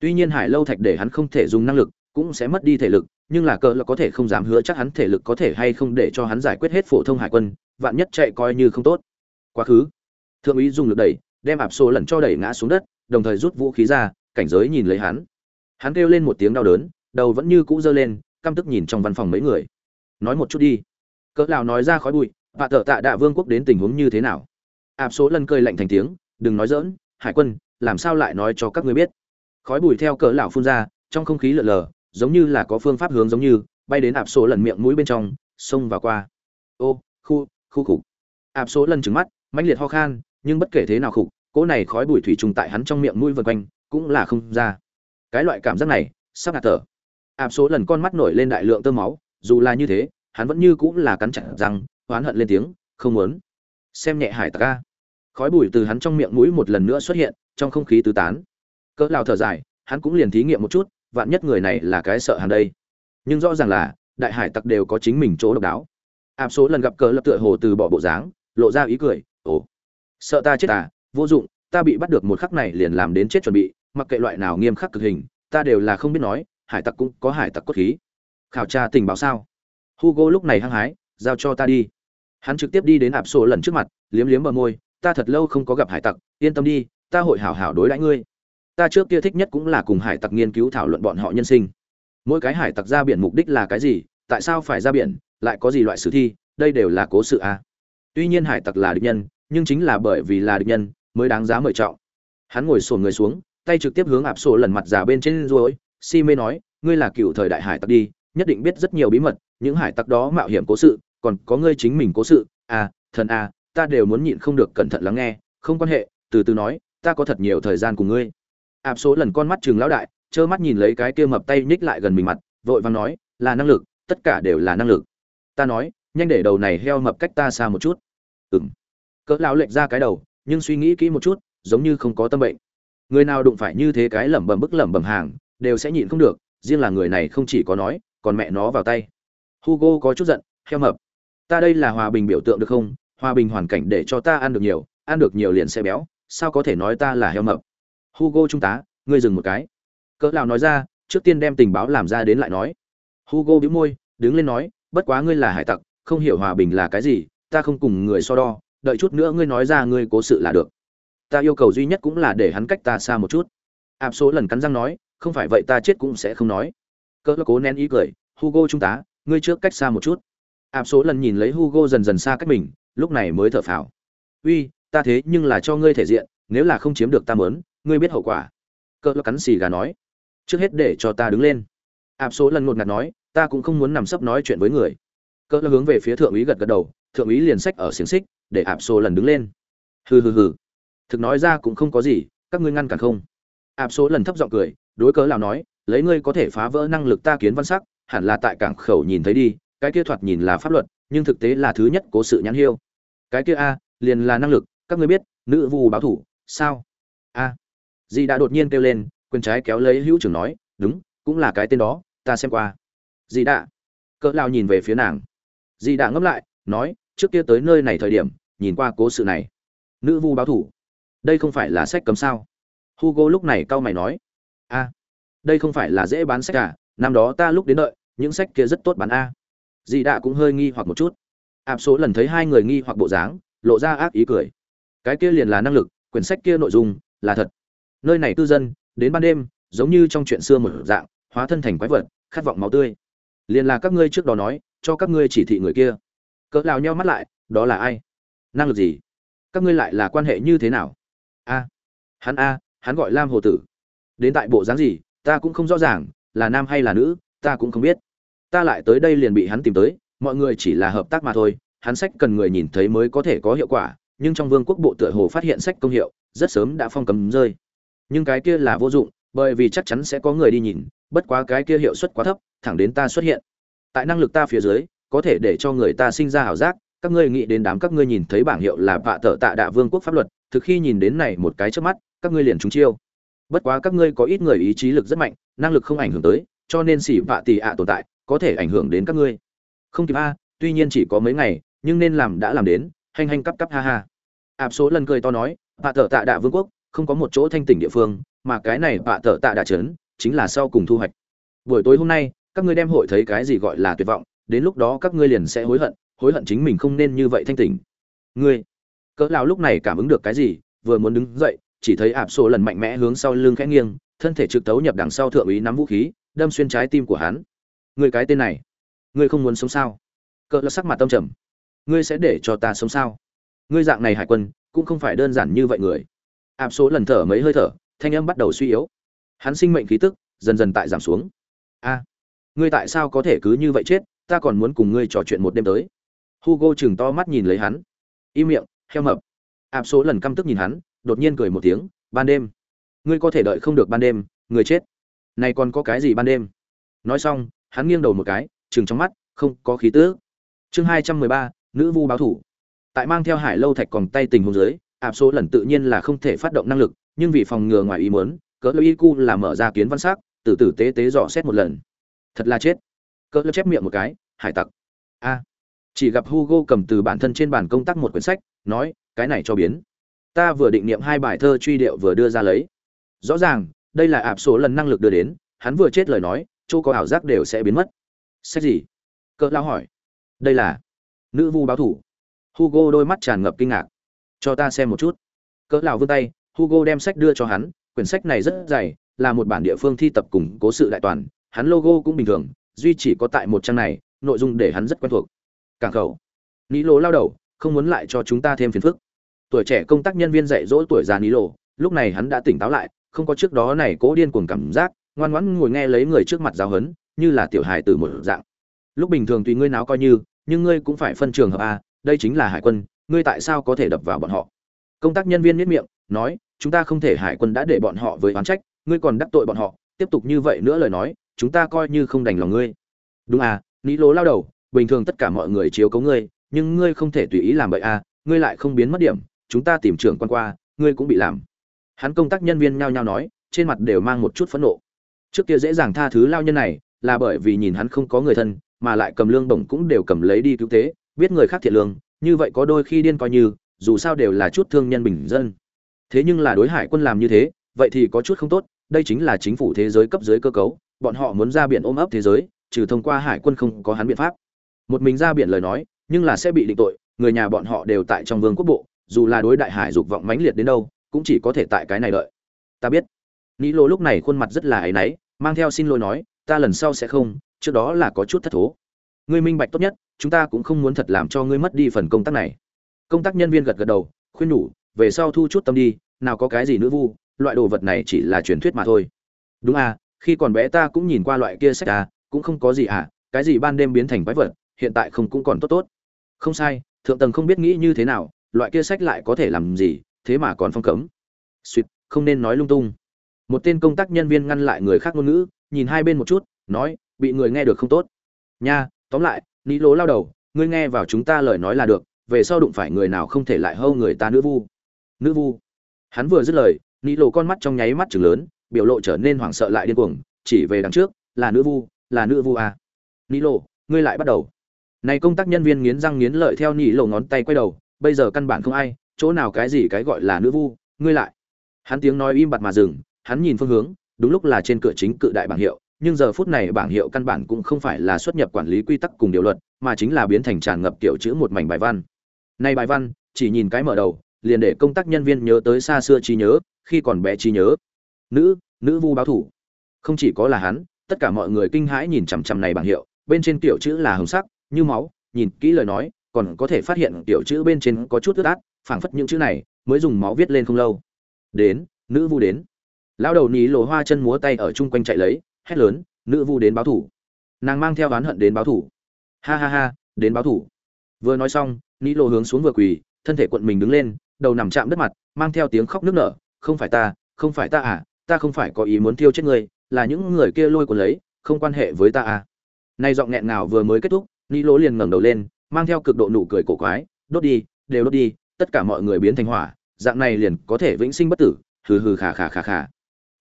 Tuy nhiên hải lâu thạch để hắn không thể dùng năng lực, cũng sẽ mất đi thể lực, nhưng là cỡ là có thể không dám hứa chắc hắn thể lực có thể hay không để cho hắn giải quyết hết phổ thông hải quân, vạn nhất chạy coi như không tốt. Quá khứ thượng úy dùng lực đẩy, đem ạp số lần cho đẩy ngã xuống đất, đồng thời rút vũ khí ra, cảnh giới nhìn lấy hắn. Hắn kêu lên một tiếng đau đớn, đầu vẫn như cũ giơ lên, căm tức nhìn trong văn phòng mấy người. Nói một chút đi. Cỡ lão nói ra khói bụi và tợ tạ đạ vương quốc đến tình huống như thế nào? Ạp số lần cơi lạnh thành tiếng, đừng nói dỡn hải quân, làm sao lại nói cho các ngươi biết? Khói bụi theo cỡ lão phun ra, trong không khí lờ lờ, giống như là có phương pháp hướng giống như, bay đến ạp số lần miệng mũi bên trong, xông vào qua. Ô, khu khu khục. Ạp số lần trừng mắt, mãnh liệt ho khan nhưng bất kể thế nào khục, cỗ này khói bụi thủy trùng tại hắn trong miệng mũi vần quanh, cũng là không ra. Cái loại cảm giác này, sắp ngạt thở. Áp số lần con mắt nổi lên đại lượng tơ máu, dù là như thế, hắn vẫn như cũng là cắn chặt răng, oán hận lên tiếng, không muốn. Xem nhẹ hải tặc ca khói bụi từ hắn trong miệng mũi một lần nữa xuất hiện, trong không khí tứ tán. Cỡ lao thở dài, hắn cũng liền thí nghiệm một chút, vạn nhất người này là cái sợ hàng đây. Nhưng rõ ràng là, đại hải tặc đều có chính mình chỗ độc đáo. Áp số lần gặp cỡ lập tựa hồ từ bỏ bộ dáng, lộ ra ý cười, ồ sợ ta chết à vô dụng, ta bị bắt được một khắc này liền làm đến chết chuẩn bị, mặc kệ loại nào nghiêm khắc cực hình, ta đều là không biết nói, hải tặc cũng có hải tặc cốt khí. Khảo tra tình báo sao? Hugo lúc này hăng hái, giao cho ta đi. Hắn trực tiếp đi đến ạp sổ lần trước mặt, liếm liếm bờ môi, ta thật lâu không có gặp hải tặc, yên tâm đi, ta hội hảo hảo đối đãi ngươi. Ta trước kia thích nhất cũng là cùng hải tặc nghiên cứu thảo luận bọn họ nhân sinh. Mỗi cái hải tặc ra biển mục đích là cái gì, tại sao phải ra biển, lại có gì loại sử thi, đây đều là cố sự à. tuy nhiên hải tặc là địch nhân nhưng chính là bởi vì là địch nhân mới đáng giá mời trọng. Hắn ngồi sổn người xuống, tay trực tiếp hướng ạp sổ lần mặt già bên trên ruồi, si mê nói, ngươi là cựu thời đại hải tặc đi, nhất định biết rất nhiều bí mật, những hải tặc đó mạo hiểm cố sự, còn có ngươi chính mình cố sự. À thần à ta đều muốn nhịn không được cẩn thận lắng nghe, không quan hệ, từ từ nói, ta có thật nhiều thời gian cùng ngươi. Áp số lần con mắt chừng lão đại, trơ mắt nhìn lấy cái kia mập tay nhích lại gần mình mặt, vội vàng nói, là năng lực, tất cả đều là năng lực. Ta nói, nhanh để đầu này heo mập cách ta xa một chút. Ừng cỡ lão lệch ra cái đầu, nhưng suy nghĩ kỹ một chút, giống như không có tâm bệnh. Người nào đụng phải như thế cái lẩm bẩm bức lẩm bẩm hàng, đều sẽ nhịn không được, riêng là người này không chỉ có nói, còn mẹ nó vào tay. Hugo có chút giận, heo mập. Ta đây là hòa bình biểu tượng được không? Hòa bình hoàn cảnh để cho ta ăn được nhiều, ăn được nhiều liền sẽ béo, sao có thể nói ta là heo mập? Hugo trung tá, ngươi dừng một cái. Cỡ lão nói ra, trước tiên đem tình báo làm ra đến lại nói. Hugo bĩu môi, đứng lên nói, bất quá ngươi là hải tặc, không hiểu hòa bình là cái gì, ta không cùng người so đo đợi chút nữa ngươi nói ra ngươi cố sự là được. Ta yêu cầu duy nhất cũng là để hắn cách ta xa một chút. Áp số lần cắn răng nói, không phải vậy ta chết cũng sẽ không nói. Cỡ cố nén ý cười, hugo trung tá ngươi trước cách xa một chút. Áp số lần nhìn lấy hugo dần dần xa cách mình, lúc này mới thở phào. Uy, ta thế nhưng là cho ngươi thể diện, nếu là không chiếm được ta mớn ngươi biết hậu quả. Cỡ cắn xì gà nói, trước hết để cho ta đứng lên. Áp số lần ngột ngạt nói, ta cũng không muốn nằm sấp nói chuyện với người. Cỡ hướng về phía thượng úy gật gật đầu, thượng úy liền sách ở xiềng xích để áp số lần đứng lên. Hừ hừ hừ. Thực nói ra cũng không có gì, các ngươi ngăn cản không? Áp số lần thấp giọng cười, đối cớ lào nói, lấy ngươi có thể phá vỡ năng lực ta kiến văn sắc, hẳn là tại cảng khẩu nhìn thấy đi, cái kia thoạt nhìn là pháp luật, nhưng thực tế là thứ nhất cố sự nhãn hiêu. Cái kia a, liền là năng lực, các ngươi biết, nữ vu báo thủ, sao? A. Dì đã đột nhiên kêu lên, quyền trái kéo lấy hữu trưởng nói, đúng, cũng là cái tên đó, ta xem qua. Dì đã. Cỡ lao nhìn về phía nàng. Dì đã ngẫm lại, nói, trước kia tới nơi này thời điểm nhìn qua cố sự này. Nữ vu báo thủ. Đây không phải là sách cấm sao? Hugo lúc này cau mày nói. A, đây không phải là dễ bán sách à? Năm đó ta lúc đến đợi, những sách kia rất tốt bán a. Dì đã cũng hơi nghi hoặc một chút. Áp số lần thấy hai người nghi hoặc bộ dáng, lộ ra ác ý cười. Cái kia liền là năng lực, quyển sách kia nội dung, là thật. Nơi này cư dân, đến ban đêm, giống như trong chuyện xưa một dạng, hóa thân thành quái vật, khát vọng máu tươi. Liền là các ngươi trước đó nói, cho các ngươi chỉ thị người kia. Cỡ lao nhau mắt lại, đó là ai? Năng lực gì? Các ngươi lại là quan hệ như thế nào? A, hắn a, hắn gọi lam hồ tử. Đến tại bộ dáng gì, ta cũng không rõ ràng, là nam hay là nữ, ta cũng không biết. Ta lại tới đây liền bị hắn tìm tới, mọi người chỉ là hợp tác mà thôi, hắn sách cần người nhìn thấy mới có thể có hiệu quả, nhưng trong vương quốc bộ tựa hồ phát hiện sách công hiệu, rất sớm đã phong cấm rơi. Nhưng cái kia là vô dụng, bởi vì chắc chắn sẽ có người đi nhìn, bất quá cái kia hiệu suất quá thấp, thẳng đến ta xuất hiện. Tại năng lực ta phía dưới, có thể để cho người ta sinh ra ảo giác các ngươi nghĩ đến đám các ngươi nhìn thấy bảng hiệu là vạ tợ tạ đạ vương quốc pháp luật, thực khi nhìn đến này một cái trước mắt, các ngươi liền trúng chiêu. Bất quá các ngươi có ít người ý chí lực rất mạnh, năng lực không ảnh hưởng tới, cho nên xỉ vạ tì ạ tồn tại, có thể ảnh hưởng đến các ngươi. Không kịp a, tuy nhiên chỉ có mấy ngày, nhưng nên làm đã làm đến hành hành cắp cắp ha ha. Ạp số lần cười to nói, vạ tợ tạ đạ vương quốc, không có một chỗ thanh tỉnh địa phương, mà cái này vạ tợ tạ đạ trấn, chính là sau cùng thu hoạch. Buổi tối hôm nay, các ngươi đem hội thấy cái gì gọi là tuyệt vọng, đến lúc đó các ngươi liền sẽ hối hận hối hận chính mình không nên như vậy thanh tỉnh. Ngươi, cỡ lão lúc này cảm ứng được cái gì, vừa muốn đứng dậy, chỉ thấy ạp sổ lần mạnh mẽ hướng sau lưng khẽ nghiêng, thân thể trực tấu nhập đằng sau thượng úy nắm vũ khí, đâm xuyên trái tim của hắn. Ngươi cái tên này, ngươi không muốn sống sao? Cỡ lão sắc mặt tâm trầm. Ngươi sẽ để cho ta sống sao? Ngươi dạng này hải quân, cũng không phải đơn giản như vậy người. Áp số lần thở mấy hơi thở, thanh âm bắt đầu suy yếu. Hắn sinh mệnh khí tức dần dần tại giảm xuống. A, ngươi tại sao có thể cứ như vậy chết? Ta còn muốn cùng ngươi trò chuyện một đêm tới hugo chừng to mắt nhìn lấy hắn. Im miệng, heo mập. Áp số lần căm tức nhìn hắn, đột nhiên cười một tiếng, ban đêm. Ngươi có thể đợi không được ban đêm, người chết. Này còn có cái gì ban đêm? Nói xong, hắn nghiêng đầu một cái, chừng trong mắt, không có khí tứ chương hai trăm mười ba, nữ vu báo thủ. Tại mang theo hải lâu thạch còn tay tình huống dưới, áp số lần tự nhiên là không thể phát động năng lực, nhưng vì phòng ngừa ngoài ý muốn, cỡ lơ y cu là mở ra kiến văn sắc tử tử tế tế dò xét một lần. Thật là chết. Cỡ lơ chép miệng một cái, hải tặc. A chỉ gặp hugo cầm từ bản thân trên bàn công tác một quyển sách, nói, cái này cho biến. Ta vừa định niệm hai bài thơ truy điệu vừa đưa ra lấy. Rõ ràng, đây là ạp số lần năng lực đưa đến, hắn vừa chết lời nói, chỗ có ảo giác đều sẽ biến mất. Sách gì? Cỡ lao hỏi. Đây là nữ vu báo thủ. Hugo đôi mắt tràn ngập kinh ngạc. Cho ta xem một chút. Cỡ lão vươn tay, hugo đem sách đưa cho hắn. Quyển sách này rất dày, là một bản địa phương thi tập cùng cố sự đại toàn. Hắn logo cũng bình thường, duy chỉ có tại một trang này, nội dung để hắn rất quen thuộc cảng khẩu. Ní lô lao đầu, không muốn lại cho chúng ta thêm phiền phức. Tuổi trẻ công tác nhân viên dạy dỗ tuổi già ní lô, lúc này hắn đã tỉnh táo lại, không có trước đó này cố điên cuồng cảm giác, ngoan ngoãn ngồi nghe lấy người trước mặt giáo huấn, như là tiểu hài từ một dạng. Lúc bình thường tùy ngươi náo coi như, nhưng ngươi cũng phải phân trường hợp a, đây chính là hải quân, ngươi tại sao có thể đập vào bọn họ? Công tác nhân viên miết miệng, nói, chúng ta không thể hải quân đã để bọn họ với oán trách, ngươi còn đắc tội bọn họ, tiếp tục như vậy nữa lời nói, chúng ta coi như không đành lòng ngươi. Đúng à ní lố lao đầu bình thường tất cả mọi người chiếu cố ngươi, nhưng ngươi không thể tùy ý làm vậy à ngươi lại không biến mất điểm, chúng ta tìm trưởng quan qua, ngươi cũng bị làm. Hắn công tác nhân viên nhao nhao nói, trên mặt đều mang một chút phẫn nộ. Trước kia dễ dàng tha thứ lao nhân này, là bởi vì nhìn hắn không có người thân, mà lại cầm lương bổng cũng đều cầm lấy đi cứu tế, biết người khác thiệt lương, như vậy có đôi khi điên coi như, dù sao đều là chút thương nhân bình dân. Thế nhưng là đối hải quân làm như thế, vậy thì có chút không tốt, đây chính là chính phủ thế giới cấp dưới cơ cấu, bọn họ muốn ra biển ôm ấp thế giới, trừ thông qua hải quân không có hắn biện pháp một mình ra biển lời nói, nhưng là sẽ bị định tội, người nhà bọn họ đều tại trong vương quốc bộ, dù là đối đại hải dục vọng mãnh liệt đến đâu, cũng chỉ có thể tại cái này đợi. Ta biết. Nĩ lô lúc này khuôn mặt rất là áy náy, mang theo xin lỗi nói, ta lần sau sẽ không, trước đó là có chút thất thố. Ngươi minh bạch tốt nhất, chúng ta cũng không muốn thật làm cho ngươi mất đi phần công tác này. Công tác nhân viên gật gật đầu, khuyên nhủ, về sau thu chút tâm đi, nào có cái gì nữ vu, loại đồ vật này chỉ là truyền thuyết mà thôi. Đúng à khi còn bé ta cũng nhìn qua loại kia sách à cũng không có gì à cái gì ban đêm biến thành quái vật hiện tại không cũng còn tốt tốt. Không sai, thượng tầng không biết nghĩ như thế nào, loại kia sách lại có thể làm gì, thế mà còn phong cấm. Suýt không nên nói lung tung. Một tên công tác nhân viên ngăn lại người khác ngôn ngữ, nhìn hai bên một chút, nói, bị người nghe được không tốt. Nha, tóm lại ni lố lao đầu, ngươi nghe vào chúng ta lời nói là được, về sau đụng phải người nào không thể lại hâu người ta nữ vu. Nữ vu. Hắn vừa dứt lời ni lố con mắt trong nháy mắt chừng lớn, biểu lộ trở nên hoảng sợ lại điên cuồng, chỉ về đằng trước, là nữ vu, là nữ vu à. ni lô, ngươi lại bắt đầu này công tác nhân viên nghiến răng nghiến lợi theo nhị lô ngón tay quay đầu bây giờ căn bản không ai chỗ nào cái gì cái gọi là nữ vu ngươi lại hắn tiếng nói im bặt mà dừng hắn nhìn phương hướng đúng lúc là trên cửa chính cự đại bảng hiệu nhưng giờ phút này bảng hiệu căn bản cũng không phải là xuất nhập quản lý quy tắc cùng điều luật, mà chính là biến thành tràn ngập kiểu chữ một mảnh bài văn. Này bài văn, chỉ nhìn cái mở đầu, liền để công tác nhân viên nhớ tới xa xưa trí nhớ, khi còn bé trí nhớ. Nữ, nữ vu báo thủ. Không chỉ có là hắn, tất cả mọi người kinh hãi nhìn chằm chằm này bảng hiệu, bên trên tiểu chữ là hồng sắc, như máu, nhìn kỹ lời nói, còn có thể phát hiện tiểu chữ bên trên có chút ướt át, phảng phất những chữ này mới dùng máu viết lên không lâu. Đến, nữ vu đến. Lão đầu ní lồ hoa chân múa tay ở chung quanh chạy lấy, hét lớn nữ vu đến báo thủ nàng mang theo oán hận đến báo thủ ha ha ha đến báo thủ vừa nói xong ní lồ hướng xuống vừa quỳ thân thể quận mình đứng lên đầu nằm chạm đất mặt mang theo tiếng khóc nức nở không phải ta không phải ta à ta không phải có ý muốn tiêu chết người là những người kia lôi cuốn lấy không quan hệ với ta à nay giọng nghẹn nào vừa mới kết thúc ni lỗ liền ngẩng đầu lên, mang theo cực độ nụ cười cổ quái, đốt đi, đều đốt đi, tất cả mọi người biến thành hỏa, dạng này liền có thể vĩnh sinh bất tử. Hừ hừ khà khà khà khà.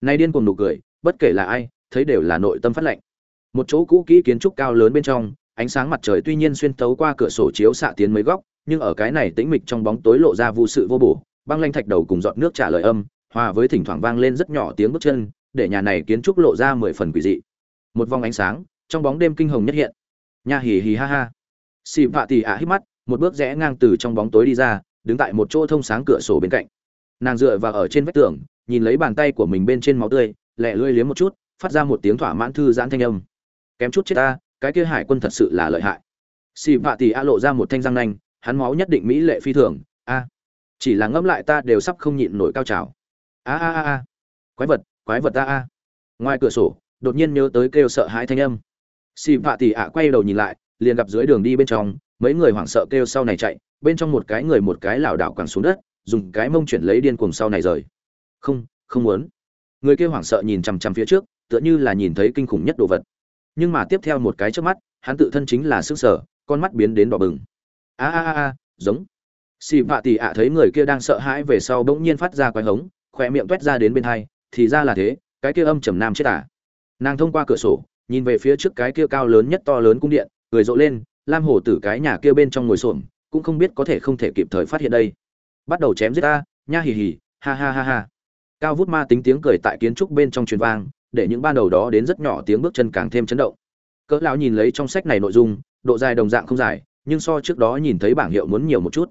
Nay điên cuồng nụ cười, bất kể là ai, thấy đều là nội tâm phát lạnh. Một chỗ cũ kỹ kiến trúc cao lớn bên trong, ánh sáng mặt trời tuy nhiên xuyên thấu qua cửa sổ chiếu xạ tiến mấy góc, nhưng ở cái này tĩnh mịch trong bóng tối lộ ra vô sự vô bổ, băng lanh thạch đầu cùng giọt nước trả lời âm, hòa với thỉnh thoảng vang lên rất nhỏ tiếng bước chân, để nhà này kiến trúc lộ ra mười phần quỷ dị. Một vòng ánh sáng, trong bóng đêm kinh hồng nhất hiện nha hì hì ha ha. Xì vạ tì ạ hít mắt, một bước rẽ ngang từ trong bóng tối đi ra, đứng tại một chỗ thông sáng cửa sổ bên cạnh. Nàng dựa vào ở trên vách tường, nhìn lấy bàn tay của mình bên trên máu tươi lẹ lưỡi liếm một chút, phát ra một tiếng thỏa mãn thư giãn thanh âm. Kém chút chết ta, cái kia hải quân thật sự là lợi hại. Xì vạ tì a lộ ra một thanh răng nanh, hắn máu nhất định mỹ lệ phi thường, a. Chỉ là ngẫm lại ta đều sắp không nhịn nổi cao trào. A a a a. Quái vật quái vật ta a. Ngoài cửa sổ, đột nhiên nhớ tới kêu sợ hãi thanh âm xì vạ tỷ ạ quay đầu nhìn lại, liền gặp dưới đường đi bên trong, mấy người hoảng sợ kêu sau này chạy, bên trong một cái người một cái lảo đảo quẳng xuống đất, dùng cái mông chuyển lấy điên cuồng sau này rời. Không không muốn. Người kia hoảng sợ nhìn chằm chằm phía trước, tựa như là nhìn thấy kinh khủng nhất đồ vật. Nhưng mà tiếp theo một cái trước mắt, hắn tự thân chính là sức sở con mắt biến đến đỏ bừng. A a a giống. Xì vạ tỷ ạ thấy người kia đang sợ hãi về sau bỗng nhiên phát ra quái hống, khỏe miệng tuét ra đến bên hai, thì ra là thế, cái kia âm trầm nam chết à. nàng thông qua cửa sổ nhìn về phía trước cái kia cao lớn nhất to lớn cung điện, cười rộ lên, lam hổ tử cái nhà kia bên trong ngồi xổm, cũng không biết có thể không thể kịp thời phát hiện đây. Bắt đầu chém giết ta, nha hì hì, ha ha ha ha. Cao vút ma tính tiếng cười tại kiến trúc bên trong truyền vang, để những ban đầu đó đến rất nhỏ tiếng bước chân càng thêm chấn động. Cỡ lão nhìn lấy trong sách này nội dung, độ dài đồng dạng không dài, nhưng so trước đó nhìn thấy bảng hiệu muốn nhiều một chút.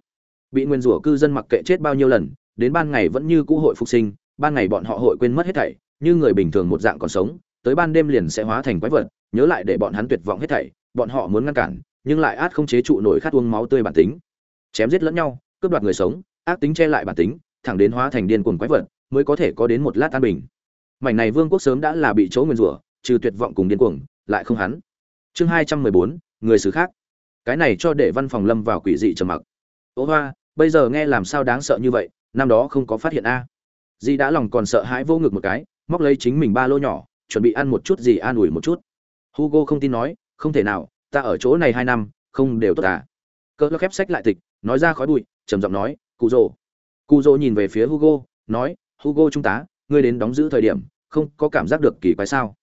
Bị nguyên rủa cư dân mặc kệ chết bao nhiêu lần, đến ban ngày vẫn như cũ hội phục sinh, ban ngày bọn họ hội quên mất hết thảy, như người bình thường một dạng còn sống tới ban đêm liền sẽ hóa thành quái vật, nhớ lại để bọn hắn tuyệt vọng hết thảy, bọn họ muốn ngăn cản, nhưng lại át không chế trụ nổi khát uống máu tươi bản tính. Chém giết lẫn nhau, cướp đoạt người sống, ác tính che lại bản tính, thẳng đến hóa thành điên cuồng quái vật, mới có thể có đến một lát an bình. Mảnh này vương quốc sớm đã là bị chỗ nguyên rủa, trừ tuyệt vọng cùng điên cuồng, lại không hắn. Chương hai trăm mười bốn, người xứ khác. Cái này cho để văn phòng lâm vào quỷ dị trầm mặc. Ố hoa, bây giờ nghe làm sao đáng sợ như vậy, năm đó không có phát hiện a. Di đã lòng còn sợ hãi vô ngực một cái, móc lấy chính mình ba lô nhỏ chuẩn bị ăn một chút gì an ủi một chút. Hugo không tin nói, không thể nào, ta ở chỗ này hai năm, không đều tốt à. Cỡ khép sách lại tịch, nói ra khói bụi, trầm giọng nói, cụ rồ cụ rồ nhìn về phía hugo, nói, hugo trung tá ngươi đến đóng giữ thời điểm, không có cảm giác được kỳ quái sao?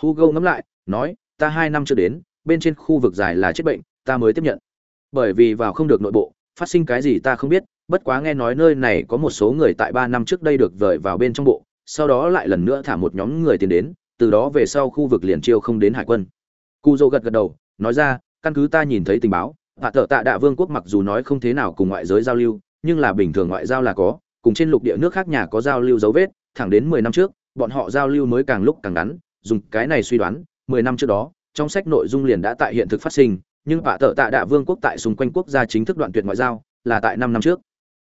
Hugo ngẫm lại, nói, ta hai năm chưa đến, bên trên khu vực dài là chết bệnh, ta mới tiếp nhận. Bởi vì vào không được nội bộ, phát sinh cái gì ta không biết, bất quá nghe nói nơi này có một số người tại ba năm trước đây được vời vào bên trong bộ, sau đó lại lần nữa thả một nhóm người tiến đến từ đó về sau khu vực liền chiêu không đến hải quân. Cù dô gật gật đầu, nói ra, căn cứ ta nhìn thấy tình báo hạ thợ tạ đạ vương quốc mặc dù nói không thế nào cùng ngoại giới giao lưu, nhưng là bình thường ngoại giao là có, cùng trên lục địa nước khác nhà có giao lưu dấu vết, thẳng đến mười năm trước, bọn họ giao lưu mới càng lúc càng ngắn, dùng cái này suy đoán, mười năm trước đó, trong sách nội dung liền đã tại hiện thực phát sinh, nhưng hạ thợ tạ đạ vương quốc tại xung quanh quốc gia chính thức đoạn tuyệt ngoại giao là tại năm năm trước.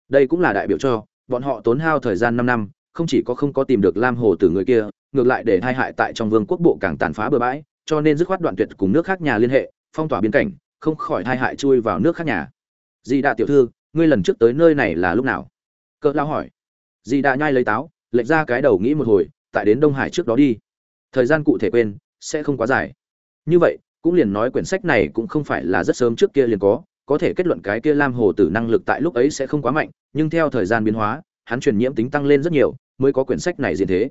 Đây cũng là đại biểu cho, bọn họ tốn hao thời gian năm năm, không chỉ có không có tìm được lam hồ từ người kia ngược lại để hai hại tại trong vương quốc bộ càng tàn phá bừa bãi, cho nên dứt khoát đoạn tuyệt cùng nước khác nhà liên hệ, phong tỏa biên cảnh, không khỏi hai hại chui vào nước khác nhà. Di đạ tiểu thư, ngươi lần trước tới nơi này là lúc nào? Cỡ lao hỏi. Di đạ nhai lấy táo, lệch ra cái đầu nghĩ một hồi, tại đến đông hải trước đó đi. Thời gian cụ thể quên, sẽ không quá dài. Như vậy, cũng liền nói quyển sách này cũng không phải là rất sớm trước kia liền có có thể kết luận cái kia lam hồ tử năng lực tại lúc ấy sẽ không quá mạnh, nhưng theo thời gian biến hóa, hắn truyền nhiễm tính tăng lên rất nhiều, mới có quyển sách này diễn thế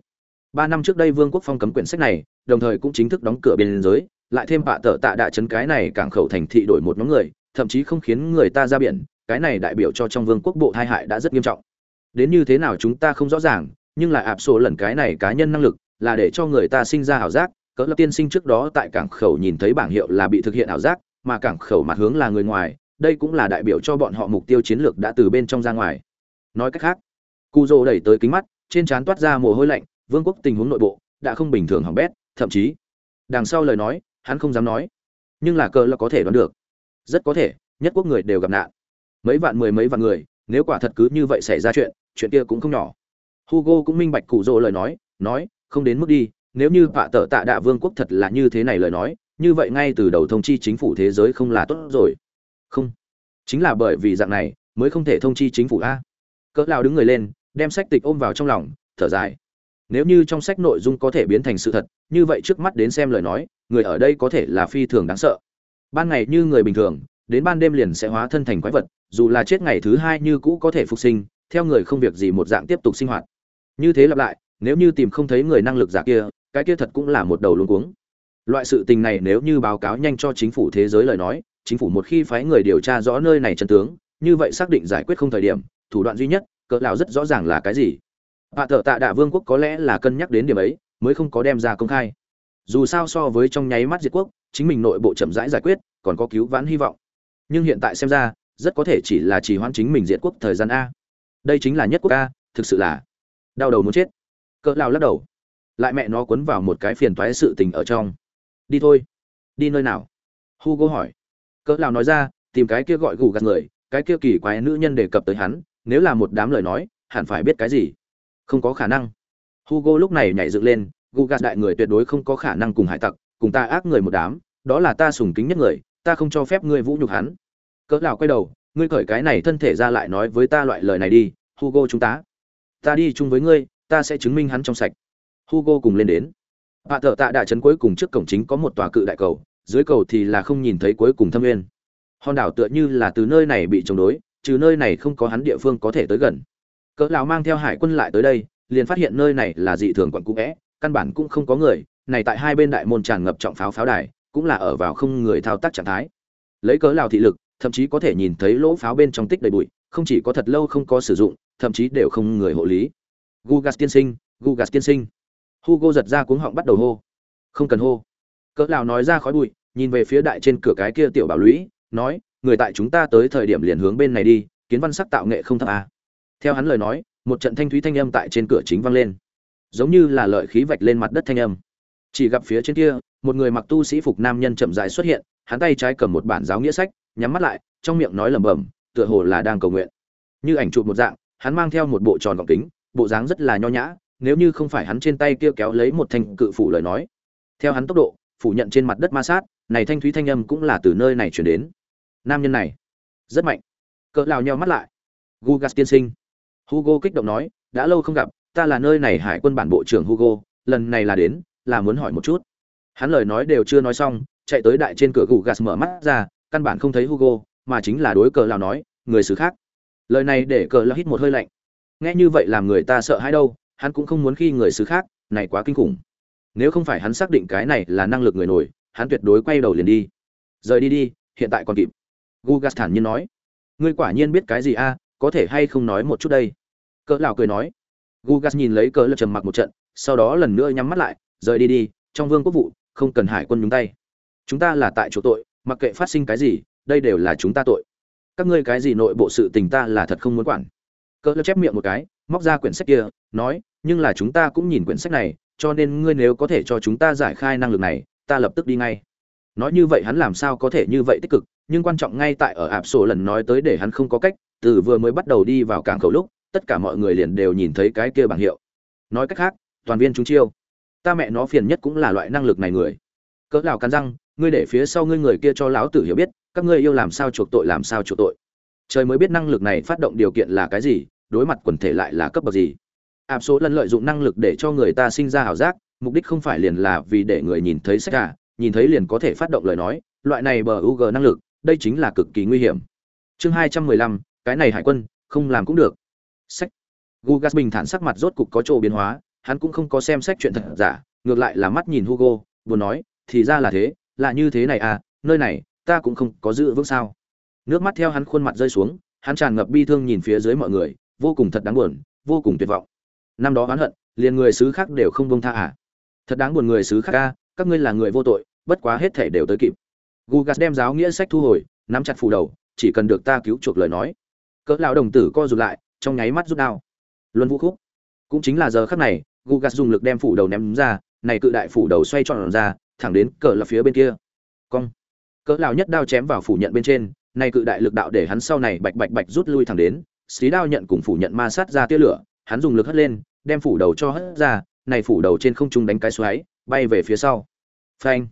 ba năm trước đây vương quốc phong cấm quyển sách này, đồng thời cũng chính thức đóng cửa biên giới, lại thêm bạ tợ tạ đạ chấn cái này cảng khẩu thành thị đổi một nhóm người, thậm chí không khiến người ta ra biển, cái này đại biểu cho trong vương quốc bộ thai hại đã rất nghiêm trọng. Đến như thế nào chúng ta không rõ ràng, nhưng lại áp số lần cái này cá nhân năng lực, là để cho người ta sinh ra ảo giác, cỡ lập tiên sinh trước đó tại cảng khẩu nhìn thấy bảng hiệu là bị thực hiện ảo giác, mà cảng khẩu mặt hướng là người ngoài, đây cũng là đại biểu cho bọn họ mục tiêu chiến lược đã từ bên trong ra ngoài. Nói cách khác cu dô đẩy tới kính mắt, trên trán toát ra mồ hôi lạnh vương quốc tình huống nội bộ đã không bình thường hỏng bét, thậm chí, đằng sau lời nói, hắn không dám nói. Nhưng là cờ là có thể đoán được. Rất có thể, nhất quốc người đều gặp nạn. Mấy vạn mười mấy vạn người, nếu quả thật cứ như vậy xảy ra chuyện chuyện kia cũng không nhỏ. Hugo cũng minh bạch cụ rỗ lời nói nói, không đến mức đi, nếu như vạ tờ tạ đạ vương quốc thật là như thế này lời nói, như vậy ngay từ đầu thông chi chính phủ thế giới không là tốt rồi. Không, chính là bởi vì dạng này mới không thể thông chi chính phủ a. Cỡ lao đứng người lên, đem sách tịch ôm vào trong lòng, thở dài nếu như trong sách nội dung có thể biến thành sự thật, như vậy trước mắt đến xem lời nói, người ở đây có thể là phi thường đáng sợ. Ban ngày như người bình thường, đến ban đêm liền sẽ hóa thân thành quái vật, dù là chết ngày thứ hai như cũ có thể phục sinh, theo người không việc gì một dạng tiếp tục sinh hoạt. Như thế lặp lại, nếu như tìm không thấy người năng lực giả kia, cái kia thật cũng là một đầu luôn cuống. Loại sự tình này nếu như báo cáo nhanh cho chính phủ thế giới lời nói, chính phủ một khi phái người điều tra rõ nơi này chân tướng, như vậy xác định giải quyết không thời điểm, thủ đoạn duy nhất, cỡ lão rất rõ ràng là cái gì. Vạ thợ tạ đạ vương quốc có lẽ là cân nhắc đến điểm ấy, mới không có đem ra công khai. Dù sao so với trong nháy mắt diệt quốc, chính mình nội bộ chậm rãi giải quyết, còn có cứu vãn hy vọng. Nhưng hiện tại xem ra, rất có thể chỉ là chỉ hoãn chính mình diệt quốc thời gian a. Đây chính là nhất quốc a, thực sự là đau đầu muốn chết. Cỡ lão lắc đầu, lại mẹ nó cuốn vào một cái phiền toái sự tình ở trong. Đi thôi. Đi nơi nào? Hugo hỏi. Cỡ lão nói ra, tìm cái kia gọi gù gạt người, cái kia kỳ quái nữ nhân đề cập tới hắn, nếu là một đám lời nói, hẳn phải biết cái gì không có khả năng. Hugo lúc này nhảy dựng lên, gugas đại người tuyệt đối không có khả năng cùng hải tặc, cùng ta ác người một đám, đó là ta sùng kính nhất người, ta không cho phép ngươi vũ nhục hắn. Cỡ lão quay đầu, ngươi cởi cái này thân thể ra lại nói với ta loại lời này đi, hugo chúng ta. Ta đi chung với ngươi, ta sẽ chứng minh hắn trong sạch. Hugo cùng lên đến. Hạ thợ tạ đại trấn cuối cùng trước cổng chính có một tòa cự đại cầu, dưới cầu thì là không nhìn thấy cuối cùng thâm nguyên. Hòn đảo tựa như là từ nơi này bị chống đối, trừ nơi này không có hắn địa phương có thể tới gần cỡ lão mang theo hải quân lại tới đây, liền phát hiện nơi này là dị thường quận cũ vẽ, căn bản cũng không có người, này tại hai bên đại môn tràn ngập trọng pháo pháo đài, cũng là ở vào không người thao tác trạng thái. Lấy cỡ lão thị lực, thậm chí có thể nhìn thấy lỗ pháo bên trong tích đầy bụi, không chỉ có thật lâu không có sử dụng, thậm chí đều không người hộ lý. Gugas tiên sinh, gugas tiên sinh. Hugo giật ra cuống họng bắt đầu hô. Không cần hô. Cỡ lão nói ra khói bụi, nhìn về phía đại trên cửa cái kia tiểu bảo lũy, nói, người tại chúng ta tới thời điểm liền hướng bên này đi, kiến văn sắc tạo nghệ không thấp à theo hắn lời nói, một trận thanh thúy thanh âm tại trên cửa chính vang lên. Giống như là lợi khí vạch lên mặt đất thanh âm. Chỉ gặp phía trên kia, một người mặc tu sĩ phục nam nhân chậm rãi xuất hiện, hắn tay trái cầm một bản giáo nghĩa sách, nhắm mắt lại, trong miệng nói lẩm bẩm, tựa hồ là đang cầu nguyện. Như ảnh chụp một dạng, hắn mang theo một bộ tròn gọng kính, bộ dáng rất là nho nhã, nếu như không phải hắn trên tay kia kéo lấy một thanh cự phủ lời nói. Theo hắn tốc độ, phủ nhận trên mặt đất ma sát, này thanh thúy thanh âm cũng là từ nơi này chuyển đến. Nam nhân này, rất mạnh. Cỡ lao nhau mắt lại. Gugas tiên sinh. Hugo kích động nói, đã lâu không gặp, ta là nơi này hải quân bản bộ trưởng Hugo, lần này là đến, là muốn hỏi một chút. Hắn lời nói đều chưa nói xong, chạy tới đại trên cửa gù gas mở mắt ra, căn bản không thấy Hugo, mà chính là đối cờ lão nói, người xứ khác. Lời này để cờ lão hít một hơi lạnh. Nghe như vậy làm người ta sợ hãi đâu, hắn cũng không muốn khi người xứ khác, này quá kinh khủng. Nếu không phải hắn xác định cái này là năng lực người nổi, hắn tuyệt đối quay đầu liền đi. Rời đi đi, hiện tại còn kịp. Gugas thản nhiên nói, ngươi quả nhiên biết cái gì a, có thể hay không nói một chút đây? Cỡ lão cười nói. Gugas nhìn lấy cỡ lật trầm mặc một trận, sau đó lần nữa nhắm mắt lại, rời đi đi, trong vương quốc vụ, không cần hải quân nhúng tay. Chúng ta là tại chỗ tội, mặc kệ phát sinh cái gì, đây đều là chúng ta tội. Các ngươi cái gì nội bộ sự tình ta là thật không muốn quản. Cỡ lão chép miệng một cái, móc ra quyển sách kia, nói, nhưng là chúng ta cũng nhìn quyển sách này, cho nên ngươi nếu có thể cho chúng ta giải khai năng lực này, ta lập tức đi ngay. Nói như vậy hắn làm sao có thể như vậy tích cực, nhưng quan trọng ngay tại ở ạp sổ lần nói tới để hắn không có cách từ vừa mới bắt đầu đi vào cảng khẩu lúc, tất cả mọi người liền đều nhìn thấy cái kia bảng hiệu. Nói cách khác, toàn viên chúng chiêu. Ta mẹ nó phiền nhất cũng là loại năng lực này người. Cỡ lào cắn răng, ngươi để phía sau ngươi người kia cho lão tử hiểu biết, các ngươi yêu làm sao chuộc tội làm sao chuộc tội. Trời mới biết năng lực này phát động điều kiện là cái gì, đối mặt quần thể lại là cấp bậc gì. Áp số lần lợi dụng năng lực để cho người ta sinh ra ảo giác, mục đích không phải liền là vì để người nhìn thấy sách cả nhìn thấy liền có thể phát động lời nói, loại này bờ u g năng lực, đây chính là cực kỳ nguy hiểm. Chương hai trăm mười lăm cái này hải quân, không làm cũng được. Sách. Gugas bình thản sắc mặt rốt cục có chỗ biến hóa, hắn cũng không có xem sách chuyện thật giả, ngược lại là mắt nhìn hugo, buồn nói, thì ra là thế, là như thế này à nơi này, ta cũng không có dự vững sao. Nước mắt theo hắn khuôn mặt rơi xuống, hắn tràn ngập bi thương nhìn phía dưới mọi người, vô cùng thật đáng buồn, vô cùng tuyệt vọng. Năm đó oán hận, liền người xứ khác đều không bông tha à. Thật đáng buồn người xứ khác ca các ngươi là người vô tội, bất quá hết thể đều tới kịp. Gugas đem giáo nghĩa sách thu hồi, nắm chặt phù đầu, chỉ cần được ta cứu chuộc lời nói cỡ lão đồng tử co rụt lại, trong nháy mắt rút đao. Luân vũ khúc. Cũng chính là giờ khắc này gugas dùng lực đem phủ đầu ném ra, này cự đại phủ đầu xoay tròn ra, thẳng đến cỡ là phía bên kia. Cong. Cỡ lão nhất đao chém vào phủ nhận bên trên, này cự đại lực đạo để hắn sau này bạch bạch bạch rút lui thẳng đến, xí đao nhận cùng phủ nhận ma sát ra tia lửa, hắn dùng lực hất lên, đem phủ đầu cho hất ra, này phủ đầu trên không trung đánh cái xoáy, bay về phía sau. Phanh.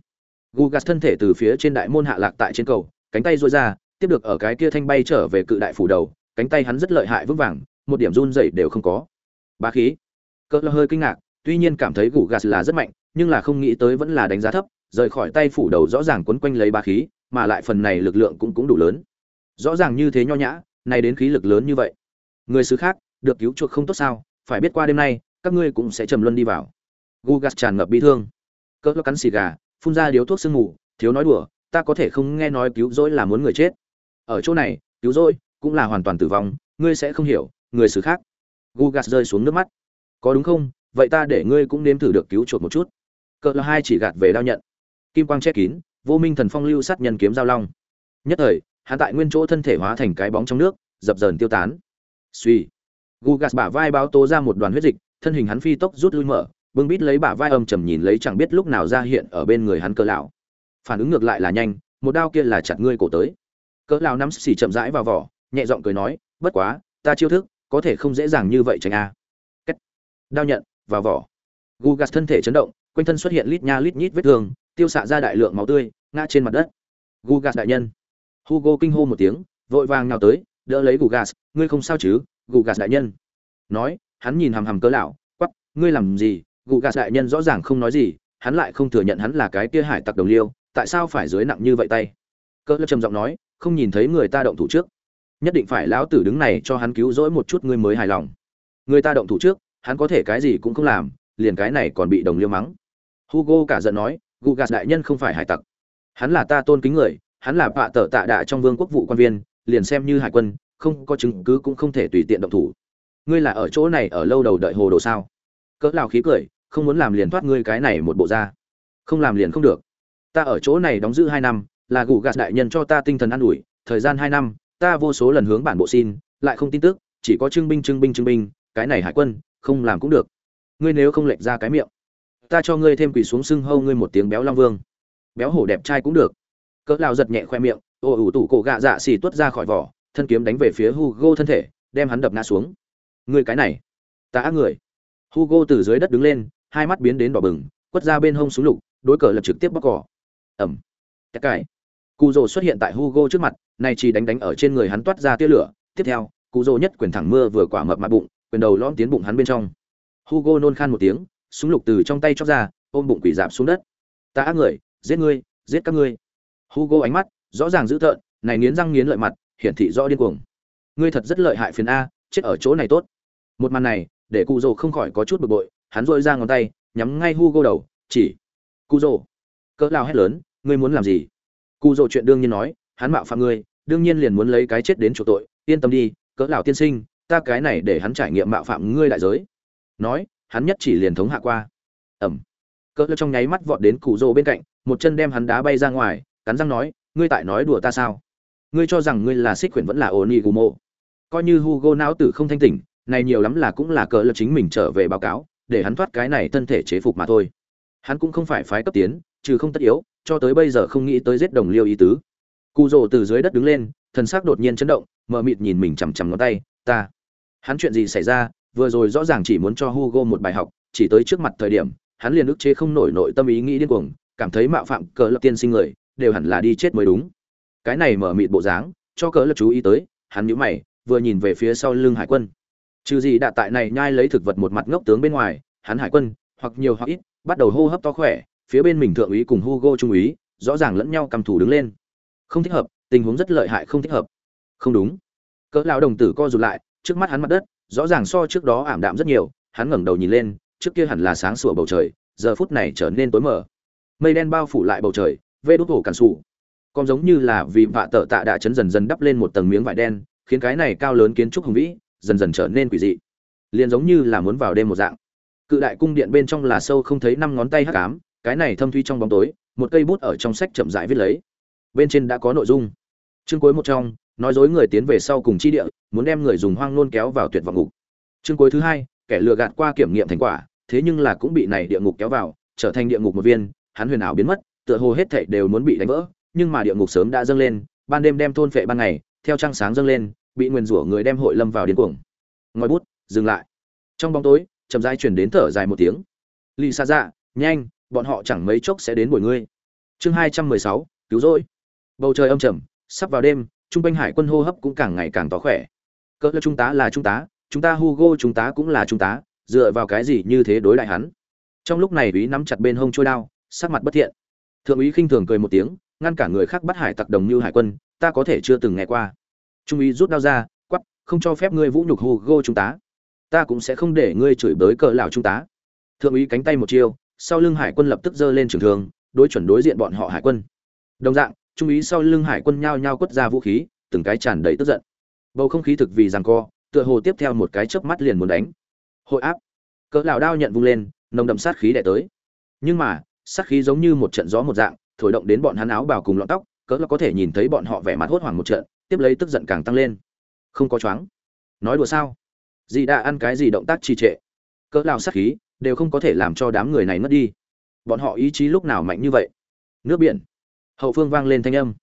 Gugas thân thể từ phía trên đại môn hạ lạc tại trên cầu, cánh tay duỗi ra, tiếp được ở cái kia thanh bay trở về cự đại phủ đầu cánh tay hắn rất lợi hại vững vàng, một điểm run rẩy đều không có. Bá khí. Cỡ là hơi kinh ngạc, tuy nhiên cảm thấy gù gạt là rất mạnh, nhưng là không nghĩ tới vẫn là đánh giá thấp, rời khỏi tay phủ đầu rõ ràng quấn quanh lấy bá khí, mà lại phần này lực lượng cũng cũng đủ lớn. Rõ ràng như thế nho nhã, nay đến khí lực lớn như vậy. Người xứ khác, được cứu chuộc không tốt sao, phải biết qua đêm nay, các ngươi cũng sẽ trầm luân đi vào. Gu gạt tràn ngập bi thương. Cỡ cắn xì gà, phun ra điếu thuốc sương mù, thiếu nói đùa, ta có thể không nghe nói cứu rỗi là muốn người chết. Ở chỗ này, cứu rỗi cũng là hoàn toàn tử vong, ngươi sẽ không hiểu, người xứ khác. Gugas rơi xuống nước mắt. Có đúng không? Vậy ta để ngươi cũng nếm thử được cứu chuột một chút. Cỡ là hai chỉ gạt về đao nhận. Kim quang che kín, vô minh thần phong lưu sát nhân kiếm giao long. Nhất thời, hắn tại nguyên chỗ thân thể hóa thành cái bóng trong nước, dập dờn tiêu tán. Suy gu gạt bả vai báo tố ra một đoàn huyết dịch, thân hình hắn phi tốc rút lui mở, bưng bít lấy bả vai âm trầm nhìn lấy chẳng biết lúc nào ra hiện ở bên người hắn cỡ lão. Phản ứng ngược lại là nhanh, một đao kia là chặt ngươi cổ tới. Cỡ lão nắm xì chậm rãi vào vỏ nhẹ giọng cười nói, bất quá, ta chiêu thức, có thể không dễ dàng như vậy tránh a. À. đao nhận vào vỏ. Gugas thân thể chấn động, quanh thân xuất hiện lít nha lít nhít vết thương, tiêu xạ ra đại lượng máu tươi, ngã trên mặt đất. Gugas đại nhân. Hugo kinh hô một tiếng, vội vàng nào tới, đỡ lấy gugas, ngươi không sao chứ, gugas đại nhân? Nói, hắn nhìn hằm hằm cớ lão, quắc, ngươi làm gì? Gugas đại nhân rõ ràng không nói gì, hắn lại không thừa nhận hắn là cái kia hải tặc đồng liêu, tại sao phải dưới nặng như vậy tay? Cỡ lão trầm giọng nói, không nhìn thấy người ta động thủ trước nhất định phải lão tử đứng này cho hắn cứu rỗi một chút ngươi mới hài lòng. Người ta động thủ trước, hắn có thể cái gì cũng không làm, liền cái này còn bị đồng liêu mắng. Hugo cả giận nói gugas đại nhân không phải hải tặc. Hắn là ta tôn kính người, hắn là bạ tở tạ đạ trong vương quốc vụ quan viên, liền xem như hải quân, không có chứng cứ cũng không thể tùy tiện động thủ. Ngươi là ở chỗ này ở lâu đầu đợi hồ đồ sao? Cỡ lào khí cười, không muốn làm liền thoát ngươi cái này một bộ ra. Không làm liền không được. Ta ở chỗ này đóng giữ hai năm, là gù gạt đại nhân cho ta tinh thần an ủi, thời gian hai năm ta vô số lần hướng bản bộ xin, lại không tin tức, chỉ có trưng binh trưng binh trưng binh, cái này hải quân, không làm cũng được. Ngươi nếu không lệch ra cái miệng, ta cho ngươi thêm quỳ xuống sưng hâu ngươi một tiếng béo long vương. Béo hổ đẹp trai cũng được. Cỡ lao giật nhẹ khoe miệng ồ ủ tủ cổ gạ dạ xì tuốt ra khỏi vỏ, thân kiếm đánh về phía hugo thân thể, đem hắn đập ngã xuống. Ngươi cái này, ta ác người. Hugo từ dưới đất đứng lên, hai mắt biến đến đỏ bừng, quất ra bên hông súng lục, đối cờ lập trực tiếp bóc cỏ. Ẩm. Cái cải cụ rồ xuất hiện tại hugo trước mặt, nay chỉ đánh đánh ở trên người hắn toát ra tia lửa. Tiếp theo cụ rồ nhất quyền thẳng mưa vừa quả mập mặt bụng, quyền đầu lõm tiến bụng hắn bên trong. Hugo nôn khan một tiếng, súng lục từ trong tay chóc ra, ôm bụng quỷ dạp xuống đất. Ta ác người, giết ngươi, giết các ngươi. Hugo ánh mắt rõ ràng dữ tợn, này nghiến răng nghiến lợi mặt, hiển thị rõ điên cuồng. Ngươi thật rất lợi hại phiền a, chết ở chỗ này tốt. Một màn này, để cụ rồ không khỏi có chút bực bội, hắn dội ra ngón tay, nhắm ngay hugo đầu, chỉ cụ rồ cỡ lao hét lớn, ngươi muốn làm gì? Cụ dội chuyện đương nhiên nói, hắn mạo phạm ngươi, đương nhiên liền muốn lấy cái chết đến chỗ tội, yên tâm đi, cỡ lão tiên sinh, ta cái này để hắn trải nghiệm mạo phạm ngươi đại giới. Nói, hắn nhất chỉ liền thống hạ qua. Ẩm. Cỡ lão trong nháy mắt vọt đến cụ dội bên cạnh, một chân đem hắn đá bay ra ngoài, cắn răng nói, ngươi tại nói đùa ta sao? Ngươi cho rằng ngươi là xích quyển vẫn là ổn ỉ gù mộ coi như hugo não tử không thanh tỉnh, này nhiều lắm là cũng là cỡ lão chính mình trở về báo cáo, để hắn thoát cái này thân thể chế phục mà thôi. Hắn cũng không phải phái cấp tiến trừ không tất yếu, cho tới bây giờ không nghĩ tới giết đồng liêu ý tứ. Cụ rồ từ dưới đất đứng lên, thần sắc đột nhiên chấn động, mờ mịt nhìn mình chằm chằm ngón tay, ta, hắn chuyện gì xảy ra? Vừa rồi rõ ràng chỉ muốn cho hugo một bài học, chỉ tới trước mặt thời điểm, hắn liền ức chế không nổi nội tâm ý nghĩ điên cuồng, cảm thấy mạo phạm cỡ lập tiên sinh người, đều hẳn là đi chết mới đúng. Cái này mở mịt bộ dáng, cho cỡ lập chú ý tới, hắn nhíu mày, vừa nhìn về phía sau lưng hải quân. Trừ gì đã tại này nhai lấy thực vật một mặt ngốc tướng bên ngoài, hắn hải quân, hoặc nhiều hoặc ít, bắt đầu hô hấp to khỏe phía bên mình thượng úy cùng hugo trung úy, rõ ràng lẫn nhau cầm thủ đứng lên. Không thích hợp, tình huống rất lợi hại không thích hợp. Không đúng. Cỡ lão đồng tử co rụt lại, trước mắt hắn mặt đất, rõ ràng so trước đó ảm đạm rất nhiều, hắn ngẩng đầu nhìn lên, trước kia hẳn là sáng sủa bầu trời, giờ phút này trở nên tối mờ. Mây đen bao phủ lại bầu trời, vê đốt hổ cản sủ. Còn giống như là vì vạ tở tạ đã chấn dần dần đắp lên một tầng miếng vải đen, khiến cái này cao lớn kiến trúc hùng vĩ, dần dần trở nên quỷ dị. Liền giống như là muốn vào đêm một dạng. Cự đại cung điện bên trong là sâu không thấy năm ngón tay hắc ám cái này thâm thuy trong bóng tối, một cây bút ở trong sách chậm rãi viết lấy. Bên trên đã có nội dung. Chương cuối một trong, nói dối người tiến về sau cùng chi địa, muốn đem người dùng hoang nôn kéo vào tuyệt vọng ngục. Chương cuối thứ hai, kẻ lừa gạt qua kiểm nghiệm thành quả, thế nhưng là cũng bị này địa ngục kéo vào, trở thành địa ngục một viên, hắn huyền ảo biến mất, tựa hồ hết thảy đều muốn bị đánh vỡ, nhưng mà địa ngục sớm đã dâng lên, ban đêm đem thôn phệ ban ngày, theo trăng sáng dâng lên, bị nguyền rủa người đem hội lâm vào điên cuồng. Ngòi bút, dừng lại. Trong bóng tối, chậm rãi chuyển đến thở dài một tiếng. Lì xa dạ nhanh bọn họ chẳng mấy chốc sẽ đến buổi ngươi. Chương hai trăm mười sáu, cứu rỗi. Bầu trời âm trầm, sắp vào đêm, trung quanh hải quân hô hấp cũng càng ngày càng to khỏe. Cỡ trung tá là trung tá, chúng ta hugo chúng tá cũng là trung tá, dựa vào cái gì như thế đối lại hắn? Trong lúc này úy nắm chặt bên hông trôi đao, sắc mặt bất thiện. Thượng úy khinh thường cười một tiếng, ngăn cả người khác bắt hải tặc đồng như hải quân, ta có thể chưa từng nghe qua. Trung úy rút đao ra, quắp, không cho phép ngươi vũ nhục hugo trung tá. Ta cũng sẽ không để ngươi chửi bới cỡ lão trung tá. Thượng úy cánh tay một chiêu sau lưng hải quân lập tức giơ lên trường thương, đối chuẩn đối diện bọn họ hải quân. Đồng dạng, trung úy sau lưng hải quân nhao nhao quất ra vũ khí, từng cái tràn đầy tức giận. Bầu không khí thực vì rằng co, tựa hồ tiếp theo một cái chớp mắt liền muốn đánh. Hội áp. Cỡ lão đao nhận vung lên, nồng đậm sát khí đẻ tới. Nhưng mà, sát khí giống như một trận gió một dạng, thổi động đến bọn hắn áo bào cùng lọn tóc, cỡ là có thể nhìn thấy bọn họ vẻ mặt hốt hoảng một trận, tiếp lấy tức giận càng tăng lên. Không có choáng. Nói đùa sao? Gì đã ăn cái gì động tác trì trệ? Cỡ lão sát khí đều không có thể làm cho đám người này mất đi. Bọn họ ý chí lúc nào mạnh như vậy? Nước biển. Hậu phương vang lên thanh âm.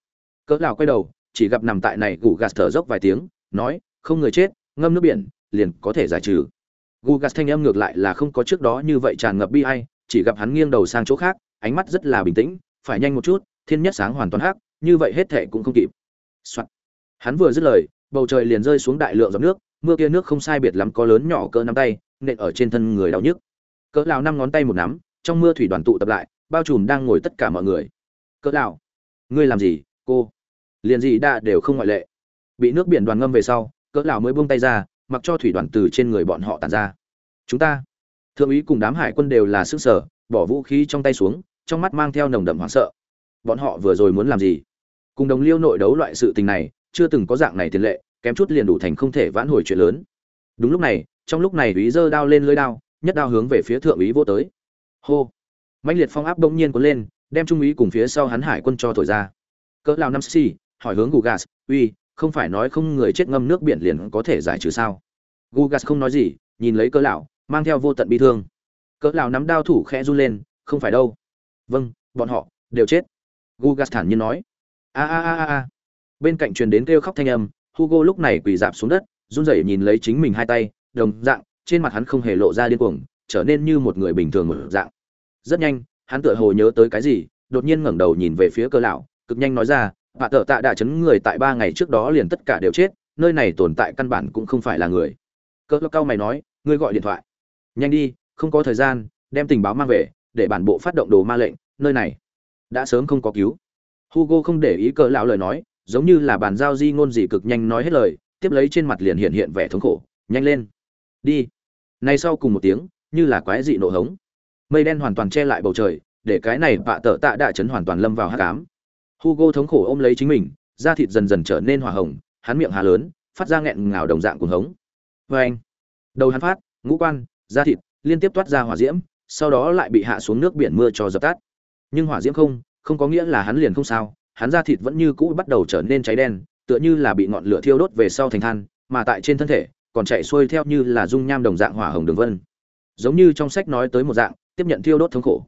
Cỡ lão quay đầu, chỉ gặp nằm tại này gù gạt thở dốc vài tiếng, nói, không người chết, ngâm nước biển, liền có thể giải trừ. Gù gạt thanh âm ngược lại là không có trước đó như vậy tràn ngập bi ai, chỉ gặp hắn nghiêng đầu sang chỗ khác, ánh mắt rất là bình tĩnh, phải nhanh một chút, thiên nhất sáng hoàn toàn hắc, như vậy hết thệ cũng không kịp. Soạn. hắn vừa dứt lời, bầu trời liền rơi xuống đại lượng giọt nước, mưa kia nước không sai biệt lắm có lớn nhỏ cỡ nắm tay, nện ở trên thân người đau nhức cỡ lão năm ngón tay một nắm, trong mưa thủy đoàn tụ tập lại, bao trùm đang ngồi tất cả mọi người. Cỡ lão, ngươi làm gì, cô? Liền gì đã đều không ngoại lệ. Bị nước biển đoàn ngâm về sau, cỡ lão mới buông tay ra, mặc cho thủy đoàn từ trên người bọn họ tản ra. Chúng ta, thượng úy cùng đám hải quân đều là sức sở, bỏ vũ khí trong tay xuống, trong mắt mang theo nồng đậm hoảng sợ. Bọn họ vừa rồi muốn làm gì? Cùng đồng liêu nội đấu loại sự tình này, chưa từng có dạng này tiền lệ, kém chút liền đủ thành không thể vãn hồi chuyện lớn. Đúng lúc này, trong lúc này úy giơ đao lên lưới đao nhất đao hướng về phía thượng úy vô tới. Hô! Mạnh liệt phong áp bỗng nhiên cuốn lên, đem trung úy cùng phía sau hắn hải quân cho thổi ra. Cỡ lao năm xì, hỏi hướng gugas, uy, không phải nói không người chết ngâm nước biển liền có thể giải trừ sao? Gugas không nói gì, nhìn lấy cỡ lão, mang theo vô tận bi thương. Cỡ lão nắm đao thủ khẽ run lên, không phải đâu. Vâng bọn họ đều chết. Gugas thản nhiên nói. A a a a. Bên cạnh truyền đến kêu khóc thanh âm, hugo lúc này quỳ dạp xuống đất, run rẩy nhìn lấy chính mình hai tay, đồng dạng trên mặt hắn không hề lộ ra điên cuồng, trở nên như một người bình thường một dạng. Rất nhanh, hắn tựa hồ nhớ tới cái gì, đột nhiên ngẩng đầu nhìn về phía cơ lão, cực nhanh nói ra vạ tợ tạ đã chấn người tại ba ngày trước đó liền tất cả đều chết, nơi này tồn tại căn bản cũng không phải là người. Cơ cao mày nói, ngươi gọi điện thoại. Nhanh đi, không có thời gian, đem tình báo mang về, để bản bộ phát động đồ ma lệnh, nơi này đã sớm không có cứu. Hugo không để ý cỡ lão lời nói, giống như là bàn giao di ngôn gì cực nhanh nói hết lời, tiếp lấy trên mặt liền hiện hiện vẻ thống khổ, nhanh lên, đi nay sau cùng một tiếng, như là quái dị nổ hống. Mây đen hoàn toàn che lại bầu trời, để cái này bạ tở tạ đại chấn hoàn toàn lâm vào hắc ám. Hugo thống khổ ôm lấy chính mình, da thịt dần dần trở nên hỏa hồng, hắn miệng hà lớn, phát ra nghẹn ngào đồng dạng cuồng hống. Oeng. anh. Đầu hắn phát, ngũ quan, da thịt liên tiếp toát ra hỏa diễm, sau đó lại bị hạ xuống nước biển mưa cho dập tắt. Nhưng hỏa diễm không không có nghĩa là hắn liền không sao, hắn da thịt vẫn như cũ bắt đầu trở nên cháy đen, tựa như là bị ngọn lửa thiêu đốt về sau thành than, mà tại trên thân thể còn chạy xuôi theo như là dung nham đồng dạng hỏa hồng đường vân. Giống như trong sách nói tới một dạng, tiếp nhận thiêu đốt thống khổ.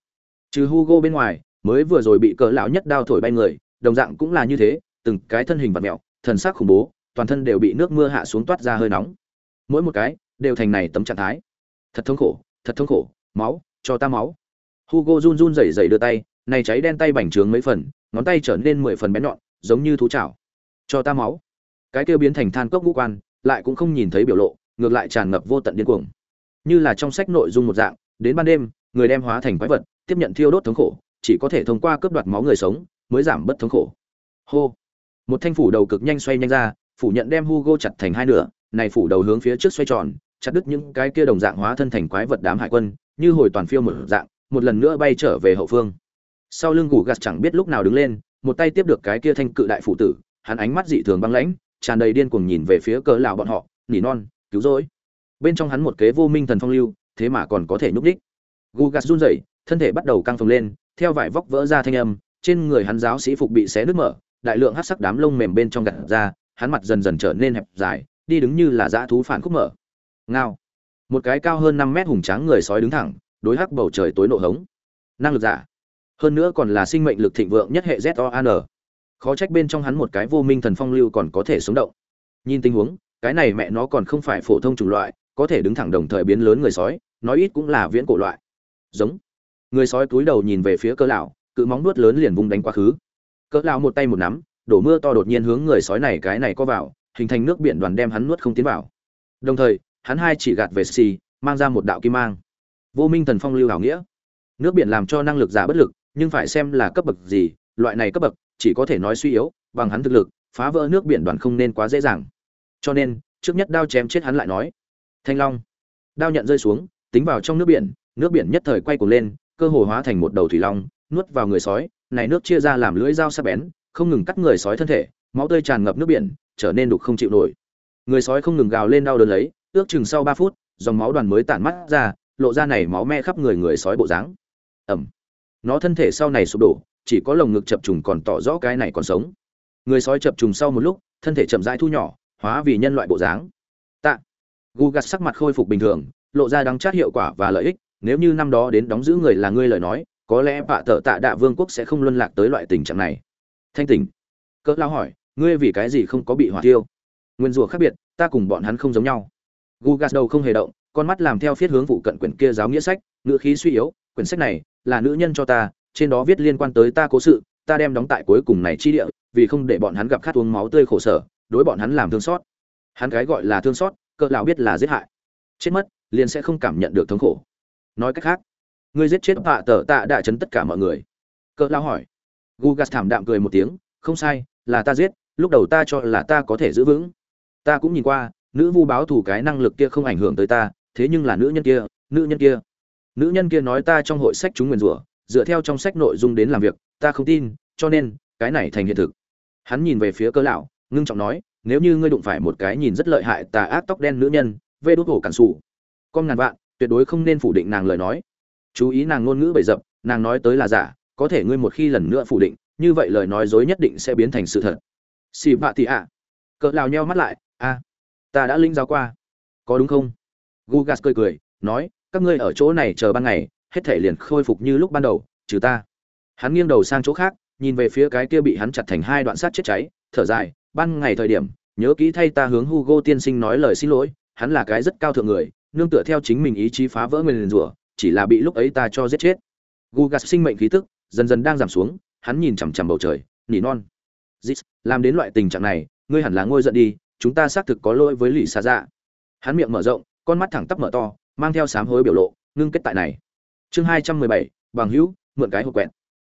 Trừ hugo bên ngoài, mới vừa rồi bị cỡ lão nhất đao thổi bay người, đồng dạng cũng là như thế, từng cái thân hình vật mẹo thần sắc khủng bố, toàn thân đều bị nước mưa hạ xuống toát ra hơi nóng. Mỗi một cái, đều thành này tấm trạng thái. Thật thống khổ, thật thống khổ, máu, cho ta máu. Hugo run run rẩy rẩy đưa tay, này cháy đen tay bành trướng mấy phần, ngón tay trở nên mười phần bén nhọn, giống như thú chảo. Cho ta máu. Cái kia biến thành than cốc ngũ quan lại cũng không nhìn thấy biểu lộ, ngược lại tràn ngập vô tận điên cuồng. Như là trong sách nội dung một dạng, đến ban đêm, người đem hóa thành quái vật, tiếp nhận thiêu đốt thống khổ, chỉ có thể thông qua cướp đoạt máu người sống, mới giảm bớt thống khổ. Hô! Một thanh phủ đầu cực nhanh xoay nhanh ra, phủ nhận đem hugo chặt thành hai nửa, này phủ đầu hướng phía trước xoay tròn, chặt đứt những cái kia đồng dạng hóa thân thành quái vật đám hải quân, như hồi toàn phiêu một dạng, một lần nữa bay trở về hậu phương. Sau lưng gù gạt chẳng biết lúc nào đứng lên, một tay tiếp được cái kia thanh cự đại phụ tử, hắn ánh mắt dị thường băng lãnh tràn đầy điên cuồng nhìn về phía cỡ lão bọn họ, nỉ non, cứu rỗi. Bên trong hắn một kế vô minh thần phong lưu, thế mà còn có thể nhúc đích gugas run rẩy, thân thể bắt đầu căng phồng lên, theo vải vóc vỡ ra thanh âm, trên người hắn giáo sĩ phục bị xé nứt mở, đại lượng hắc sắc đám lông mềm bên trong gạt ra, hắn mặt dần dần trở nên hẹp dài, đi đứng như là dã thú phản khúc mở. Ngao. Một cái cao hơn năm mét hùng tráng người sói đứng thẳng, đối hắc bầu trời tối nộ hống. Năng lực giả. Hơn nữa còn là sinh mệnh lực thịnh vượng nhất hệ z khó trách bên trong hắn một cái vô minh thần phong lưu còn có thể sống động. Nhìn tình huống, cái này mẹ nó còn không phải phổ thông chủng loại, có thể đứng thẳng đồng thời biến lớn người sói, nói ít cũng là viễn cổ loại. Giống. Người sói cúi đầu nhìn về phía cỡ lão, cự móng nuốt lớn liền vung đánh quá khứ. Cỡ lão một tay một nắm, đổ mưa to đột nhiên hướng người sói này cái này có vào, hình thành nước biển đoàn đem hắn nuốt không tiến vào. Đồng thời, hắn hai chỉ gạt về xì, mang ra một đạo kim mang. Vô minh thần phong lưu hảo nghĩa. Nước biển làm cho năng lực giả bất lực, nhưng phải xem là cấp bậc gì, loại này cấp bậc chỉ có thể nói suy yếu, bằng hắn thực lực, phá vỡ nước biển đoàn không nên quá dễ dàng. Cho nên, trước nhất đao chém chết hắn lại nói, thanh long. Đao nhận rơi xuống, tính vào trong nước biển nước biển nhất thời quay cuồng lên, cơ hồ hóa thành một đầu thủy long, nuốt vào người sói, này nước chia ra làm lưỡi dao sắc bén, không ngừng cắt người sói thân thể, máu tươi tràn ngập nước biển, trở nên đục không chịu nổi. Người sói không ngừng gào lên đau đớn lấy, ước chừng sau ba phút, dòng máu đoàn mới tản mắt ra, lộ ra này máu me khắp người người sói bộ dáng. Ẩm nó thân thể sau này sụp đổ chỉ có lồng ngực chập trùng còn tỏ rõ cái này còn sống. Người sói chập trùng sau một lúc, thân thể chậm rãi thu nhỏ, hóa vì nhân loại bộ dáng. Tạ. Gu gặt sắc mặt khôi phục bình thường, lộ ra đắng chát hiệu quả và lợi ích, nếu như năm đó đến đóng giữ người là ngươi lời nói, có lẽ bạ tợ tạ đạ vương quốc sẽ không luân lạc tới loại tình trạng này. Thanh tỉnh. Cỡ lao hỏi, ngươi vì cái gì không có bị hỏa tiêu nguyên rùa khác biệt, ta cùng bọn hắn không giống nhau. Gu gặt đầu không hề động, con mắt làm theo phiết hướng vụ cận quyển kia giáo nghĩa sách, ngữ khí suy yếu, quyển sách này là nữ nhân cho ta trên đó viết liên quan tới ta cố sự, ta đem đóng tại cuối cùng này chi địa, vì không để bọn hắn gặp khát uống máu tươi khổ sở, đối bọn hắn làm thương xót. Hắn cái gọi là thương xót, cỡ lão biết là giết hại. Chết mất, liền sẽ không cảm nhận được thống khổ. Nói cách khác, ngươi giết chết bạ tờ tạ đã chấn tất cả mọi người. Cỡ lão hỏi. Gugas thảm đạm cười một tiếng, không sai, là ta giết, lúc đầu ta cho là ta có thể giữ vững. Ta cũng nhìn qua, nữ vu báo thủ cái năng lực kia không ảnh hưởng tới ta, thế nhưng là nữ nhân kia, nữ nhân kia. Nữ nhân kia nói ta trong hội sách chúng nguyền rủa dựa theo trong sách nội dung đến làm việc, ta không tin, cho nên, cái này thành hiện thực. Hắn nhìn về phía cơ lão, ngưng trọng nói, nếu như ngươi đụng phải một cái nhìn rất lợi hại tà ác tóc đen nữ nhân, vê đốt hổ cản sủ. Con ngàn vạn, tuyệt đối không nên phủ định nàng lời nói. Chú ý nàng ngôn ngữ bậy dập nàng nói tới là giả, có thể ngươi một khi lần nữa phủ định, như vậy lời nói dối nhất định sẽ biến thành sự thật. Xì vạ thì ạ. Cỡ lào nheo mắt lại, a, ta đã linh giáo qua. Có đúng không? Gugas cười cười, nói, các ngươi ở chỗ này chờ ban ngày hết thể liền khôi phục như lúc ban đầu, trừ ta. Hắn nghiêng đầu sang chỗ khác, nhìn về phía cái kia bị hắn chặt thành hai đoạn sát chết cháy, thở dài, ban ngày thời điểm, nhớ kỹ thay ta hướng hugo tiên sinh nói lời xin lỗi, hắn là cái rất cao thượng người, nương tựa theo chính mình ý chí phá vỡ người liền rủa, chỉ là bị lúc ấy ta cho giết chết. Gugas sinh mệnh khí tức dần dần đang giảm xuống, hắn nhìn chằm chằm bầu trời, nỉ non. Giết làm đến loại tình trạng này, ngươi hẳn là ngôi giận đi, chúng ta xác thực có lỗi với lì xa dạ. Hắn miệng mở rộng, con mắt thẳng tắp mở to, mang theo sám hối biểu lộ, ngưng kết tại này chương hai trăm mười bảy bằng hữu mượn cái hộp quẹt.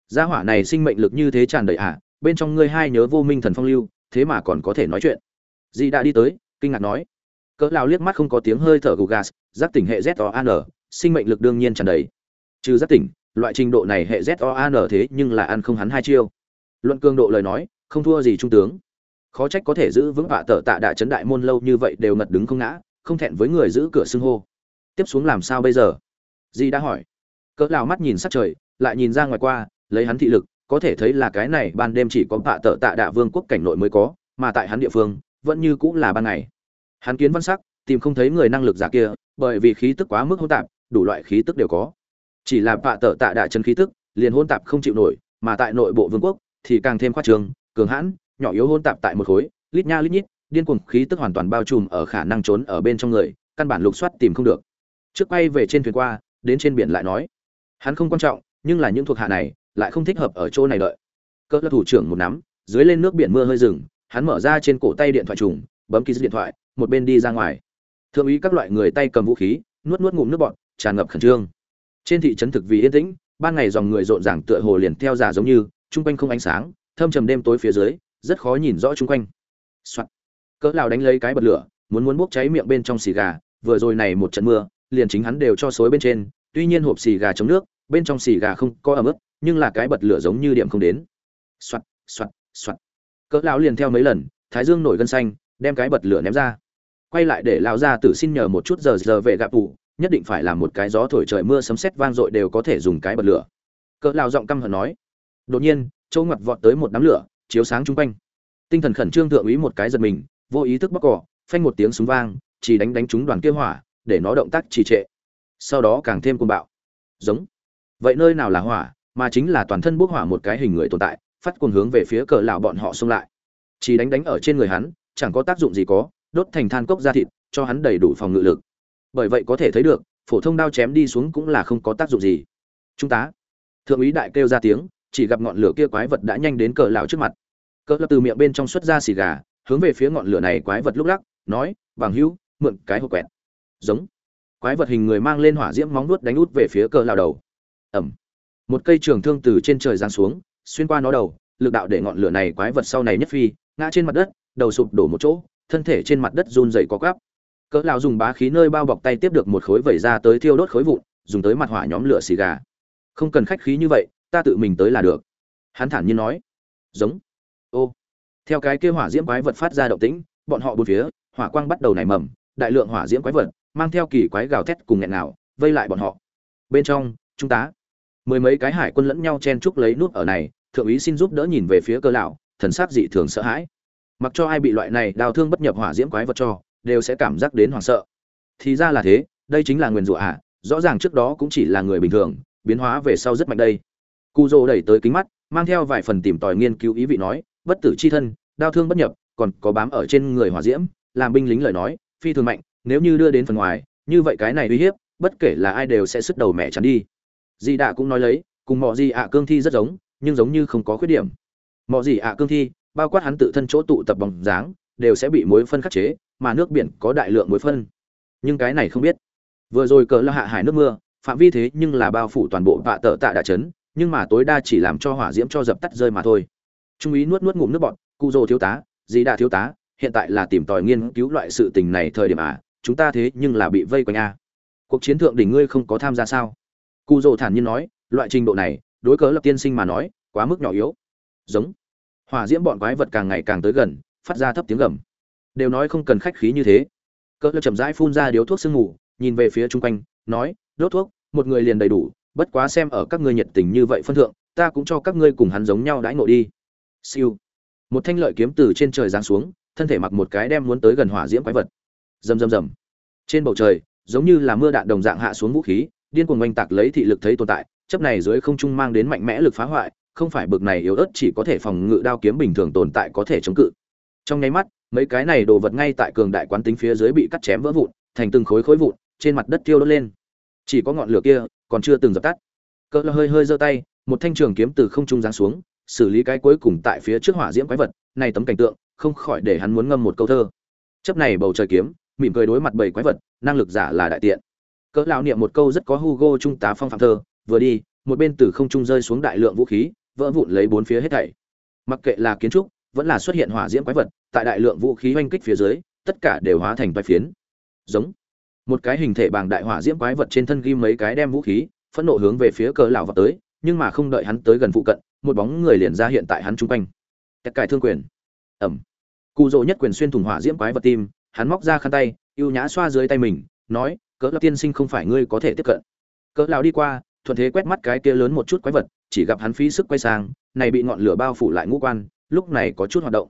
Gia hỏa này sinh mệnh lực như thế tràn đầy ạ à, bên trong ngươi hai nhớ vô minh thần phong lưu thế mà còn có thể nói chuyện. Dì đã đi tới kinh ngạc nói. Cỡ lao liếc mắt không có tiếng hơi thở gù gas giác tỉnh hệ z o an sinh mệnh lực đương nhiên tràn đầy. Trừ giác tỉnh loại trình độ này hệ z o an thế nhưng là ăn không hắn hai chiêu. Luận cường độ lời nói không thua gì trung tướng. Khó trách có thể giữ vững vạ tờ tạ đại trấn đại môn lâu như vậy đều ngật đứng không ngã không thẹn với người giữ cửa xưng hô. Tiếp xuống làm sao bây giờ? Di đã hỏi cỡ lao mắt nhìn sắc trời, lại nhìn ra ngoài qua, lấy hắn thị lực, có thể thấy là cái này ban đêm chỉ có tạ tợ tạ đạ vương quốc cảnh nội mới có, mà tại hắn địa phương, vẫn như cũng là ban ngày. Hắn kiến văn sắc, tìm không thấy người năng lực giả kia, bởi vì khí tức quá mức hỗn tạp, đủ loại khí tức đều có. Chỉ là tạ tợ tạ đạ chân khí tức, liền hỗn tạp không chịu nổi, mà tại nội bộ vương quốc, thì càng thêm khoa trường, cường hãn, nhỏ yếu hỗn tạp tại một khối, lít nha lít nhít, điên cuồng khí tức hoàn toàn bao trùm ở khả năng trốn ở bên trong người, căn bản lục soát tìm không được. Trước quay về trên thuyền qua, đến trên biển lại nói hắn không quan trọng, nhưng là những thuộc hạ này lại không thích hợp ở chỗ này đợi. Cỡ là thủ trưởng một nắm, dưới lên nước biển mưa hơi rừng, hắn mở ra trên cổ tay điện thoại trùng, bấm ký điện thoại, một bên đi ra ngoài. Thượng úy các loại người tay cầm vũ khí, nuốt nuốt ngụm nước bọt, tràn ngập khẩn trương. Trên thị trấn thực vì yên tĩnh, ban ngày dòng người rộn ràng tựa hồ liền theo già giống như, chung quanh không ánh sáng, thâm trầm đêm tối phía dưới, rất khó nhìn rõ chung quanh. Soạn. cỡ lào đánh lấy cái bật lửa, muốn muốn bốc cháy miệng bên trong xì gà, vừa rồi này một trận mưa, liền chính hắn đều cho xối bên trên, tuy nhiên hộp xì gà chống nước bên trong xì gà không có ẩm ướt, nhưng là cái bật lửa giống như điểm không đến. Soạt soạt soạt. Cỡ lão liền theo mấy lần, thái dương nổi gân xanh, đem cái bật lửa ném ra. Quay lại để lão ra tử xin nhờ một chút giờ giờ về gặp tù, nhất định phải làm một cái gió thổi trời mưa sấm sét vang dội đều có thể dùng cái bật lửa. Cỡ lão giọng căm hận nói. Đột nhiên châu ngặt vọt tới một đám lửa, chiếu sáng chung quanh. Tinh thần khẩn trương thượng úy một cái giật mình, vô ý thức bóc cỏ, phanh một tiếng súng vang, chỉ đánh đánh trúng đoàn kia hỏa, để nó động tác trì trệ. Sau đó càng thêm cuồng bạo. Giống vậy nơi nào là hỏa, mà chính là toàn thân bốc hỏa một cái hình người tồn tại, phát cuồng hướng về phía cờ lão bọn họ xông lại. Chỉ đánh đánh ở trên người hắn, chẳng có tác dụng gì có, đốt thành than cốc ra thịt, cho hắn đầy đủ phòng ngự lực. Bởi vậy có thể thấy được, phổ thông đao chém đi xuống cũng là không có tác dụng gì. Trung tá thượng úy đại kêu ra tiếng, chỉ gặp ngọn lửa kia quái vật đã nhanh đến cờ lão trước mặt. Cờ lão từ miệng bên trong xuất ra xì gà, hướng về phía ngọn lửa này quái vật lúc lắc, nói, bằng hữu, mượn cái hộp quẹt. Giống. Quái vật hình người mang lên hỏa diễm móng nuốt đánh út về phía cờ lão đầu ẩm. Một cây trường thương từ trên trời giáng xuống, xuyên qua nó đầu, lực đạo để ngọn lửa này quái vật sau này nhất phi, ngã trên mặt đất, đầu sụp đổ một chỗ, thân thể trên mặt đất run rẩy có gắp cỡ lão dùng bá khí nơi bao bọc tay tiếp được một khối vẩy ra tới thiêu đốt khối vụn, dùng tới mặt hỏa nhóm lửa xì gà. Không cần khách khí như vậy, ta tự mình tới là được. Hắn thản nhiên nói. Giống. Ô. Theo cái kia hỏa diễm quái vật phát ra động tĩnh, bọn họ bốn phía, hỏa quang bắt đầu nảy mầm, đại lượng hỏa diễm quái vật, mang theo kỳ quái gào thét cùng nghẹn nào vây lại bọn họ. Bên trong trung tá mười mấy cái hải quân lẫn nhau chen chúc lấy nút ở này, thượng úy xin giúp đỡ nhìn về phía cơ lão, thần sắc dị thường sợ hãi. Mặc cho ai bị loại này đào thương bất nhập hỏa diễm quái vật cho, đều sẽ cảm giác đến hoảng sợ. Thì ra là thế, đây chính là nguyên rủa à rõ ràng trước đó cũng chỉ là người bình thường, biến hóa về sau rất mạnh đây. Cu dô đẩy tới kính mắt, mang theo vài phần tìm tòi nghiên cứu ý vị nói, bất tử chi thân đao thương bất nhập, còn có bám ở trên người hỏa diễm, làm binh lính lời nói, phi thường mạnh, nếu như đưa đến phần ngoài, như vậy cái này uy hiếp, bất kể là ai đều sẽ sức đầu mẹ chắn đi di đạ cũng nói lấy, cùng mọi di ạ cương thi rất giống, nhưng giống như không có khuyết điểm. Mọi di ạ cương thi, bao quát hắn tự thân chỗ tụ tập bóng dáng, đều sẽ bị muối phân khắc chế, mà nước biển có đại lượng muối phân. Nhưng cái này không biết. Vừa rồi cờ là hạ hải nước mưa, phạm vi thế nhưng là bao phủ toàn bộ vạ tợ tạ đạ chấn nhưng mà tối đa chỉ làm cho hỏa diễm cho dập tắt rơi mà thôi. Trung úy nuốt nuốt ngụm nước bọt, cụ rồ thiếu tá dì đạ thiếu tá, hiện tại là tìm tòi nghiên cứu loại sự tình này thời điểm à chúng ta thế nhưng là bị vây quanh a cuộc chiến thượng đỉnh ngươi không có tham gia sao? Cụ rồ thản nhiên nói, loại trình độ này, đối cớ lập tiên sinh mà nói, quá mức nhỏ yếu. Giống. Hỏa diễm bọn quái vật càng ngày càng tới gần, phát ra thấp tiếng gầm. Đều nói không cần khách khí như thế. Cớ lập chậm rãi phun ra điếu thuốc sương ngủ nhìn về phía chung quanh, nói, đốt thuốc, một người liền đầy đủ, bất quá xem ở các ngươi nhiệt tình như vậy phân thượng, ta cũng cho các ngươi cùng hắn giống nhau đãi ngộ đi. Siêu. Một thanh lợi kiếm từ trên trời giáng xuống, thân thể mặc một cái đem muốn tới gần hỏa diễm quái vật. Rầm rầm rầm. Trên bầu trời, giống như là mưa đạn đồng dạng hạ xuống vũ khí điên cuồng oanh tạc lấy thị lực thấy tồn tại, chấp này dưới không trung mang đến mạnh mẽ lực phá hoại, không phải bực này yếu ớt chỉ có thể phòng ngự đao kiếm bình thường tồn tại có thể chống cự. Trong nháy mắt, mấy cái này đồ vật ngay tại cường đại quán tính phía dưới bị cắt chém vỡ vụn, thành từng khối khối vụn, trên mặt đất tiêu đốt lên. Chỉ có ngọn lửa kia, còn chưa từng dập tắt. Cỡ hơi hơi giơ tay, một thanh trường kiếm từ không trung giáng xuống, xử lý cái cuối cùng tại phía trước hỏa diễm quái vật, này tấm cảnh tượng, không khỏi để hắn muốn ngâm một câu thơ. Chấp này bầu trời kiếm, mỉm cười đối mặt bảy quái vật, năng lực giả là đại tiện cỡ lão niệm một câu rất có hugo trung tá phong phạm thơ, vừa đi, một bên từ không trung rơi xuống đại lượng vũ khí, vỡ vụn lấy bốn phía hết thảy. Mặc kệ là kiến trúc, vẫn là xuất hiện hỏa diễm quái vật, tại đại lượng vũ khí oanh kích phía dưới, tất cả đều hóa thành toái phiến. Giống. Một cái hình thể bằng đại hỏa diễm quái vật trên thân ghim mấy cái đem vũ khí, phẫn nộ hướng về phía cỡ lão vọt tới, nhưng mà không đợi hắn tới gần phụ cận, một bóng người liền ra hiện tại hắn trung quanh. Tất cải thương quyền. Ầm cụ rỗ nhất quyền xuyên thủng hỏa diễm quái vật tim, hắn móc ra khăn tay, ưu nhã xoa dưới tay mình, nói cỡ lão tiên sinh không phải ngươi có thể tiếp cận. Cỡ lão đi qua, thuận thế quét mắt cái kia lớn một chút quái vật, chỉ gặp hắn phí sức quay sang, này bị ngọn lửa bao phủ lại ngũ quan, lúc này có chút hoạt động.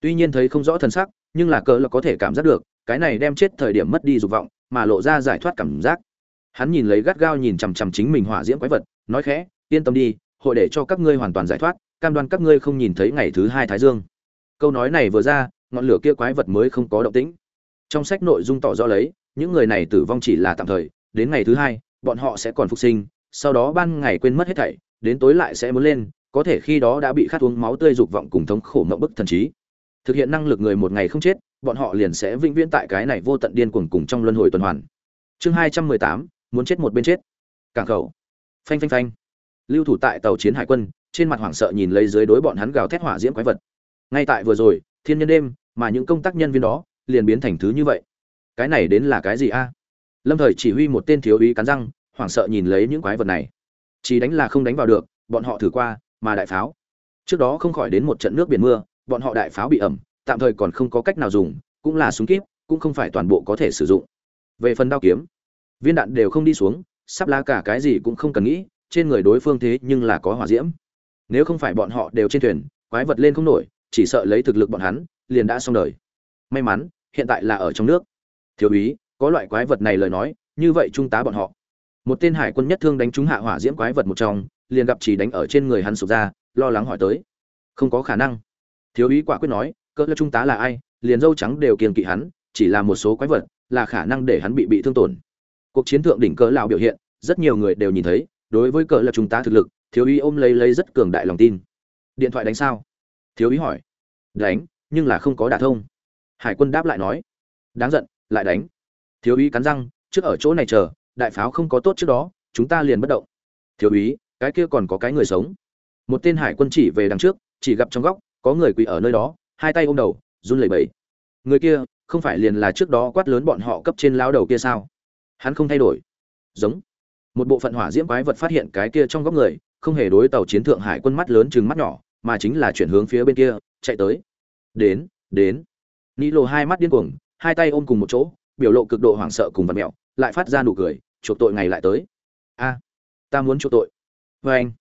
Tuy nhiên thấy không rõ thần sắc, nhưng là cỡ là có thể cảm giác được, cái này đem chết thời điểm mất đi dục vọng, mà lộ ra giải thoát cảm giác. Hắn nhìn lấy gắt gao nhìn chằm chằm chính mình hỏa diễm quái vật, nói khẽ, yên tâm đi, hội để cho các ngươi hoàn toàn giải thoát, cam đoan các ngươi không nhìn thấy ngày thứ hai thái dương. Câu nói này vừa ra, ngọn lửa kia quái vật mới không có động tĩnh. Trong sách nội dung tỏ rõ lấy những người này tử vong chỉ là tạm thời, đến ngày thứ hai, bọn họ sẽ còn phục sinh, sau đó ban ngày quên mất hết thảy, đến tối lại sẽ muốn lên, có thể khi đó đã bị khát uống máu tươi dục vọng cùng thống khổ mộng bức thần trí. Thực hiện năng lực người một ngày không chết, bọn họ liền sẽ vĩnh viễn tại cái này vô tận điên cuồng cùng trong luân hồi tuần hoàn. Chương hai trăm mười tám, muốn chết một bên chết. Cảng khẩu. Phanh phanh phanh. Lưu thủ tại tàu chiến hải quân, trên mặt hoảng sợ nhìn lấy dưới đối bọn hắn gào thét hỏa diễm quái vật. Ngay tại vừa rồi, thiên nhân đêm, mà những công tác nhân viên đó, liền biến thành thứ như vậy cái này đến là cái gì a? Lâm thời chỉ huy một tên thiếu úy cắn răng, hoảng sợ nhìn lấy những quái vật này. Chỉ đánh là không đánh vào được, bọn họ thử qua, mà đại pháo. Trước đó không khỏi đến một trận nước biển mưa, bọn họ đại pháo bị ẩm, tạm thời còn không có cách nào dùng, cũng là súng kíp, cũng không phải toàn bộ có thể sử dụng. Về phần đao kiếm, viên đạn đều không đi xuống, sắp lá cả cái gì cũng không cần nghĩ, trên người đối phương thế nhưng là có hỏa diễm. Nếu không phải bọn họ đều trên thuyền, quái vật lên không nổi, chỉ sợ lấy thực lực bọn hắn, liền đã xong đời. May mắn, hiện tại là ở trong nước thiếu úy, có loại quái vật này lời nói, như vậy trung tá bọn họ. Một tên hải quân nhất thương đánh trúng hạ hỏa diễm quái vật một trong, liền gặp chỉ đánh ở trên người hắn sụp ra, lo lắng hỏi tới. Không có khả năng. Thiếu úy quả quyết nói cỡ là trung tá là ai, liền dâu trắng đều kiềng kỵ hắn, chỉ là một số quái vật, là khả năng để hắn bị bị thương tổn. Cuộc chiến thượng đỉnh cỡ lão biểu hiện, rất nhiều người đều nhìn thấy, đối với cỡ là trung tá thực lực, thiếu úy ôm lấy lấy rất cường đại lòng tin. Điện thoại đánh sao? Thiếu úy hỏi. Đánh, nhưng là không có đả thông. Hải quân đáp lại nói. Đáng giận lại đánh. Thiếu úy cắn răng, trước ở chỗ này chờ, đại pháo không có tốt trước đó, chúng ta liền bất động. Thiếu úy, cái kia còn có cái người sống. Một tên hải quân chỉ về đằng trước, chỉ gặp trong góc, có người quỳ ở nơi đó, hai tay ôm đầu, run lẩy bẩy. Người kia, không phải liền là trước đó quát lớn bọn họ cấp trên lao đầu kia sao? Hắn không thay đổi. Giống. Một bộ phận hỏa diễm quái vật phát hiện cái kia trong góc người, không hề đối tàu chiến thượng hải quân mắt lớn chừng mắt nhỏ, mà chính là chuyển hướng phía bên kia, chạy tới. Đến đến. Ni lộ hai mắt điên cuồng hai tay ôm cùng một chỗ, biểu lộ cực độ hoảng sợ cùng vật mẹo, lại phát ra nụ cười, chuộc tội ngày lại tới. A, ta muốn chuộc tội. Vê anh,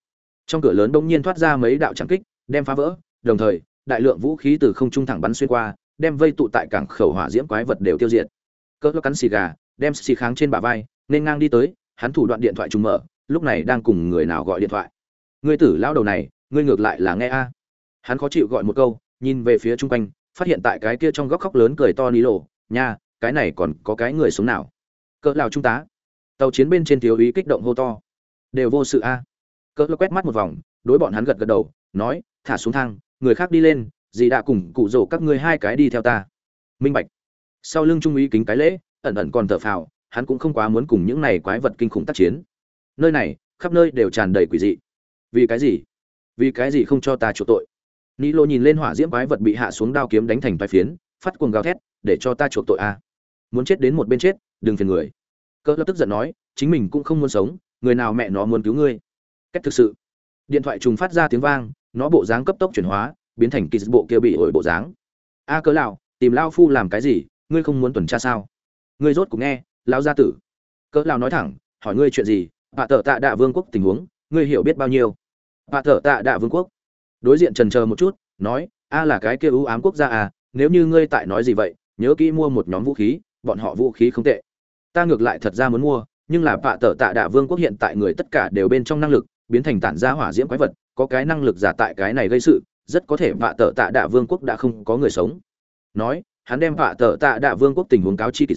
trong cửa lớn đông nhiên thoát ra mấy đạo trắng kích, đem phá vỡ, đồng thời, đại lượng vũ khí từ không trung thẳng bắn xuyên qua, đem vây tụ tại cảng khẩu hỏa diễm quái vật đều tiêu diệt. Cỡ cắn xì gà, đem xì kháng trên bả vai, nên ngang đi tới, hắn thủ đoạn điện thoại trùng mở, lúc này đang cùng người nào gọi điện thoại. Ngươi tử lão đầu này, ngươi ngược lại là nghe a. Hắn khó chịu gọi một câu, nhìn về phía chung quanh phát hiện tại cái kia trong góc khóc lớn cười to ní lộ, nha, cái này còn có cái người sống nào? Cỡ lào trung tá. Tàu chiến bên trên thiếu ý kích động hô to. Đều vô sự a. Cỡ quét mắt một vòng, đối bọn hắn gật gật đầu, nói, thả xuống thang, người khác đi lên, dì đã cùng cụ rổ các ngươi hai cái đi theo ta. Minh bạch. Sau lưng trung úy kính cái lễ, ẩn ẩn còn thở phào, hắn cũng không quá muốn cùng những này quái vật kinh khủng tác chiến. Nơi này, khắp nơi đều tràn đầy quỷ dị. Vì cái gì? Vì cái gì không cho ta chuộc tội? Ni lô nhìn lên hỏa diễm quái vật bị hạ xuống đao kiếm đánh thành vài phiến, phát cuồng gào thét, để cho ta chuộc tội a. Muốn chết đến một bên chết, đừng phiền người. Cơ lập tức giận nói, chính mình cũng không muốn sống, người nào mẹ nó muốn cứu ngươi. Cách thực sự. Điện thoại trùng phát ra tiếng vang, nó bộ dáng cấp tốc chuyển hóa, biến thành kỳ bộ kia bị ổi bộ dáng. A cớ lão, tìm lao phu làm cái gì, ngươi không muốn tuần tra sao? Ngươi rốt cuộc nghe, lão gia tử. Cớ lão nói thẳng, hỏi ngươi chuyện gì? Bà tờ tạ đạ vương quốc tình huống, ngươi hiểu biết bao nhiêu? Bà tờ tạ đạ vương quốc đối diện trần chờ một chút, nói, a là cái kia ưu ám quốc gia à nếu như ngươi tại nói gì vậy, nhớ kỹ mua một nhóm vũ khí, bọn họ vũ khí không tệ. Ta ngược lại thật ra muốn mua, nhưng là bạ tờ tạ đạ vương quốc hiện tại người tất cả đều bên trong năng lực, biến thành tản gia hỏa diễm quái vật, có cái năng lực giả tại cái này gây sự, rất có thể bạ tờ tạ đạ vương quốc đã không có người sống. Nói, hắn đem bạ tờ tạ đạ vương quốc tình huống cáo chi kỳ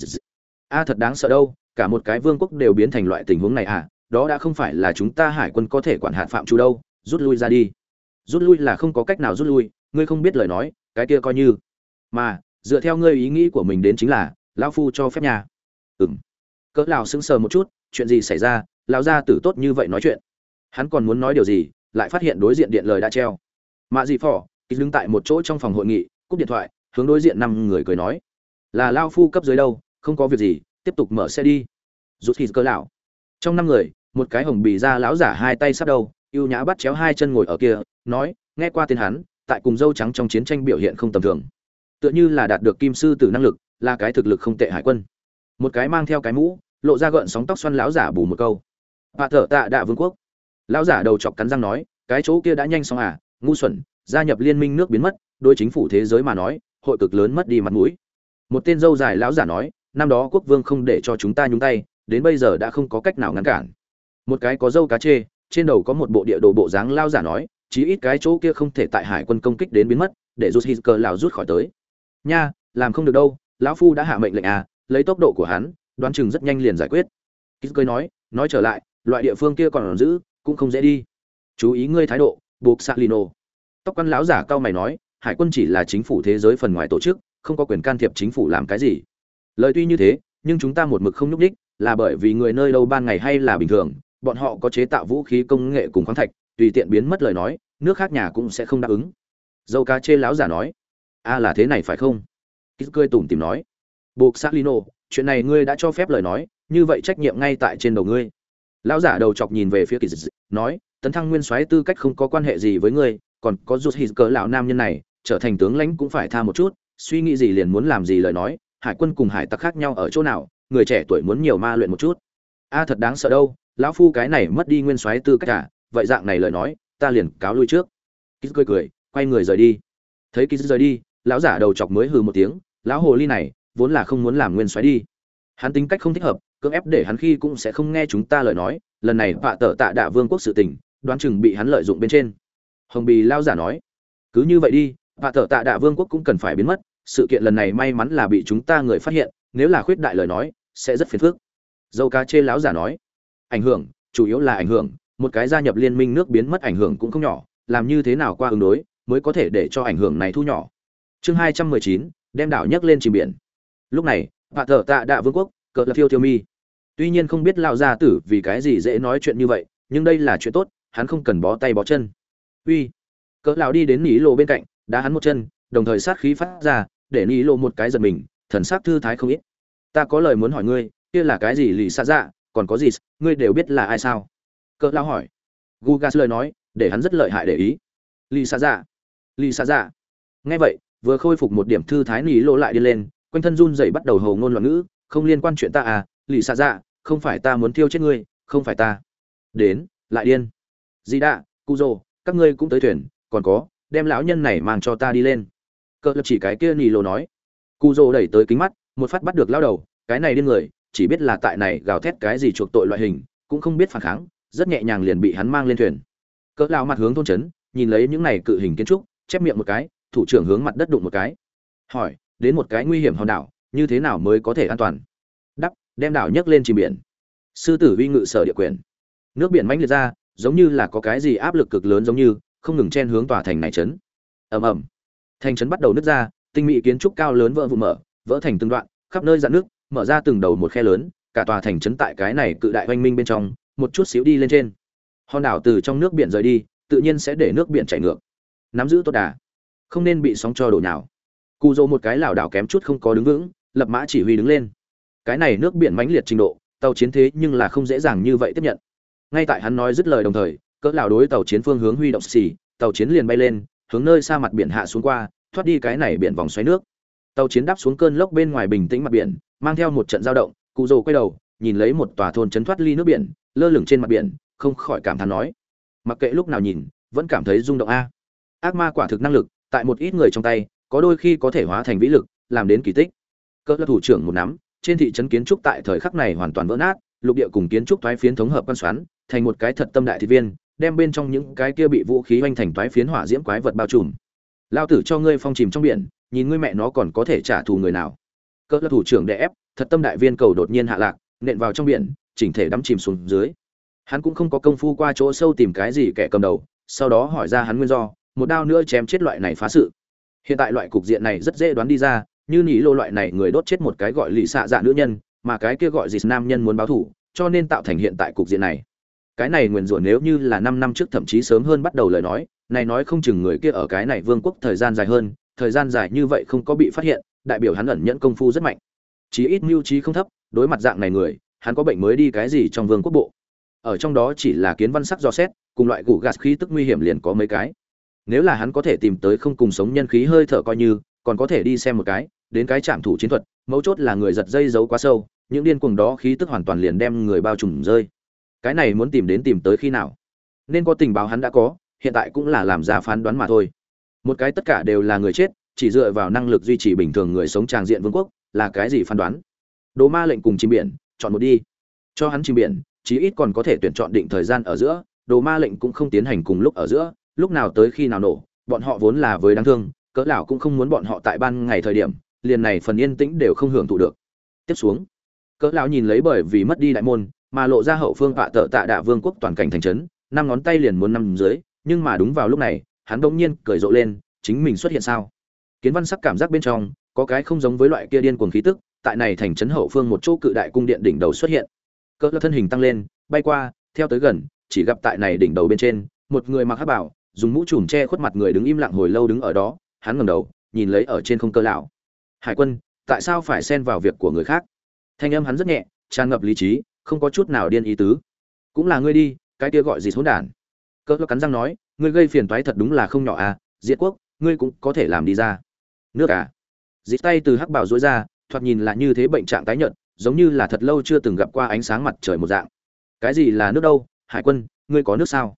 a thật đáng sợ đâu, cả một cái vương quốc đều biến thành loại tình huống này à đó đã không phải là chúng ta hải quân có thể quản hạt phạm chủ đâu, rút lui ra đi rút lui là không có cách nào rút lui ngươi không biết lời nói cái kia coi như. Mà dựa theo ngươi ý nghĩ của mình đến chính là lão phu cho phép nhà ừm, cỡ lão sững sờ một chút chuyện gì xảy ra lão gia tử tốt như vậy nói chuyện. Hắn còn muốn nói điều gì lại phát hiện đối diện điện lời đã treo. Mạ dị phỏ ký đứng tại một chỗ trong phòng hội nghị cúp điện thoại hướng đối diện năm người cười nói. Là lao phu cấp dưới đâu không có việc gì tiếp tục mở xe đi. Rút khi cỡ lão. Trong năm người một cái hồng bì ra lão giả hai tay sắp đầu ưu nhã bắt chéo hai chân ngồi ở kia, nói, nghe qua tên hắn, tại cùng dâu trắng trong chiến tranh biểu hiện không tầm thường. Tựa như là đạt được kim sư tử năng lực, là cái thực lực không tệ hải quân. Một cái mang theo cái mũ, lộ ra gợn sóng tóc xoăn lão giả bù một câu. Bà thợ tạ đạ vương quốc. Lão giả đầu chọc cắn răng nói, cái chỗ kia đã nhanh xong à ngu xuẩn, gia nhập liên minh nước biến mất đôi chính phủ thế giới mà nói, hội cực lớn mất đi mặt mũi. Một tên dâu dài lão giả nói, năm đó quốc vương không để cho chúng ta nhúng tay, đến bây giờ đã không có cách nào ngăn cản. Một cái có dâu cá chê trên đầu có một bộ địa đồ bộ dáng lao giả nói, chí ít cái chỗ kia không thể tại hải quân công kích đến biến mất, để rút hít cờ lào rút khỏi tới. Nha, làm không được đâu, lão phu đã hạ mệnh lệnh à lấy tốc độ của hắn, đoán chừng rất nhanh liền giải quyết. Kýt cười nói nói trở lại, loại địa phương kia còn giữ, cũng không dễ đi. Chú ý ngươi thái độ buộc xạ lino tóc quan lão giả cao mày nói, hải quân chỉ là chính phủ thế giới phần ngoài tổ chức, không có quyền can thiệp chính phủ làm cái gì. Lời tuy như thế, nhưng chúng ta một mực không nhúc đích là bởi vì người nơi đâu ban ngày hay là bình thường bọn họ có chế tạo vũ khí công nghệ cùng khoáng thạch, tùy tiện biến mất lời nói, nước khác nhà cũng sẽ không đáp ứng. Dâu cá chê lão giả nói, a là thế này phải không? Kýt cười tủm tìm nói, buộc xác lino, chuyện này ngươi đã cho phép lời nói, như vậy trách nhiệm ngay tại trên đầu ngươi. Lão giả đầu chọc nhìn về phía kỳ dị nói, tấn thăng nguyên soái tư cách không có quan hệ gì với ngươi, còn có rút hít cỡ lão nam nhân này, trở thành tướng lãnh cũng phải tha một chút, suy nghĩ gì liền muốn làm gì lời nói, hải quân cùng hải tặc khác nhau ở chỗ nào, người trẻ tuổi muốn nhiều ma luyện một chút. A, thật đáng sợ đâu lão phu cái này mất đi nguyên soái tư cách cả à, vậy dạng này lời nói ta liền cáo lui trước. Kýt cười cười quay người rời đi. Thấy kýt rời đi lão giả đầu chọc mới hừ một tiếng lão hồ ly này vốn là không muốn làm nguyên soái đi. Hắn tính cách không thích hợp cưỡng ép để hắn khi cũng sẽ không nghe chúng ta lời nói lần này vạ tở tạ đạ vương quốc sự tình đoán chừng bị hắn lợi dụng bên trên. Hồng bì lão giả nói cứ như vậy đi vạ tở tạ đạ vương quốc cũng cần phải biến mất sự kiện lần này may mắn là bị chúng ta người phát hiện nếu là khuyết đại lời nói sẽ rất phiền phức. Dâu cá chê lão giả nói ảnh hưởng, chủ yếu là ảnh hưởng, một cái gia nhập liên minh nước biến mất ảnh hưởng cũng không nhỏ, làm như thế nào qua ứng đối mới có thể để cho ảnh hưởng này thu nhỏ. Chương hai trăm mười chín, đem đảo nhấc lên chìm biển. Lúc này vạ thợ tạ đạ vương quốc cỡ là thiêu thiêu mi. Tuy nhiên không biết lao gia tử vì cái gì dễ nói chuyện như vậy, nhưng đây là chuyện tốt, hắn không cần bó tay bó chân. Uy, cỡ lão đi đến nỉ lộ bên cạnh, đá hắn một chân, đồng thời sát khí phát ra, để nỉ lộ một cái giật mình, thần sắc thư thái không ít. Ta có lời muốn hỏi ngươi, kia là cái gì lì xa dạ còn có gì, ngươi đều biết là ai sao? Cỡ lão hỏi. Gugas lời nói, để hắn rất lợi hại để ý. Lì xa dạ. Lì xa dạ. Nghe vậy, vừa khôi phục một điểm thư thái nỉ lộ lại đi lên, quanh thân run dậy bắt đầu hầu ngôn loạn ngữ, không liên quan chuyện ta à lì xa dạ không phải ta muốn thiêu chết ngươi, không phải ta. Đến, lại điên. Di đạ cu dô các ngươi cũng tới thuyền, còn có, đem lão nhân này mang cho ta đi lên. Cỡ lập chỉ cái kia nỉ lộ nói. Cu dô đẩy tới kính mắt, một phát bắt được lao đầu, cái này điên người chỉ biết là tại này gào thét cái gì chuộc tội loại hình, cũng không biết phản kháng, rất nhẹ nhàng liền bị hắn mang lên thuyền. Cỡ lao mặt hướng thôn trấn, nhìn lấy những này cự hình kiến trúc, chép miệng một cái, thủ trưởng hướng mặt đất đụng một cái. Hỏi, đến một cái nguy hiểm hòn đảo, như thế nào mới có thể an toàn? Đắp, đem đảo nhấc lên chìm biển. Sư tử uy ngự sở địa quyền. Nước biển mãnh liệt ra, giống như là có cái gì áp lực cực lớn giống như, không ngừng chen hướng tòa thành này chấn ầm ầm. Thành trấn bắt đầu nứt ra, tinh mỹ kiến trúc cao lớn vỡ vụn mở, vỡ thành từng đoạn, khắp nơi dạn nước mở ra từng đầu một khe lớn, cả tòa thành trấn tại cái này cự đại oanh minh bên trong, một chút xíu đi lên trên. Hòn đảo từ trong nước biển rời đi, tự nhiên sẽ để nước biển chảy ngược. Nắm giữ tốt đà, không nên bị sóng cho đổ nào cụ dỗ một cái lảo đảo kém chút không có đứng vững, lập mã chỉ huy đứng lên. Cái này nước biển mãnh liệt trình độ, tàu chiến thế nhưng là không dễ dàng như vậy tiếp nhận. Ngay tại hắn nói dứt lời đồng thời, cỡ lão đối tàu chiến phương hướng huy động xì, tàu chiến liền bay lên, hướng nơi xa mặt biển hạ xuống qua, thoát đi cái này biển vòng xoáy nước. Tàu chiến đáp xuống cơn lốc bên ngoài bình tĩnh mặt biển mang theo một trận dao động, cụ rồ quay đầu, nhìn lấy một tòa thôn chấn thoát ly nước biển, lơ lửng trên mặt biển, không khỏi cảm thán nói, mặc kệ lúc nào nhìn, vẫn cảm thấy rung động a. Ác ma quả thực năng lực, tại một ít người trong tay, có đôi khi có thể hóa thành vĩ lực, làm đến kỳ tích. Cơ thủ trưởng một nắm, trên thị trấn kiến trúc tại thời khắc này hoàn toàn vỡ nát, lục địa cùng kiến trúc thoái phiến thống hợp quan xoắn, thành một cái thật tâm đại thị viên, đem bên trong những cái kia bị vũ khí hoành thành thoái phiến hỏa diễm quái vật bao trùm. Lao tử cho ngươi phong chìm trong biển, nhìn ngươi mẹ nó còn có thể trả thù người nào cỡ thủ trưởng đè ép, thật tâm đại viên cầu đột nhiên hạ lạc, nện vào trong biển, chỉnh thể đắm chìm xuống dưới. Hắn cũng không có công phu qua chỗ sâu tìm cái gì kẻ cầm đầu, sau đó hỏi ra hắn nguyên do, một đao nữa chém chết loại này phá sự. Hiện tại loại cục diện này rất dễ đoán đi ra, như nỉ lô loại này người đốt chết một cái gọi lì xạ dạ nữ nhân, mà cái kia gọi gì nam nhân muốn báo thủ, cho nên tạo thành hiện tại cục diện này. Cái này nguyền rủa nếu như là năm năm trước thậm chí sớm hơn bắt đầu lời nói, này nói không chừng người kia ở cái này vương quốc thời gian dài hơn, thời gian dài như vậy không có bị phát hiện đại biểu hắn ẩn nhẫn công phu rất mạnh. Chí ít mưu trí không thấp, đối mặt dạng này người, hắn có bệnh mới đi cái gì trong vương quốc bộ. Ở trong đó chỉ là kiến văn sắc do xét, cùng loại gù gạt khí tức nguy hiểm liền có mấy cái. Nếu là hắn có thể tìm tới không cùng sống nhân khí hơi thở coi như, còn có thể đi xem một cái, đến cái trạm thủ chiến thuật, mấu chốt là người giật dây giấu quá sâu, những điên cuồng đó khí tức hoàn toàn liền đem người bao trùm rơi. Cái này muốn tìm đến tìm tới khi nào? Nên có tình báo hắn đã có, hiện tại cũng là làm ra phán đoán mà thôi. Một cái tất cả đều là người chết chỉ dựa vào năng lực duy trì bình thường người sống tràng diện vương quốc, là cái gì phán đoán? Đồ ma lệnh cùng chim biển, chọn một đi. Cho hắn chim biển, chí ít còn có thể tuyển chọn định thời gian ở giữa, đồ ma lệnh cũng không tiến hành cùng lúc ở giữa, lúc nào tới khi nào nổ, bọn họ vốn là với đáng thương, cỡ lão cũng không muốn bọn họ tại ban ngày thời điểm, liền này phần yên tĩnh đều không hưởng thụ được. Tiếp xuống, cỡ lão nhìn lấy bởi vì mất đi đại môn, mà lộ ra hậu phương vạ tợ tạ đạ vương quốc toàn cảnh thành trấn, năm ngón tay liền muốn nằm dưới, nhưng mà đúng vào lúc này, hắn bỗng nhiên cười rộ lên, chính mình xuất hiện sao? Kiến văn sắc cảm giác bên trong, có cái không giống với loại kia điên cuồng khí tức, tại này thành trấn hậu phương một chỗ cự đại cung điện đỉnh đầu xuất hiện. Cỡ thân hình tăng lên, bay qua, theo tới gần, chỉ gặp tại này đỉnh đầu bên trên, một người mặc hắc bảo, dùng mũ trùm che khuất mặt người đứng im lặng hồi lâu đứng ở đó, hắn ngẩng đầu, nhìn lấy ở trên không cơ lão. Hải quân, tại sao phải xen vào việc của người khác? Thanh âm hắn rất nhẹ, tràn ngập lý trí, không có chút nào điên ý tứ. Cũng là ngươi đi, cái kia gọi gì hỗn đản? Cỡ cắn răng nói, ngươi gây phiền toái thật đúng là không nhỏ à diệt quốc, ngươi cũng có thể làm đi ra nước à? Dịp tay từ hắc bảo dối ra, thoạt nhìn là như thế bệnh trạng tái nhợt, giống như là thật lâu chưa từng gặp qua ánh sáng mặt trời một dạng. Cái gì là nước đâu? Hải quân, ngươi có nước sao?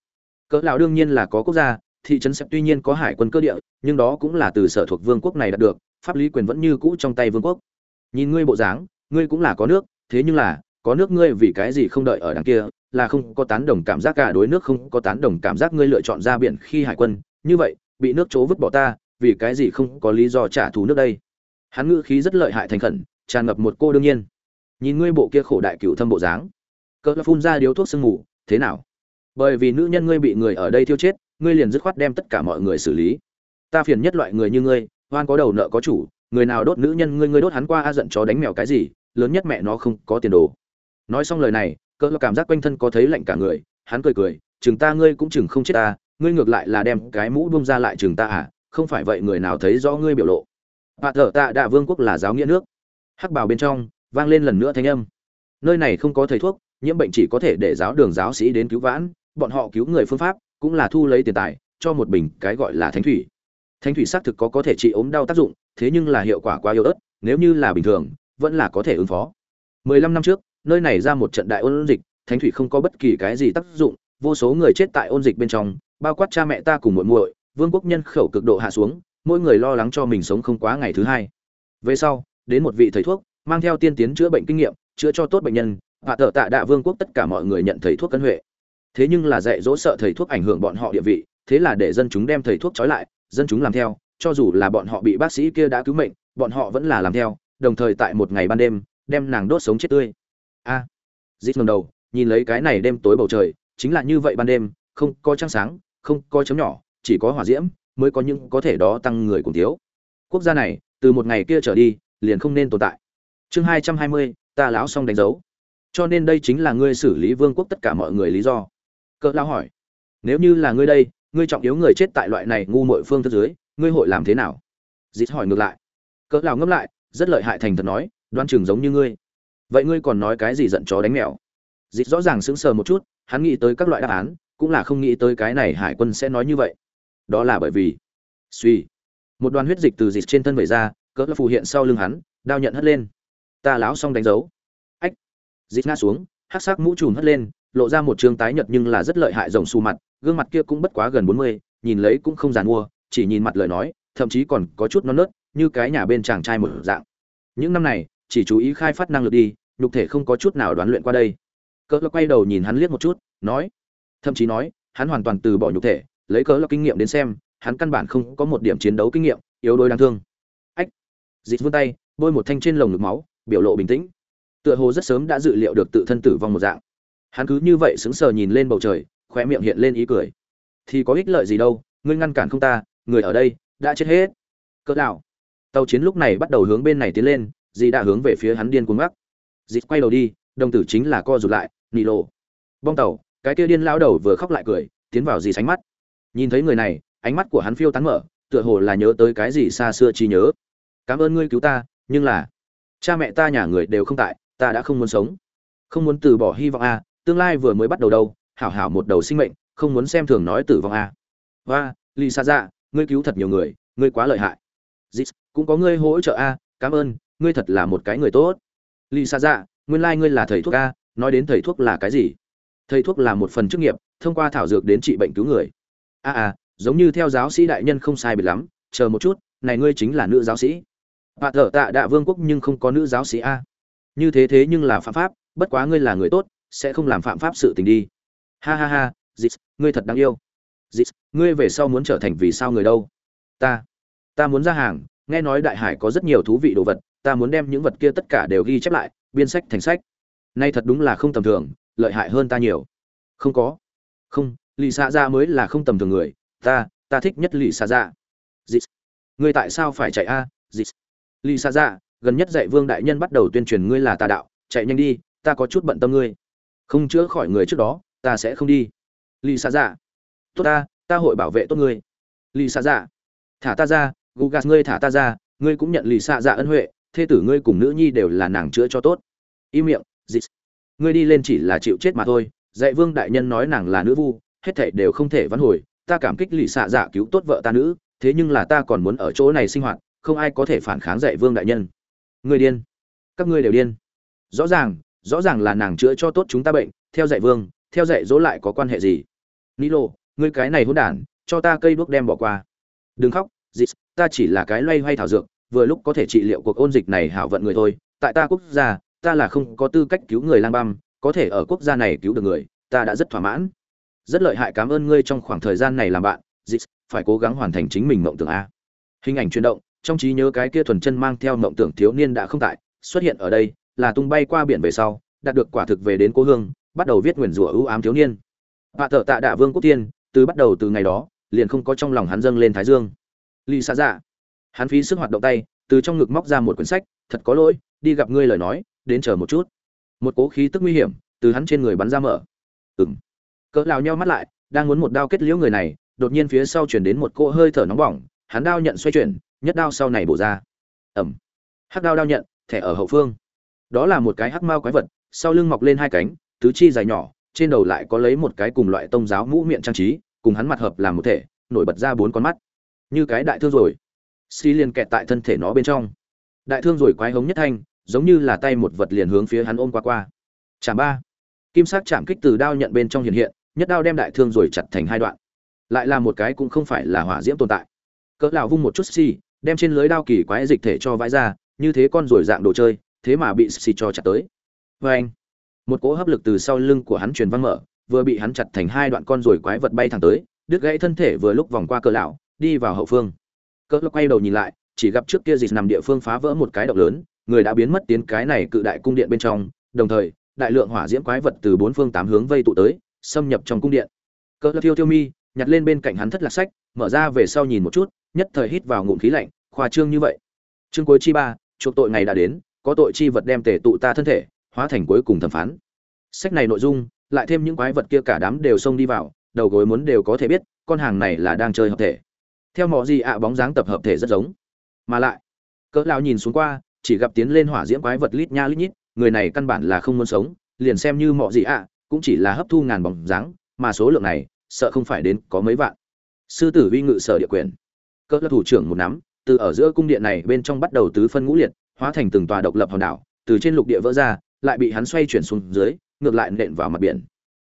Cỡ lão đương nhiên là có quốc gia, thị trấn sẹp tuy nhiên có hải quân cơ địa, nhưng đó cũng là từ sở thuộc vương quốc này đạt được, pháp lý quyền vẫn như cũ trong tay vương quốc. Nhìn ngươi bộ dáng, ngươi cũng là có nước, thế nhưng là, có nước ngươi vì cái gì không đợi ở đằng kia, là không có tán đồng cảm giác cả đối nước không có tán đồng cảm giác ngươi lựa chọn ra biển khi hải quân, như vậy, bị nước chỗ vứt bỏ ta vì cái gì không có lý do trả thù nước đây? Hắn ngữ khí rất lợi hại thành khẩn, tràn ngập một cô đương nhiên. Nhìn ngươi bộ kia khổ đại cựu thâm bộ dáng. Cỡ phun ra điếu thuốc sương mù, thế nào? Bởi vì nữ nhân ngươi bị người ở đây thiêu chết, ngươi liền dứt khoát đem tất cả mọi người xử lý. Ta phiền nhất loại người như ngươi hoan có đầu nợ có chủ, người nào đốt nữ nhân ngươi ngươi đốt hắn qua a giận chó đánh mèo cái gì, lớn nhất mẹ nó không có tiền đồ. Nói xong lời này cỡ cảm giác quanh thân có thấy lạnh cả người, hắn cười cười, chừng ta ngươi cũng chừng không chết ta, ngươi ngược lại là đem cái mũ bông ra lại chừng ta à không phải vậy người nào thấy rõ ngươi biểu lộ. Bạ thở tạ đạ vương quốc là giáo nghĩa nước. Hắc bào bên trong, vang lên lần nữa thanh âm. Nơi này không có thầy thuốc, nhiễm bệnh chỉ có thể để giáo đường giáo sĩ đến cứu vãn, bọn họ cứu người phương pháp, cũng là thu lấy tiền tài, cho một bình cái gọi là thánh thủy. Thánh thủy xác thực có có thể trị ốm đau tác dụng, thế nhưng là hiệu quả quá yếu ớt, nếu như là bình thường, vẫn là có thể ứng phó. 15 năm trước, nơi này ra một trận đại ôn dịch, thánh thủy không có bất kỳ cái gì tác dụng, vô số người chết tại ôn dịch bên trong, bao quát cha mẹ ta cùng muội muội vương quốc nhân khẩu cực độ hạ xuống mỗi người lo lắng cho mình sống không quá ngày thứ hai. Về sau đến một vị thầy thuốc mang theo tiên tiến chữa bệnh kinh nghiệm chữa cho tốt bệnh nhân và thợ tạ đạ vương quốc tất cả mọi người nhận thầy thuốc cân huệ. Thế nhưng là dạy dỗ sợ thầy thuốc ảnh hưởng bọn họ địa vị thế là để dân chúng đem thầy thuốc trói lại dân chúng làm theo cho dù là bọn họ bị bác sĩ kia đã cứu mệnh bọn họ vẫn là làm theo đồng thời tại một ngày ban đêm đem nàng đốt sống chết tươi. A. À, dít ngầm đầu nhìn lấy cái này đêm tối bầu trời chính là như vậy ban đêm không có trăng sáng không có chấm nhỏ chỉ có hỏa diễm mới có những có thể đó tăng người cùng thiếu. Quốc gia này, từ một ngày kia trở đi, liền không nên tồn tại. Chương hai trăm hai mươi, ta lão xong đánh dấu. Cho nên đây chính là ngươi xử lý vương quốc tất cả mọi người lý do. Cỡ lão hỏi, nếu như là ngươi đây, ngươi trọng yếu người chết tại loại này ngu muội phương thức dưới, ngươi hội làm thế nào? Dít hỏi ngược lại. Cỡ lão ngâm lại, rất lợi hại thành thật nói đoan chừng giống như ngươi. Vậy ngươi còn nói cái gì giận chó đánh mèo? Dít rõ ràng sững sờ một chút, hắn nghĩ tới các loại đáp án, cũng là không nghĩ tới cái này hải quân sẽ nói như vậy đó là bởi vì, suy, một đoàn huyết dịch từ dịch trên thân vẩy ra, cỡ phù hiện sau lưng hắn, đao nhận hất lên. Ta láo xong đánh dấu. Ách, dịch ngã xuống, hắc sắc mũ trùm hất lên, lộ ra một trường tái nhợt nhưng là rất lợi hại rồng xù mặt, gương mặt kia cũng bất quá gần bốn mươi, nhìn lấy cũng không giàn mua, chỉ nhìn mặt lời nói, thậm chí còn có chút non nớt, như cái nhà bên chàng trai một dạng. Những năm này, chỉ chú ý khai phát năng lực đi, nhục thể không có chút nào đoán luyện qua đây. Cỡ quay đầu nhìn hắn liếc một chút, nói, thậm chí nói, hắn hoàn toàn từ bỏ nhục thể lấy cớ là kinh nghiệm đến xem, hắn căn bản không có một điểm chiến đấu kinh nghiệm, yếu đuối đáng thương. Ách! Dịt vươn tay, bôi một thanh trên lồng ngực máu, biểu lộ bình tĩnh. Tựa hồ rất sớm đã dự liệu được tự thân tử vong một dạng. Hắn cứ như vậy sững sờ nhìn lên bầu trời, khóe miệng hiện lên ý cười. Thì có ích lợi gì đâu, ngươi ngăn cản không ta, người ở đây, đã chết hết. Cỡ đạo tàu chiến lúc này bắt đầu hướng bên này tiến lên, dì đã hướng về phía hắn điên cuồng gắt. dịt quay đầu đi, đồng tử chính là co rụt lại nị lộ. Bong tàu, cái kia điên lao đầu vừa khóc lại cười, tiến vào dì sánh mắt nhìn thấy người này, ánh mắt của hắn phiêu tán mở, tựa hồ là nhớ tới cái gì xa xưa chi nhớ. Cảm ơn ngươi cứu ta, nhưng là cha mẹ ta nhà người đều không tại, ta đã không muốn sống. Không muốn từ bỏ hy vọng a, tương lai vừa mới bắt đầu đâu, hảo hảo một đầu sinh mệnh, không muốn xem thường nói tử vong a. Và lì xa dạ ngươi cứu thật nhiều người, ngươi quá lợi hại. Dít cũng có ngươi hỗ trợ a, cảm ơn, ngươi thật là một cái người tốt. Lì xa dạ nguyên lai、like、ngươi là thầy thuốc a, nói đến thầy thuốc là cái gì? Thầy thuốc là một phần chức nghiệp, thông qua thảo dược đến trị bệnh cứu người a à, à giống như theo giáo sĩ đại nhân không sai biệt lắm chờ một chút này ngươi chính là nữ giáo sĩ. Bà thợ tạ đạ vương quốc nhưng không có nữ giáo sĩ a. Như thế thế nhưng là phạm pháp bất quá ngươi là người tốt sẽ không làm phạm pháp sự tình đi. Ha ha ha dịp ngươi thật đáng yêu. Dịp ngươi về sau muốn trở thành vì sao người đâu? Ta ta muốn ra hàng nghe nói đại hải có rất nhiều thú vị đồ vật ta muốn đem những vật kia tất cả đều ghi chép lại biên sách thành sách. Nay thật đúng là không tầm thường lợi hại hơn ta nhiều. Không có. Không lì xạ dạ mới là không tầm thường người. Ta ta thích nhất lì xạ dạ. Dì ngươi tại sao phải chạy a? À? dịp lì xạ dạ gần nhất dạy vương đại nhân bắt đầu tuyên truyền ngươi là tà đạo. Chạy nhanh đi, ta có chút bận tâm ngươi. Không chữa khỏi người trước đó, ta sẽ không đi. Lì xạ dạ. Tốt ta ta hội bảo vệ tốt ngươi. Lì xạ dạ. Thả ta ra gu ngươi thả ta ra, ngươi cũng nhận lì xạ dạ ân huệ, thê tử ngươi cùng nữ nhi đều là nàng chữa cho tốt. Im miệng dịp ngươi đi lên chỉ là chịu chết mà thôi, dạy vương đại nhân nói nàng là nữ vu hết thảy đều không thể vãn hồi, ta cảm kích lì xạ dạ cứu tốt vợ ta nữ, thế nhưng là ta còn muốn ở chỗ này sinh hoạt, không ai có thể phản kháng dạy vương đại nhân. Ngươi điên. Các ngươi đều điên. Rõ ràng rõ ràng là nàng chữa cho tốt chúng ta bệnh, theo dạy vương, theo dạy dỗ lại có quan hệ gì? Nilo, ngươi cái này hỗn đản, cho ta cây đuốc đem bỏ qua. Đừng khóc dịch ta chỉ là cái loay hoay thảo dược, vừa lúc có thể trị liệu cuộc ôn dịch này hảo vận người thôi. Tại ta quốc gia, ta là không có tư cách cứu người lang băm, có thể ở quốc gia này cứu được người, ta đã rất thỏa mãn rất lợi hại cảm ơn ngươi trong khoảng thời gian này làm bạn dịch phải cố gắng hoàn thành chính mình mộng tưởng a. Hình ảnh chuyển động, trong trí nhớ cái kia thuần chân mang theo mộng tưởng thiếu niên đã không tại, xuất hiện ở đây, là tung bay qua biển về sau, đạt được quả thực về đến cố hương, bắt đầu viết nguyền rủa ưu ám thiếu niên. Hạ thợ tạ đạ vương quốc tiên, từ bắt đầu từ ngày đó, liền không có trong lòng hắn dâng lên thái dương. Lì xa dạ. Hắn phí sức hoạt động tay, từ trong ngực móc ra một quyển sách, thật có lỗi, đi gặp ngươi lời nói, đến chờ một chút. Một cố khí tức nguy hiểm từ hắn trên người bắn ra mở. Ừng cỡ lào nhau mắt lại, đang muốn một đao kết liễu người này, đột nhiên phía sau chuyển đến một cỗ hơi thở nóng bỏng, hắn đao nhận xoay chuyển, nhất đao sau này bổ ra. Ẩm hắc đao đao nhận, thẻ ở hậu phương. Đó là một cái hắc mao quái vật, sau lưng mọc lên hai cánh, tứ chi dài nhỏ, trên đầu lại có lấy một cái cùng loại tông giáo mũ miệng trang trí, cùng hắn mặt hợp làm một thể, nổi bật ra bốn con mắt. Như cái đại thương rồi. Xi liền kẹt tại thân thể nó bên trong. Đại thương rồi quái hống nhất thanh, giống như là tay một vật liền hướng phía hắn ôm qua qua. Chạm ba. Kim sắc chạm kích từ đao nhận bên trong hiện hiện nhất đao đem đại thương rồi chặt thành hai đoạn. Lại là một cái cũng không phải là hỏa diễm tồn tại. Cỡ lão vung một chút xì, đem trên lưới đao kỳ quái dịch thể cho vãi ra, như thế con rồi dạng đồ chơi, thế mà bị xì cho chặt tới. Với anh, một cỗ hấp lực từ sau lưng của hắn truyền văng mở, vừa bị hắn chặt thành hai đoạn con rồi quái vật bay thẳng tới, đứt gãy thân thể vừa lúc vòng qua cỡ lão, đi vào hậu phương. Cỡ lão quay đầu nhìn lại, chỉ gặp trước kia dịch nằm địa phương phá vỡ một cái động lớn, người đã biến mất tiến cái này cự đại cung điện bên trong, đồng thời, đại lượng hỏa diễm quái vật từ bốn phương tám hướng vây tụ tới xâm nhập trong cung điện. Cỡ lão thiêu thiêu mi nhặt lên bên cạnh hắn thất lạc sách, mở ra về sau nhìn một chút, nhất thời hít vào ngụm khí lạnh, khoa trương như vậy. Chương cuối chi ba, chuộc tội ngày đã đến, có tội chi vật đem tề tụ ta thân thể, hóa thành cuối cùng thẩm phán. Sách này nội dung, lại thêm những quái vật kia cả đám đều xông đi vào, đầu gối muốn đều có thể biết, con hàng này là đang chơi hợp thể. Theo mọi gì ạ, bóng dáng tập hợp thể rất giống. Mà lại cỡ lão nhìn xuống qua, chỉ gặp tiến lên hỏa diễm quái vật lít nha lít nhít, người này căn bản là không muốn sống, liền xem như mọi gì ạ cũng chỉ là hấp thu ngàn bóng dáng mà số lượng này sợ không phải đến có mấy vạn. Sư tử uy ngự sở địa quyền. Cỡ lão thủ trưởng một nắm từ ở giữa cung điện này bên trong bắt đầu tứ phân ngũ liệt hóa thành từng tòa độc lập hòn đảo từ trên lục địa vỡ ra lại bị hắn xoay chuyển xuống dưới ngược lại nện vào mặt biển.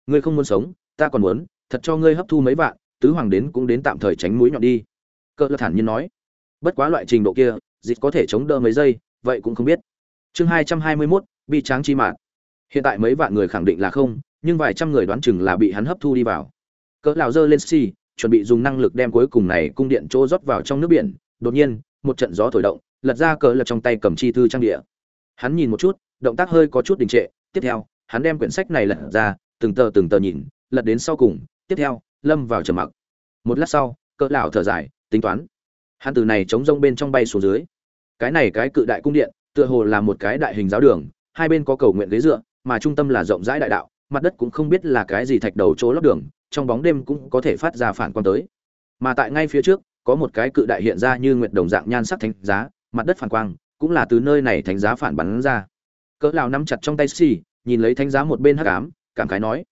Ngươi không muốn sống ta còn muốn thật cho ngươi hấp thu mấy vạn tứ hoàng đến cũng đến tạm thời tránh mũi nhọn đi. Cỡ lão thản nhiên nói. Bất quá loại trình độ kia dịch có thể chống đỡ mấy giây vậy cũng không biết. Chương hai trăm hai mươi 221, bị tráng chi mạn. Hiện tại mấy vạn người khẳng định là không nhưng vài trăm người đoán chừng là bị hắn hấp thu đi vào. Cỡ lão giơ lên xi chuẩn bị dùng năng lực đem cuối cùng này cung điện chỗ rót vào trong nước biển. Đột nhiên, một trận gió thổi động, lật ra cỡ lập trong tay cầm chi thư trang địa. Hắn nhìn một chút, động tác hơi có chút đình trệ. Tiếp theo, hắn đem quyển sách này lật ra, từng tờ từng tờ nhìn, lật đến sau cùng. Tiếp theo, lâm vào trầm mặc. Một lát sau, cỡ lão thở dài, tính toán. Hắn từ này chống rông bên trong bay xuống dưới. Cái này cái cự đại cung điện, tựa hồ là một cái đại hình giáo đường, hai bên có cầu nguyện ghế dựa, mà trung tâm là rộng rãi đại đạo mặt đất cũng không biết là cái gì thạch đầu chỗ lấp đường, trong bóng đêm cũng có thể phát ra phản quang tới. Mà tại ngay phía trước, có một cái cự đại hiện ra như nguyệt đồng dạng nhan sắc thánh giá, mặt đất phản quang, cũng là từ nơi này thánh giá phản bắn ra. Cỡ lão nắm chặt trong tay xì, nhìn lấy thánh giá một bên hắc ám, cảm khái nói,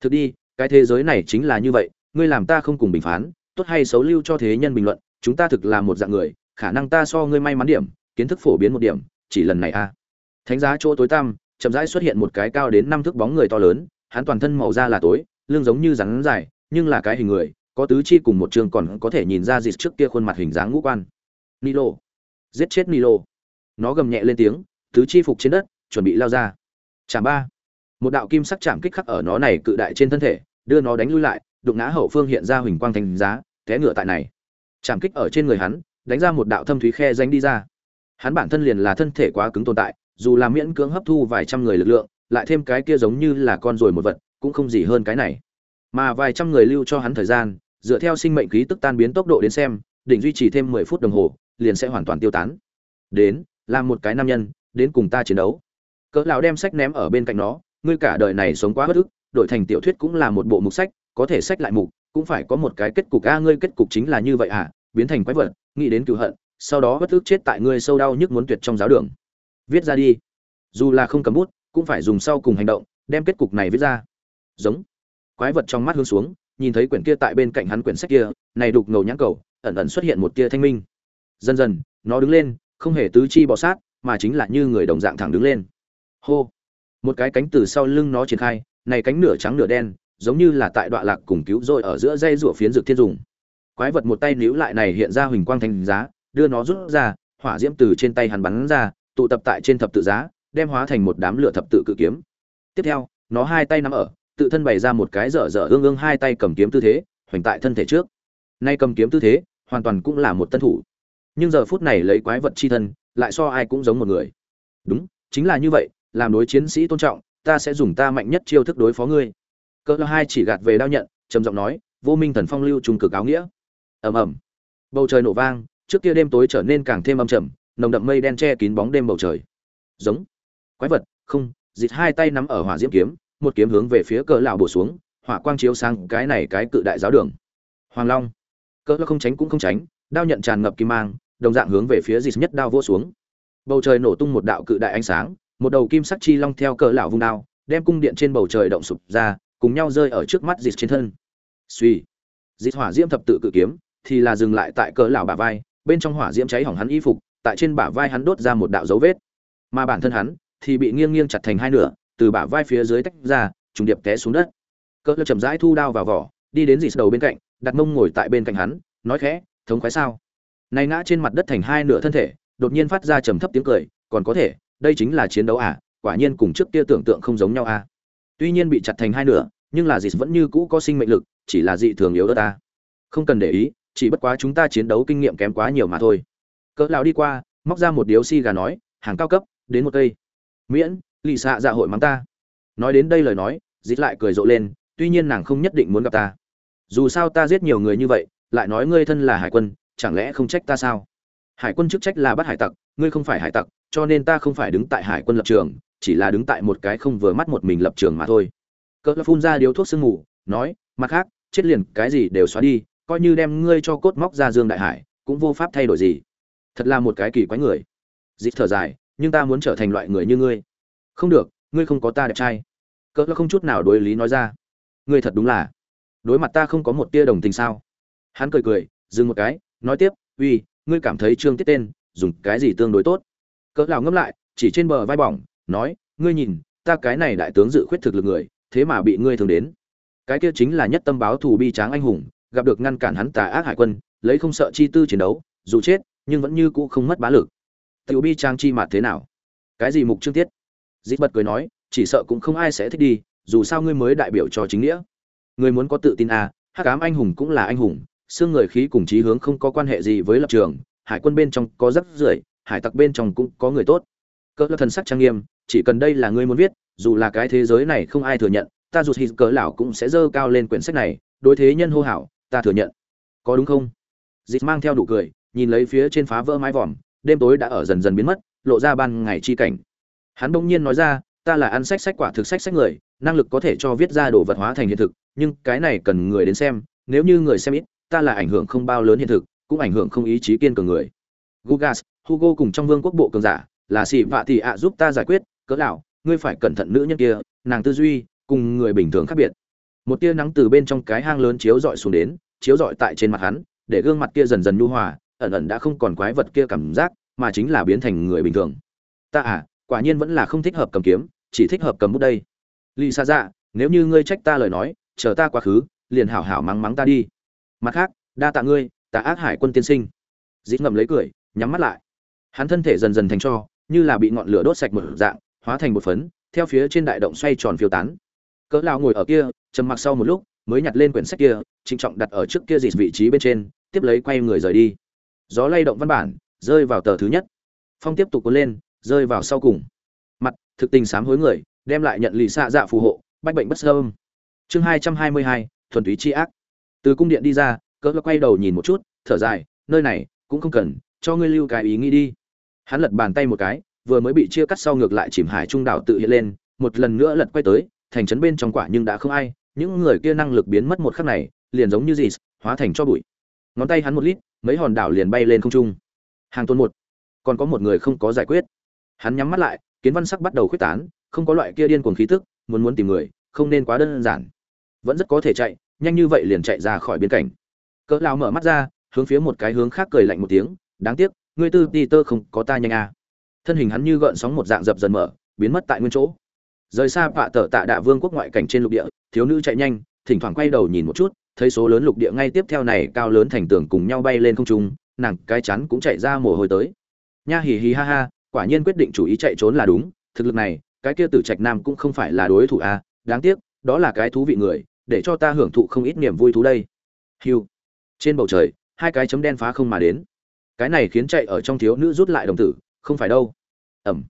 thực đi, cái thế giới này chính là như vậy, ngươi làm ta không cùng bình phán, tốt hay xấu lưu cho thế nhân bình luận, chúng ta thực là một dạng người, khả năng ta so ngươi may mắn điểm, kiến thức phổ biến một điểm, chỉ lần này a. Thánh giá chỗ tối tăm chậm rãi xuất hiện một cái cao đến năm thước bóng người to lớn, hắn toàn thân màu da là tối, lưng giống như rắn dài, nhưng là cái hình người, có tứ chi cùng một trường còn có thể nhìn ra dịt trước kia khuôn mặt hình dáng ngũ quan. Nilo. Giết chết nilo. Nó gầm nhẹ lên tiếng, tứ chi phục trên đất, chuẩn bị lao ra. Chạm ba. Một đạo kim sắc chạm kích khắc ở nó này cự đại trên thân thể, đưa nó đánh lui lại, đụng ngã hậu phương hiện ra huỳnh quang thành giá, té ngựa tại này. Chạm kích ở trên người hắn, đánh ra một đạo thâm thúy khe danh đi ra. Hắn bản thân liền là thân thể quá cứng tồn tại dù là miễn cưỡng hấp thu vài trăm người lực lượng, lại thêm cái kia giống như là con rồi một vật, cũng không gì hơn cái này. Mà vài trăm người lưu cho hắn thời gian, dựa theo sinh mệnh khí tức tan biến tốc độ đến xem định duy trì thêm mười phút đồng hồ, liền sẽ hoàn toàn tiêu tán. Đến làm một cái nam nhân, đến cùng ta chiến đấu. Cỡ lão đem sách ném ở bên cạnh nó, ngươi cả đời này sống quá bất ức, đổi thành tiểu thuyết cũng là một bộ mục sách, có thể sách lại mục, cũng phải có một cái kết cục. A, ngươi kết cục chính là như vậy à? Biến thành quái vật, nghĩ đến cựu hận, sau đó bất ức chết tại ngươi sâu đau nhức muốn tuyệt trong giáo đường viết ra đi. Dù là không cầm bút, cũng phải dùng sau cùng hành động, đem kết cục này viết ra. Giống. Quái vật trong mắt hướng xuống, nhìn thấy quyển kia tại bên cạnh hắn quyển sách kia, này đục ngầu nhãn cầu, ẩn ẩn xuất hiện một tia thanh minh. Dần dần, nó đứng lên, không hề tứ chi bọ sát, mà chính là như người đồng dạng thẳng đứng lên. Hô. Một cái cánh từ sau lưng nó triển khai, này cánh nửa trắng nửa đen, giống như là tại đoạn lạc cùng cứu rồi ở giữa dây rủa phiến dược thiên dùng. Quái vật một tay níu lại này hiện ra huỳnh quang thành giá, đưa nó rút ra, hỏa diễm từ trên tay hắn bắn ra tụ tập tại trên thập tự giá, đem hóa thành một đám lửa thập tự cự kiếm. Tiếp theo, nó hai tay nắm ở, tự thân bày ra một cái dở dở ương ương hai tay cầm kiếm tư thế, hoành tại thân thể trước. Nay cầm kiếm tư thế, hoàn toàn cũng là một tân thủ. Nhưng giờ phút này lấy quái vật chi thân, lại so ai cũng giống một người. Đúng, chính là như vậy, làm đối chiến sĩ tôn trọng, ta sẽ dùng ta mạnh nhất chiêu thức đối phó ngươi. Cỡ hai chỉ gạt về đao nhận, trầm giọng nói, vô minh thần phong lưu trùng cực áo nghĩa. Ầm ầm. Bầu trời nổ vang, trước kia đêm tối trở nên càng thêm âm trầm nồng đậm mây đen che kín bóng đêm bầu trời. Giống. Quái vật. Không, dịt hai tay nắm ở hỏa diễm kiếm, một kiếm hướng về phía cỡ lão bổ xuống, hỏa quang chiếu sang cái này cái cự đại giáo đường. Hoàng long. Cỡ lão không tránh cũng không tránh, đao nhận tràn ngập kim mang, đồng dạng hướng về phía dịt nhất đao vỗ xuống. Bầu trời nổ tung một đạo cự đại ánh sáng, một đầu kim sắc chi long theo cỡ lão vung đao, đem cung điện trên bầu trời động sụp ra, cùng nhau rơi ở trước mắt dịt trên thân. Suy dịt hỏa diễm thập tự cự kiếm, thì là dừng lại tại cỡ lão bả vai, bên trong hỏa diễm cháy hỏng hắn y phục tại trên bả vai hắn đốt ra một đạo dấu vết. Mà bản thân hắn thì bị nghiêng nghiêng chặt thành hai nửa, từ bả vai phía dưới tách ra, trùng điệp té xuống đất. Cỡ chậm rãi thu đao vào vỏ, đi đến dì đầu bên cạnh, đặt mông ngồi tại bên cạnh hắn, nói khẽ, thống khoái sao? Này ngã trên mặt đất thành hai nửa thân thể, đột nhiên phát ra trầm thấp tiếng cười, còn có thể, đây chính là chiến đấu à quả nhiên cùng trước kia tưởng tượng không giống nhau à. Tuy nhiên bị chặt thành hai nửa, nhưng là dì vẫn như cũ có sinh mệnh lực, chỉ là dị thường yếu đó ta. Không cần để ý, chỉ bất quá chúng ta chiến đấu kinh nghiệm kém quá nhiều mà thôi cỡ lão đi qua, móc ra một điếu xi gà nói, hàng cao cấp, đến một cây. Miễn, lì xạ dạ hội mắng ta. Nói đến đây lời nói, dít lại cười rộ lên, tuy nhiên nàng không nhất định muốn gặp ta. Dù sao ta giết nhiều người như vậy, lại nói ngươi thân là hải quân, chẳng lẽ không trách ta sao? Hải quân chức trách là bắt hải tặc, ngươi không phải hải tặc, cho nên ta không phải đứng tại hải quân lập trường, chỉ là đứng tại một cái không vừa mắt một mình lập trường mà thôi. Cỡ phun ra điếu thuốc sương ngủ nói, mặt khác, chết liền, cái gì đều xóa đi, coi như đem ngươi cho cốt móc ra dương đại hải, cũng vô pháp thay đổi gì thật là một cái kỳ quái người. Dịp thở dài, nhưng ta muốn trở thành loại người như ngươi. Không được, ngươi không có ta đẹp trai. Cỡ không chút nào đối lý nói ra. Ngươi thật đúng là. Đối mặt ta không có một tia đồng tình sao? Hắn cười cười, dừng một cái, nói tiếp, uy, ngươi cảm thấy trương tiết tên, dùng cái gì tương đối tốt? Cỡ lão ngâm lại, chỉ trên bờ vai bỏng, nói, ngươi nhìn, ta cái này đại tướng dự khuyết thực lực người, thế mà bị ngươi thường đến. Cái kia chính là nhất tâm báo thù bi tráng anh hùng, gặp được ngăn cản hắn tà ác hải quân, lấy không sợ chi tư chiến đấu, dù chết nhưng vẫn như cũ không mất bá lực. Tiểu bi trang chi mặt thế nào? Cái gì mục trương tiết? Dít bật cười nói, chỉ sợ cũng không ai sẽ thích đi, dù sao ngươi mới đại biểu cho chính nghĩa. Ngươi muốn có tự tin à hắc ám anh hùng cũng là anh hùng, xương người khí cùng chí hướng không có quan hệ gì với lập trường, hải quân bên trong có rất rưởi, hải tặc bên trong cũng có người tốt. Cỡ thần sắc trang nghiêm, chỉ cần đây là ngươi muốn viết, dù là cái thế giới này không ai thừa nhận, ta dù hít cỡ lão cũng sẽ dơ cao lên quyển sách này, đối thế nhân hô hào, ta thừa nhận. Có đúng không? Dịch mang theo đủ cười nhìn lấy phía trên phá vỡ mái vòm, đêm tối đã ở dần dần biến mất, lộ ra ban ngày chi cảnh. Hắn bỗng nhiên nói ra, ta là ăn sách sách quả thực sách sách người, năng lực có thể cho viết ra đồ vật hóa thành hiện thực, nhưng cái này cần người đến xem, nếu như người xem ít, ta là ảnh hưởng không bao lớn hiện thực, cũng ảnh hưởng không ý chí kiên cường người. Gugas, hugo cùng trong vương quốc bộ cường giả, là xì vạ thì ạ giúp ta giải quyết, cỡ lão, ngươi phải cẩn thận nữ nhân kia, nàng tư duy cùng người bình thường khác biệt. Một tia nắng từ bên trong cái hang lớn chiếu dọi xuống đến, chiếu dọi tại trên mặt hắn, để gương mặt kia dần dần nhu hòa ẩn ẩn đã không còn quái vật kia cảm giác, mà chính là biến thành người bình thường. Ta à quả nhiên vẫn là không thích hợp cầm kiếm, chỉ thích hợp cầm bút đây. Lì xa dạ nếu như ngươi trách ta lời nói, chờ ta quá khứ, liền hảo hảo mắng mắng ta đi. Mặt khác, đa tạ ngươi tạ ác hải quân tiên sinh. Dít ngậm lấy cười, nhắm mắt lại. Hắn thân thể dần dần thành cho, như là bị ngọn lửa đốt sạch một dạng, hóa thành một phấn, theo phía trên đại động xoay tròn phiêu tán. Cỡ lao ngồi ở kia, trầm mặc sau một lúc, mới nhặt lên quyển sách kia, trịnh trọng đặt ở trước kia dịt vị trí bên trên, tiếp lấy quay người rời đi gió lay động văn bản, rơi vào tờ thứ nhất. Phong tiếp tục cuốn lên, rơi vào sau cùng. Mặt, thực tình sám hối người, đem lại nhận lì xạ dạ phù hộ, bách bệnh bất sơm chương hai trăm hai mươi hai, thuần túy chi ác. Từ cung điện đi ra, cỡ quay đầu nhìn một chút, thở dài, nơi này, cũng không cần, cho ngươi lưu cái ý nghĩ đi. Hắn lật bàn tay một cái, vừa mới bị chia cắt sau ngược lại chìm hải trung đảo tự hiện lên, một lần nữa lật quay tới, thành trấn bên trong quả nhưng đã không ai, những người kia năng lực biến mất một khắc này, liền giống như gì, hóa thành cho bụi ngón tay hắn một lít, mấy hòn đảo liền bay lên không trung. Hàng tuần một, còn có một người không có giải quyết. Hắn nhắm mắt lại, kiến văn sắc bắt đầu khuyết tán, không có loại kia điên cuồng khí tức, muốn muốn tìm người, không nên quá đơn giản. Vẫn rất có thể chạy, nhanh như vậy liền chạy ra khỏi biên cảnh. Cỡ lao mở mắt ra, hướng phía một cái hướng khác cười lạnh một tiếng, đáng tiếc, ngươi tư ti tơ không có ta nhanh à. thân hình hắn như gợn sóng một dạng dập dần mở, biến mất tại nguyên chỗ. Rời xa vạ tờ tạ đạ vương quốc ngoại cảnh trên lục địa, thiếu nữ chạy nhanh, thỉnh thoảng quay đầu nhìn một chút thấy số lớn lục địa ngay tiếp theo này cao lớn thành tường cùng nhau bay lên không trung nàng cái chắn cũng chạy ra mồ hôi tới. Nha hì hì ha ha quả nhiên quyết định chủ ý chạy trốn là đúng thực lực này cái kia tử trạch nam cũng không phải là đối thủ a à, đáng tiếc đó là cái thú vị người để cho ta hưởng thụ không ít niềm vui thú đây. Hưu. trên bầu trời hai cái chấm đen phá không mà đến. Cái này khiến chạy ở trong thiếu nữ rút lại đồng tử không phải đâu. Ẩm.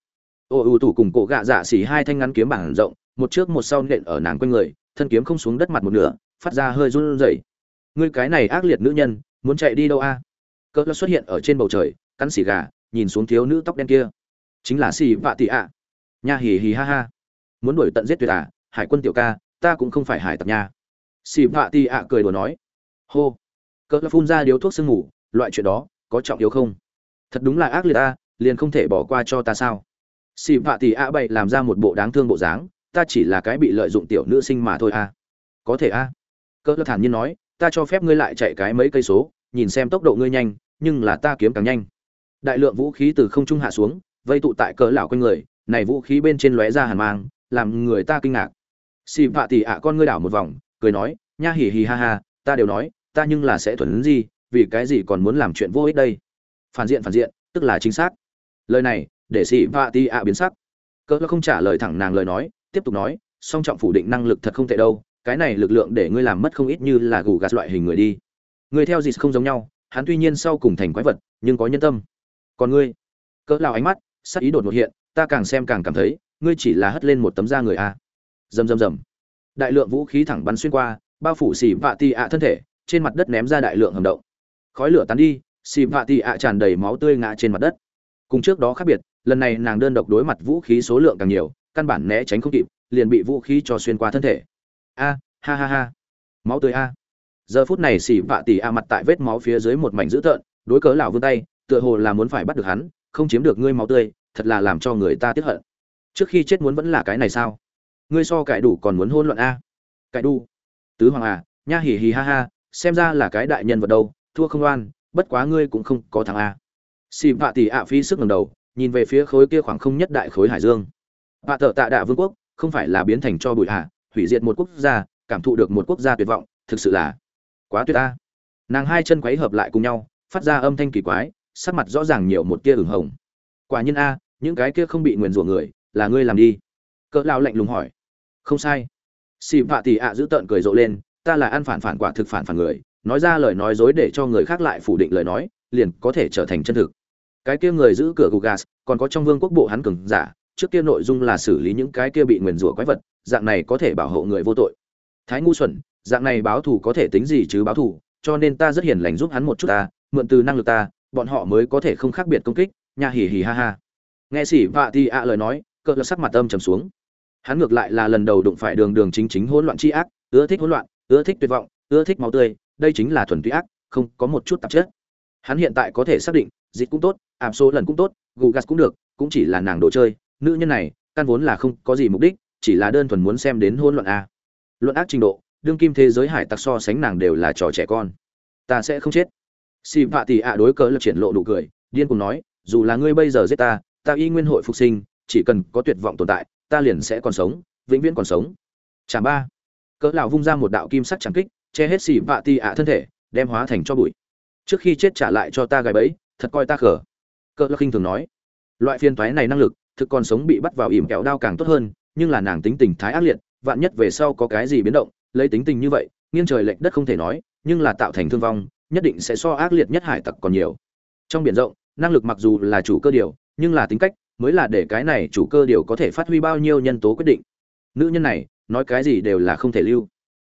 Ô ưu tủ cùng cổ gạ dạ xỉ hai thanh ngắn kiếm bảng rộng một trước một sau nện ở nàng quanh người thân kiếm không xuống đất mặt một nửa phát ra hơi run rẩy. Ngươi cái này ác liệt nữ nhân, muốn chạy đi đâu a? Cỡ xuất hiện ở trên bầu trời, cắn xì gà, nhìn xuống thiếu nữ tóc đen kia. Chính là xì vạ tị ạ. Nha hì hì ha ha. Muốn đuổi tận giết tuyệt à hải quân tiểu ca, ta cũng không phải hải tặc nha. Xì vạ tị ạ cười đùa nói. Hô. Cỡ phun ra điếu thuốc sương ngủ loại chuyện đó, có trọng yếu không? Thật đúng là ác liệt ta, liền không thể bỏ qua cho ta sao? Xì vạ tị ạ bậy làm ra một bộ đáng thương bộ dáng, ta chỉ là cái bị lợi dụng tiểu nữ sinh mà thôi à. Có thể à? Cỡ thản nhiên nói, ta cho phép ngươi lại chạy cái mấy cây số, nhìn xem tốc độ ngươi nhanh, nhưng là ta kiếm càng nhanh. Đại lượng vũ khí từ không trung hạ xuống, vây tụ tại cỡ lão quanh người, này vũ khí bên trên lóe ra hàn mang, làm người ta kinh ngạc. Xì vạ tỷ ạ con ngươi đảo một vòng, cười nói, nha hì hì ha ha, ta đều nói, ta nhưng là sẽ thuần gì vì cái gì còn muốn làm chuyện vô ích đây? Phản diện phản diện, tức là chính xác. Lời này, để xì vạ tỷ ạ biến sắc. Cỡ không trả lời thẳng nàng lời nói, tiếp tục nói, song trọng phủ định năng lực thật không tệ đâu cái này lực lượng để ngươi làm mất không ít như là gù gạt loại hình người đi. Người theo gì không giống nhau, hắn tuy nhiên sau cùng thành quái vật, nhưng có nhân tâm. Còn ngươi, cỡ lao ánh mắt, sắc ý đột ngột hiện, ta càng xem càng cảm thấy, ngươi chỉ là hất lên một tấm da người a. Rầm rầm rầm. Đại lượng vũ khí thẳng bắn xuyên qua, bao phủ xì vạ tị ạ thân thể, trên mặt đất ném ra đại lượng hầm động. Khói lửa tán đi, xì vạ tị ạ tràn đầy máu tươi ngã trên mặt đất. Cùng trước đó khác biệt, lần này nàng đơn độc đối mặt vũ khí số lượng càng nhiều, căn bản né tránh không kịp, liền bị vũ khí cho xuyên qua thân thể a, ha ha ha. Máu tươi a. Giờ phút này xỉ vạ tỉ a mặt tại vết máu phía dưới một mảnh dữ tợn, đối cớ lão vươn tay, tựa hồ là muốn phải bắt được hắn, không chiếm được ngươi máu tươi, thật là làm cho người ta tiếc hận. Trước khi chết muốn vẫn là cái này sao? Ngươi so cải đủ còn muốn hôn luận a. Cải đủ. Tứ hoàng à nha hỉ hỉ ha ha, xem ra là cái đại nhân vật đâu, thua không oan, bất quá ngươi cũng không có thằng a. Xì vạ tỷ ạ phi sức ngầm đầu, nhìn về phía khối kia khoảng không nhất đại khối hải dương. Vạ thợ tạ đạ vương quốc, không phải là biến thành cho bụi hạ hủy diệt một quốc gia, cảm thụ được một quốc gia tuyệt vọng, thực sự là quá tuyệt ta. Nàng hai chân quấy hợp lại cùng nhau, phát ra âm thanh kỳ quái, sắc mặt rõ ràng nhiều một tia ửng hồng. Quả nhiên a, những cái kia không bị nguyền rủa người, là ngươi làm đi. Cỡ lao lạnh lùng hỏi. Không sai. Xì vạ tì ạ giữ tợn cười rộ lên, ta là ăn phản phản quả thực phản phản người, nói ra lời nói dối để cho người khác lại phủ định lời nói, liền có thể trở thành chân thực. Cái kia người giữ cửa gugas, còn có trong vương quốc bộ hắn cường giả trước kia nội dung là xử lý những cái kia bị nguyền rủa quái vật, dạng này có thể bảo hộ người vô tội. Thái ngu xuẩn, dạng này báo thù có thể tính gì chứ báo thù, cho nên ta rất hiền lành giúp hắn một chút ta, mượn từ năng lực ta, bọn họ mới có thể không khác biệt công kích nhà hỉ hỉ ha ha. Nghe xỉ vạ thì ạ lời nói cỡ là sắc mặt âm trầm xuống. Hắn ngược lại là lần đầu đụng phải đường đường chính chính hỗn loạn chi ác, ưa thích hỗn loạn, ưa thích tuyệt vọng, ưa thích máu tươi, đây chính là thuần túy ác, không có một chút tạp chất. Hắn hiện tại có thể xác định, dịch cũng tốt, ảm số lần cũng tốt, gù gas cũng được, cũng chỉ là nàng đồ chơi nữ nhân này, căn vốn là không có gì mục đích, chỉ là đơn thuần muốn xem đến hôn luận a. Luận ác trình độ, đương kim thế giới hải tặc so sánh nàng đều là trò trẻ con. Ta sẽ không chết. Xì vạ tì ạ đối cớ lập triển lộ đủ cười, điên cùng nói, dù là ngươi bây giờ giết ta ta y nguyên hội phục sinh, chỉ cần có tuyệt vọng tồn tại, ta liền sẽ còn sống, vĩnh viễn còn sống. Chả ba. Cỡ lão vung ra một đạo kim sắc chẳng kích, che hết xì vạ tì ạ thân thể, đem hóa thành cho bụi. Trước khi chết trả lại cho ta gài bẫy, thật coi ta khở cỡ lão khinh thường nói. Loại phiên toái này năng lực thực còn sống bị bắt vào ỉm kẹo đao càng tốt hơn, nhưng là nàng tính tình thái ác liệt, vạn nhất về sau có cái gì biến động, lấy tính tình như vậy, nghiêng trời lệch đất không thể nói, nhưng là tạo thành thương vong, nhất định sẽ so ác liệt nhất hải tặc còn nhiều. Trong biển rộng, năng lực mặc dù là chủ cơ điều, nhưng là tính cách mới là để cái này chủ cơ điều có thể phát huy bao nhiêu nhân tố quyết định. Nữ nhân này, nói cái gì đều là không thể lưu.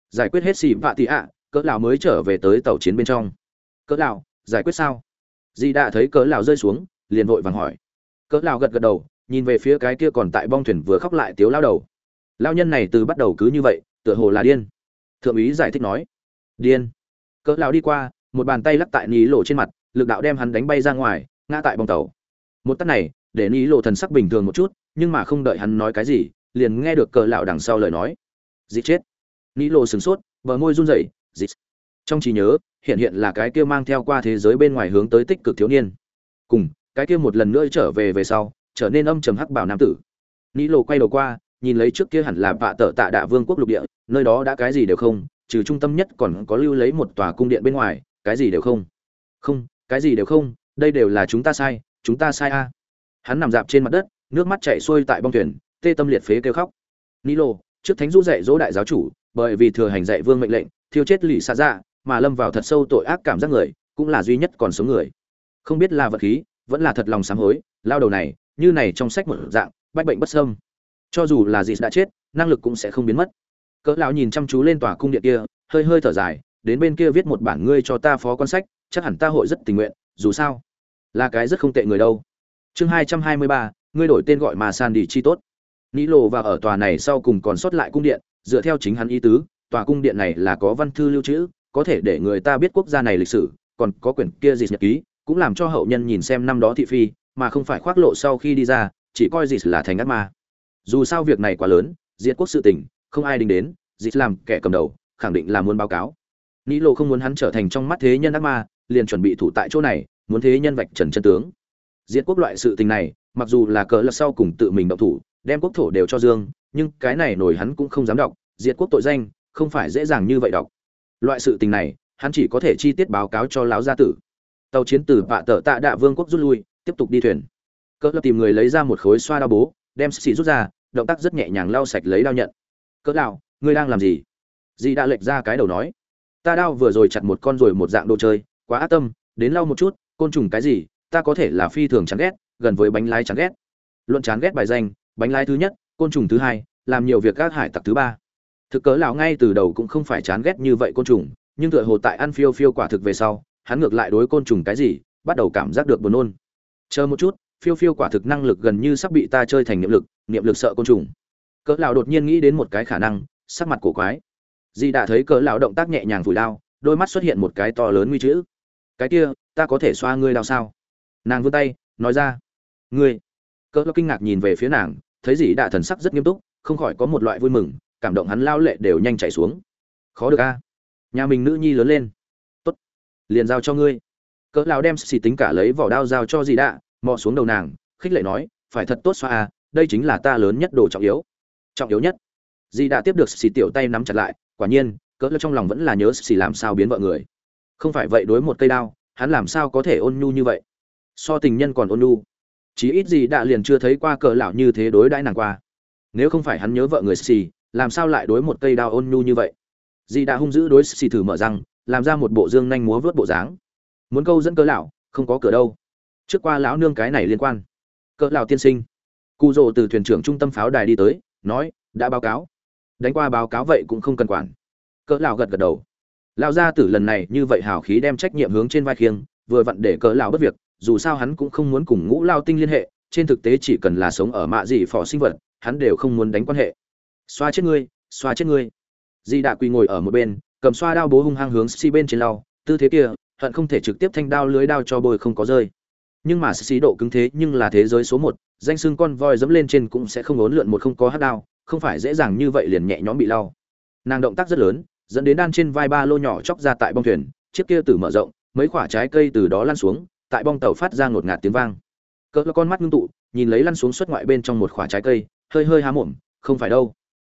Giải quyết hết xì vạ tị ạ, cỡ lão mới trở về tới tàu chiến bên trong. Cỡ lão, giải quyết sao? Di đã thấy cỡ lão rơi xuống, liền vội vàng hỏi. Cỡ lão gật gật đầu nhìn về phía cái kia còn tại bong thuyền vừa khóc lại tiếu lao đầu. Lao nhân này từ bắt đầu cứ như vậy, tựa hồ là điên. Thượng úy giải thích nói, điên. Cỡ lão đi qua, một bàn tay lắc tại ní lộ trên mặt, lực đạo đem hắn đánh bay ra ngoài, ngã tại bong tàu. Một tát này, để ní lộ thần sắc bình thường một chút, nhưng mà không đợi hắn nói cái gì, liền nghe được cỡ lão đằng sau lời nói dịp chết. Ní lộ sửng sốt, bờ môi run rẩy dịp trong trí nhớ, hiện hiện là cái kia mang theo qua thế giới bên ngoài hướng tới tích cực thiếu niên. Cùng, cái kia một lần nữa trở về về sau trở nên âm trầm hắc bảo nam tử. Nĩ lộ quay đầu qua, nhìn lấy trước kia hẳn là vạ tờ tạ đạ vương quốc lục địa, nơi đó đã cái gì đều không, trừ trung tâm nhất còn có lưu lấy một tòa cung điện bên ngoài, cái gì đều không. Không, cái gì đều không, đây đều là chúng ta sai, chúng ta sai a. Hắn nằm dạp trên mặt đất, nước mắt chảy xuôi tại bong thuyền, tê tâm liệt phế kêu khóc. Nĩ lộ, trước thánh rũ dạy dỗ đại giáo chủ, bởi vì thừa hành dạy vương mệnh lệnh, thiêu chết lì xa ra dạ, mà lâm vào thật sâu tội ác cảm giác người, cũng là duy nhất còn sống người. Không biết là vật khí, vẫn là thật lòng sám hối, lao đầu này như này trong sách một dạng, bách bệnh bất sâm cho dù là dì đã chết, năng lực cũng sẽ không biến mất. Cỡ lão nhìn chăm chú lên tòa cung điện kia, hơi hơi thở dài, đến bên kia viết một bản ngươi cho ta phó quan sách, chắc hẳn ta hội rất tình nguyện, dù sao, là cái rất không tệ người đâu. Chương hai trăm hai mươi ba, ngươi đổi tên gọi mà san đi chi tốt. Nĩ lộ và ở tòa này sau cùng còn sót lại cung điện, dựa theo chính hắn ý tứ, tòa cung điện này là có văn thư lưu trữ, có thể để người ta biết quốc gia này lịch sử, còn có quyển kia gì nhật ký, cũng làm cho hậu nhân nhìn xem năm đó thị phi mà không phải khoác lộ sau khi đi ra, chỉ coi gì là thành ác ma. Dù sao việc này quá lớn, diệt quốc sự tình, không ai đính đến, dịch làm kẻ cầm đầu, khẳng định là muốn báo cáo. Nĩ lộ không muốn hắn trở thành trong mắt thế nhân ác ma, liền chuẩn bị thủ tại chỗ này, muốn thế nhân vạch trần chân tướng. Diệt quốc loại sự tình này, mặc dù là cờ lật sau cùng tự mình động thủ, đem quốc thổ đều cho dương, nhưng cái này nổi hắn cũng không dám đọc, diệt quốc tội danh, không phải dễ dàng như vậy đọc. Loại sự tình này, hắn chỉ có thể chi tiết báo cáo cho lão gia tử. Tàu chiến tử vạ tờ tạ đạ vương quốc rút lui tiếp tục đi thuyền. Cỡ lập tìm người lấy ra một khối xoa đao bố, đem xì rút ra, động tác rất nhẹ nhàng lau sạch lấy đao nhận. Cỡ lão, ngươi đang làm gì? Dì đã lệch ra cái đầu nói. Ta đao vừa rồi chặt một con rồi một dạng đồ chơi, quá ác tâm, đến lau một chút, côn trùng cái gì, ta có thể là phi thường chán ghét, gần với bánh lái chán ghét. Luận chán ghét bài danh, bánh lái thứ nhất, côn trùng thứ hai, làm nhiều việc các hải tặc thứ ba. Thực cớ lão ngay từ đầu cũng không phải chán ghét như vậy côn trùng, nhưng tựa hồ tại ăn phiêu phiêu quả thực về sau, hắn ngược lại đối côn trùng cái gì, bắt đầu cảm giác được buồn nôn chờ một chút, phiêu phiêu quả thực năng lực gần như sắp bị ta chơi thành niệm lực niệm lực sợ côn trùng. Cỡ lão đột nhiên nghĩ đến một cái khả năng, sắc mặt cổ quái. Di đã thấy cỡ lão động tác nhẹ nhàng vùi lao đôi mắt xuất hiện một cái to lớn nguy chữ. Cái kia, ta có thể xoa ngươi đau sao? Nàng vươn tay, nói ra. Ngươi. Cỡ lão kinh ngạc nhìn về phía nàng, thấy dì đã thần sắc rất nghiêm túc, không khỏi có một loại vui mừng, cảm động hắn lao lệ đều nhanh chảy xuống. Khó được a. Nhà mình nữ nhi lớn lên. Tốt. Liền giao cho ngươi cỡ lão đem xì tính cả lấy vỏ đao giao cho dì đạ, mò xuống đầu nàng khích lệ nói phải thật tốt xoa à, đây chính là ta lớn nhất đồ trọng yếu. Trọng yếu nhất. Dì đạ tiếp được xì tiểu tay nắm chặt lại quả nhiên cỡ lão trong lòng vẫn là nhớ xì làm sao biến vợ người. Không phải vậy đối một cây đao hắn làm sao có thể ôn nhu như vậy? So tình nhân còn ôn nhu. Chí ít gì đã liền chưa thấy qua cỡ lão như thế đối đãi nàng qua. Nếu không phải hắn nhớ vợ người xì làm sao lại đối một cây đao ôn nhu như vậy? Dì đã hung dữ đối xì thử mở răng làm ra một bộ dương nhanh múa vớt bộ dáng muốn câu dẫn cỡ lão, không có cửa đâu. Trước qua lão nương cái này liên quan. Cỡ lão tiên sinh. Cụ rồ từ thuyền trưởng trung tâm pháo đài đi tới, nói, đã báo cáo. Đánh qua báo cáo vậy cũng không cần quản. Cỡ lão gật gật đầu. Lão gia tử lần này như vậy hào khí đem trách nhiệm hướng trên vai khiêng, vừa vặn để cỡ lão bất việc, dù sao hắn cũng không muốn cùng ngũ lao tinh liên hệ, trên thực tế chỉ cần là sống ở mạ gì phò sinh vật, hắn đều không muốn đánh quan hệ. Xoa chết ngươi, xoa chết ngươi. Di đạ quỳ ngồi ở một bên, cầm xoa đao bố hung hăng hướng xi bên trên lau, tư thế kia hận không thể trực tiếp thanh đao lưới đao cho bôi không có rơi. Nhưng mà xí độ cứng thế nhưng là thế giới số một, danh xưng con voi dẫm lên trên cũng sẽ không ốn lượn một không có hát đao, không phải dễ dàng như vậy liền nhẹ nhõm bị lau. Nàng động tác rất lớn, dẫn đến đan trên vai ba lô nhỏ chóc ra tại bong thuyền, chiếc kia từ mở rộng, mấy quả trái cây từ đó lăn xuống, tại bong tàu phát ra ngột ngạt tiếng vang. Cỡ con mắt ngưng tụ, nhìn lấy lăn xuống xuất ngoại bên trong một quả trái cây, hơi hơi há mồm, không phải đâu.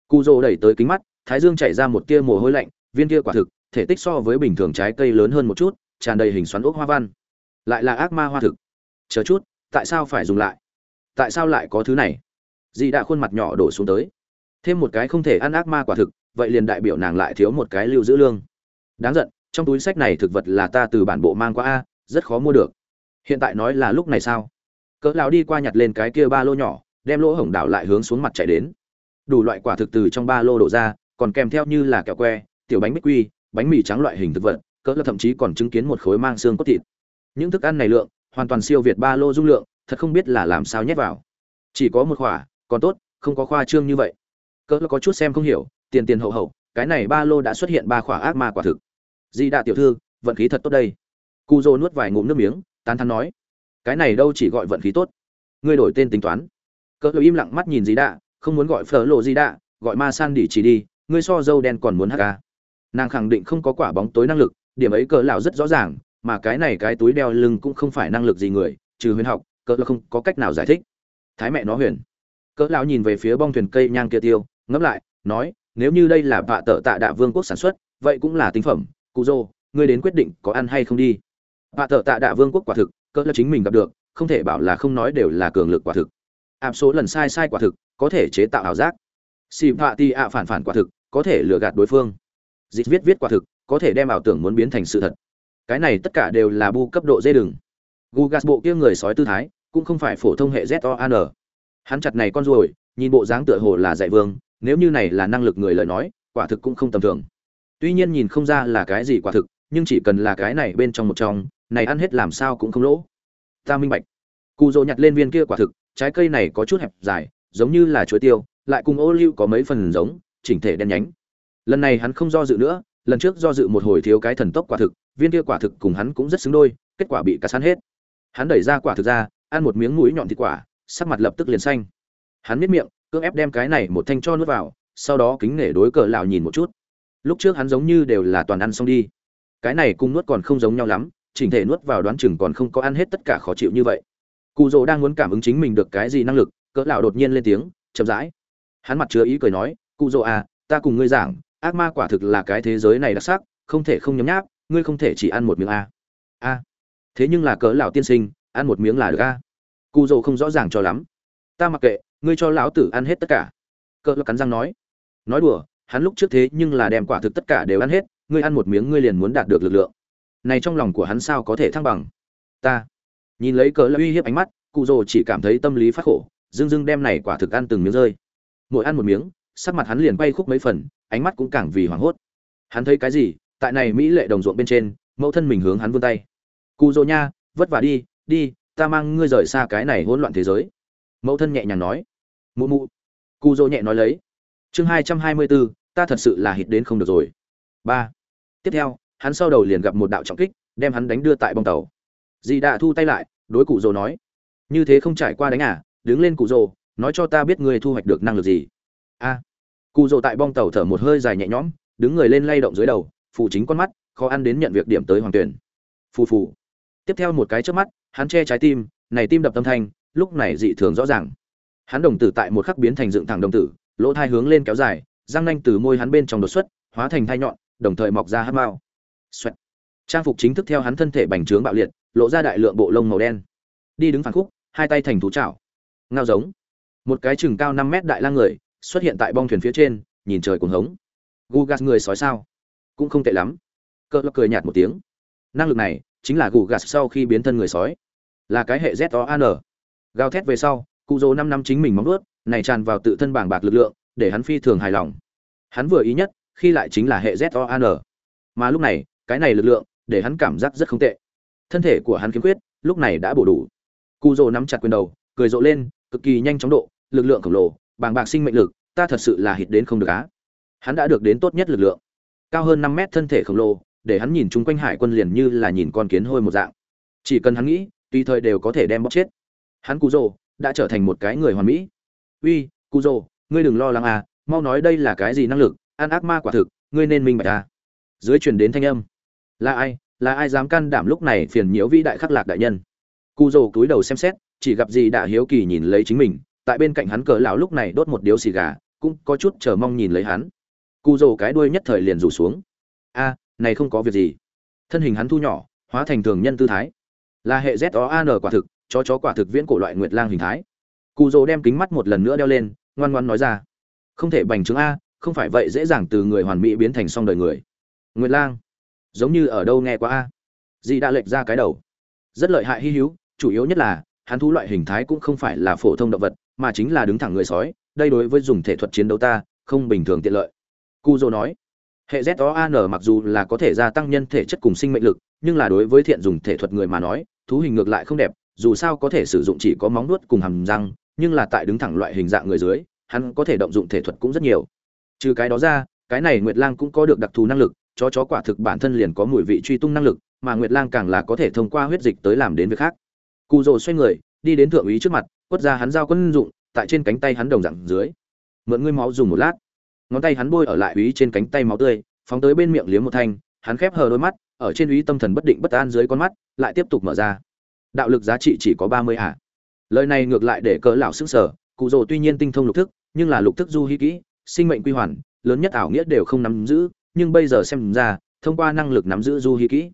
Cu rồ đẩy tới kính mắt, thái dương chảy ra một tia mồ hôi lạnh, viên kia quả thực, thể tích so với bình thường trái cây lớn hơn một chút tràn đầy hình xoắn ốc hoa văn. Lại là ác ma hoa thực. Chờ chút, tại sao phải dùng lại? Tại sao lại có thứ này? Dì đã khuôn mặt nhỏ đổ xuống tới. Thêm một cái không thể ăn ác ma quả thực, vậy liền đại biểu nàng lại thiếu một cái lưu giữ lương. Đáng giận, trong túi sách này thực vật là ta từ bản bộ mang qua a, rất khó mua được. Hiện tại nói là lúc này sao? Cỡ lão đi qua nhặt lên cái kia ba lô nhỏ, đem lỗ hổng đảo lại hướng xuống mặt chạy đến. Đủ loại quả thực từ trong ba lô đổ ra, còn kèm theo như là kẹo que, tiểu bánh bích quy, bánh mì trắng loại hình thực vật cỡ là thậm chí còn chứng kiến một khối mang xương cốt thịt. Những thức ăn này lượng, hoàn toàn siêu việt ba lô dung lượng, thật không biết là làm sao nhét vào. Chỉ có một khỏa còn tốt, không có khoa trương như vậy. Cỡ có chút xem không hiểu, tiền tiền hậu hậu, cái này ba lô đã xuất hiện ba khỏa ác ma quả thực. Di đạ tiểu thư, vận khí thật tốt đây. Cu dô nuốt vài ngụm nước miếng, tán thắn nói, cái này đâu chỉ gọi vận khí tốt. Ngươi đổi tên tính toán. Cỡ im lặng mắt nhìn di đạ, không muốn gọi phở lộ di đạ, gọi ma san đỉ chỉ đi, ngươi so dâu đen còn muốn hả? À. nàng khẳng định không có quả bóng tối năng lực điểm ấy cỡ lão rất rõ ràng, mà cái này cái túi đeo lưng cũng không phải năng lực gì người, trừ huyền học cỡ lão không có cách nào giải thích. Thái mẹ nó huyền. Cỡ lão nhìn về phía bong thuyền cây nhang kia tiêu, ngẫm lại, nói, nếu như đây là vạ tợ tạ đạ vương quốc sản xuất, vậy cũng là tinh phẩm. Cụ dô, ngươi đến quyết định có ăn hay không đi. Vạ tợ tạ đạ vương quốc quả thực cỡ lão chính mình gặp được, không thể bảo là không nói đều là cường lực quả thực. Áp số lần sai sai quả thực, có thể chế tạo ảo giác. Xì vạ ti ạ phản phản quả thực, có thể lừa gạt đối phương. Dịch viết viết quả thực có thể đem ảo tưởng muốn biến thành sự thật. Cái này tất cả đều là bu cấp độ dê đừng gugas bộ kia người sói tư thái, cũng không phải phổ thông hệ z o an hắn chặt này con ruồi, nhìn bộ dáng tựa hồ là dạy vương, nếu như này là năng lực người lời nói, quả thực cũng không tầm thường. Tuy nhiên nhìn không ra là cái gì quả thực, nhưng chỉ cần là cái này bên trong một trong, này ăn hết làm sao cũng không lỗ. Ta minh bạch. Cụ dỗ nhặt lên viên kia quả thực, trái cây này có chút hẹp dài, giống như là chuối tiêu, lại cùng ô lưu có mấy phần giống, chỉnh thể đen nhánh. Lần này hắn không do dự nữa lần trước do dự một hồi thiếu cái thần tốc quả thực, viên kia quả thực cùng hắn cũng rất xứng đôi, kết quả bị cả săn hết. Hắn đẩy ra quả thực ra, ăn một miếng mũi nhọn thịt quả, sắc mặt lập tức liền xanh. Hắn miết miệng, cưỡng ép đem cái này một thanh cho nuốt vào, sau đó kính nể đối cờ lão nhìn một chút. Lúc trước hắn giống như đều là toàn ăn xong đi. Cái này cùng nuốt còn không giống nhau lắm, chỉnh thể nuốt vào đoán chừng còn không có ăn hết tất cả khó chịu như vậy. Cụ dỗ đang muốn cảm ứng chính mình được cái gì năng lực, cỡ lão đột nhiên lên tiếng, chậm rãi. Hắn mặt chứa ý cười nói, cụ dỗ à ta cùng ngươi giảng ác ma quả thực là cái thế giới này đặc sắc, không thể không nhấm nháp, ngươi không thể chỉ ăn một miếng a. A. Thế nhưng là cỡ lão tiên sinh, ăn một miếng là được a. Cụ Dầu không rõ ràng cho lắm. Ta mặc kệ, ngươi cho lão tử ăn hết tất cả. Cỡ lão cắn răng nói. Nói đùa, hắn lúc trước thế nhưng là đem quả thực tất cả đều ăn hết, ngươi ăn một miếng ngươi liền muốn đạt được lực lượng. Này trong lòng của hắn sao có thể thăng bằng? Ta. Nhìn lấy cỡ lão uy hiếp ánh mắt cụ Dầu chỉ cảm thấy tâm lý phát khổ, dưng dưng đem này quả thực ăn từng miếng rơi. Mỗi ăn một miếng, sắc mặt hắn liền bay khúc mấy phần ánh mắt cũng càng vì hoảng hốt. Hắn thấy cái gì? Tại này mỹ lệ đồng ruộng bên trên, mẫu thân mình hướng hắn vươn tay. Cụ dỗ nha, vất vả đi đi, ta mang ngươi rời xa cái này hỗn loạn thế giới. Mẫu thân nhẹ nhàng nói. Mụ mụ. Cụ dỗ nhẹ nói lấy. Chương hai trăm hai mươi bốn ta thật sự là hít đến không được rồi. Ba. Tiếp theo, hắn sau đầu liền gặp một đạo trọng kích, đem hắn đánh đưa tại bong tàu. Dì đã thu tay lại, đối cụ dỗ nói. Như thế không trải qua đánh à đứng lên cụ dỗ, nói cho ta biết ngươi thu hoạch được năng lực gì. A cụ dỗ tại bong tàu thở một hơi dài nhẹ nhõm, đứng người lên lay động dưới đầu phụ chính con mắt, khó ăn đến nhận việc điểm tới hoàng tuyển. Phù phù. Tiếp theo một cái trước mắt, hắn che trái tim, này tim đập tâm thanh, lúc này dị thường rõ ràng. Hắn đồng tử tại một khắc biến thành dựng thẳng đồng tử, lỗ thai hướng lên kéo dài, răng nanh từ môi hắn bên trong đột xuất, hóa thành thai nhọn, đồng thời mọc ra hát mao. Xoẹt. trang phục chính thức theo hắn thân thể bành trướng bạo liệt, lộ ra đại lượng bộ lông màu đen. Đi đứng phản khúc, hai tay thành thú chảo. Ngao giống. Một cái chừng cao năm mét đại lang người xuất hiện tại bong thuyền phía trên, nhìn trời cuồng hống. Gugas người sói sao? Cũng không tệ lắm. Cỡ lắc cười nhạt một tiếng. Năng lực này chính là gugas sau khi biến thân người sói. Là cái hệ z o an gào thét về sau, cụ dỗ năm năm chính mình móng ướt này tràn vào tự thân bảng bạc lực lượng, để hắn phi thường hài lòng. Hắn vừa ý nhất, khi lại chính là hệ z o an mà lúc này, cái này lực lượng, để hắn cảm giác rất không tệ. Thân thể của hắn khiếm khuyết, lúc này đã bổ đủ. Cụ dỗ nắm chặt quyền đầu, cười rộ lên, cực kỳ nhanh chóng độ, lực lượng khổng lồ bàng bạc sinh mệnh lực, ta thật sự là hít đến không được á. Hắn đã được đến tốt nhất lực lượng. Cao hơn năm mét thân thể khổng lồ, để hắn nhìn chung quanh hải quân liền như là nhìn con kiến hôi một dạng. Chỉ cần hắn nghĩ, tùy thời đều có thể đem bóp chết. Hắn cụ rồ đã trở thành một cái người hoàn mỹ. Uy cụ rồ ngươi đừng lo lắng à mau nói đây là cái gì năng lực, ăn ác ma quả thực, ngươi nên minh bạch à. Dưới truyền đến thanh âm, là ai là ai dám can đảm lúc này phiền nhiễu vĩ đại khắc lạc đại nhân? Cụ rồ cúi đầu xem xét, chỉ gặp gì đã hiếu kỳ nhìn lấy chính mình tại bên cạnh hắn cỡ lão lúc này đốt một điếu xì gà, cũng có chút chờ mong nhìn lấy hắn. Cụ rồ cái đuôi nhất thời liền rủ xuống. A, này không có việc gì. Thân hình hắn thu nhỏ, hóa thành thường nhân tư thái. Là hệ z o an quả thực, chó chó quả thực viễn cổ loại nguyệt lang hình thái. Cụ rồ đem kính mắt một lần nữa đeo lên, ngoan ngoan nói ra. Không thể bành trướng a, không phải vậy dễ dàng từ người hoàn mỹ biến thành song đời người. Nguyệt lang, giống như ở đâu nghe qua a? Dì đã lệch ra cái đầu. Rất lợi hại hy hữu, chủ yếu nhất là, hắn thú loại hình thái cũng không phải là phổ thông động vật mà chính là đứng thẳng người sói, đây đối với dùng thể thuật chiến đấu ta, không bình thường tiện lợi. Cu dô nói, hệ z o an mặc dù là có thể gia tăng nhân thể chất cùng sinh mệnh lực, nhưng là đối với thiện dùng thể thuật người mà nói, thú hình ngược lại không đẹp, dù sao có thể sử dụng chỉ có móng nuốt cùng hàm răng, nhưng là tại đứng thẳng loại hình dạng người dưới, hắn có thể động dụng thể thuật cũng rất nhiều. Trừ cái đó ra, cái này nguyệt lang cũng có được đặc thù năng lực chó chó quả thực bản thân liền có mùi vị truy tung năng lực, mà nguyệt lang càng là có thể thông qua huyết dịch tới làm đến việc khác. Cụ rồ xoay người, đi đến thượng úy trước mặt quất ra hắn giao quân dụng, tại trên cánh tay hắn đồng dạng dưới. Mượn ngươi máu dùng một lát. Ngón tay hắn bôi ở lại úy trên cánh tay máu tươi, phóng tới bên miệng liếm một thanh, hắn khép hờ đôi mắt, ở trên úy tâm thần bất định bất an dưới con mắt, lại tiếp tục mở ra. Đạo lực giá trị chỉ có ba mươi ạ. Lời này ngược lại để cỡ lão sức sở cụ rồ tuy nhiên tinh thông lục thức, nhưng là lục thức du hy kỹ, sinh mệnh quy hoàn, lớn nhất ảo nghĩa đều không nắm giữ, nhưng bây giờ xem ra, thông qua năng lực nắm giữ du hy kỹ,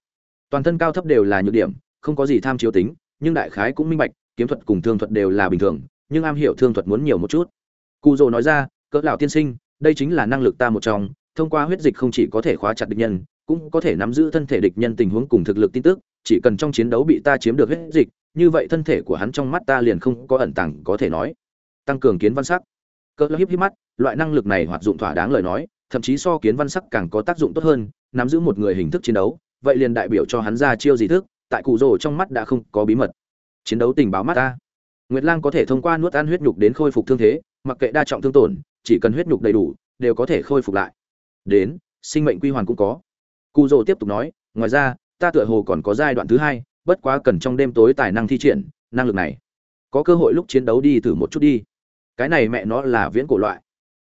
toàn thân cao thấp đều là nhược điểm, không có gì tham chiếu tính, nhưng đại khái cũng minh bạch kiếm thuật cùng thương thuật đều là bình thường, nhưng am hiểu thương thuật muốn nhiều một chút. Cụ dồ nói ra, cỡ lão tiên sinh, đây chính là năng lực ta một trong, thông qua huyết dịch không chỉ có thể khóa chặt địch nhân, cũng có thể nắm giữ thân thể địch nhân tình huống cùng thực lực tin tức, chỉ cần trong chiến đấu bị ta chiếm được huyết dịch, như vậy thân thể của hắn trong mắt ta liền không có ẩn tàng có thể nói. Tăng cường kiến văn sắc. Cỡ lão hiếp hiếp mắt, loại năng lực này hoạt dụng thỏa đáng lời nói, thậm chí so kiến văn sắc càng có tác dụng tốt hơn, nắm giữ một người hình thức chiến đấu, vậy liền đại biểu cho hắn ra chiêu gì thức, tại cụ rồ trong mắt đã không có bí mật chiến đấu tình báo mắt ta. Nguyệt lang có thể thông qua nuốt ăn huyết nhục đến khôi phục thương thế, mặc kệ đa trọng thương tổn, chỉ cần huyết nhục đầy đủ, đều có thể khôi phục lại. Đến, sinh mệnh quy hoàn cũng có. Cụ rồ tiếp tục nói, ngoài ra, ta tựa hồ còn có giai đoạn thứ hai, bất quá cần trong đêm tối tài năng thi triển, năng lực này, có cơ hội lúc chiến đấu đi thử một chút đi. Cái này mẹ nó là viễn cổ loại.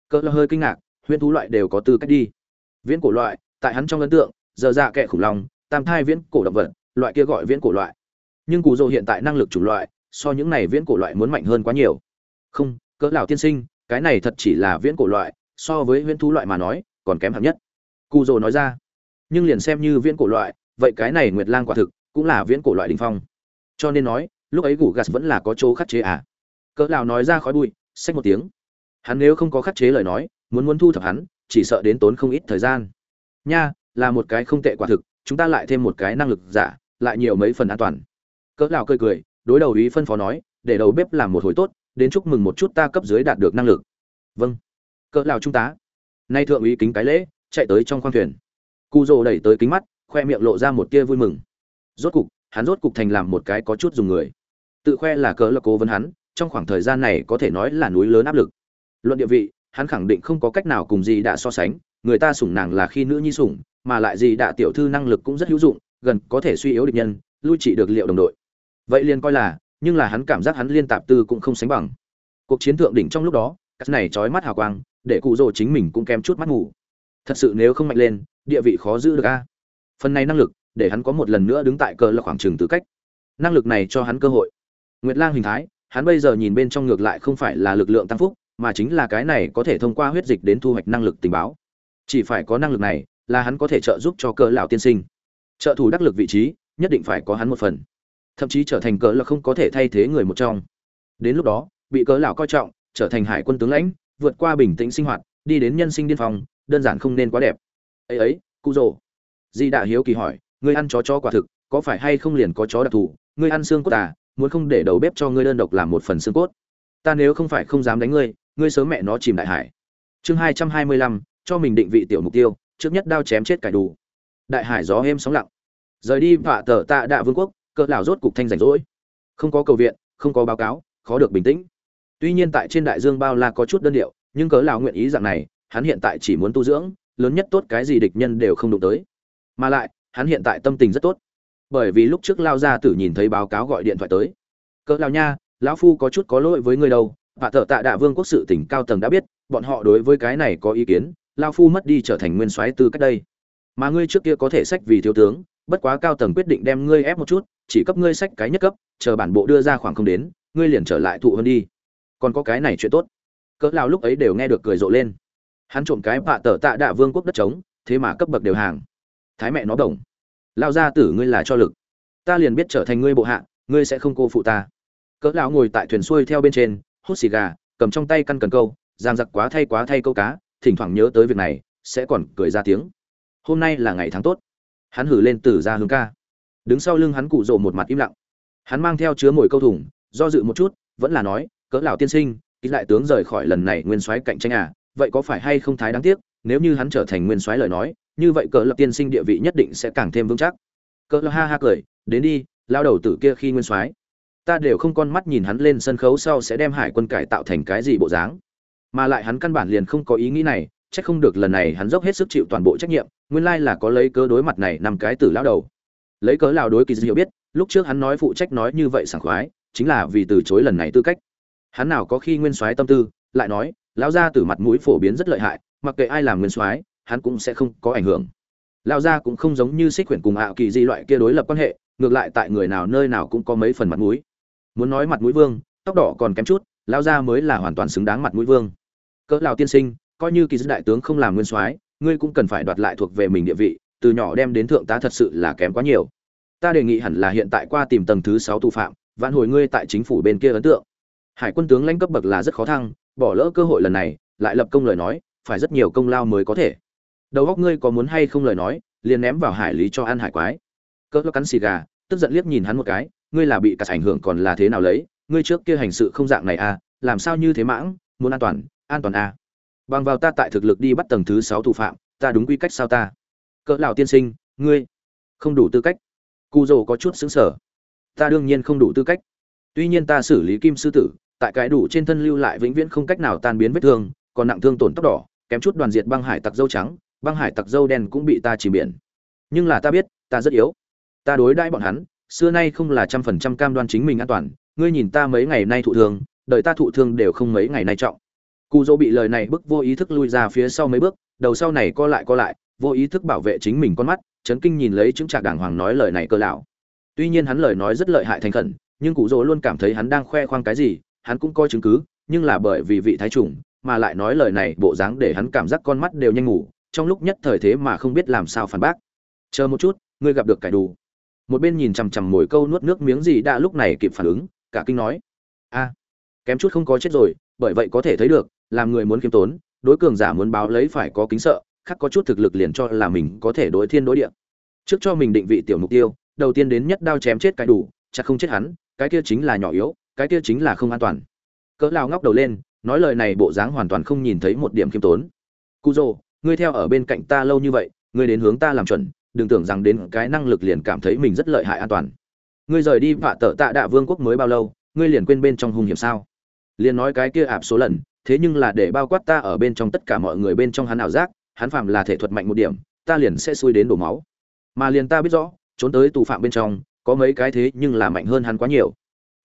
Cỡ là hơi kinh ngạc, huyễn thú loại đều có tư cách đi. Viễn cổ loại, tại hắn trong ấn tượng, giờ dạ kệ khủng long, tam thai viễn cổ động vật, loại kia gọi viễn cổ loại nhưng cụ dô hiện tại năng lực chủng loại, so những này viễn cổ loại muốn mạnh hơn quá nhiều. Không, cỡ lão tiên sinh, cái này thật chỉ là viễn cổ loại, so với huyễn thú loại mà nói, còn kém hạng nhất. Cụ rồ nói ra. Nhưng liền xem như viễn cổ loại, vậy cái này nguyệt lang quả thực cũng là viễn cổ loại đình phong. Cho nên nói, lúc ấy gù gạt vẫn là có chỗ khắc chế à? Cỡ lào nói ra khói bụi, xách một tiếng. Hắn nếu không có khắc chế lời nói, muốn muốn thu thập hắn, chỉ sợ đến tốn không ít thời gian. Nha, là một cái không tệ quả thực, chúng ta lại thêm một cái năng lực giả, lại nhiều mấy phần an toàn cỡ lão cười cười, đối đầu ý phân phó nói, để đầu bếp làm một hồi tốt, đến chúc mừng một chút ta cấp dưới đạt được năng lực. Vâng. Cỡ lão trung tá. Nay thượng úy kính cái lễ, chạy tới trong khoang thuyền. Cụ rồ đẩy tới kính mắt, khoe miệng lộ ra một tia vui mừng. Rốt cục, hắn rốt cục thành làm một cái có chút dùng người. Tự khoe là cỡ là cố vấn hắn, trong khoảng thời gian này có thể nói là núi lớn áp lực. Luận địa vị, hắn khẳng định không có cách nào cùng gì đã so sánh, người ta sủng nàng là khi nữ nhi sủng, mà lại gì đã tiểu thư năng lực cũng rất hữu dụng, gần có thể suy yếu địch nhân, lui trị được liệu đồng đội vậy liền coi là, nhưng là hắn cảm giác hắn liên tạp tư cũng không sánh bằng. Cuộc chiến thượng đỉnh trong lúc đó cái này trói mắt hào quang, để cụ rồ chính mình cũng kém chút mắt ngủ. Thật sự nếu không mạnh lên, địa vị khó giữ được a. Phần này năng lực, để hắn có một lần nữa đứng tại cờ là khoảng trừng tư cách. Năng lực này cho hắn cơ hội. Nguyệt lang hình thái, hắn bây giờ nhìn bên trong ngược lại không phải là lực lượng tăng phúc, mà chính là cái này có thể thông qua huyết dịch đến thu hoạch năng lực tình báo. Chỉ phải có năng lực này, là hắn có thể trợ giúp cho cờ lão tiên sinh. Trợ thủ đắc lực vị trí, nhất định phải có hắn một phần thậm chí trở thành cỡ là không có thể thay thế người một trong. Đến lúc đó, bị cỡ lão coi trọng, trở thành hải quân tướng lãnh, vượt qua bình tĩnh sinh hoạt, đi đến nhân sinh điên phòng, đơn giản không nên quá đẹp. Ấy ấy, cụ rồ. Di đạ hiếu kỳ hỏi, ngươi ăn chó cho quả thực, có phải hay không liền có chó đặc thù? Ngươi ăn xương cốt à muốn không để đầu bếp cho ngươi đơn độc làm một phần xương cốt. Ta nếu không phải không dám đánh ngươi ngươi sớm mẹ nó chìm đại hải. Chương hai trăm hai mươi lăm, cho mình định vị tiểu mục tiêu, trước nhất đao chém chết cải đủ đại hải gió êm sóng lặng. Rời đi vạ tờ tạ đạ vương quốc cỡ lão rốt cục thanh rảnh rỗi. Không có cầu viện, không có báo cáo, khó được bình tĩnh. Tuy nhiên tại trên đại dương bao la có chút đơn điệu, nhưng cỡ lão nguyện ý dạng này, hắn hiện tại chỉ muốn tu dưỡng, lớn nhất tốt cái gì địch nhân đều không đụng tới. Mà lại, hắn hiện tại tâm tình rất tốt. Bởi vì lúc trước lao ra tử nhìn thấy báo cáo gọi điện thoại tới. Cỡ lão nha, lão phu có chút có lỗi với ngươi đâu, và thợ tạ đạ vương quốc sự tỉnh cao tầng đã biết, bọn họ đối với cái này có ý kiến lao phu mất đi trở thành nguyên soái tư cách đây. Mà ngươi trước kia có thể sách vì thiếu tướng bất quá cao tầng quyết định đem ngươi ép một chút, chỉ cấp ngươi sách cái nhất cấp, chờ bản bộ đưa ra khoảng không đến, ngươi liền trở lại thụ hơn đi. Còn có cái này chuyện tốt. Cỡ lao lúc ấy đều nghe được cười rộ lên. Hắn trộm cái bạ tờ tạ đạ vương quốc đất trống, thế mà cấp bậc đều hàng. Thái mẹ nó đồng. Lao ra tử ngươi là cho lực. Ta liền biết trở thành ngươi bộ hạ, ngươi sẽ không cô phụ ta. Cỡ lão ngồi tại thuyền xuôi theo bên trên, hút xì gà, cầm trong tay căn cần câu, giang giặc quá thay quá thay câu cá, thỉnh thoảng nhớ tới việc này, sẽ còn cười ra tiếng. Hôm nay là ngày tháng tốt hắn hử lên từ ra hướng ca. Đứng sau lưng hắn cụ rộ một mặt im lặng. Hắn mang theo chứa mồi câu thủng, do dự một chút, vẫn là nói, cỡ lão tiên sinh, ký lại tướng rời khỏi lần này nguyên soái cạnh tranh à vậy có phải hay không thái đáng tiếc, nếu như hắn trở thành nguyên soái lời nói, như vậy cỡ lập tiên sinh địa vị nhất định sẽ càng thêm vững chắc. Cỡ lập ha ha cười, đến đi, lao đầu tử kia khi nguyên soái, ta đều không con mắt nhìn hắn lên sân khấu sau sẽ đem hải quân cải tạo thành cái gì bộ dáng. Mà lại hắn căn bản liền không có ý nghĩ này chắc không được lần này hắn dốc hết sức chịu toàn bộ trách nhiệm, nguyên lai là có lấy cớ đối mặt này nằm cái tử lão đầu. Lấy cớ lão đối kỳ diệu biết, lúc trước hắn nói phụ trách nói như vậy sảng khoái, chính là vì từ chối lần này tư cách. Hắn nào có khi nguyên soái tâm tư, lại nói, lão gia tử mặt mũi phổ biến rất lợi hại, mặc kệ ai làm nguyên soái, hắn cũng sẽ không có ảnh hưởng. Lão gia cũng không giống như xích quyển cùng ảo kỳ di loại kia đối lập quan hệ, ngược lại tại người nào nơi nào cũng có mấy phần mặt mũi. Muốn nói mặt mũi vương, tóc đỏ còn kém chút, lão gia mới là hoàn toàn xứng đáng mặt mũi vương. Cỡ lão tiên sinh coi như kỳ dư đại tướng không làm nguyên soái, ngươi cũng cần phải đoạt lại thuộc về mình địa vị, từ nhỏ đem đến thượng tá thật sự là kém quá nhiều. Ta đề nghị hẳn là hiện tại qua tìm tầng thứ sáu tù phạm vạn hồi ngươi tại chính phủ bên kia ấn tượng. Hải quân tướng lãnh cấp bậc là rất khó thăng, bỏ lỡ cơ hội lần này, lại lập công lời nói, phải rất nhiều công lao mới có thể. Đầu óc ngươi có muốn hay không lời nói, liền ném vào hải lý cho ăn hải quái. Cỡ cắn xì gà, tức giận liếc nhìn hắn một cái, ngươi là bị cắt ảnh hưởng còn là thế nào lấy, ngươi trước kia hành sự không dạng này à làm sao như thế mãng, muốn an toàn an toàn à bằng vào ta tại thực lực đi bắt tầng thứ sáu thủ phạm, ta đúng quy cách sao ta? Cỡ lão tiên sinh, ngươi không đủ tư cách. Cụ dồ có chút xứng sở ta đương nhiên không đủ tư cách. Tuy nhiên ta xử lý kim sư tử, tại cái đủ trên thân lưu lại vĩnh viễn không cách nào tan biến vết thương, còn nặng thương tổn tóc đỏ, kém chút đoàn diệt băng hải tặc dâu trắng, băng hải tặc dâu đen cũng bị ta chìm biển. Nhưng là ta biết, ta rất yếu. Ta đối đãi bọn hắn, xưa nay không là trăm phần trăm cam đoan chính mình an toàn. Ngươi nhìn ta mấy ngày nay thụ thương, đợi ta thụ thương đều không mấy ngày nay trọng cụ dỗ bị lời này bức vô ý thức lui ra phía sau mấy bước, đầu sau này co lại co lại, vô ý thức bảo vệ chính mình con mắt, chấn kinh nhìn lấy chứng trạc đàng hoàng nói lời này cơ lão. Tuy nhiên hắn lời nói rất lợi hại thành khẩn, nhưng cụ dỗ luôn cảm thấy hắn đang khoe khoang cái gì, hắn cũng coi chứng cứ, nhưng là bởi vì vị thái trùng, mà lại nói lời này bộ dáng để hắn cảm giác con mắt đều nhanh ngủ, trong lúc nhất thời thế mà không biết làm sao phản bác. Chờ một chút, ngươi gặp được cải đủ một bên nhìn chằm chằm mồi câu nuốt nước miếng gì đã lúc này kịp phản ứng, cả kinh nói, a, kém chút không có chết rồi, bởi vậy có thể thấy được làm người muốn kiếm tốn, đối cường giả muốn báo lấy phải có kính sợ, khác có chút thực lực liền cho là mình có thể đối thiên đối địa. Trước cho mình định vị tiểu mục tiêu, đầu tiên đến nhất đao chém chết cái đủ, chắc không chết hắn, cái kia chính là nhỏ yếu, cái kia chính là không an toàn. Cỡ lao ngóc đầu lên, nói lời này bộ dáng hoàn toàn không nhìn thấy một điểm khiêm tốn. Cu dô ngươi theo ở bên cạnh ta lâu như vậy, ngươi đến hướng ta làm chuẩn, đừng tưởng rằng đến cái năng lực liền cảm thấy mình rất lợi hại an toàn. Ngươi rời đi vạ tợ tạ đạ vương quốc mới bao lâu, ngươi liền quên bên trong hung hiểm sao? Liền nói cái kia ạp số lần thế nhưng là để bao quát ta ở bên trong tất cả mọi người bên trong hắn ảo giác, hắn phạm là thể thuật mạnh một điểm, ta liền sẽ xui đến đổ máu. Mà liền ta biết rõ, trốn tới tù phạm bên trong, có mấy cái thế nhưng là mạnh hơn hắn quá nhiều.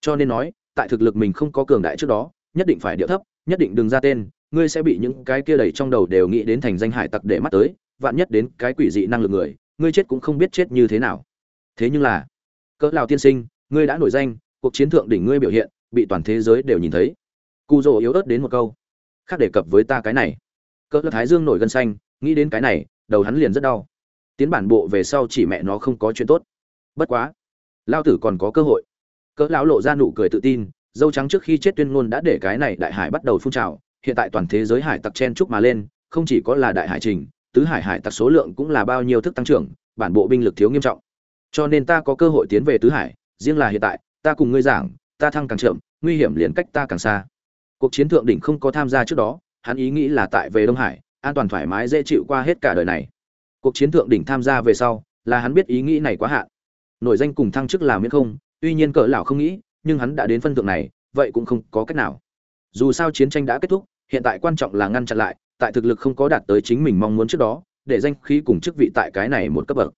Cho nên nói, tại thực lực mình không có cường đại trước đó, nhất định phải điệu thấp, nhất định đừng ra tên, ngươi sẽ bị những cái kia đầy trong đầu đều nghĩ đến thành danh hải tặc để mắt tới, vạn nhất đến cái quỷ dị năng lực người, ngươi chết cũng không biết chết như thế nào. Thế nhưng là, cỡ lào tiên sinh, ngươi đã nổi danh, cuộc chiến thượng đỉnh ngươi biểu hiện, bị toàn thế giới đều nhìn thấy cụ rỗ yếu ớt đến một câu. Khác đề cập với ta cái này. Cỡ thái dương nổi gân xanh, nghĩ đến cái này, đầu hắn liền rất đau. Tiến bản bộ về sau chỉ mẹ nó không có chuyện tốt. Bất quá lao tử còn có cơ hội. Cỡ lão lộ ra nụ cười tự tin, dâu trắng trước khi chết tuyên ngôn đã để cái này đại hải bắt đầu phun trào. Hiện tại toàn thế giới hải tặc chen chúc mà lên, không chỉ có là đại hải trình, tứ hải hải tặc số lượng cũng là bao nhiêu thức tăng trưởng, bản bộ binh lực thiếu nghiêm trọng. Cho nên ta có cơ hội tiến về tứ hải, riêng là hiện tại, ta cùng ngươi giảng, ta thăng càng chậm, nguy hiểm liền cách ta càng xa cuộc chiến thượng đỉnh không có tham gia trước đó, hắn ý nghĩ là tại về đông hải, an toàn thoải mái dễ chịu qua hết cả đời này. Cuộc chiến thượng đỉnh tham gia về sau, là hắn biết ý nghĩ này quá hạn. Nổi danh cùng thăng chức là miễn không, tuy nhiên cỡ lão không nghĩ, nhưng hắn đã đến phân thượng này, vậy cũng không có cách nào. Dù sao chiến tranh đã kết thúc, hiện tại quan trọng là ngăn chặn lại, tại thực lực không có đạt tới chính mình mong muốn trước đó, để danh khí cùng chức vị tại cái này một cấp bậc.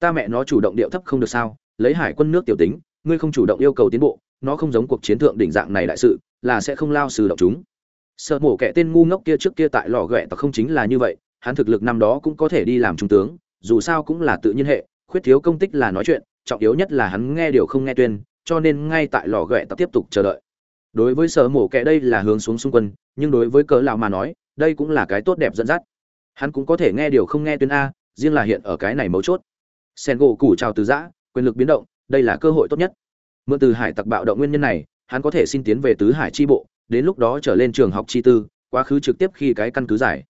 Ta mẹ nó chủ động điệu thấp không được sao, lấy hải quân nước tiểu tính, ngươi không chủ động yêu cầu tiến bộ nó không giống cuộc chiến thượng đỉnh dạng này đại sự, là sẽ không lao sử động chúng. Sợ mổ kẻ tên ngu ngốc kia trước kia tại lò ghẹ tặc không chính là như vậy, hắn thực lực năm đó cũng có thể đi làm trung tướng, dù sao cũng là tự nhiên hệ, khuyết thiếu công tích là nói chuyện, trọng yếu nhất là hắn nghe điều không nghe tuyên, cho nên ngay tại lò ghẹ tặc tiếp tục chờ đợi. Đối với sở mổ kẻ đây là hướng xuống xung quân, nhưng đối với cớ lão mà nói, đây cũng là cái tốt đẹp dẫn dắt. Hắn cũng có thể nghe điều không nghe tuyên a, riêng là hiện ở cái này mấu chốt. Sen gỗ củ trào từ giã, quyền lực biến động, đây là cơ hội tốt nhất mượn từ hải tặc bạo động nguyên nhân này, hắn có thể xin tiến về tứ hải chi bộ, đến lúc đó trở lên trường học chi tư, quá khứ trực tiếp khi cái căn cứ giải.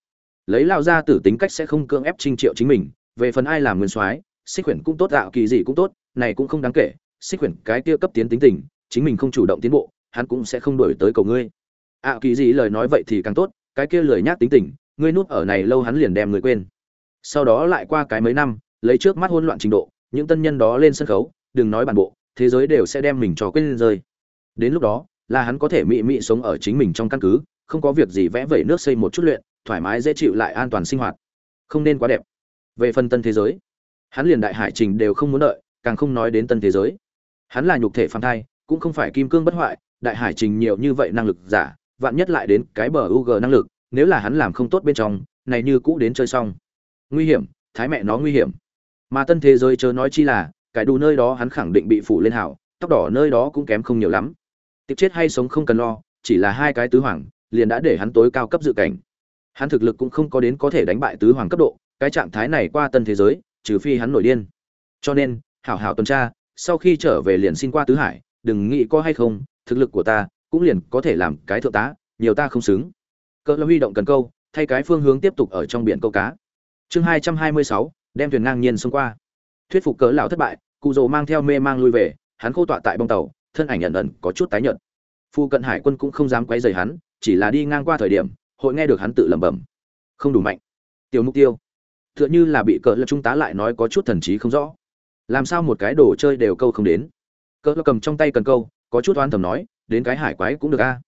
Lấy lao ra tử tính cách sẽ không cưỡng ép trinh triệu chính mình, về phần ai làm nguyên soái, xích quyển cũng tốt đạo kỳ gì cũng tốt, này cũng không đáng kể, xích quyển cái kia cấp tiến tính tình, chính mình không chủ động tiến bộ, hắn cũng sẽ không đổi tới cầu ngươi. Ạ kỳ gì lời nói vậy thì càng tốt, cái kia lời nhác tính tình, ngươi nuốt ở này lâu hắn liền đem người quên. Sau đó lại qua cái mấy năm, lấy trước mắt hỗn loạn trình độ, những tân nhân đó lên sân khấu, đừng nói bản bộ thế giới đều sẽ đem mình cho quên rơi đến lúc đó là hắn có thể mị mị sống ở chính mình trong căn cứ không có việc gì vẽ vẩy nước xây một chút luyện thoải mái dễ chịu lại an toàn sinh hoạt không nên quá đẹp về phần tân thế giới hắn liền đại hải trình đều không muốn đợi càng không nói đến tân thế giới hắn là nhục thể phàm thai cũng không phải kim cương bất hoại đại hải trình nhiều như vậy năng lực giả vạn nhất lại đến cái bờ UG năng lực, nếu là hắn làm không tốt bên trong, này như cũ đến chơi xong. Nguy hiểm, thái mẹ nó nguy hiểm. Mà tân thế giới chớ nói chi là, cái đủ nơi đó hắn khẳng định bị phủ lên hảo, tóc đỏ nơi đó cũng kém không nhiều lắm. Tiếp chết hay sống không cần lo, chỉ là hai cái tứ hoàng, liền đã để hắn tối cao cấp dự cảnh. Hắn thực lực cũng không có đến có thể đánh bại tứ hoàng cấp độ, cái trạng thái này qua tân thế giới, trừ phi hắn nổi điên. Cho nên, hảo hảo tuần tra, sau khi trở về liền xin qua tứ hải, đừng nghĩ có hay không, thực lực của ta cũng liền có thể làm cái thượng tá nhiều ta không xứng cỡ huy động cần câu thay cái phương hướng tiếp tục ở trong biển câu cá chương hai trăm hai mươi sáu đem thuyền ngang nhiên xông qua thuyết phục cỡ lão thất bại, cụ rồ mang theo mê mang lui về, hắn khô tọa tại bong tàu, thân ảnh nhận ẩn có chút tái nhợt. Phu cận hải quân cũng không dám quấy rầy hắn, chỉ là đi ngang qua thời điểm, hội nghe được hắn tự lẩm bẩm. Không đủ mạnh. Tiểu mục tiêu. Tựa như là bị cỡ lập trung tá lại nói có chút thần trí không rõ. Làm sao một cái đồ chơi đều câu không đến? Cỡ cầm trong tay cần câu, có chút oan thầm nói, đến cái hải quái cũng được a.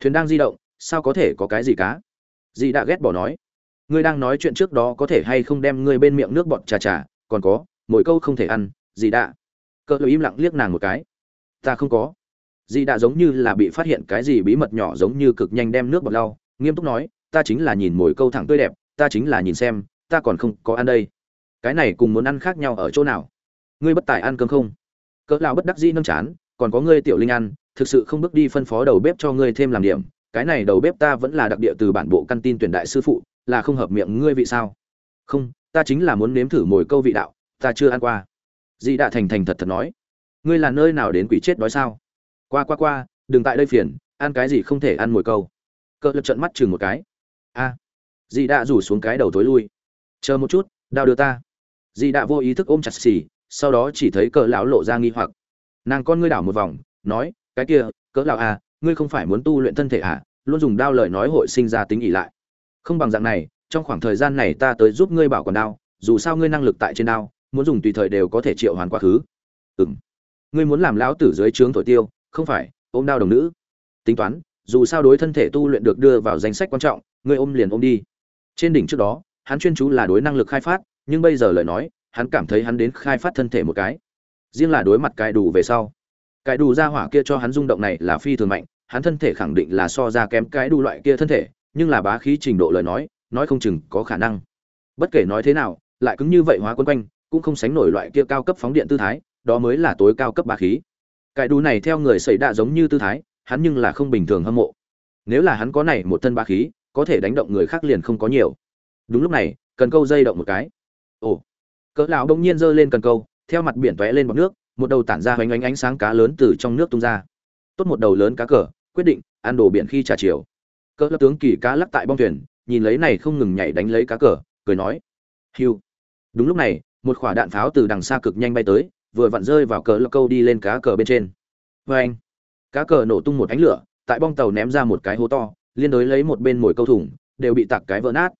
Thuyền đang di động, sao có thể có cái gì cá? Dì đã ghét bỏ nói. Ngươi đang nói chuyện trước đó có thể hay không đem ngươi bên miệng nước bọt trà trà, còn có mỗi câu không thể ăn, dì đã cỡ im lặng liếc nàng một cái. Ta không có. Dì đã giống như là bị phát hiện cái gì bí mật nhỏ giống như cực nhanh đem nước bọt lau, nghiêm túc nói, ta chính là nhìn mỗi câu thẳng tươi đẹp, ta chính là nhìn xem, ta còn không có ăn đây. Cái này cùng muốn ăn khác nhau ở chỗ nào? Ngươi bất tài ăn cơm không? Cỡ lão bất đắc dĩ nâng chán, còn có ngươi tiểu linh ăn, thực sự không bước đi phân phó đầu bếp cho ngươi thêm làm điểm, cái này đầu bếp ta vẫn là đặc địa từ bản bộ căn tin tuyển đại sư phụ, là không hợp miệng ngươi vị sao? Không, ta chính là muốn nếm thử mồi câu vị đạo ta chưa ăn qua. Dì đã thành thành thật thật nói. Ngươi là nơi nào đến quỷ chết đói sao? Qua qua qua, đừng tại đây phiền, ăn cái gì không thể ăn mồi câu. Cỡ lật trận mắt chừng một cái. A. À. đã rủ xuống cái đầu tối lui. Chờ một chút đao đưa ta. Dì đã vô ý thức ôm chặt xì, sau đó chỉ thấy cỡ lão lộ ra nghi hoặc. Nàng con ngươi đảo một vòng, nói, cái kia, cỡ lão à ngươi không phải muốn tu luyện thân thể à? Luôn dùng đao lời nói hội sinh ra tính ỉ lại. Không bằng dạng này, trong khoảng thời gian này ta tới giúp ngươi bảo quản đao, dù sao ngươi năng lực tại trên đao muốn dùng tùy thời đều có thể triệu hoàn quá khứ. Ừng ngươi muốn làm lão tử dưới trướng thổi tiêu, không phải, ôm đao đồng nữ. Tính toán, dù sao đối thân thể tu luyện được đưa vào danh sách quan trọng, ngươi ôm liền ôm đi. Trên đỉnh trước đó, hắn chuyên chú là đối năng lực khai phát, nhưng bây giờ lời nói, hắn cảm thấy hắn đến khai phát thân thể một cái. Riêng là đối mặt cài đủ về sau. Cái đủ ra hỏa kia cho hắn rung động này là phi thường mạnh, hắn thân thể khẳng định là so ra kém cái đủ loại kia thân thể, nhưng là bá khí trình độ lời nói nói không chừng có khả năng. Bất kể nói thế nào, lại cứng như vậy hóa quân quanh cũng không sánh nổi loại kia cao cấp phóng điện tư thái, đó mới là tối cao cấp bá khí. Cái đủ này theo người xảy đạ giống như tư thái, hắn nhưng là không bình thường hâm mộ. Nếu là hắn có này một thân bá khí, có thể đánh động người khác liền không có nhiều. Đúng lúc này, cần câu dây động một cái. Ồ. Cỡ lão đông nhiên giơ lên cần câu, theo mặt biển tóe lên bọt nước, một đầu tản ra hoành ánh ánh sáng cá lớn từ trong nước tung ra. Tốt một đầu lớn cá cờ, quyết định, ăn đồ biển khi trà chiều. Cỡ lão tướng kỳ cá lắc tại bong thuyền, nhìn lấy này không ngừng nhảy đánh lấy cá cờ, cười nói. Hiu đúng lúc này một quả đạn pháo từ đằng xa cực nhanh bay tới, vừa vặn rơi vào cờ lão câu đi lên cá cờ bên trên. Với anh, cá cờ nổ tung một ánh lửa, tại bong tàu ném ra một cái hố to, liên đối lấy một bên mồi câu thủng, đều bị tạc cái vỡ nát.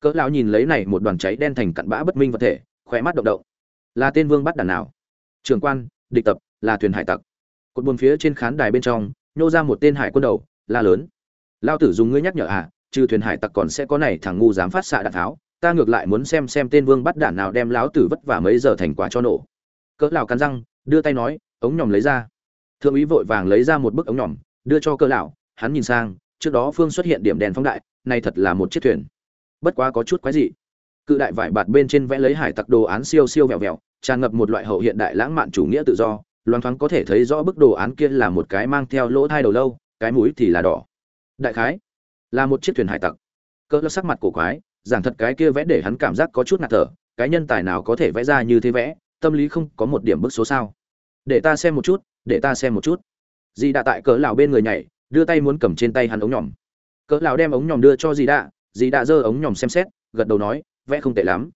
Cỡ lão nhìn lấy này một đoàn cháy đen thành cặn bã bất minh vật thể khỏe mắt động động. Là tên vương bắt đàn nào? Trường quan, địch tập, là thuyền hải tặc. Cột buồn phía trên khán đài bên trong, nhô ra một tên hải quân đầu, la lớn. Lao tử dùng ngươi nhắc nhở à trừ thuyền hải tặc còn sẽ có này thằng ngu dám phát xạ đạn tháo ta ngược lại muốn xem xem tên vương bắt đản nào đem lão tử vất vả mấy giờ thành quả cho nổ. Cỡ lão cắn răng, đưa tay nói, ống nhòm lấy ra. Thượng úy vội vàng lấy ra một bức ống nhòm, đưa cho cỡ lão, hắn nhìn sang, trước đó phương xuất hiện điểm đèn phóng đại, này thật là một chiếc thuyền. Bất quá có chút quái dị. Cự đại vải bạt bên trên vẽ lấy hải tặc đồ án siêu siêu vẹo vẹo, tràn ngập một loại hậu hiện đại lãng mạn chủ nghĩa tự do. Loan thoáng có thể thấy rõ bức đồ án kia là một cái mang theo lỗ thai đầu lâu, cái mũi thì là đỏ. Đại khái, là một chiếc thuyền hải tặc. Cỡ lão sắc mặt cổ quái giảng thật cái kia vẽ để hắn cảm giác có chút ngạt thở, cái nhân tài nào có thể vẽ ra như thế vẽ, tâm lý không có một điểm bức số sao. Để ta xem một chút, để ta xem một chút. Dì đạ tại cỡ lão bên người nhảy, đưa tay muốn cầm trên tay hắn ống nhỏm cỡ lão đem ống nhỏm đưa cho dì đạ dì đạ giơ ống nhỏm xem xét, gật đầu nói, vẽ không tệ lắm.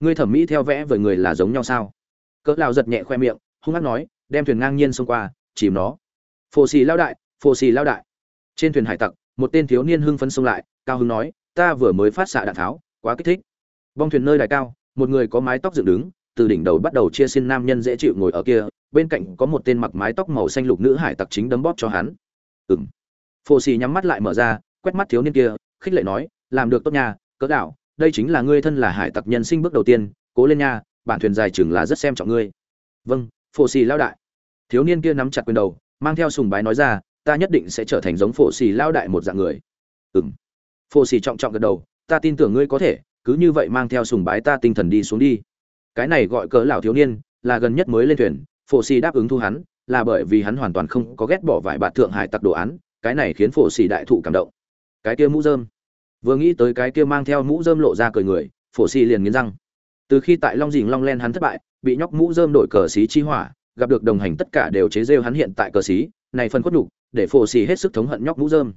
Ngươi thẩm mỹ theo vẽ với người là giống nhau sao? Cỡ lão giật nhẹ khoe miệng, hung hăng nói, đem thuyền ngang nhiên xông qua, chìm nó. Phồ xì lao đại phồ xì lao đại. Trên thuyền hải tặc, một tên thiếu niên hưng phấn xông lại, cao hưng nói ta vừa mới phát xạ đạn tháo, quá kích thích. Bong thuyền nơi đài cao, một người có mái tóc dựng đứng, từ đỉnh đầu bắt đầu chia xin nam nhân dễ chịu ngồi ở kia, bên cạnh có một tên mặc mái tóc màu xanh lục nữ hải tặc chính đấm bóp cho hắn. Ừng phổ xì nhắm mắt lại mở ra, quét mắt thiếu niên kia, khích lệ nói, làm được tốt nha, cỡ đạo đây chính là ngươi thân là hải tặc nhân sinh bước đầu tiên, cố lên nha, bản thuyền dài chừng là rất xem trọng ngươi. Vâng phổ xì lao đại. Thiếu niên kia nắm chặt quyền đầu, mang theo sùng bái nói ra, ta nhất định sẽ trở thành giống phổ xì lao đại một dạng người. Ừng phô phổ xì trọng trọng gật đầu, ta tin tưởng ngươi có thể, cứ như vậy mang theo sùng bái ta tinh thần đi xuống đi. Cái này gọi cỡ lão thiếu niên, là gần nhất mới lên thuyền, phổ xì đáp ứng thu hắn, là bởi vì hắn hoàn toàn không có ghét bỏ vải bạt thượng hải tặc đồ án, cái này khiến phổ xì đại thụ cảm động. Cái kia mũ dơm vừa nghĩ tới cái kia mang theo mũ dơm lộ ra cười người, phổ xì liền nghiến răng. Từ khi tại long dình long len hắn thất bại, bị nhóc mũ dơm đổi cờ xí chi hỏa, gặp được đồng hành tất cả đều chế rêu hắn hiện tại cờ xí, này phân khuất nhục, để phổ xì hết sức thống hận nhóc mũ dơm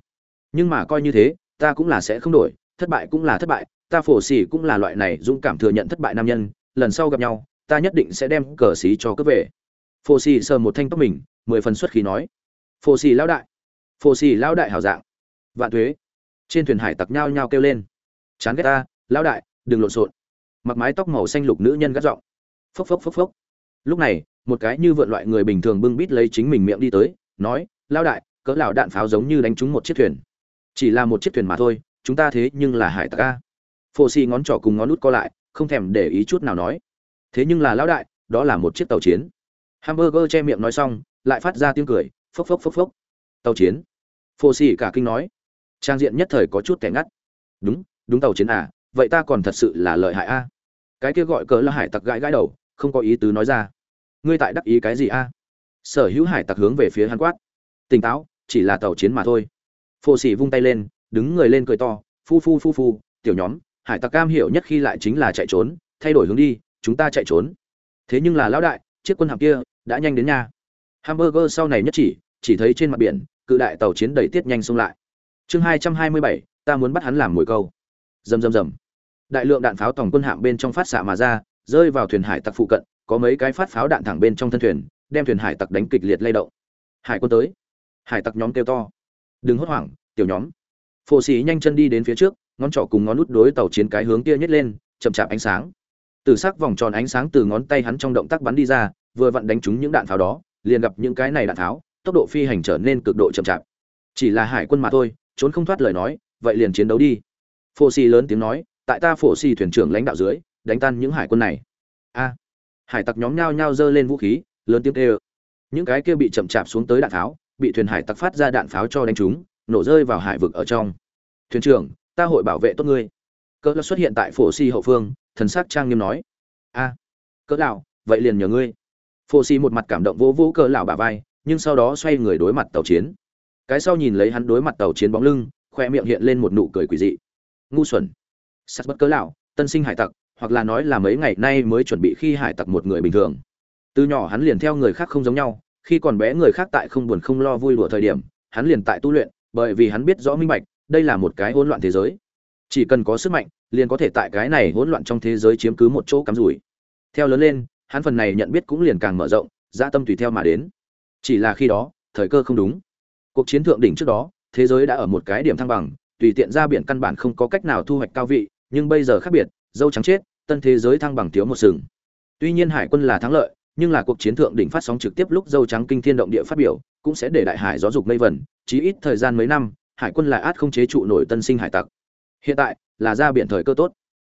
nhưng mà coi như thế ta cũng là sẽ không đổi, thất bại cũng là thất bại, ta phổ xỉ cũng là loại này dũng cảm thừa nhận thất bại nam nhân, lần sau gặp nhau, ta nhất định sẽ đem cờ xí cho cướp về. Phổ xỉ sờ một thanh tóc mình, mười phần xuất khí nói. Phổ xỉ lão đại. Phổ xỉ lão đại hảo dạng. Vạn thuế. Trên thuyền hải tặc nhao nhao kêu lên. Chán ghét ta, lão đại, đừng lộn xộn. Mặc mái tóc màu xanh lục nữ nhân gắt giọng. Phốc phốc phốc phốc. Lúc này, một cái như vượn loại người bình thường bưng bít lấy chính mình miệng đi tới, nói, lão đại, cỡ lão đạn pháo giống như đánh trúng một chiếc thuyền chỉ là một chiếc thuyền mà thôi, chúng ta thế nhưng là hải tặc a. Phô xì ngón trỏ cùng ngón nút co lại, không thèm để ý chút nào nói. Thế nhưng là lão đại, đó là một chiếc tàu chiến. Hamburger che miệng nói xong, lại phát ra tiếng cười, phốc phốc phốc phốc. Tàu chiến. Phô xì cả kinh nói. Trang diện nhất thời có chút kẻ ngắt. Đúng đúng tàu chiến à vậy ta còn thật sự là lợi hại a. Cái kia gọi cỡ là hải tặc gãi gãi đầu, không có ý tứ nói ra. Ngươi tại đắc ý cái gì a? Sở hữu hải tặc hướng về phía hắn quát. Tỉnh táo, chỉ là tàu chiến mà thôi phô xỉ vung tay lên, đứng người lên cười to, phu phu phu phu, tiểu nhóm, hải tặc cam hiểu nhất khi lại chính là chạy trốn, thay đổi hướng đi, chúng ta chạy trốn. Thế nhưng là lão đại, chiếc quân hạm kia đã nhanh đến nhà. Hamburger sau này nhất chỉ chỉ thấy trên mặt biển, cự đại tàu chiến đẩy tiết nhanh xông lại. Chương hai trăm hai mươi bảy, ta muốn bắt hắn làm mồi câu. Rầm rầm rầm. Đại lượng đạn pháo tổng quân hạm bên trong phát xạ mà ra, rơi vào thuyền hải tặc phụ cận, có mấy cái phát pháo đạn thẳng bên trong thân thuyền, đem thuyền hải tặc đánh kịch liệt lay động. Hải quân tới. Hải tặc nhóm kêu to đừng hốt hoảng, tiểu nhóm. Phổ xỉ nhanh chân đi đến phía trước, ngón trỏ cùng ngón nút đối tàu chiến cái hướng kia nhét lên, chậm chạp ánh sáng. Từ sắc vòng tròn ánh sáng từ ngón tay hắn trong động tác bắn đi ra, vừa vặn đánh trúng những đạn pháo đó, liền gặp những cái này đạn pháo tốc độ phi hành trở nên cực độ chậm chạp. Chỉ là hải quân mà thôi, trốn không thoát lời nói, vậy liền chiến đấu đi. Phổ xì lớn tiếng nói, tại ta phổ xì thuyền trưởng lãnh đạo dưới, đánh tan những hải quân này. A. Hải tặc nhóm nhao nhao giơ lên vũ khí, lớn tiếng kêu. Những cái kia bị chậm chạp xuống tới đạn pháo bị thuyền hải tặc phát ra đạn pháo cho đánh trúng, nổ rơi vào hải vực ở trong. Thuyền trưởng, ta hội bảo vệ tốt ngươi. Cỡ lão xuất hiện tại phổ si hậu phương, thần sắc trang nghiêm nói. A, cỡ lão, vậy liền nhờ ngươi. Phổ si một mặt cảm động vỗ vỗ cỡ lão bả vai, nhưng sau đó xoay người đối mặt tàu chiến. Cái sau nhìn lấy hắn đối mặt tàu chiến bóng lưng, khoe miệng hiện lên một nụ cười quỷ dị. Ngu xuẩn. Sắt bất cỡ lão, tân sinh hải tặc, hoặc là nói là mấy ngày nay mới chuẩn bị khi hải tặc một người bình thường. Từ nhỏ hắn liền theo người khác không giống nhau khi còn bé người khác tại không buồn không lo vui đùa thời điểm, hắn liền tại tu luyện, bởi vì hắn biết rõ minh bạch, đây là một cái hỗn loạn thế giới. Chỉ cần có sức mạnh, liền có thể tại cái này hỗn loạn trong thế giới chiếm cứ một chỗ cắm rủi. Theo lớn lên, hắn phần này nhận biết cũng liền càng mở rộng gia tâm tùy theo mà đến. Chỉ là khi đó, thời cơ không đúng. Cuộc chiến thượng đỉnh trước đó, thế giới đã ở một cái điểm thăng bằng, tùy tiện ra biển căn bản không có cách nào thu hoạch cao vị, nhưng bây giờ khác biệt, dâu trắng chết, tân thế giới thăng bằng thiếu một sừng. Tuy nhiên hải quân là thắng lợi nhưng là cuộc chiến thượng đỉnh phát sóng trực tiếp lúc dâu trắng kinh thiên động địa phát biểu, cũng sẽ để đại hải gió dục mây vẩn chí ít thời gian mấy năm, hải quân lại át không chế trụ nổi tân sinh hải tặc. Hiện tại, là ra biển thời cơ tốt.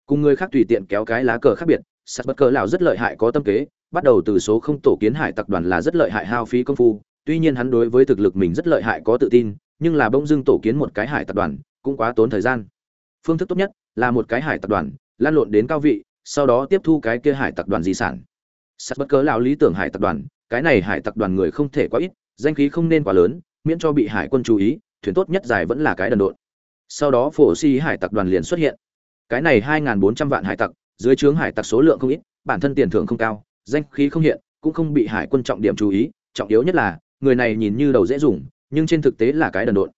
Cùng người khác tùy tiện kéo cái lá cờ khác biệt, sắt bất cờ lão rất lợi hại có tâm kế, bắt đầu từ số không tổ kiến hải tặc đoàn là rất lợi hại hao phí công phu, tuy nhiên hắn đối với thực lực mình rất lợi hại có tự tin, nhưng là bỗng dưng tổ kiến một cái hải tặc đoàn, cũng quá tốn thời gian. Phương thức tốt nhất là một cái hải tặc đoàn, lan lộn đến cao vị, sau đó tiếp thu cái kia hải tặc đoàn di sản sắt bất cớ lão lý tưởng hải tặc đoàn, cái này hải tặc đoàn người không thể quá ít, danh khí không nên quá lớn, miễn cho bị hải quân chú ý, thuyền tốt nhất dài vẫn là cái đần độn. Sau đó phổ si hải tặc đoàn liền xuất hiện. Cái này hai bốn trăm vạn hải tặc, dưới trướng hải tặc số lượng không ít, bản thân tiền thưởng không cao, danh khí không hiện, cũng không bị hải quân trọng điểm chú ý, trọng yếu nhất là, người này nhìn như đầu dễ dùng, nhưng trên thực tế là cái đần độn.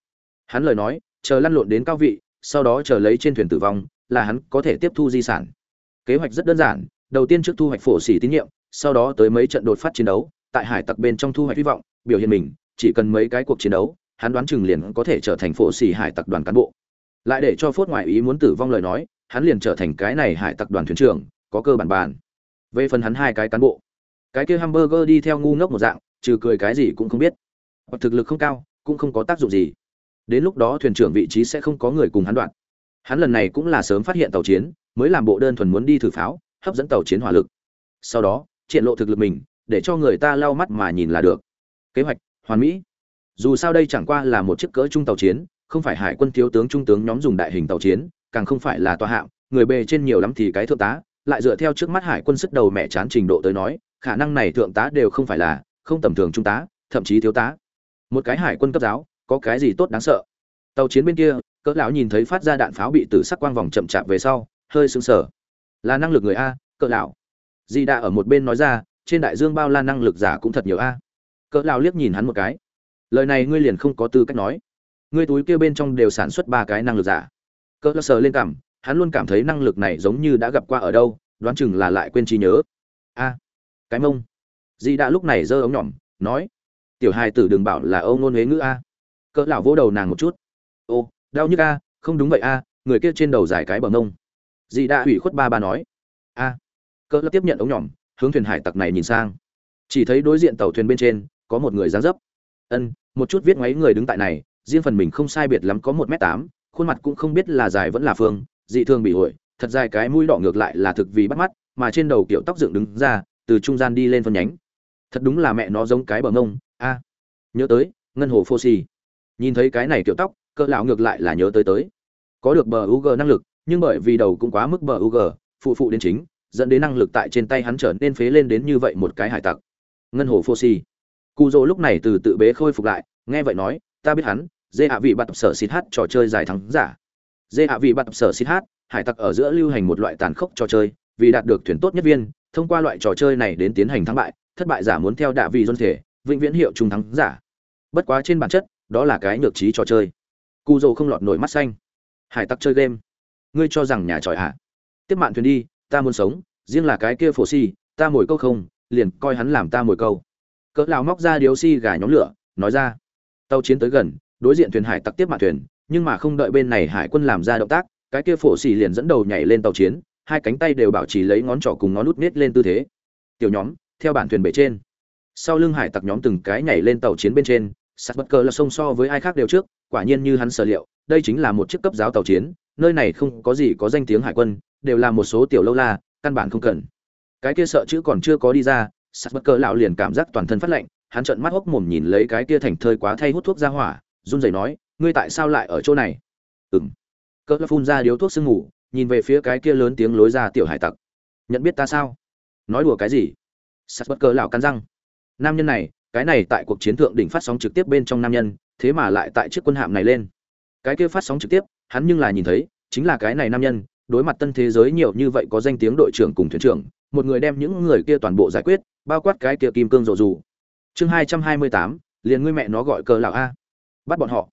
Hắn lời nói, chờ lăn lộn đến cao vị, sau đó chờ lấy trên thuyền tử vong, là hắn có thể tiếp thu di sản. Kế hoạch rất đơn giản, đầu tiên trước thu hoạch phổ xỉ tín nhiệm sau đó tới mấy trận đột phát chiến đấu, tại hải tặc bên trong thu hoạch hy vọng, biểu hiện mình, chỉ cần mấy cái cuộc chiến đấu, hắn đoán chừng liền có thể trở thành phổ sĩ hải tặc đoàn cán bộ. Lại để cho phốt ngoại ý muốn tử vong lời nói, hắn liền trở thành cái này hải tặc đoàn thuyền trưởng, có cơ bản bàn. Về phần hắn hai cái cán bộ, cái kia hamburger đi theo ngu ngốc một dạng, trừ cười cái gì cũng không biết. Hoặc thực lực không cao, cũng không có tác dụng gì. Đến lúc đó thuyền trưởng vị trí sẽ không có người cùng hắn đoạn. Hắn lần này cũng là sớm phát hiện tàu chiến, mới làm bộ đơn thuần muốn đi thử pháo, hấp dẫn tàu chiến hỏa lực. Sau đó triển lộ thực lực mình, để cho người ta lau mắt mà nhìn là được. Kế hoạch, hoàn mỹ. Dù sao đây chẳng qua là một chiếc cỡ trung tàu chiến, không phải hải quân thiếu tướng trung tướng nhóm dùng đại hình tàu chiến, càng không phải là tòa hạng người bề trên nhiều lắm thì cái thượng tá, lại dựa theo trước mắt hải quân sức đầu mẹ chán trình độ tới nói, khả năng này thượng tá đều không phải là, không tầm thường trung tá, thậm chí thiếu tá. Một cái hải quân cấp giáo, có cái gì tốt đáng sợ? Tàu chiến bên kia, cỡ lão nhìn thấy phát ra đạn pháo bị tử sắc quang vòng chậm chạp về sau, hơi sững sờ. Là năng lực người a, cỡ lão di đã ở một bên nói ra, trên đại dương bao la năng lực giả cũng thật nhiều a. Cỡ lão liếc nhìn hắn một cái. Lời này ngươi liền không có tư cách nói. Ngươi túi kia bên trong đều sản xuất ba cái năng lực giả. Cỡ lão sờ lên cảm, hắn luôn cảm thấy năng lực này giống như đã gặp qua ở đâu, đoán chừng là lại quên trí nhớ. A, cái mông. Di đã lúc này giơ ống nhỏm, nói, tiểu hài tử đừng bảo là ông ngôn huế ngữ a. Cỡ lão vỗ đầu nàng một chút. Ô, đau nhức a, không đúng vậy a, người kia trên đầu giải cái bờ mông. di đã ủy khuất ba ba nói, a cỡ lão tiếp nhận ống nhỏm hướng thuyền hải tặc này nhìn sang. Chỉ thấy đối diện tàu thuyền bên trên, có một người dáng dấp. Ân, một chút viết ngoáy người đứng tại này, riêng phần mình không sai biệt lắm có một m tám, khuôn mặt cũng không biết là dài vẫn là phương, dị thường bị hội, thật dài cái mũi đỏ ngược lại là thực vì bắt mắt, mà trên đầu kiểu tóc dựng đứng ra, từ trung gian đi lên phân nhánh. Thật đúng là mẹ nó giống cái bờ ngông a. Nhớ tới, ngân hồ phô xì nhìn thấy cái này kiểu tóc, cỡ lão ngược lại là nhớ tới tới. Có được bờ u g năng lực, nhưng bởi vì đầu cũng quá mức bờ u g phụ phụ đến chính dẫn đến năng lực tại trên tay hắn trở nên phế lên đến như vậy một cái hải tặc. Ngân hồ phô si cụ dỗ lúc này từ tự bế khôi phục lại, nghe vậy nói, ta biết hắn dê hạ vị bạt sở xịt hát trò chơi giải thắng giả. Dê hạ vị bạt sở xịt hát, hải tặc ở giữa lưu hành một loại tàn khốc trò chơi, vì đạt được thuyền tốt nhất viên, thông qua loại trò chơi này đến tiến hành thắng bại, thất bại giả muốn theo đạ vị dân thể, vĩnh viễn hiệu trung thắng giả. Bất quá trên bản chất, đó là cái nhược trí trò chơi. Cu dỗ không lọt nổi mắt xanh. Hải tặc chơi game? Ngươi cho rằng nhà tròi hạ tiếp mạn thuyền đi ta muốn sống, riêng là cái kia phổ si, ta mồi câu không, liền coi hắn làm ta mồi câu. Cỡ lão móc ra điếu si gà nhóm lửa, nói ra. Tàu chiến tới gần, đối diện thuyền hải tặc tiếp mạn thuyền, nhưng mà không đợi bên này hải quân làm ra động tác, cái kia phổ xì liền dẫn đầu nhảy lên tàu chiến, hai cánh tay đều bảo trì lấy ngón trỏ cùng ngón út nết lên tư thế. Tiểu nhóm, theo bản thuyền bể trên. Sau lưng hải tặc nhóm từng cái nhảy lên tàu chiến bên trên, sắt bất cờ là sông so với ai khác đều trước, quả nhiên như hắn sở liệu, đây chính là một chiếc cấp giáo tàu chiến nơi này không có gì có danh tiếng hải quân, đều là một số tiểu lâu la, căn bản không cần. Cái kia sợ chữ còn chưa có đi ra, sắt bất cỡ lão liền cảm giác toàn thân phát lạnh, hắn trợn mắt hốc mồm nhìn lấy cái kia thành thơi quá thay hút thuốc ra hỏa, run rẩy nói, ngươi tại sao lại ở chỗ này? Ừm. Cỡ phun ra điếu thuốc sương ngủ nhìn về phía cái kia lớn tiếng lối ra tiểu hải tặc. Nhận biết ta sao? Nói đùa cái gì? Sắt bất cỡ lão cắn răng. Nam nhân này, cái này tại cuộc chiến thượng đỉnh phát sóng trực tiếp bên trong nam nhân, thế mà lại tại chiếc quân hạm này lên. Cái kia phát sóng trực tiếp hắn nhưng là nhìn thấy, chính là cái này nam nhân, đối mặt tân thế giới nhiều như vậy có danh tiếng đội trưởng cùng thuyền trưởng, một người đem những người kia toàn bộ giải quyết, bao quát cái kia kim cương rồ dù chương hai trăm hai mươi tám, liền ngươi mẹ nó gọi cờ lão a. Bắt bọn họ.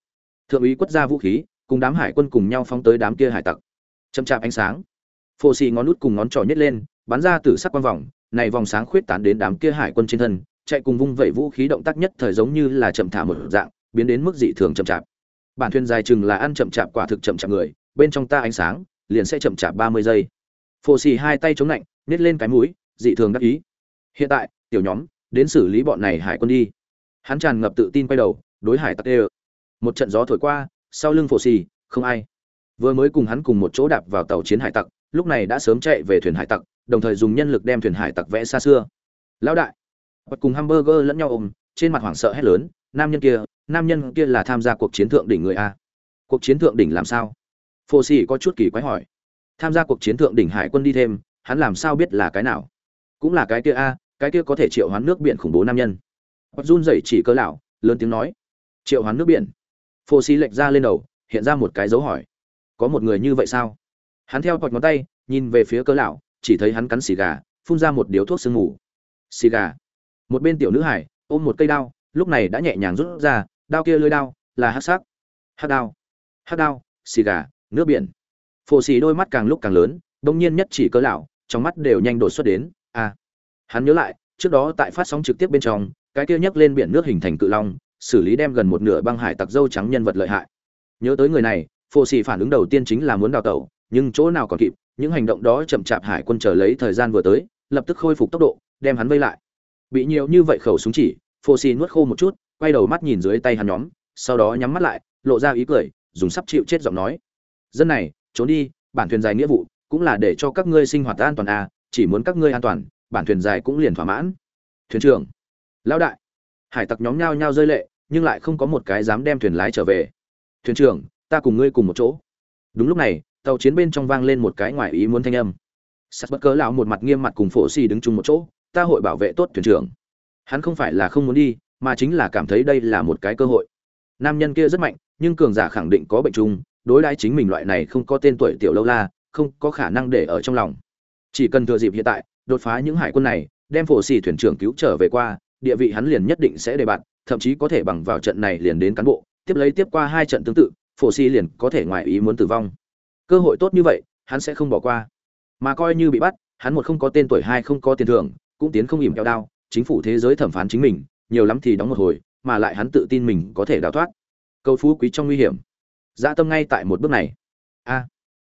Thượng úy quất ra vũ khí, cùng đám hải quân cùng nhau phóng tới đám kia hải tặc. Chậm chạp ánh sáng. Phô xì ngón nút cùng ngón trỏ nhét lên, bắn ra tử sắc quang vòng, này vòng sáng khuyết tán đến đám kia hải quân trên thân, chạy cùng vung vẩy vũ khí động tác nhất thời giống như là chậm thả một dạng, biến đến mức dị thường chậm chạp bản thuyền dài chừng là ăn chậm chạp quả thực chậm chạp người, bên trong ta ánh sáng, liền sẽ chậm chạp ba mươi giây. Phô xì hai tay chống lạnh nết lên cái mũi, dị thường đắc ý. Hiện tại, tiểu nhóm, đến xử lý bọn này hải quân đi. Hắn tràn ngập tự tin quay đầu, đối hải tặc đê một trận gió thổi qua, sau lưng phổ xì, không ai. Vừa mới cùng hắn cùng một chỗ đạp vào tàu chiến hải tặc, lúc này đã sớm chạy về thuyền hải tặc, đồng thời dùng nhân lực đem thuyền hải tặc vẽ xa xưa. Lão đại. Bật cùng hamburger lẫn nhau ôm, trên mặt hoảng sợ hét lớn, nam nhân kia nam nhân kia là tham gia cuộc chiến thượng đỉnh người a. Cuộc chiến thượng đỉnh làm sao? Phô xì có chút kỳ quái hỏi. Tham gia cuộc chiến thượng đỉnh hải quân đi thêm, hắn làm sao biết là cái nào? Cũng là cái kia a, cái kia có thể triệu hoán nước biển khủng bố nam nhân. Bắt run dậy chỉ cơ lão, lớn tiếng nói. Triệu hoán nước biển. Phô xì lệch ra lên đầu, hiện ra một cái dấu hỏi. Có một người như vậy sao? Hắn theo bọt ngón tay, nhìn về phía cơ lão, chỉ thấy hắn cắn xì gà, phun ra một điếu thuốc sương mù. Xì gà. Một bên tiểu nữ hải, ôm một cây đao, lúc này đã nhẹ nhàng rút ra đao kia lưới đao là hát sắc. Hát đao. Hát đao, xì gà, nước biển. Phổ xì đôi mắt càng lúc càng lớn, đông nhiên nhất chỉ cớ lão, trong mắt đều nhanh đột xuất đến. A hắn nhớ lại, trước đó tại phát sóng trực tiếp bên trong, cái kia nhấc lên biển nước hình thành cự long, xử lý đem gần một nửa băng hải tặc dâu trắng nhân vật lợi hại. Nhớ tới người này, phổ xì phản ứng đầu tiên chính là muốn đào tẩu, nhưng chỗ nào còn kịp, những hành động đó chậm chạp hải quân chờ lấy thời gian vừa tới, lập tức khôi phục tốc độ, đem hắn vây lại. Bị nhiều như vậy khẩu súng chỉ, phổ xì nuốt khô một chút quay đầu mắt nhìn dưới tay hắn nhóm, sau đó nhắm mắt lại, lộ ra ý cười, dùng sắp chịu chết giọng nói. Dân này, trốn đi, bản thuyền dài nghĩa vụ cũng là để cho các ngươi sinh hoạt an toàn à chỉ muốn các ngươi an toàn, bản thuyền dài cũng liền thỏa mãn. Thuyền trưởng, lão đại. Hải tặc nhóm nhao nhao rơi lệ, nhưng lại không có một cái dám đem thuyền lái trở về. Thuyền trưởng, ta cùng ngươi cùng một chỗ. Đúng lúc này, tàu chiến bên trong vang lên một cái ngoài ý muốn thanh âm. Sắt bất cớ lão một mặt nghiêm mặt cùng phổ xì đứng chung một chỗ, ta hội bảo vệ tốt thuyền trưởng. Hắn không phải là không muốn đi mà chính là cảm thấy đây là một cái cơ hội. Nam nhân kia rất mạnh, nhưng cường giả khẳng định có bệnh chung, đối đãi chính mình loại này không có tên tuổi tiểu lâu la, không có khả năng để ở trong lòng. Chỉ cần thừa dịp hiện tại, đột phá những hải quân này, đem phổ xì thuyền trưởng cứu trở về qua, địa vị hắn liền nhất định sẽ đề bạt, thậm chí có thể bằng vào trận này liền đến cán bộ, tiếp lấy tiếp qua hai trận tương tự, phổ xì liền có thể ngoài ý muốn tử vong. Cơ hội tốt như vậy, hắn sẽ không bỏ qua. Mà coi như bị bắt, hắn một không có tên tuổi hai không có tiền thưởng, cũng tiến không ỉm kẹo đao, chính phủ thế giới thẩm phán chính mình nhiều lắm thì đóng một hồi mà lại hắn tự tin mình có thể đào thoát. Câu phú quý trong nguy hiểm. Dã tâm ngay tại một bước này. A à,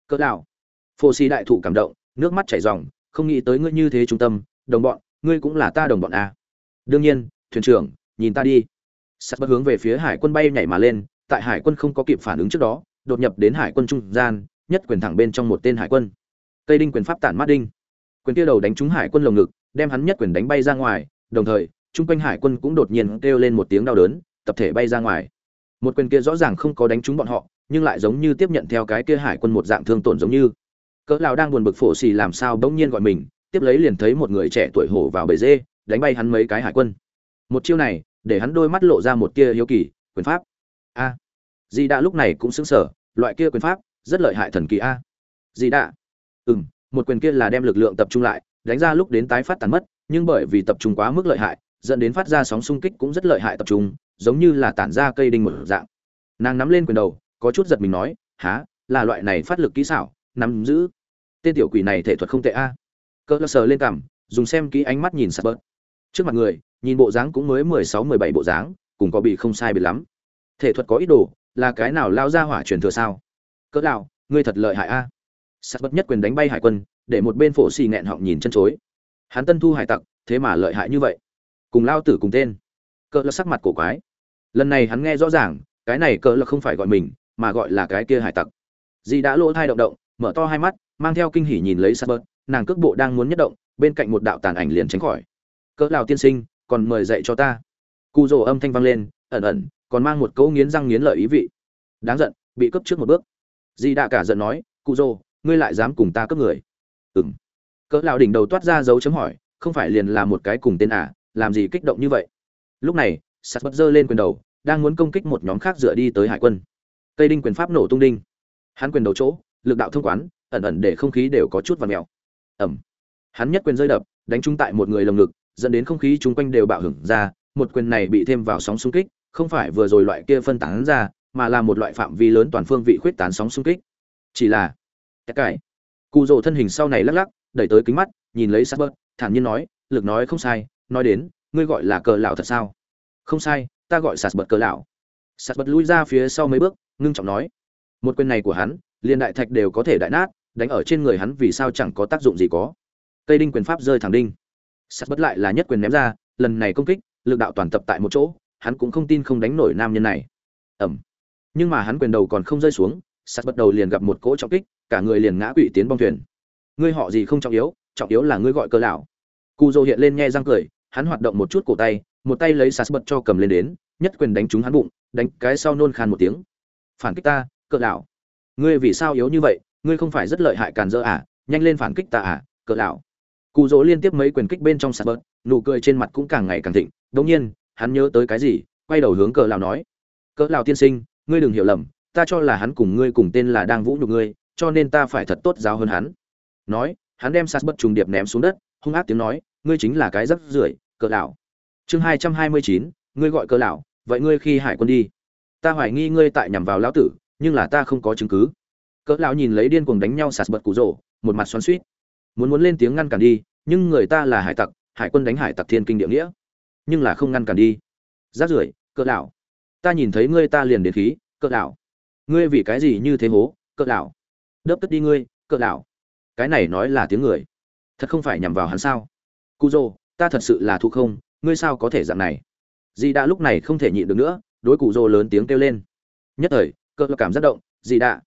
cỡ đạo phô si đại thụ cảm động nước mắt chảy ròng không nghĩ tới ngươi như thế trung tâm đồng bọn ngươi cũng là ta đồng bọn a. Đương nhiên thuyền trưởng nhìn ta đi. Sắt bất hướng về phía hải quân bay nhảy mà lên tại hải quân không có kịp phản ứng trước đó đột nhập đến hải quân trung gian nhất quyền thẳng bên trong một tên hải quân. Tây đinh quyền pháp tản mát đinh. Quyền kia đầu đánh trúng hải quân lồng ngực đem hắn nhất quyền đánh bay ra ngoài đồng thời trung quanh hải quân cũng đột nhiên kêu lên một tiếng đau đớn tập thể bay ra ngoài. Một quyền kia rõ ràng không có đánh trúng bọn họ nhưng lại giống như tiếp nhận theo cái kia hải quân một dạng thương tổn giống như. Cỡ lão đang buồn bực phổ xì làm sao bỗng nhiên gọi mình tiếp lấy liền thấy một người trẻ tuổi hổ vào bể dê đánh bay hắn mấy cái hải quân. Một chiêu này để hắn đôi mắt lộ ra một tia hiếu kỳ quyền pháp. A. Di đã lúc này cũng sững sờ, loại kia quyền pháp, rất lợi hại thần kỳ a. Di đã. Ừm, một quyền kia là đem lực lượng tập trung lại, đánh ra lúc đến tái phát tàn mất, nhưng bởi vì tập trung quá mức lợi hại, dẫn đến phát ra sóng xung kích cũng rất lợi hại tập trung, giống như là tản ra cây đinh một dạng. Nàng nắm lên quyền đầu, có chút giật mình nói, "Hả, là loại này phát lực kỹ xảo, nắm giữ." Tên tiểu quỷ này thể thuật không tệ a. Cơ sờ lên cằm, dùng xem kỹ ánh mắt nhìn sạt bớt. Trước mặt người, nhìn bộ dáng cũng mới mười sáu mười bảy bộ dáng, cùng có bị không sai biệt lắm. Thể thuật có ít đồ, là cái nào lao ra hỏa truyền thừa sao? Cỡ nào, ngươi thật lợi hại a. Sạt bớt nhất quyền đánh bay hải quân, để một bên phổ xì nghẹn họng nhìn chân chối. Hắn tân thu hải tặc, thế mà lợi hại như vậy. Cùng lao tử cùng tên. Cỡ là sắc mặt cổ quái. Lần này hắn nghe rõ ràng, cái này cỡ là không phải gọi mình, mà gọi là cái kia hải tặc. Dì đã lỗ thai động động, mở to hai mắt, mang theo kinh hỉ nhìn lấy sắp bớt, nàng cước bộ đang muốn nhất động, bên cạnh một đạo tàn ảnh liền tránh khỏi cỡ lào tiên sinh còn mời dạy cho ta cụ rồ âm thanh vang lên ẩn ẩn còn mang một cấu nghiến răng nghiến lợi ý vị đáng giận bị cấp trước một bước di đã cả giận nói cụ rồ ngươi lại dám cùng ta cấp người ừng cỡ lào đỉnh đầu toát ra dấu chấm hỏi không phải liền là một cái cùng tên à làm gì kích động như vậy? Lúc này sắt bất giơ lên quyền đầu, đang muốn công kích một nhóm khác dựa đi tới hải quân. Cây đinh quyền pháp nổ tung đinh. Hắn quyền đầu chỗ, lực đạo thông quán, ẩn ẩn để không khí đều có chút và mèo. Ẩm hắn nhất quyền rơi đập, đánh trúng tại một người lồng ngực, dẫn đến không khí chung quanh đều bạo hưởng ra, một quyền này bị thêm vào sóng xung kích, không phải vừa rồi loại kia phân tán ra, mà là một loại phạm vi lớn toàn phương vị khuyết tán sóng xung kích. Chỉ là tất cải. Cụ rồ thân hình sau này lắc lắc, đẩy tới kính mắt, nhìn lấy sát bớt thản nhiên nói, lực nói không sai nói đến, ngươi gọi là cờ lão thật sao? Không sai, ta gọi sạt bật cờ lão. Sạt bật lui ra phía sau mấy bước, ngưng trọng nói. Một quyền này của hắn, liền đại thạch đều có thể đại nát, đánh ở trên người hắn vì sao chẳng có tác dụng gì có. Cây đinh quyền pháp rơi thẳng đinh. Sạt bất lại là nhất quyền ném ra, lần này công kích, lực đạo toàn tập tại một chỗ, hắn cũng không tin không đánh nổi nam nhân này. Ẩm nhưng mà hắn quyền đầu còn không rơi xuống, sạt bất đầu liền gặp một cỗ trọng kích, cả người liền ngã quỵ tiến bong thuyền. Ngươi họ gì không trọng yếu trọng yếu là ngươi gọi cờ lão cụ dô hiện lên nhe răng cười, hắn hoạt động một chút cổ tay, một tay lấy sắt bật cho cầm lên đến, nhất quyền đánh trúng hắn bụng, đánh cái sau nôn khan một tiếng. Phản kích ta, cỡ lão. Ngươi vì sao yếu như vậy, ngươi không phải rất lợi hại càn dỡ à nhanh lên phản kích ta à cỡ lão. Cụ dỗ liên tiếp mấy quyền kích bên trong sạt bớt nụ cười trên mặt cũng càng ngày càng thịnh, đống nhiên, hắn nhớ tới cái gì, quay đầu hướng cỡ lão nói. Cỡ lão tiên sinh, ngươi đừng hiểu lầm, ta cho là hắn cùng ngươi cùng tên là đang vũ nhục ngươi, cho nên ta phải thật tốt giáo hơn hắn. Nói, hắn đem sạt bớt trùng điệp ném xuống đất hung ác tiếng nói ngươi chính là cái rắc rưởi cỡ lão. Chương hai trăm hai mươi chín ngươi gọi cỡ lão vậy ngươi khi hải quân đi. Ta hoài nghi ngươi tại nhằm vào lão tử nhưng là ta không có chứng cứ. Cỡ lão nhìn lấy điên cuồng đánh nhau sạt bật cụ rổ, một mặt xoắn xuýt. Muốn muốn lên tiếng ngăn cản đi nhưng người ta là hải tặc hải quân đánh hải tặc thiên kinh địa nghĩa. Nhưng là không ngăn cản đi. Rát rưởi cỡ lão. Ta nhìn thấy ngươi ta liền đến khí cỡ lão. Ngươi vì cái gì như thế hố cỡ lão? Đớp tất đi ngươi cỡ lão. Cái này nói là tiếng người thật không phải nhằm vào hắn sao? Cu dô ta thật sự là thu không, ngươi sao có thể dạng này? Dì đã lúc này không thể nhịn được nữa, đối cụ dô lớn tiếng kêu lên. Nhất thời cỡ cảm rất động dì đã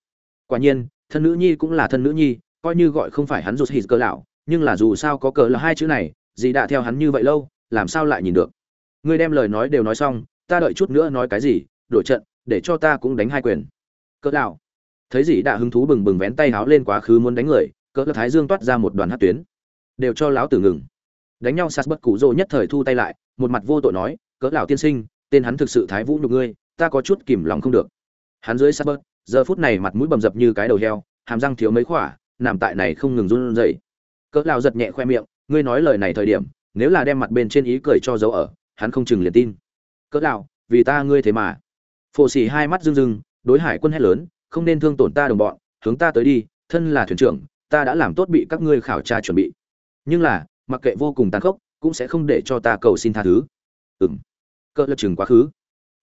quả nhiên, thân nữ nhi cũng là thân nữ nhi, coi như gọi không phải hắn rụt hít cơ lão, nhưng là dù sao có cờ là hai chữ này dì đã theo hắn như vậy lâu, làm sao lại nhìn được? Ngươi đem lời nói đều nói xong, ta đợi chút nữa nói cái gì, đổi trận, để cho ta cũng đánh hai quyền. Cỡ lão. Thấy dì đã hứng thú bừng bừng vén tay háo lên quá khứ muốn đánh người cỡ thái dương toát ra một đoàn hát tuyến đều cho lão tử ngừng. Đánh nhau sạt bất cụ rồ nhất thời thu tay lại, một mặt vô tội nói, cỡ lão tiên sinh, tên hắn thực sự thái vũ nhục ngươi, ta có chút kìm lòng không được. Hắn dưới sạt bất, giờ phút này mặt mũi bầm dập như cái đầu heo, hàm răng thiếu mấy khỏa, nằm tại này không ngừng run rẩy. Cỡ lão giật nhẹ khoe miệng, ngươi nói lời này thời điểm, nếu là đem mặt bên trên ý cười cho dấu ở, hắn không chừng liền tin. Cỡ lão, vì ta ngươi thế mà. Phổ xỉ hai mắt rưng rưng, đối hải quân hét lớn, không nên thương tổn ta đồng bọn, hướng ta tới đi, thân là thuyền trưởng, ta đã làm tốt bị các ngươi khảo tra chuẩn bị nhưng là, mặc kệ vô cùng tàn khốc, cũng sẽ không để cho ta cầu xin tha thứ. Ừm. Cỡ lập chừng quá khứ.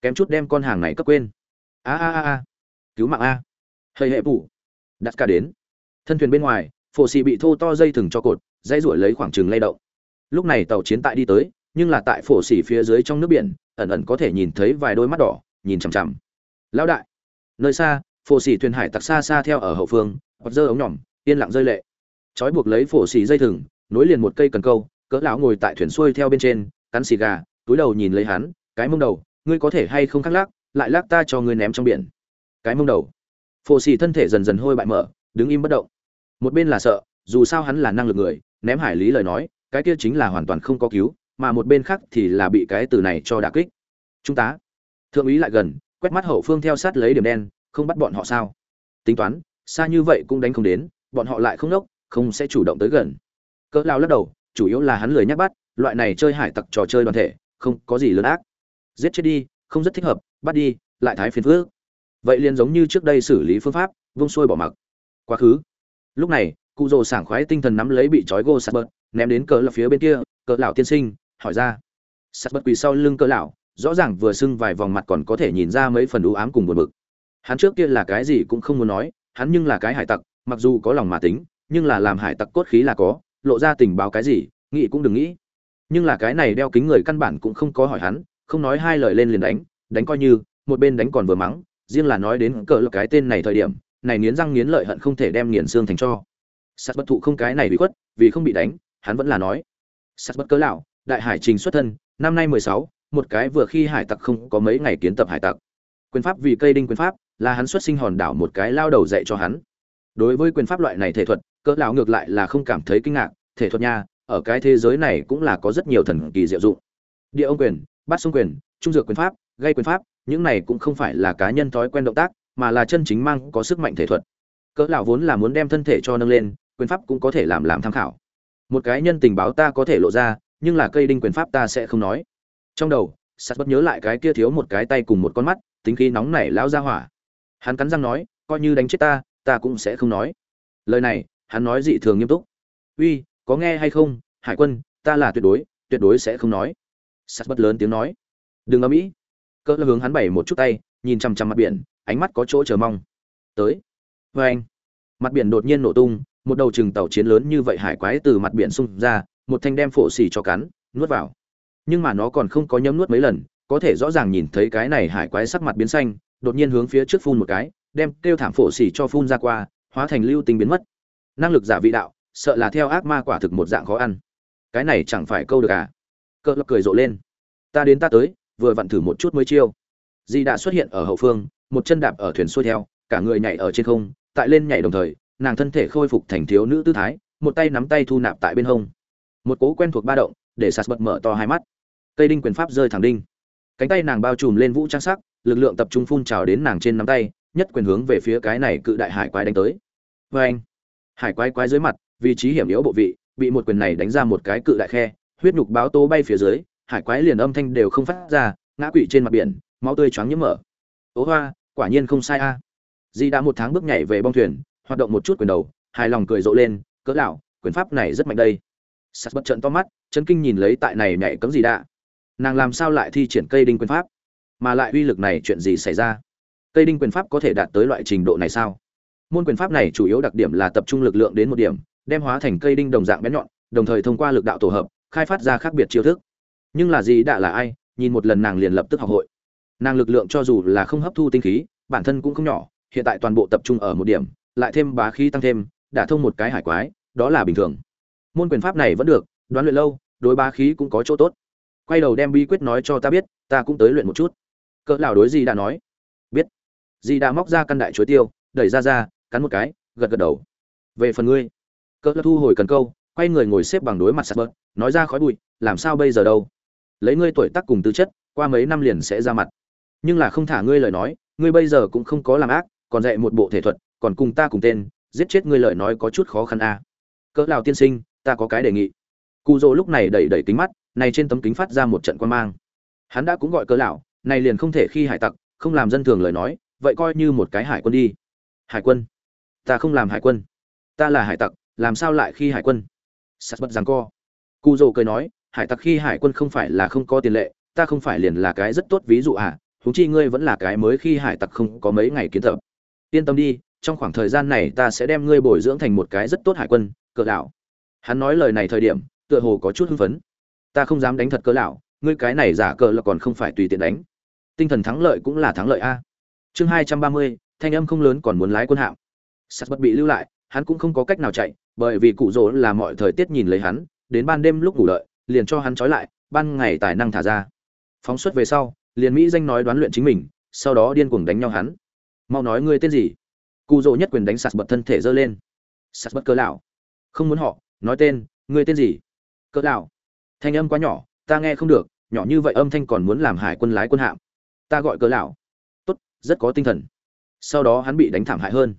Kém chút đem con hàng này cấp quên. A a a a. Cứu mạng a. Hệ hệ phủ đặt cả đến. Thân thuyền bên ngoài, phổ xì bị thô to dây thừng cho cột dây ruổi lấy khoảng trừng lay động. Lúc này tàu chiến tại đi tới, nhưng là tại phổ xì phía dưới trong nước biển, ẩn ẩn có thể nhìn thấy vài đôi mắt đỏ, nhìn chằm chằm. Lão đại. Nơi xa, phổ xì thuyền hải tặc xa xa theo ở hậu phương hoặc dơ ống nhỏm yên lặng rơi lệ. Trói buộc lấy phổ xì dây thừng nối liền một cây cần câu, cỡ lão ngồi tại thuyền xuôi theo bên trên, cắn xì gà, túi đầu nhìn lấy hắn, cái mông đầu, ngươi có thể hay không khắc lác lại lác ta cho ngươi ném trong biển. Cái mông đầu. Phổ xì thân thể dần dần hôi bại mở, đứng im bất động. Một bên là sợ, dù sao hắn là năng lực người, ném hải lý lời nói, cái kia chính là hoàn toàn không có cứu, mà một bên khác thì là bị cái từ này cho đả kích. Chúng ta? Thượng úy lại gần, quét mắt hậu phương theo sát lấy điểm đen, không bắt bọn họ sao? Tính toán, xa như vậy cũng đánh không đến, bọn họ lại không đốc, không sẽ chủ động tới gần cỡ lao lắc đầu, chủ yếu là hắn lười nhắc bắt, loại này chơi hải tặc trò chơi đoàn thể, không có gì lớn ác. Giết chết đi, không rất thích hợp, bắt đi, lại thái phiền phước vậy liền giống như trước đây xử lý phương pháp, vung xuôi bỏ mặc. Quá khứ. Lúc này, cụ rồ sảng khoái tinh thần nắm lấy bị trói gô sạt bớt, ném đến cỡ là phía bên kia, cỡ lão tiên sinh, hỏi ra. Sạt bớt quỳ sau lưng cỡ lão, rõ ràng vừa sưng vài vòng mặt còn có thể nhìn ra mấy phần u ám cùng buồn bực. Hắn trước kia là cái gì cũng không muốn nói, hắn nhưng là cái hải tặc, mặc dù có lòng mà tính, nhưng là làm hải tặc cốt khí là có lộ ra tình báo cái gì, nghĩ cũng đừng nghĩ. Nhưng là cái này đeo kính người căn bản cũng không có hỏi hắn, không nói hai lời lên liền đánh đánh coi như, một bên đánh còn vừa mắng, riêng là nói đến cỡ lực cái tên này thời điểm, này nghiến răng nghiến lợi hận không thể đem nghiền xương thành cho. Sắt bất thụ không cái này bị khuất, vì không bị đánh, hắn vẫn là nói. Sắt bất cớ lão, đại hải trình xuất thân, năm nay mười sáu, một cái vừa khi hải tặc không có mấy ngày kiến tập hải tặc. Quyền pháp vì cây đinh quyền pháp, là hắn xuất sinh hòn đảo một cái lao đầu dạy cho hắn. Đối với quyền pháp loại này thể thuật cỡ lão ngược lại là không cảm thấy kinh ngạc, thể thuật nha, ở cái thế giới này cũng là có rất nhiều thần kỳ diệu dụng. Địa ông quyền, bát sông quyền, trung dược quyền pháp gây quyền pháp, những này cũng không phải là cá nhân thói quen động tác, mà là chân chính mang có sức mạnh thể thuật. Cỡ lão vốn là muốn đem thân thể cho nâng lên, quyền pháp cũng có thể làm làm tham khảo. Một cái nhân tình báo ta có thể lộ ra, nhưng là cây đinh quyền pháp ta sẽ không nói. Trong đầu, sắt bất nhớ lại cái kia thiếu một cái tay cùng một con mắt, tính khí nóng nảy lão ra hỏa. Hắn cắn răng nói, coi như đánh chết ta ta cũng sẽ không nói. Lời này hắn nói dị thường nghiêm túc. Uy, có nghe hay không? Hải quân, ta là tuyệt đối tuyệt đối sẽ không nói. Sắt bất lớn tiếng nói. Đừng âm mỹ cỡ hướng hắn bày một chút tay, nhìn chằm chằm mặt biển, ánh mắt có chỗ chờ mong. Tới. Vê anh. Mặt biển đột nhiên nổ tung, một đầu chừng tàu chiến lớn như vậy hải quái từ mặt biển xung ra, một thanh đem phổ xỉ cho cắn, nuốt vào. Nhưng mà nó còn không có nhấm nuốt mấy lần, có thể rõ ràng nhìn thấy cái này hải quái sắc mặt biến xanh, đột nhiên hướng phía trước phun một cái, đem kêu thảm phổ xỉ cho phun ra qua, hóa thành lưu tinh biến mất năng lực giả vị đạo, sợ là theo ác ma quả thực một dạng khó ăn. Cái này chẳng phải câu được à? Cỡ lập cười rộ lên. Ta đến ta tới, vừa vặn thử một chút mới chiêu. Di đã xuất hiện ở hậu phương, một chân đạp ở thuyền xuôi theo, cả người nhảy ở trên không, tại lên nhảy đồng thời, nàng thân thể khôi phục thành thiếu nữ tư thái, một tay nắm tay thu nạp tại bên hông. Một cố quen thuộc ba động, để sạt bật mở to hai mắt. Cây đinh quyền pháp rơi thẳng đinh. Cánh tay nàng bao trùm lên vũ trang sắc, lực lượng tập trung phun trào đến nàng trên nắm tay, nhất quyền hướng về phía cái này cự đại hải quái đánh tới. Vê anh hải quái quái dưới mặt, vị trí hiểm yếu bộ vị, bị một quyền này đánh ra một cái cự đại khe, huyết nhục báo tố bay phía dưới, hải quái liền âm thanh đều không phát ra, ngã quỵ trên mặt biển, máu tươi choáng nhiễm mở. Ố hoa, quả nhiên không sai a. Di đã một tháng bước nhảy về bong thuyền, hoạt động một chút quyền đầu, hài lòng cười rộ lên, cỡ lão, quyền pháp này rất mạnh đây. Sắt bất trận to mắt, chấn kinh nhìn lấy tại này nhảy cấm gì đã. Nàng làm sao lại thi triển cây đinh quyền pháp? Mà lại uy lực này chuyện gì xảy ra? Cây đinh quyền pháp có thể đạt tới loại trình độ này sao? Môn quyền pháp này chủ yếu đặc điểm là tập trung lực lượng đến một điểm, đem hóa thành cây đinh đồng dạng bén nhọn, đồng thời thông qua lực đạo tổ hợp, khai phát ra khác biệt chiêu thức. Nhưng là gì đã là ai, nhìn một lần nàng liền lập tức học hội. Nàng lực lượng cho dù là không hấp thu tinh khí, bản thân cũng không nhỏ, hiện tại toàn bộ tập trung ở một điểm, lại thêm bá khí tăng thêm, đả thông một cái hải quái, đó là bình thường. Môn quyền pháp này vẫn được, đoán luyện lâu, đối bá khí cũng có chỗ tốt. Quay đầu đem bí quyết nói cho ta biết, ta cũng tới luyện một chút. Cỡ lão đối gì đã nói. Biết. Gì đã móc ra căn đại chuối tiêu, đẩy ra ra cắn một cái, gật gật đầu. Về phần ngươi cỡ thu hồi cần câu, quay người ngồi xếp bằng đối mặt sạt bớt, nói ra khói bụi, làm sao bây giờ đâu? Lấy ngươi tuổi tác cùng tư chất, qua mấy năm liền sẽ ra mặt. Nhưng là không thả ngươi lời nói, ngươi bây giờ cũng không có làm ác, còn dạy một bộ thể thuật, còn cùng ta cùng tên, giết chết ngươi lời nói có chút khó khăn a à. cỡ lào tiên sinh, ta có cái đề nghị. Cụ dỗ lúc này đẩy đẩy kính mắt, này trên tấm kính phát ra một trận quan mang. Hắn đã cũng gọi cỡ lão này liền không thể khi hải tặc, không làm dân thường lời nói, vậy coi như một cái hải quân đi. Hải quân ta không làm hải quân. Ta là hải tặc, làm sao lại khi hải quân? Sắt bật rằng co. Cụ dỗ cười nói, hải tặc khi hải quân không phải là không có tiền lệ, ta không phải liền là cái rất tốt ví dụ à huống chi ngươi vẫn là cái mới khi hải tặc không có mấy ngày kiến tập yên tâm đi, trong khoảng thời gian này ta sẽ đem ngươi bồi dưỡng thành một cái rất tốt hải quân, cỡ lão. Hắn nói lời này thời điểm, tựa hồ có chút hưng phấn. Ta không dám đánh thật cỡ lão, ngươi cái này giả cờ là còn không phải tùy tiện đánh. Tinh thần thắng lợi cũng là thắng lợi a. Chương hai trăm ba mươi, thanh âm không lớn còn muốn lái quân hạm sắt bất bị lưu lại hắn cũng không có cách nào chạy bởi vì cụ rỗ là mọi thời tiết nhìn lấy hắn đến ban đêm lúc ngủ lợi, liền cho hắn trói lại ban ngày tài năng thả ra. Phóng xuất về sau liền mỹ danh nói đoán luyện chính mình sau đó điên cuồng đánh nhau hắn. Mau nói ngươi tên gì? Cụ rỗ nhất quyền đánh sạt bật thân thể dơ lên. Sạt bật cơ lão. Không muốn họ nói tên ngươi tên gì? Cơ lão. Thanh âm quá nhỏ ta nghe không được nhỏ như vậy âm thanh còn muốn làm hải quân lái quân hạm. Ta gọi cơ lão. Tốt rất có tinh thần. Sau đó hắn bị đánh thảm hại hơn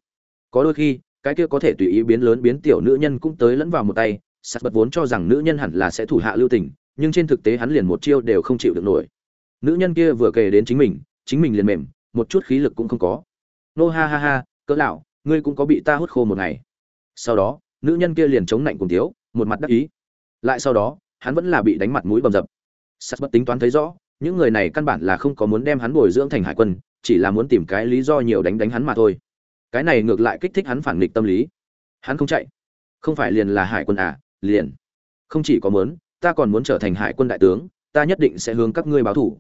có đôi khi, cái kia có thể tùy ý biến lớn biến tiểu nữ nhân cũng tới lẫn vào một tay, sắt bật vốn cho rằng nữ nhân hẳn là sẽ thủ hạ lưu tình, nhưng trên thực tế hắn liền một chiêu đều không chịu được nổi. Nữ nhân kia vừa kể đến chính mình chính mình liền mềm, một chút khí lực cũng không có. Nô ha ha ha, cỡ lão, ngươi cũng có bị ta hút khô một ngày. Sau đó, nữ nhân kia liền chống nạnh cùng thiếu, một mặt đắc ý. Lại sau đó, hắn vẫn là bị đánh mặt mũi bầm dập. Sắt bất tính toán thấy rõ, những người này căn bản là không có muốn đem hắn bồi dưỡng thành hải quân, chỉ là muốn tìm cái lý do nhiều đánh đánh hắn mà thôi cái này ngược lại kích thích hắn phản nghịch tâm lý. Hắn không chạy. Không phải liền là hải quân à liền. Không chỉ có muốn, ta còn muốn trở thành hải quân đại tướng, ta nhất định sẽ hướng các ngươi báo thủ.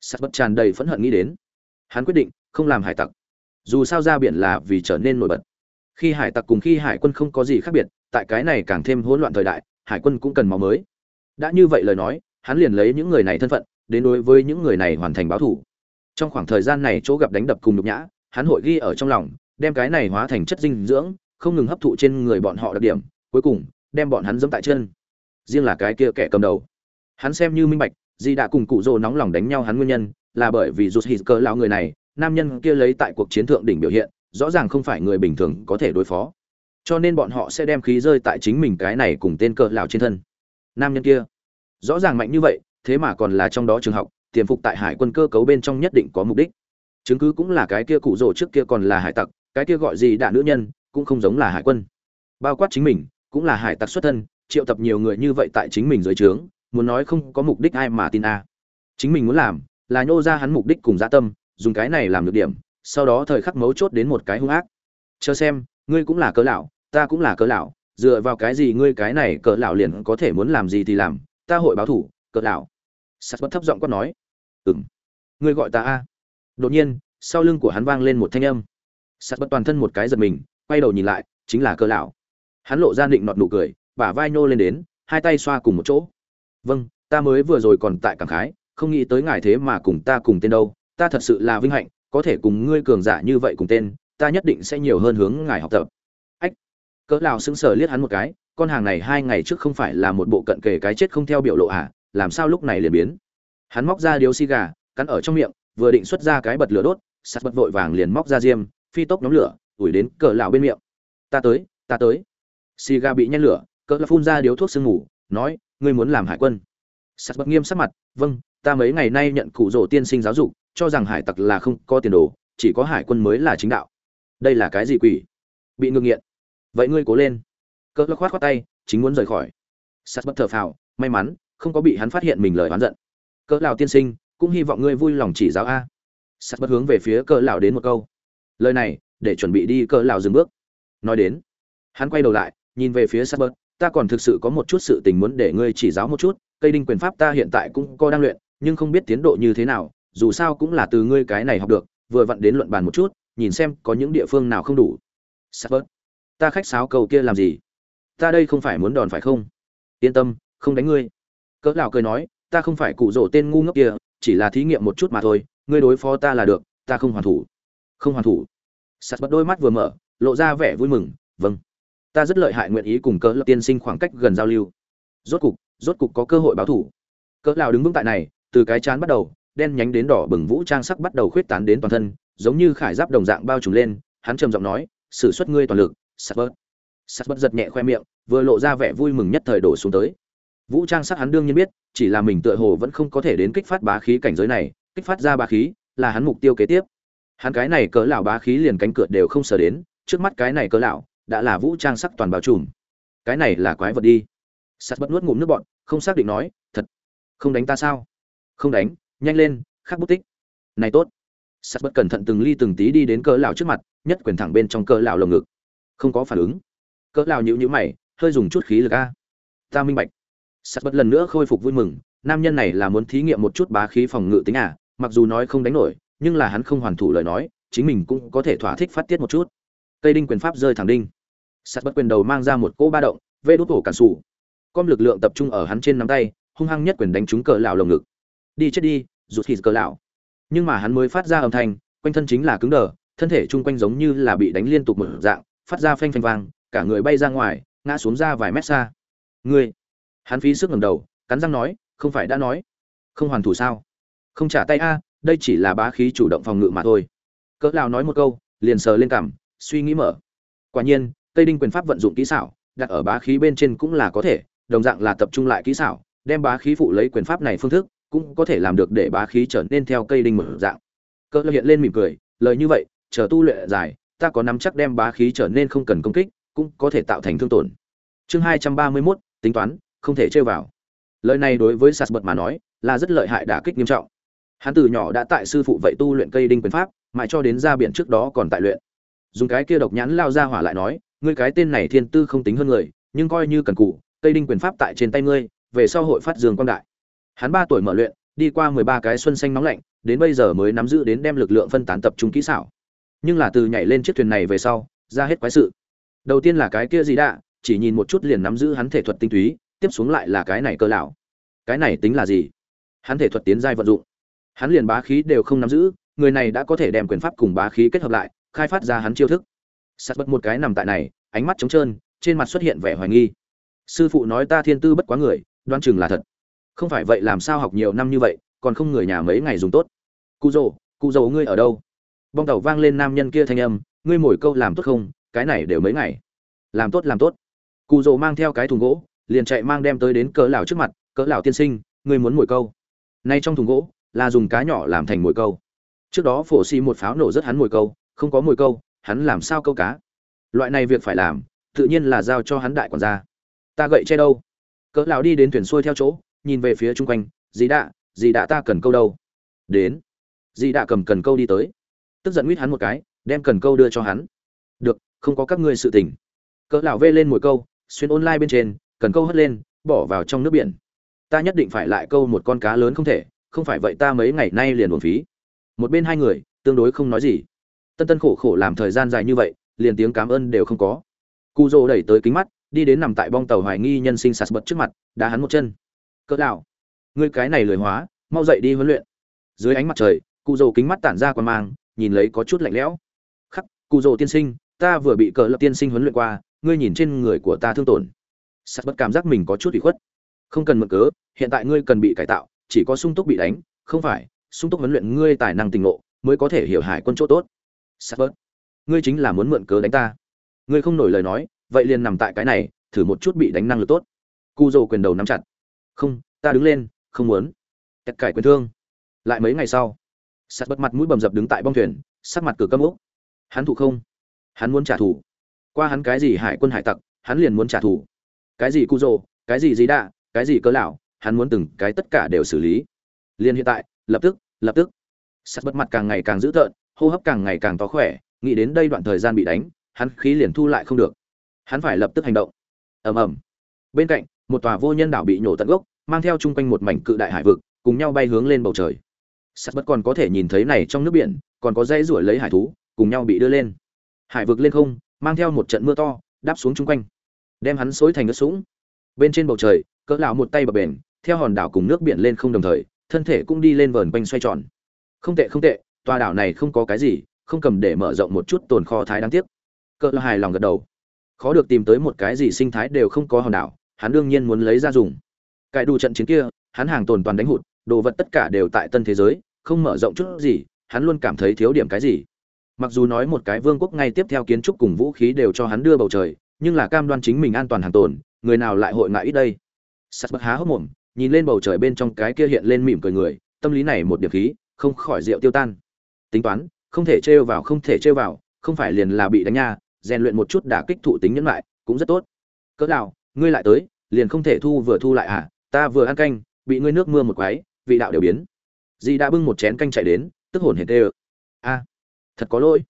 Sắt bất tràn đầy phẫn hận nghĩ đến. Hắn quyết định, không làm hải tặc. Dù sao ra biển là vì trở nên nổi bật. Khi hải tặc cùng khi hải quân không có gì khác biệt, tại cái này càng thêm hỗn loạn thời đại, hải quân cũng cần máu mới. Đã như vậy lời nói, hắn liền lấy những người này thân phận, đến đối với những người này hoàn thành báo thủ. Trong khoảng thời gian này chỗ gặp đánh đập cùng nhục nhã, hắn hội ghi ở trong lòng đem cái này hóa thành chất dinh dưỡng, không ngừng hấp thụ trên người bọn họ đặc điểm, cuối cùng, đem bọn hắn dẫm tại chân. Riêng là cái kia kẻ cầm đầu. Hắn xem như minh bạch, di đã cùng cụ rồ nóng lòng đánh nhau hắn nguyên nhân, là bởi vì rút hít cơ lão người này, nam nhân kia lấy tại cuộc chiến thượng đỉnh biểu hiện, rõ ràng không phải người bình thường có thể đối phó. Cho nên bọn họ sẽ đem khí rơi tại chính mình cái này cùng tên cơ lão trên thân. Nam nhân kia, rõ ràng mạnh như vậy, thế mà còn là trong đó trường học tiềm phục tại hải quân cơ cấu bên trong nhất định có mục đích. Chứng cứ cũng là cái kia cụ rồ trước kia còn là hải tặc cái kia gọi gì đạ nữ nhân, cũng không giống là hải quân. Bao quát chính mình, cũng là hải tặc xuất thân, triệu tập nhiều người như vậy tại chính mình dưới trướng, muốn nói không có mục đích ai mà tin a. Chính mình muốn làm, là nhô ra hắn mục đích cùng dạ tâm, dùng cái này làm được điểm, sau đó thời khắc mấu chốt đến một cái hung ác. Chờ xem, ngươi cũng là cớ lão, ta cũng là cớ lão, dựa vào cái gì ngươi cái này cớ lão liền có thể muốn làm gì thì làm, ta hội báo thủ, cớ lão. Sắt bất thấp giọng quát nói. Ừm. Ngươi gọi ta a. Đột nhiên, sau lưng của hắn vang lên một thanh âm sắt bất toàn thân một cái giật mình, quay đầu nhìn lại, chính là cơ lão. Hắn lộ ra định nọt nụ cười, bả vai nô lên đến, hai tay xoa cùng một chỗ. Vâng ta mới vừa rồi còn tại cảng khái, không nghĩ tới ngài thế mà cùng ta cùng tên đâu, ta thật sự là vinh hạnh, có thể cùng ngươi cường giả như vậy cùng tên, ta nhất định sẽ nhiều hơn hướng ngài học tập. Ách. Cỡ lão sững sờ liếc hắn một cái, con hàng này hai ngày trước không phải là một bộ cận kề cái chết không theo biểu lộ à làm sao lúc này liền biến? Hắn móc ra điếu xi gà, cắn ở trong miệng, vừa định xuất ra cái bật lửa đốt, sắt bật vội vàng liền móc ra diêm phi tốc nhóm lửa, ủi đến cỡ lão bên miệng. Ta tới ta tới. Xì gà bị nhen lửa cỡ lão phun ra điếu thuốc sương ngủ nói, ngươi muốn làm hải quân? Sắt bật nghiêm sắc mặt vâng ta mấy ngày nay nhận cụ rỗ tiên sinh giáo dục, cho rằng hải tặc là không có tiền đồ, chỉ có hải quân mới là chính đạo. Đây là cái gì quỷ? Bị ngưng nghiện. Vậy ngươi cố lên. Cỡ lão khoát khoát tay, chính muốn rời khỏi. Sắt bất thở phào, may mắn, không có bị hắn phát hiện mình lời oán giận. Cỡ lão tiên sinh, cũng hy vọng ngươi vui lòng chỉ giáo a. Sắt bất hướng về phía cỡ lão đến một câu lời này để chuẩn bị đi cỡ lão dừng bước. Nói đến, hắn quay đầu lại, nhìn về phía sắt bớt ta còn thực sự có một chút sự tình muốn để ngươi chỉ giáo một chút, cây đinh quyền pháp ta hiện tại cũng có đang luyện, nhưng không biết tiến độ như thế nào, dù sao cũng là từ ngươi cái này học được, vừa vặn đến luận bàn một chút, nhìn xem có những địa phương nào không đủ. Sắp bớt ta khách sáo cầu kia làm gì? Ta đây không phải muốn đòn phải không? Yên tâm, không đánh ngươi. Cỡ lão cười nói, ta không phải cụ rổ tên ngu ngốc kia, chỉ là thí nghiệm một chút mà thôi, ngươi đối phó ta là được, ta không hoàn thủ không hoàn thủ. Sắt bật đôi mắt vừa mở, lộ ra vẻ vui mừng vâng ta rất lợi hại nguyện ý cùng cỡ lập tiên sinh khoảng cách gần giao lưu. Rốt cục rốt cục có cơ hội báo thủ. Cỡ lào đứng vững tại này, từ cái chán bắt đầu, đen nhánh đến đỏ bừng vũ trang sắc bắt đầu khuyết tán đến toàn thân, giống như khải giáp đồng dạng bao trùm lên, hắn trầm giọng nói, sử xuất ngươi toàn lực, sắt bớt sắt bớt giật nhẹ khoe miệng, vừa lộ ra vẻ vui mừng nhất thời đổ xuống tới. Vũ trang sắc hắn đương nhiên biết, chỉ là mình tựa hồ vẫn không có thể đến kích phát bá khí cảnh giới này, kích phát ra bá khí là hắn mục tiêu kế tiếp hắn cái này cỡ lão bá khí liền cánh cửa đều không sờ đến, trước mắt cái này cỡ lão đã là vũ trang sắc toàn bao trùm. Cái này là quái vật đi. Sắt bất nuốt ngụm nước bọn không xác định nói, thật, không đánh ta sao? Không đánh, nhanh lên, khắc bút tích. Này tốt. Sắt bất cẩn thận từng ly từng tí đi đến cỡ lão trước mặt, nhất quyền thẳng bên trong cỡ lão lồng ngực. Không có phản ứng. Cỡ lão nhíu nhíu mày, hơi dùng chút khí lực a. Ta minh bạch. Sắt bất lần nữa khôi phục vui mừng, nam nhân này là muốn thí nghiệm một chút bá khí phòng ngự tính à mặc dù nói không đánh nổi nhưng là hắn không hoàn thủ lời nói, chính mình cũng có thể thỏa thích phát tiết một chút. Cây đinh quyền pháp rơi thẳng đinh. Sắt bất quyền đầu mang ra một cỗ ba động, vê đốt cổ cản sủ. Com lực lượng tập trung ở hắn trên nắm tay, hung hăng nhất quyền đánh trúng cờ lão lồng ngực. Đi chết đi, rụt hít cờ lão. Nhưng mà hắn mới phát ra âm thanh, quanh thân chính là cứng đờ, thân thể chung quanh giống như là bị đánh liên tục một dạng, phát ra phanh phanh vang, cả người bay ra ngoài, ngã xuống ra vài mét xa. Ngươi! Hắn phí sức ngẩng đầu, cắn răng nói, không phải đã nói. Không hoàn thủ sao? Không trả tay a đây chỉ là bá khí chủ động phòng ngự mà thôi. Cỡ lão nói một câu liền sờ lên cằm suy nghĩ mở. Quả nhiên tây đinh quyền pháp vận dụng kỹ xảo đặt ở bá khí bên trên cũng là có thể đồng dạng là tập trung lại kỹ xảo đem bá khí phụ lấy quyền pháp này phương thức cũng có thể làm được để bá khí trở nên theo cây đinh mở dạng. Cỡ lão hiện lên mỉm cười lời như vậy chờ tu luyện dài ta có nắm chắc đem bá khí trở nên không cần công kích cũng có thể tạo thành thương tổn. Chương hai trăm ba mươi 231, tính toán không thể chơi vào. Lời này đối với sạt bật mà nói là rất lợi hại đả kích nghiêm trọng hắn từ nhỏ đã tại sư phụ vậy tu luyện cây đinh quyền pháp, mãi cho đến ra biển trước đó còn tại luyện. Dùng cái kia độc nhãn lao ra hỏa lại nói, ngươi cái tên này thiên tư không tính hơn người, nhưng coi như cần cụ cây đinh quyền pháp tại trên tay ngươi, về sau hội phát dương quang đại. Hắn ba tuổi mở luyện, đi qua mười ba cái xuân xanh nóng lạnh, đến bây giờ mới nắm giữ đến đem lực lượng phân tán tập trung kỹ xảo. Nhưng là từ nhảy lên chiếc thuyền này về sau, ra hết quái sự. Đầu tiên là cái kia gì đã chỉ nhìn một chút liền nắm giữ hắn thể thuật tinh túy, tiếp xuống lại là cái này cơ lão. Cái này tính là gì? Hắn thể thuật tiến giai vận dụng hắn liền bá khí đều không nắm giữ, người này đã có thể đem quyền pháp cùng bá khí kết hợp lại, khai phát ra hắn chiêu thức. Sắt bất một cái nằm tại này, ánh mắt trống trơn, trên mặt xuất hiện vẻ hoài nghi. Sư phụ nói ta thiên tư bất quá người đoan chừng là thật. Không phải vậy làm sao học nhiều năm như vậy, còn không người nhà mấy ngày dùng tốt. Cụ rồ cụ rồ ngươi ở đâu? Bong tàu vang lên nam nhân kia thanh âm, ngươi mồi câu làm tốt không, cái này đều mấy ngày. Làm tốt làm tốt. Cụ rồ mang theo cái thùng gỗ, liền chạy mang đem tới đến cỡ lão trước mặt, cỡ lão tiên sinh, ngươi muốn mồi câu. Nay trong thùng gỗ là dùng cá nhỏ làm thành mồi câu. Trước đó phổ xì một pháo nổ rất hắn mồi câu, không có mồi câu, hắn làm sao câu cá? Loại này việc phải làm, tự nhiên là giao cho hắn đại quản gia. Ta gậy che đâu? Cỡ lão đi đến thuyền xuôi theo chỗ, nhìn về phía chung quanh, dì đạ dì đạ ta cần câu đâu? Đến. Dì đạ cầm cần câu đi tới. Tức giận nguyết hắn một cái, đem cần câu đưa cho hắn. Được, không có các ngươi sự tình. Cỡ lão vê lên mồi câu, xuyên online bên trên, cần câu hất lên, bỏ vào trong nước biển. Ta nhất định phải lại câu một con cá lớn không thể không phải vậy ta mấy ngày nay liền buồn phí. Một bên hai người, tương đối không nói gì. Tân tân khổ khổ làm thời gian dài như vậy, liền tiếng cảm ơn đều không có. Cu dô đẩy tới kính mắt, đi đến nằm tại bong tàu hoài nghi nhân sinh sạt bật trước mặt, đá hắn một chân. Cỡ đạo ngươi cái này lười hóa, mau dậy đi huấn luyện. Dưới ánh mặt trời cụ dô kính mắt tản ra quan mang, nhìn lấy có chút lạnh lẽo. Khắc cụ dô tiên sinh, ta vừa bị cỡ lập tiên sinh huấn luyện qua, ngươi nhìn trên người của ta thương tổn. Sạt bật cảm giác mình có chút bị khuất. Không cần mượn cớ, hiện tại ngươi cần bị cải tạo chỉ có sung túc bị đánh, không phải, sung túc huấn luyện ngươi tài năng tình ngộ, mới có thể hiểu hải quân chỗ tốt. Sắp bớt. Ngươi chính là muốn mượn cớ đánh ta. Ngươi không nổi lời nói, vậy liền nằm tại cái này, thử một chút bị đánh năng lực tốt. Cu dồ quyền đầu nắm chặt. Không, ta đứng lên, không muốn. Tất cải quyền thương. Lại mấy ngày sau sạt bớt mặt mũi bầm dập đứng tại bong thuyền, sắc mặt cửa câm úc. Hắn thụ không? Hắn muốn trả thù. Qua hắn cái gì hải quân hải tặc, hắn liền muốn trả thù. Cái gì cu dồ cái gì dí đạ, cái gì cớ lão hắn muốn từng cái tất cả đều xử lý. Liền hiện tại, lập tức lập tức. Sắt bất mặt càng ngày càng dữ tợn, hô hấp càng ngày càng to khỏe, nghĩ đến đây đoạn thời gian bị đánh, hắn khí liền thu lại không được. Hắn phải lập tức hành động. Ầm ầm. Bên cạnh, một tòa vô nhân đảo bị nhổ tận gốc, mang theo chung quanh một mảnh cự đại hải vực, cùng nhau bay hướng lên bầu trời. Sắt bất còn có thể nhìn thấy này trong nước biển, còn có dây ruổi lấy hải thú, cùng nhau bị đưa lên. Hải vực lên không, mang theo một trận mưa to, đáp xuống chung quanh. Đem hắn xối thành nước sũng. Bên trên bầu trời cỡ lão một tay bập bền, theo hòn đảo cùng nước biển lên không đồng thời, thân thể cũng đi lên vờn quanh xoay tròn. Không tệ không tệ, tòa đảo này không có cái gì, không cầm để mở rộng một chút tồn kho thái đáng tiếc. Cỡ lão hài lòng gật đầu. Khó được tìm tới một cái gì sinh thái đều không có hòn đảo, hắn đương nhiên muốn lấy ra dùng. Cái đủ trận chiến kia, hắn hàng tồn toàn đánh hụt, đồ vật tất cả đều tại tân thế giới, không mở rộng chút gì, hắn luôn cảm thấy thiếu điểm cái gì. Mặc dù nói một cái vương quốc ngay tiếp theo kiến trúc cùng vũ khí đều cho hắn đưa bầu trời, nhưng là cam đoan chính mình an toàn hàng tồn, người nào lại hội ngại ít đây? Sắt bậc há hốc mồm, nhìn lên bầu trời bên trong cái kia hiện lên mỉm cười người, tâm lý này một điểm khí, không khỏi rượu tiêu tan. Tính toán, không thể trêu vào, không thể trêu vào, không phải liền là bị đánh nha, rèn luyện một chút đả kích thụ tính nhẫn lại, cũng rất tốt. Cỡ nào, ngươi lại tới, liền không thể thu vừa thu lại à ta vừa ăn canh, bị ngươi nước mưa một quái, vị đạo đều biến. Dì đã bưng một chén canh chạy đến, tức hồn hệt tê ơ. A, thật có lỗi.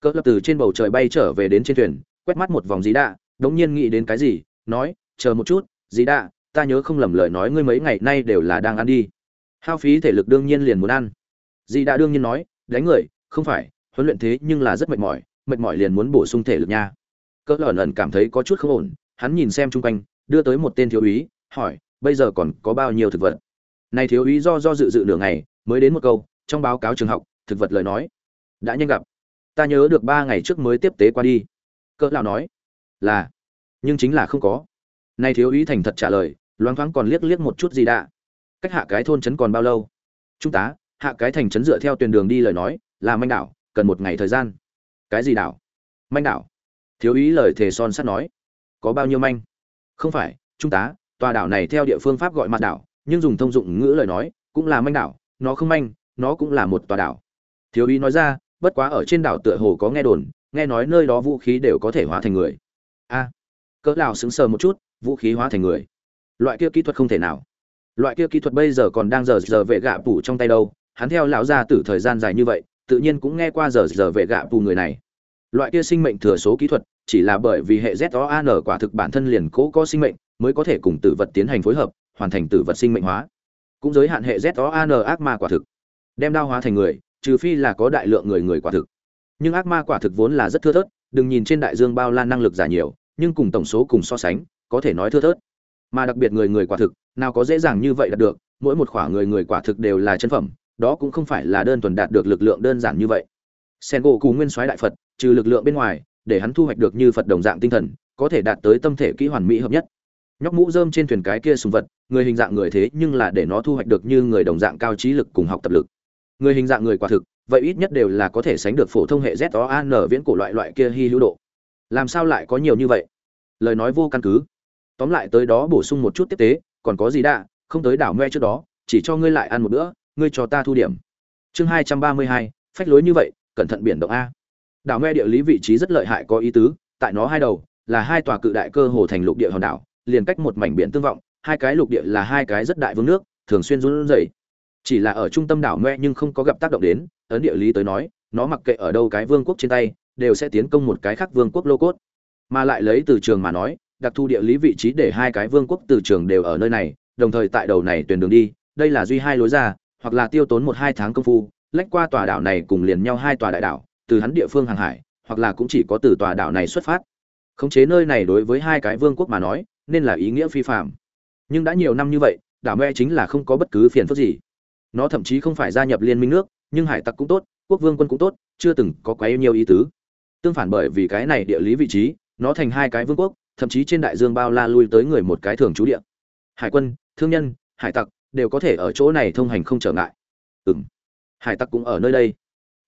Cỡ lập từ trên bầu trời bay trở về đến trên thuyền, quét mắt một vòng dì đạ đống nhiên nghĩ đến cái gì, nói, chờ một chút dì đạ ta nhớ không lầm lời nói ngươi mấy ngày nay đều là đang ăn đi. Hao phí thể lực đương nhiên liền muốn ăn. Dì đã đương nhiên nói, đánh người, không phải, huấn luyện thế nhưng là rất mệt mỏi mệt mỏi liền muốn bổ sung thể lực nha. Cỡ lởn ẩn cảm thấy có chút không ổn, hắn nhìn xem chung quanh, đưa tới một tên thiếu úy, hỏi, bây giờ còn có bao nhiêu thực vật? Này thiếu úy do do dự dự nửa ngày, mới đến một câu, trong báo cáo trường học, thực vật lời nói, đã nhanh gặp. Ta nhớ được ba ngày trước mới tiếp tế qua đi. Cỡ lão nói, là, nhưng chính là không có. Nay thiếu úy thành thật trả lời loáng thoáng còn liếc liếc một chút gì đã cách hạ cái thôn trấn còn bao lâu? Trung tá, hạ cái thành trấn dựa theo tuyển đường đi lời nói, là manh đảo, cần một ngày thời gian. Cái gì đảo? Manh đảo. Thiếu ý lời thề son sắt nói. Có bao nhiêu manh? Không phải, trung tá, tòa đảo này theo địa phương pháp gọi mặt đảo, nhưng dùng thông dụng ngữ lời nói, cũng là manh đảo, nó không manh, nó cũng là một tòa đảo. Thiếu ý nói ra, bất quá ở trên đảo tựa hồ có nghe đồn, nghe nói nơi đó vũ khí đều có thể hóa thành người. A. Cỡ nào sững sờ một chút, vũ khí hóa thành người loại kia kỹ thuật không thể nào. Loại kia kỹ thuật bây giờ còn đang giờ giờ vệ gạ phủ trong tay đâu. Hắn theo lão gia tử thời gian dài như vậy, tự nhiên cũng nghe qua giờ giờ vệ gạ phủ người này. Loại kia sinh mệnh thừa số kỹ thuật, chỉ là bởi vì hệ z o an quả thực bản thân liền cố có sinh mệnh, mới có thể cùng tử vật tiến hành phối hợp, hoàn thành tử vật sinh mệnh hóa. Cũng giới hạn hệ z o an ác ma quả thực. Đem đao hóa thành người, trừ phi là có đại lượng người người quả thực. Nhưng ác ma quả thực vốn là rất thưa thớt, đừng nhìn trên đại dương bao la năng lực giả nhiều, nhưng cùng tổng số cùng so sánh, có thể nói thưa thớt mà đặc biệt người người quả thực, nào có dễ dàng như vậy đạt được, mỗi một khoả người người quả thực đều là chân phẩm, đó cũng không phải là đơn thuần đạt được lực lượng đơn giản như vậy. Sen gỗ cù nguyên soái đại phật, trừ lực lượng bên ngoài, để hắn thu hoạch được như phật đồng dạng tinh thần, có thể đạt tới tâm thể kỹ hoàn mỹ hợp nhất. Nhóc mũ rơm trên thuyền cái kia sùng vật, người hình dạng người thế nhưng là để nó thu hoạch được như người đồng dạng cao trí lực cùng học tập lực. Người hình dạng người quả thực, vậy ít nhất đều là có thể sánh được phổ thông hệ z o an viễn cổ loại loại kia hy hữu độ. Làm sao lại có nhiều như vậy? Lời nói vô căn cứ tóm lại tới đó bổ sung một chút tiếp tế, còn có gì đã không tới đảo ngoe trước đó, chỉ cho ngươi lại ăn một bữa, ngươi cho ta thu điểm. Chương hai trăm ba mươi hai, phách lối như vậy, cẩn thận biển động a. Đảo ngoe địa lý vị trí rất lợi hại có ý tứ, tại nó hai đầu, là hai tòa cự đại cơ hồ thành lục địa hòn đảo, liền cách một mảnh biển tương vọng, hai cái lục địa là hai cái rất đại vương nước, thường xuyên run rẩy. Chỉ là ở trung tâm đảo ngoe nhưng không có gặp tác động đến, ấn địa lý tới nói, nó mặc kệ ở đâu cái vương quốc trên tay, đều sẽ tiến công một cái khác vương quốc lô cốt. Mà lại lấy từ trường mà nói đặc thu địa lý vị trí để hai cái vương quốc từ trường đều ở nơi này, đồng thời tại đầu này tuyển đường đi, đây là duy hai lối ra, hoặc là tiêu tốn một hai tháng công phu, lách qua tòa đảo này cùng liền nhau hai tòa đại đảo, từ hắn địa phương hàng hải, hoặc là cũng chỉ có từ tòa đảo này xuất phát. Khống chế nơi này đối với hai cái vương quốc mà nói, nên là ý nghĩa phi phạm nhưng đã nhiều năm như vậy, đảo Mẹ chính là không có bất cứ phiền phức gì. Nó thậm chí không phải gia nhập liên minh nước, nhưng hải tặc cũng tốt, quốc vương quân cũng tốt, chưa từng có quá nhiều ý tứ. Tương phản bởi vì cái này địa lý vị trí, nó thành hai cái vương quốc thậm chí trên đại dương bao la lui tới người một cái thường trú địa. Hải quân, thương nhân, hải tặc đều có thể ở chỗ này thông hành không trở ngại. Ừng hải tặc cũng ở nơi đây.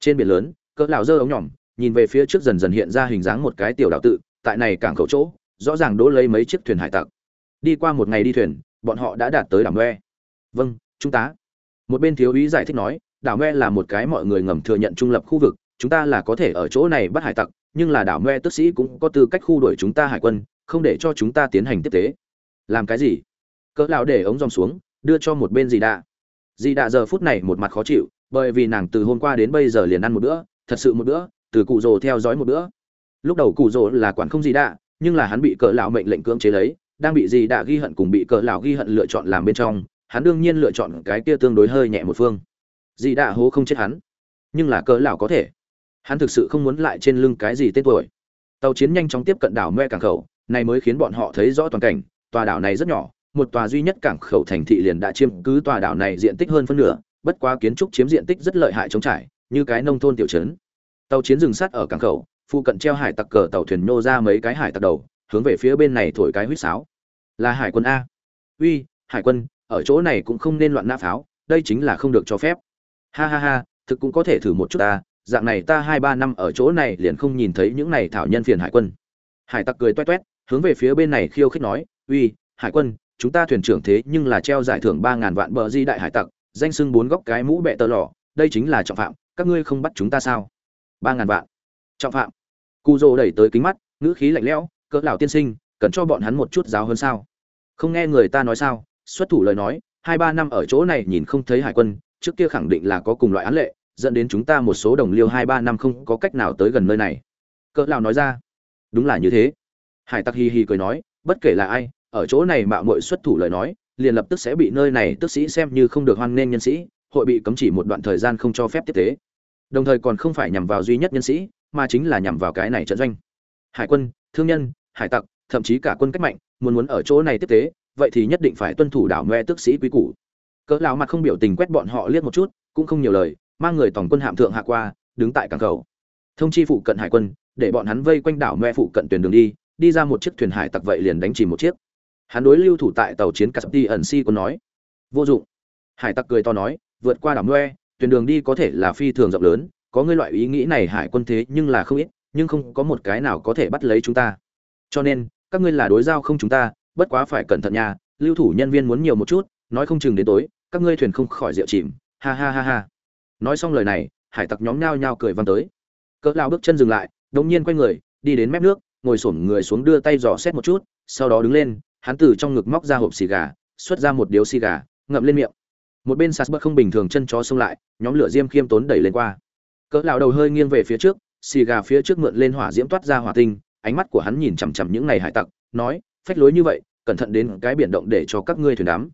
Trên biển lớn, cỡ lão dơ ống nhỏm nhìn về phía trước dần dần hiện ra hình dáng một cái tiểu đảo tự, tại này cảng khẩu chỗ, rõ ràng đỗ lấy mấy chiếc thuyền hải tặc. Đi qua một ngày đi thuyền, bọn họ đã đạt tới đảo ngoe. vâng chúng ta. Một bên thiếu úy giải thích nói, đảo ngoe là một cái mọi người ngầm thừa nhận trung lập khu vực, chúng ta là có thể ở chỗ này bắt hải tặc, nhưng là đảo ngoe tức sĩ cũng có tư cách khu đuổi chúng ta hải quân không để cho chúng ta tiến hành tiếp tế. Làm cái gì? Cỡ lão để ống dòng xuống, đưa cho một bên dì đạ. Dì đạ giờ phút này một mặt khó chịu, bởi vì nàng từ hôm qua đến bây giờ liền ăn một bữa, thật sự một bữa, từ cụ rồ theo dõi một bữa. Lúc đầu cụ rồ là quản không gì đạ, nhưng là hắn bị cỡ lão mệnh lệnh cưỡng chế lấy, đang bị dì đạ ghi hận cùng bị cỡ lão ghi hận lựa chọn làm bên trong, hắn đương nhiên lựa chọn cái kia tương đối hơi nhẹ một phương. Dì đạ hố không chết hắn, nhưng là cỡ lão có thể. Hắn thực sự không muốn lại trên lưng cái gì tên tuổi. Tàu chiến nhanh chóng tiếp cận đảo me cảng khẩu này mới khiến bọn họ thấy rõ toàn cảnh. Tòa đảo này rất nhỏ, một tòa duy nhất cảng khẩu thành thị liền đã chiếm cứ tòa đảo này diện tích hơn phân nửa, bất quá kiến trúc chiếm diện tích rất lợi hại chống trải, như cái nông thôn tiểu trấn. Tàu chiến dừng sát ở cảng khẩu, phụ cận treo hải tặc cờ tàu thuyền nô ra mấy cái hải tặc đầu, hướng về phía bên này thổi cái huýt sáo. Là hải quân a. Uy, hải quân, ở chỗ này cũng không nên loạn nã pháo, đây chính là không được cho phép. Ha ha ha, thực cũng có thể thử một chút ta, dạng này ta hai ba năm ở chỗ này liền không nhìn thấy những này thảo nhân phiền hải quân. Hải tặc cười toét toét hướng về phía bên này khiêu khích nói, uy, hải quân, chúng ta thuyền trưởng thế nhưng là treo giải thưởng ba ngàn vạn bờ di đại hải tặc, danh sưng bốn góc cái mũ bẹ tờ lò, đây chính là trọng phạm, các ngươi không bắt chúng ta sao? Ba ngàn vạn. Trọng phạm. Cu dô đẩy tới kính mắt, ngữ khí lạnh lẽo, cỡ lão tiên sinh, cần cho bọn hắn một chút giáo hơn sao? Không nghe người ta nói sao, xuất thủ lời nói, hai ba năm ở chỗ này nhìn không thấy hải quân, trước kia khẳng định là có cùng loại án lệ, dẫn đến chúng ta một số đồng liêu hai ba năm không có cách nào tới gần nơi này. Cỡ lão nói ra, đúng là như thế hải tặc hi hi cười nói, bất kể là ai, ở chỗ này mạo muội xuất thủ lời nói, liền lập tức sẽ bị nơi này tức sĩ xem như không được hoan nghênh nhân sĩ, hội bị cấm chỉ một đoạn thời gian không cho phép tiếp tế. Đồng thời còn không phải nhằm vào duy nhất nhân sĩ, mà chính là nhằm vào cái này trận doanh. Hải quân, thương nhân, hải tặc, thậm chí cả quân cách mạnh, muốn muốn ở chỗ này tiếp tế, vậy thì nhất định phải tuân thủ đảo ngoe tức sĩ quý củ. Cỡ lão mặt không biểu tình quét bọn họ liếc một chút, cũng không nhiều lời, mang người tổng quân hạm thượng hạ qua, đứng tại cảng khẩu thông chi phụ cận hải quân, để bọn hắn vây quanh đảo ngoe phụ cận tuyển đường đi đi ra một chiếc thuyền hải tặc vậy liền đánh chìm một chiếc. Hắn đối lưu thủ tại tàu chiến Caspi ẩn si còn nói, vô dụng. Hải tặc cười to nói, vượt qua đảo noe, tuyến đường đi có thể là phi thường rộng lớn, có ngươi loại ý nghĩ này hải quân thế nhưng là không ít, nhưng không có một cái nào có thể bắt lấy chúng ta. Cho nên, các ngươi là đối giao không chúng ta, bất quá phải cẩn thận nha, lưu thủ nhân viên muốn nhiều một chút, nói không chừng đến tối, các ngươi thuyền không khỏi rượu chìm. Ha ha ha ha. Nói xong lời này, hải tặc nhóm nhao nhao cười văng tới. Cỡ lao bước chân dừng lại, đột nhiên quay người, đi đến mép nước ngồi xổm người xuống đưa tay dò xét một chút, sau đó đứng lên, hắn từ trong ngực móc ra hộp xì gà, xuất ra một điếu xì gà, ngậm lên miệng. Một bên sạt bớt không bình thường chân chó xông lại, nhóm lửa diêm khiêm tốn đẩy lên qua. Cỡ lão đầu hơi nghiêng về phía trước, xì gà phía trước mượn lên hỏa diễm toát ra hỏa tinh, ánh mắt của hắn nhìn chằm chằm những này hải tặc, nói, phách lối như vậy, cẩn thận đến cái biển động để cho các ngươi thuyền đám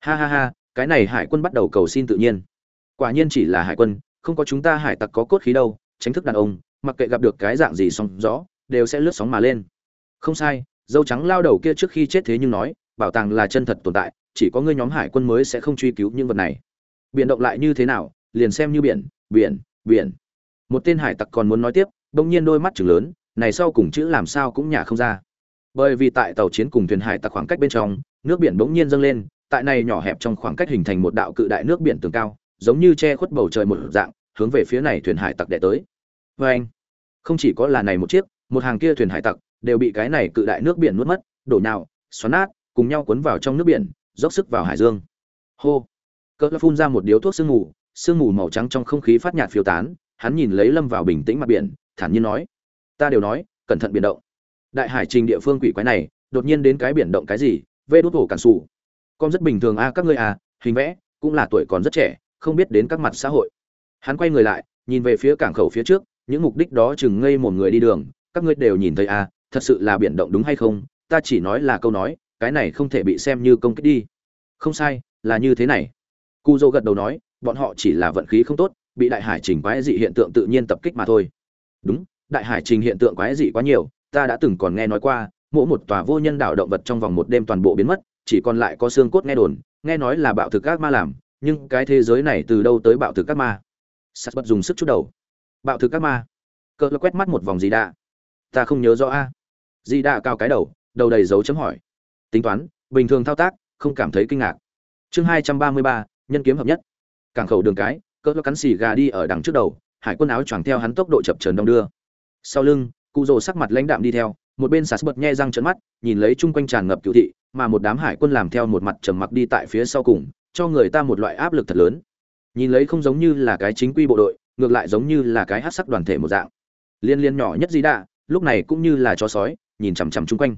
ha ha ha, cái này hải quân bắt đầu cầu xin tự nhiên. Quả nhiên chỉ là hải quân, không có chúng ta hải tặc có cốt khí đâu, tránh thức đàn ông, mặc kệ gặp được cái dạng gì xong rõ đều sẽ lướt sóng mà lên. Không sai, dâu trắng lao đầu kia trước khi chết thế nhưng nói, bảo tàng là chân thật tồn tại, chỉ có ngươi nhóm hải quân mới sẽ không truy cứu những vật này. Biển động lại như thế nào, liền xem như biển biển biển. Một tên hải tặc còn muốn nói tiếp, bỗng nhiên đôi mắt chừng lớn, này sau cùng chữ làm sao cũng nhả không ra. Bởi vì tại tàu chiến cùng thuyền hải tặc khoảng cách bên trong, nước biển bỗng nhiên dâng lên, tại này nhỏ hẹp trong khoảng cách hình thành một đạo cự đại nước biển tường cao, giống như che khuất bầu trời một dạng, hướng về phía này thuyền hải tặc đẻ tới. Vê anh không chỉ có là này một chiếc một hàng kia thuyền hải tặc đều bị cái này cự đại nước biển nuốt mất, đổ nào xoắn nát, cùng nhau cuốn vào trong nước biển, dốc sức vào hải dương. Hô! Cỡ phun ra một điếu thuốc sương mù sương mù màu trắng trong không khí phát nhạt phiêu tán, hắn nhìn lấy lâm vào bình tĩnh mặt biển, thản nhiên nói, ta đều nói, cẩn thận biển động. Đại hải trình địa phương quỷ quái này, đột nhiên đến cái biển động cái gì? Vê đốt hổ cản xù con rất bình thường a các ngươi à hình vẽ, cũng là tuổi còn rất trẻ, không biết đến các mặt xã hội. Hắn quay người lại, nhìn về phía cảng khẩu phía trước, những mục đích đó chừng ngây một người đi đường các ngươi đều nhìn thấy à thật sự là biển động đúng hay không? Ta chỉ nói là câu nói, cái này không thể bị xem như công kích đi. Không sai, là như thế này. Cu dô gật đầu nói, bọn họ chỉ là vận khí không tốt, bị đại hải trình quái dị hiện tượng tự nhiên tập kích mà thôi. Đúng, đại hải trình hiện tượng quái dị quá nhiều, ta đã từng còn nghe nói qua, mỗi một tòa vô nhân đảo động vật trong vòng một đêm toàn bộ biến mất, chỉ còn lại có xương cốt nghe đồn, nghe nói là bạo thực các ma làm, nhưng cái thế giới này từ đâu tới bạo thực các ma? Sắt bất dùng sức chút đầu. Bạo thực các ma. Cỡ quét mắt một vòng gì đã ta không nhớ rõ a. Di đạ cao cái đầu đầu đầy dấu chấm hỏi. Tính toán, bình thường thao tác, không cảm thấy kinh ngạc. Chương hai trăm ba mươi ba, nhân kiếm hợp nhất. Cảng khẩu đường cái, cỡ cắn xì gà đi ở đằng trước đầu, hải quân áo choàng theo hắn tốc độ chập trần đông đưa. Sau lưng, cụ rồ sắc mặt lãnh đạm đi theo, một bên sạt bật nhe răng trợn mắt, nhìn lấy chung quanh tràn ngập cựu thị, mà một đám hải quân làm theo một mặt trầm mặc đi tại phía sau cùng, cho người ta một loại áp lực thật lớn. Nhìn lấy không giống như là cái chính quy bộ đội, ngược lại giống như là cái hát sắc đoàn thể một dạng. Liên liên nhỏ nhất gì đạ lúc này cũng như là chó sói, nhìn chằm chằm chung quanh.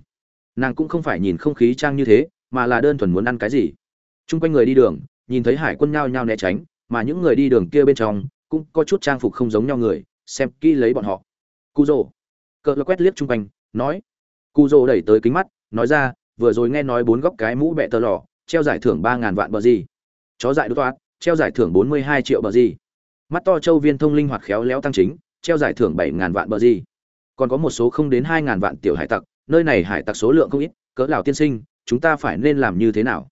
Nàng cũng không phải nhìn không khí trang như thế, mà là đơn thuần muốn ăn cái gì. Chung quanh người đi đường, nhìn thấy hải quân nhao nhao né tránh, mà những người đi đường kia bên trong, cũng có chút trang phục không giống nhau người, xem kỹ lấy bọn họ. Cu rồ cỡ quét liếc chung quanh, nói. Cu rồ đẩy tới kính mắt, nói ra, vừa rồi nghe nói bốn góc cái mũ bẹ tờ lò, treo giải thưởng ba ngàn vạn bờ gì. Chó dại đốt toát, treo giải thưởng bốn mươi hai triệu bờ gì. Mắt to châu viên thông linh hoạt khéo léo tăng chính, treo giải thưởng bảy ngàn vạn bờ gì còn có một số không đến hai ngàn vạn tiểu hải tặc, nơi này hải tặc số lượng không ít, cỡ lào tiên sinh, chúng ta phải nên làm như thế nào?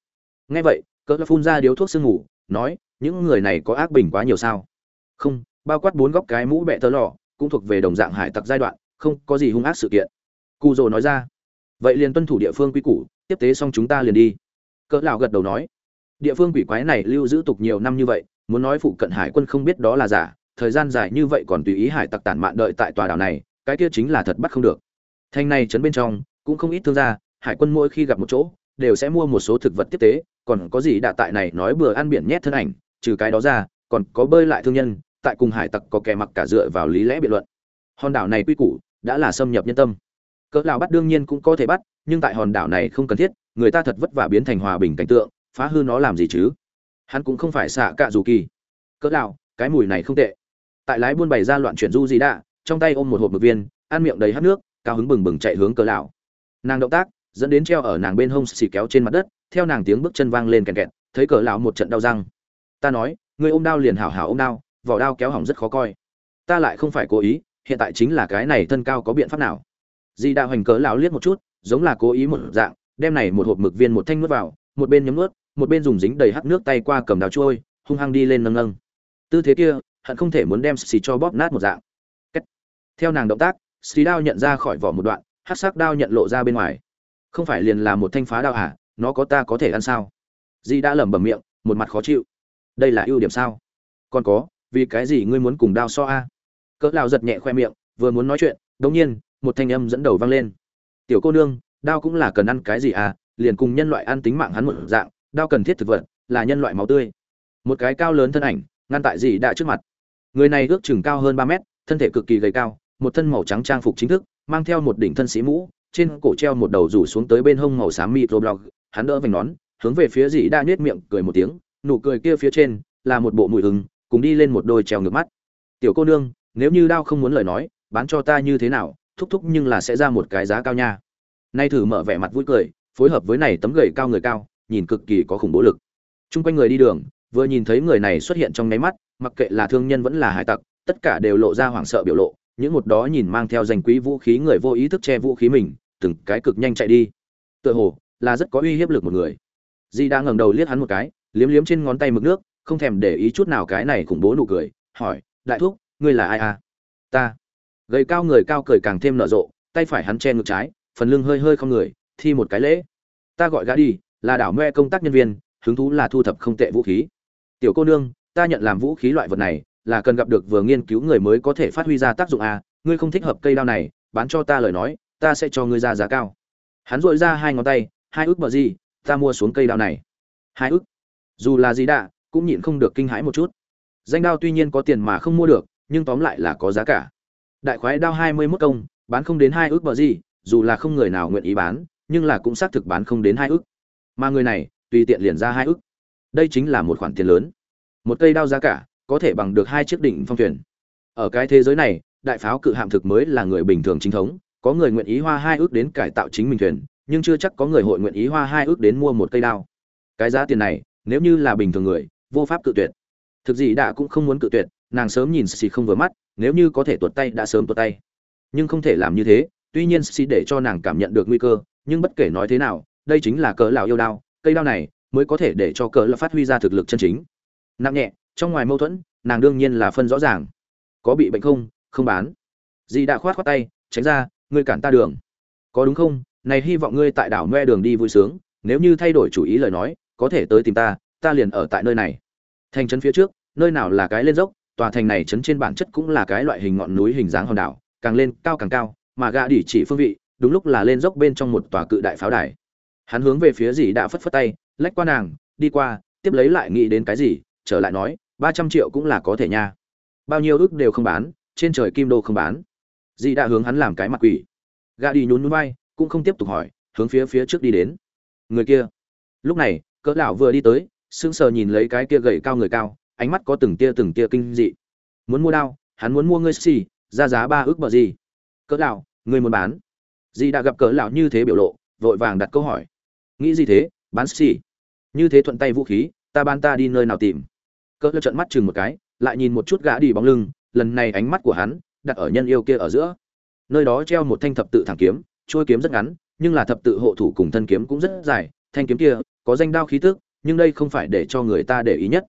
Nghe vậy, cỡ phun ra điếu thuốc sương ngủ nói, những người này có ác bình quá nhiều sao? Không, bao quát bốn góc cái mũ bẹ tớ lò cũng thuộc về đồng dạng hải tặc giai đoạn, không có gì hung ác sự kiện. Cụ rồ nói ra. Vậy liền tuân thủ địa phương quy củ, tiếp tế xong chúng ta liền đi. Cỡ lão gật đầu nói. Địa phương quỷ quái này lưu giữ tục nhiều năm như vậy, muốn nói phụ cận hải quân không biết đó là giả, thời gian dài như vậy còn tùy ý hải tặc tản mạn đợi tại tòa đảo này cái kia chính là thật bắt không được. Thanh này trấn bên trong, cũng không ít thương gia, hải quân mỗi khi gặp một chỗ, đều sẽ mua một số thực vật tiếp tế, còn có gì đạ tại này nói bừa ăn biển nhét thân ảnh, trừ cái đó ra, còn có bơi lại thương nhân, tại cùng hải tặc có kẻ mặc cả dựa vào lý lẽ biện luận. Hòn đảo này quy củ, đã là xâm nhập nhân tâm. Cỡ lão bắt đương nhiên cũng có thể bắt, nhưng tại hòn đảo này không cần thiết, người ta thật vất vả biến thành hòa bình cảnh tượng, phá hư nó làm gì chứ? Hắn cũng không phải xạ cạ dù kỳ. Cỡ lão, cái mùi này không tệ. Tại lái buôn bày ra loạn chuyển du gì đã trong tay ôm một hộp mực viên, ăn miệng đầy hát nước, cao hứng bừng bừng chạy hướng cờ lão. Nàng động tác dẫn đến treo ở nàng bên hông xì kéo trên mặt đất, theo nàng tiếng bước chân vang lên kèn kẹt, thấy cờ lão một trận đau răng. Ta nói ngươi ôm đao liền hảo hảo ôm đao, vỏ đao kéo hỏng rất khó coi. Ta lại không phải cố ý, hiện tại chính là cái này thân cao có biện pháp nào. Di đạo hành cờ lão liếc một chút, giống là cố ý một dạng, đem này một hộp mực viên một thanh nuốt vào, một bên nhấm nuốt, một bên dùng dính đầy hắt nước tay qua cầm đào trôi hung hăng đi lên nâng nâng. Tư thế kia, hận không thể muốn đem xì cho bóp nát một dạng theo nàng động tác xì đao nhận ra khỏi vỏ một đoạn hát sắc đao nhận lộ ra bên ngoài. Không phải liền là một thanh phá đao à nó có ta có thể ăn sao? Di đã lẩm bẩm miệng, một mặt khó chịu. Đây là ưu điểm sao? Còn có, vì cái gì ngươi muốn cùng đao so a? Cỡ lao giật nhẹ khoe miệng, vừa muốn nói chuyện, đột nhiên, một thanh âm dẫn đầu vang lên. Tiểu cô nương, đao cũng là cần ăn cái gì à? Liền cùng nhân loại ăn tính mạng hắn một dạng, đao cần thiết thực vật, là nhân loại máu tươi. Một cái cao lớn thân ảnh, ngăn tại dì đã trước mặt. Người này ước chừng cao hơn ba mét, thân thể cực kỳ gầy cao một thân màu trắng trang phục chính thức, mang theo một đỉnh thân sĩ mũ, trên cổ treo một đầu rủ xuống tới bên hông màu xám microblog. Hắn đỡ vành nón, hướng về phía dì đa nhếch miệng, cười một tiếng, nụ cười kia phía trên là một bộ mùi hừng, cùng đi lên một đôi treo ngược mắt. Tiểu cô nương, nếu như đao không muốn lời nói, bán cho ta như thế nào, thúc thúc nhưng là sẽ ra một cái giá cao nha. Nay thử mở vẻ mặt vui cười, phối hợp với này tấm gầy cao người cao, nhìn cực kỳ có khủng bố lực. Trung quanh người đi đường, vừa nhìn thấy người này xuất hiện trong ngáy mắt, mặc kệ là thương nhân vẫn là hải tặc, tất cả đều lộ ra hoảng sợ biểu lộ những một đó nhìn mang theo danh quý vũ khí người vô ý thức che vũ khí mình, từng cái cực nhanh chạy đi. Tựa hồ, là rất có uy hiếp lực một người. Di đang ngẩng đầu liếc hắn một cái, liếm liếm trên ngón tay mực nước, không thèm để ý chút nào cái này khủng bố nụ cười, hỏi, đại thúc, ngươi là ai à? Ta. Gầy cao người cao cười càng thêm nở rộ, tay phải hắn che ngực trái, phần lưng hơi hơi không người, thi một cái lễ. Ta gọi gã đi, là đảo me công tác nhân viên, hứng thú là thu thập không tệ vũ khí. Tiểu cô nương, ta nhận làm vũ khí loại vật này là cần gặp được vừa nghiên cứu người mới có thể phát huy ra tác dụng a ngươi không thích hợp cây đao này, bán cho ta lời nói, ta sẽ cho ngươi ra giá cao. Hắn dội ra hai ngón tay, hai ước bờ gì, ta mua xuống cây đao này. Hai ước. Dù là gì đã cũng nhịn không được kinh hãi một chút. Danh đao tuy nhiên có tiền mà không mua được, nhưng tóm lại là có giá cả. Đại khoái đao hai mươi mốt công, bán không đến hai ước bờ gì, dù là không người nào nguyện ý bán, nhưng là cũng xác thực bán không đến hai ước. Mà người này, tùy tiện liền ra hai ước. Đây chính là một khoản tiền lớn. Một cây đao giá cả có thể bằng được hai chiếc đỉnh phong thuyền. Ở cái thế giới này, đại pháo cự hạm thực mới là người bình thường chính thống, có người nguyện ý hoa hai ước đến cải tạo chính mình thuyền, nhưng chưa chắc có người hội nguyện ý hoa hai ước đến mua một cây đao. Cái giá tiền này, nếu như là bình thường người, vô pháp cự tuyệt. Thực gì đã cũng không muốn cự tuyệt, nàng sớm nhìn xì không vừa mắt, nếu như có thể tuột tay đã sớm tuột tay. Nhưng không thể làm như thế, tuy nhiên xì để cho nàng cảm nhận được nguy cơ, nhưng bất kể nói thế nào, đây chính là cỡ lão yêu đao, cây đao này mới có thể để cho cỡ là phát huy ra thực lực chân chính. Nặng nhẹ trong ngoài mâu thuẫn, nàng đương nhiên là phân rõ ràng. Có bị bệnh không? Không bán. Dì đã khoát khoát tay, tránh ra, ngươi cản ta đường. Có đúng không? Này hy vọng ngươi tại đảo noe đường đi vui sướng, nếu như thay đổi chủ ý lời nói, có thể tới tìm ta ta liền ở tại nơi này. Thành trấn phía trước, nơi nào là cái lên dốc, tòa thành này trấn trên bản chất cũng là cái loại hình ngọn núi hình dáng hòn đảo, càng lên cao càng cao, mà gã đỉ chỉ phương vị, đúng lúc là lên dốc bên trong một tòa cự đại pháo đài. Hắn hướng về phía dì đã phất phất tay, lách qua nàng, đi qua, tiếp lấy lại nghĩ đến cái gì? Trở lại nói ba trăm triệu cũng là có thể nha. Bao nhiêu ước đều không bán, trên trời kim đô không bán. Dì đã hướng hắn làm cái mặt quỷ. Gà đi nhún núi vai, cũng không tiếp tục hỏi, hướng phía phía trước đi đến. Người kia. Lúc này, cỡ lão vừa đi tới, sững sờ nhìn lấy cái kia gầy cao người cao, ánh mắt có từng tia từng tia kinh dị. Muốn mua đao, hắn muốn mua ngươi xì, ra giá ba ước bờ gì? Cỡ lão, ngươi muốn bán? Dì đã gặp cỡ lão như thế biểu lộ, vội vàng đặt câu hỏi. Nghĩ gì thế, bán xì? Như thế thuận tay vũ khí, ta bán ta đi nơi nào tìm? Cỡ lơ trợn mắt chừng một cái, lại nhìn một chút gã đi bóng lưng, lần này ánh mắt của hắn đặt ở nhân yêu kia ở giữa. Nơi đó treo một thanh thập tự thẳng kiếm trôi kiếm rất ngắn, nhưng là thập tự hộ thủ cùng thân kiếm cũng rất dài, thanh kiếm kia có danh đao khí tức, nhưng đây không phải để cho người ta để ý nhất.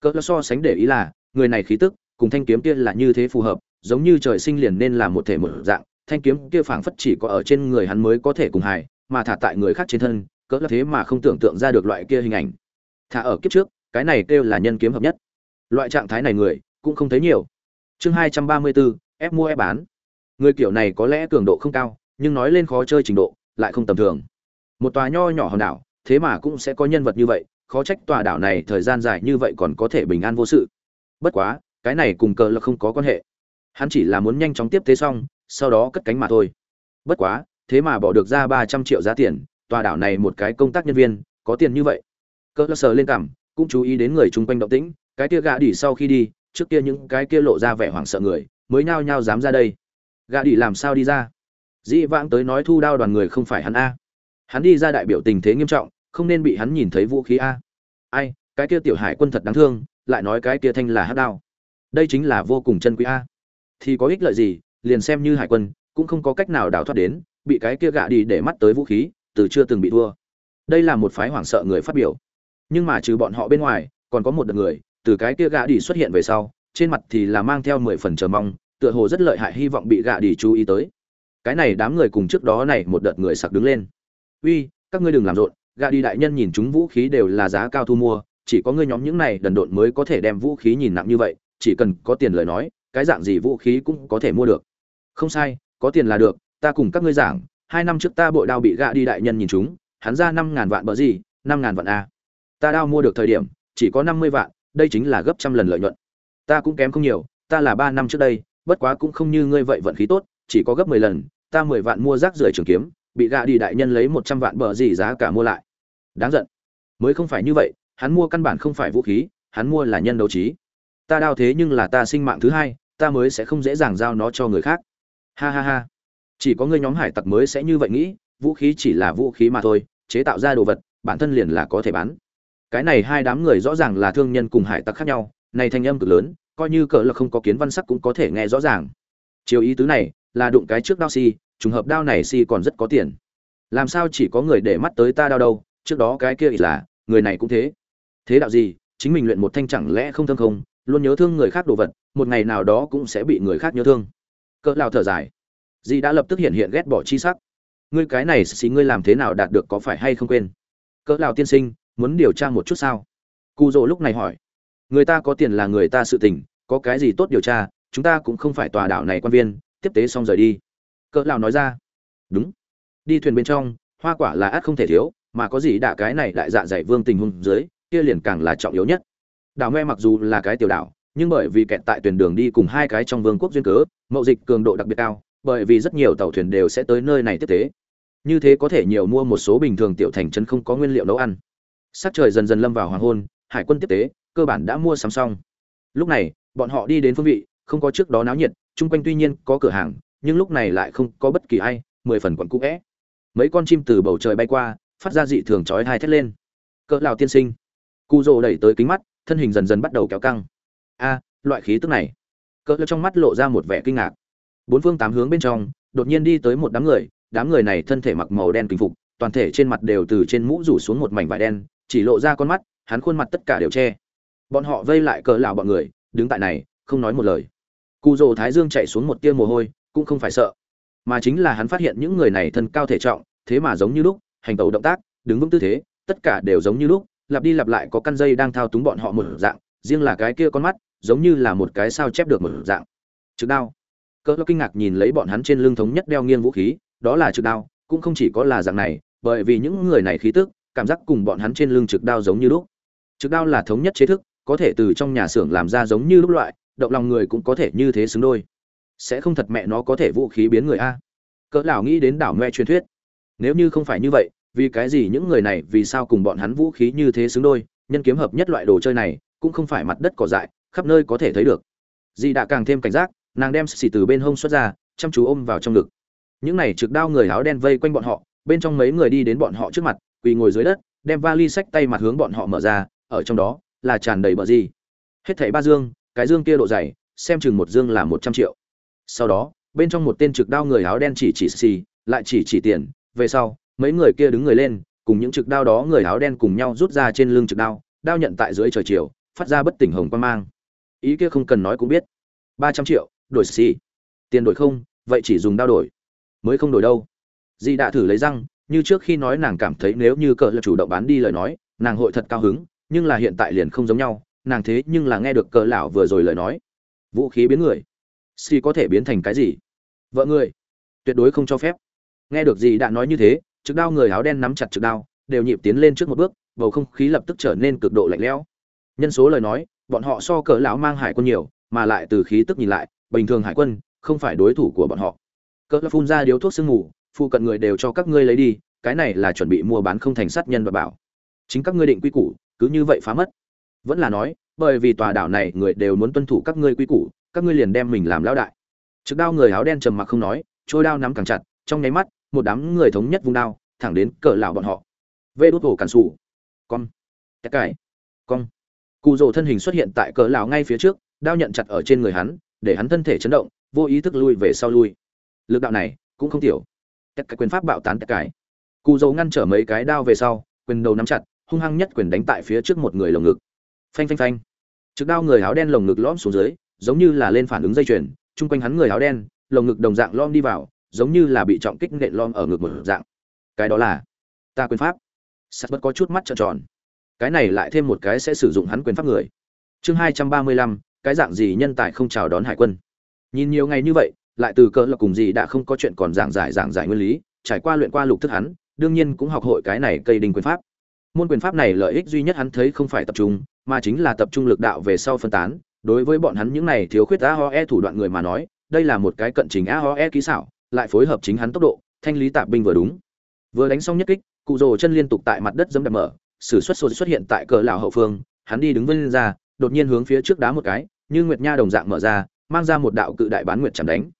Cỡ so sánh để ý là, người này khí tức cùng thanh kiếm kia là như thế phù hợp, giống như trời sinh liền nên là một thể một dạng, thanh kiếm kia phảng phất chỉ có ở trên người hắn mới có thể cùng hài, mà thả tại người khác trên thân, cỡ là thế mà không tưởng tượng ra được loại kia hình ảnh. Thả ở kiếp trước cái này kêu là nhân kiếm hợp nhất. Loại trạng thái này người cũng không thấy nhiều. Chương hai trăm ba mươi bốn, ép mua ép bán. Người kiểu này có lẽ cường độ không cao, nhưng nói lên khó chơi trình độ, lại không tầm thường. Một tòa nho nhỏ hòn đảo, thế mà cũng sẽ có nhân vật như vậy, khó trách tòa đảo này thời gian dài như vậy còn có thể bình an vô sự. Bất quá, cái này cùng cờ là không có quan hệ. Hắn chỉ là muốn nhanh chóng tiếp tế xong, sau đó cất cánh mà thôi. Bất quá, thế mà bỏ được ra ba trăm triệu giá tiền, tòa đảo này một cái công tác nhân viên, có tiền như vậy. Cỡ sờ lên cảm cũng chú ý đến người chung quanh động tĩnh, cái kia gạ đỉ sau khi đi, trước kia những cái kia lộ ra vẻ hoảng sợ người, mới nhao nhao dám ra đây. Gạ đỉ làm sao đi ra? Dĩ vãng tới nói thu đao đoàn người không phải hắn a. Hắn đi ra đại biểu tình thế nghiêm trọng, không nên bị hắn nhìn thấy vũ khí a. Ai, cái kia tiểu hải quân thật đáng thương, lại nói cái kia thanh là hát đao. Đây chính là vô cùng chân quý a. Thì có ích lợi gì, liền xem như hải quân, cũng không có cách nào đào thoát đến, bị cái kia gạ đi để mắt tới vũ khí, từ chưa từng bị thua. Đây là một phái hoảng sợ người phát biểu nhưng mà trừ bọn họ bên ngoài, còn có một đợt người, từ cái kia gạ đi xuất hiện về sau, trên mặt thì là mang theo mười phần chờ mong, tựa hồ rất lợi hại hy vọng bị gạ đi chú ý tới. Cái này đám người cùng trước đó này một đợt người sặc đứng lên. Uy, các ngươi đừng làm rộn gạ đi đại nhân nhìn chúng vũ khí đều là giá cao thu mua, chỉ có ngươi nhóm những này đần độn mới có thể đem vũ khí nhìn nặng như vậy, chỉ cần có tiền lời nói, cái dạng gì vũ khí cũng có thể mua được. Không sai, có tiền là được, ta cùng các ngươi giảng, hai năm trước ta bội đao bị gạ đi đại nhân nhìn chúng, hắn ra năm ngàn vạn bờ gì, năm ngàn vạn a ta đao mua được thời điểm, chỉ có năm mươi vạn, đây chính là gấp trăm lần lợi nhuận. Ta cũng kém không nhiều, ta là ba năm trước đây, bất quá cũng không như ngươi vậy vận khí tốt, chỉ có gấp mười lần, ta mười vạn mua rác rưởi trường kiếm, bị gạ đi đại nhân lấy một trăm vạn bờ gì giá cả mua lại. Đáng giận. Mới không phải như vậy, hắn mua căn bản không phải vũ khí, hắn mua là nhân đấu trí. Ta đao thế nhưng là ta sinh mạng thứ hai, ta mới sẽ không dễ dàng giao nó cho người khác. Ha ha ha. Chỉ có ngươi nhóm hải tặc mới sẽ như vậy nghĩ, vũ khí chỉ là vũ khí mà thôi, chế tạo ra đồ vật, bản thân liền là có thể bán cái này hai đám người rõ ràng là thương nhân cùng hải tặc khác nhau, này thanh âm cực lớn, coi như cỡ là không có kiến văn sắc cũng có thể nghe rõ ràng. Chiều ý tứ này là đụng cái trước đao si, trùng hợp đao này si còn rất có tiền. Làm sao chỉ có người để mắt tới ta đao đâu, trước đó cái kia là, người này cũng thế. Thế đạo gì, chính mình luyện một thanh chẳng lẽ không thương không, luôn nhớ thương người khác đồ vật, một ngày nào đó cũng sẽ bị người khác nhớ thương. Cỡ lao thở dài. Dì đã lập tức hiện hiện ghét bỏ chi sắc. Ngươi cái này xí ngươi làm thế nào đạt được có phải hay không quên? Cỡ lao tiên sinh muốn điều tra một chút sao? Cụ rỗ lúc này hỏi. Người ta có tiền là người ta sự tình, có cái gì tốt điều tra, chúng ta cũng không phải tòa đảo này quan viên, tiếp tế xong rời đi. Cỡ lão nói ra. Đúng. Đi thuyền bên trong, hoa quả là át không thể thiếu, mà có gì đạ cái này đại dạ dày vương tình hung dưới, kia liền càng là trọng yếu nhất. Đảo me mặc dù là cái tiểu đảo, nhưng bởi vì kẹt tại tuyển đường đi cùng hai cái trong vương quốc duyên cớ, mậu dịch cường độ đặc biệt cao, bởi vì rất nhiều tàu thuyền đều sẽ tới nơi này tiếp tế. Như thế có thể nhiều mua một số bình thường tiểu thành trấn không có nguyên liệu nấu ăn sắc trời dần dần lâm vào hoàng hôn, hải quân tiếp tế, cơ bản đã mua sắm xong. Lúc này, bọn họ đi đến phương vị, không có trước đó náo nhiệt, chung quanh tuy nhiên có cửa hàng, nhưng lúc này lại không có bất kỳ ai, mười phần quận cũ vẽ. Mấy con chim từ bầu trời bay qua, phát ra dị thường chói hai thét lên. Cỡ lào tiên sinh. Cụ rồ đẩy tới kính mắt, thân hình dần dần bắt đầu kéo căng. A, loại khí tức này. Cỡ trong mắt lộ ra một vẻ kinh ngạc. Bốn phương tám hướng bên trong, đột nhiên đi tới một đám người đám người này thân thể mặc màu đen kinh phục, toàn thể trên mặt đều từ trên mũ rủ xuống một mảnh vải đen chỉ lộ ra con mắt, hắn khuôn mặt tất cả đều che. Bọn họ vây lại cờ lào bọn người, đứng tại này, không nói một lời. Cụ rồ thái dương chạy xuống một tia mồ hôi, cũng không phải sợ. Mà chính là hắn phát hiện những người này thân cao thể trọng, thế mà giống như lúc, hành tẩu động tác, đứng vững tư thế, tất cả đều giống như lúc, lặp đi lặp lại có căn dây đang thao túng bọn họ một dạng, riêng là cái kia con mắt, giống như là một cái sao chép được một dạng. Trực đao. Cỡ kinh ngạc nhìn lấy bọn hắn trên lưng thống nhất đeo nghiêng vũ khí, đó là trực đao, cũng không chỉ có là dạng này, bởi vì những người này khí tức cảm giác cùng bọn hắn trên lưng trực đao giống như lúc. Trực đao là thống nhất chế thức, có thể từ trong nhà xưởng làm ra giống như lúc loại, động lòng người cũng có thể như thế xứng đôi. Sẽ không thật mẹ nó có thể vũ khí biến người a. Cỡ lão nghĩ đến đảo ngoe truyền thuyết. Nếu như không phải như vậy, vì cái gì những người này, vì sao cùng bọn hắn vũ khí như thế xứng đôi, nhân kiếm hợp nhất loại đồ chơi này, cũng không phải mặt đất cỏ dại, khắp nơi có thể thấy được. Dì đã càng thêm cảnh giác, nàng đem xì từ bên hông xuất ra, chăm chú ôm vào trong ngực. Những này trực đao người áo đen vây quanh bọn họ, bên trong mấy người đi đến bọn họ trước mặt quỳ ngồi dưới đất, đem vali sách tay mặt hướng bọn họ mở ra, ở trong đó là tràn đầy bờ gì. Hết thảy ba dương, cái dương kia độ dày, xem chừng một dương là một trăm triệu. Sau đó, bên trong một tên trực đao người áo đen chỉ chỉ xì, lại chỉ chỉ tiền. Về sau, mấy người kia đứng người lên, cùng những trực đao đó người áo đen cùng nhau rút ra trên lưng trực đao đao nhận tại dưới trời chiều, phát ra bất tỉnh hồng quan mang. Ý kia không cần nói cũng biết. Ba trăm triệu, đổi xì. Tiền đổi không, vậy chỉ dùng đao đổi. Mới không đổi đâu. Di đã thử lấy răng như trước khi nói nàng cảm thấy nếu như cờ là chủ động bán đi lời nói, nàng hội thật cao hứng, nhưng là hiện tại liền không giống nhau, nàng thế nhưng là nghe được cờ lão vừa rồi lời nói. Vũ khí biến người. Si có thể biến thành cái gì? Vợ người tuyệt đối không cho phép. Nghe được gì đã nói như thế, trực đao người áo đen nắm chặt trực đao, đều nhịp tiến lên trước một bước, bầu không khí lập tức trở nên cực độ lạnh lẽo. Nhân số lời nói, bọn họ so cờ lão mang hải quân nhiều, mà lại từ khí tức nhìn lại, bình thường hải quân, không phải đối thủ của bọn họ. Cỡ phun ra điếu thuốc sương ngủ phụ cận người đều cho các ngươi lấy đi, cái này là chuẩn bị mua bán không thành sát nhân và bảo. Chính các ngươi định quy củ, cứ như vậy phá mất. Vẫn là nói, bởi vì tòa đảo này người đều muốn tuân thủ các ngươi quy củ, các ngươi liền đem mình làm lão đại. Trực đao người áo đen trầm mặc không nói, trôi đao nắm càng chặt, trong nháy mắt, một đám người thống nhất vung đao, thẳng đến cỡ lão bọn họ. Vê đốt hổ cản sủ. Con. Tất cải. Con. Cụ rồ thân hình xuất hiện tại cỡ lão ngay phía trước, đao nhận chặt ở trên người hắn, để hắn thân thể chấn động, vô ý thức lui về sau lui. Lực đạo này cũng không tiểu tất cái quyền pháp bạo tán tất cải cụ dầu ngăn trở mấy cái đao về sau, quyền đầu nắm chặt, hung hăng nhất quyền đánh tại phía trước một người lồng ngực. Phanh phanh phanh. Trực đao người áo đen lồng ngực lõm xuống dưới, giống như là lên phản ứng dây chuyền, chung quanh hắn người áo đen, lồng ngực đồng dạng lõm đi vào, giống như là bị trọng kích nện lõm ở ngực một dạng. Cái đó là ta quyền pháp. Sắt bất có chút mắt trợn tròn. Cái này lại thêm một cái sẽ sử dụng hắn quyền pháp người. Chương hai trăm ba mươi lăm, cái dạng gì nhân tài không chào đón hải quân. Nhìn nhiều ngày như vậy lại từ cỡ là cùng gì đã không có chuyện còn giảng giải giảng giải nguyên lý, trải qua luyện qua lục thức hắn, đương nhiên cũng học hội cái này cây đình quyền pháp. Môn quyền pháp này lợi ích duy nhất hắn thấy không phải tập trung, mà chính là tập trung lực đạo về sau phân tán. Đối với bọn hắn những này thiếu khuyết aoe thủ đoạn người mà nói, đây là một cái cận trình aoe kỹ xảo, lại phối hợp chính hắn tốc độ, thanh lý tạp binh vừa đúng. Vừa đánh xong nhất kích, cụ rồ chân liên tục tại mặt đất dẫm đập mở, sử xuất sột xuất hiện tại cờ lão hậu phương, hắn đi đứng vân ra, đột nhiên hướng phía trước đá một cái, như nguyệt nha đồng dạng mở ra, mang ra một đạo cự đại bán nguyệt chạm đánh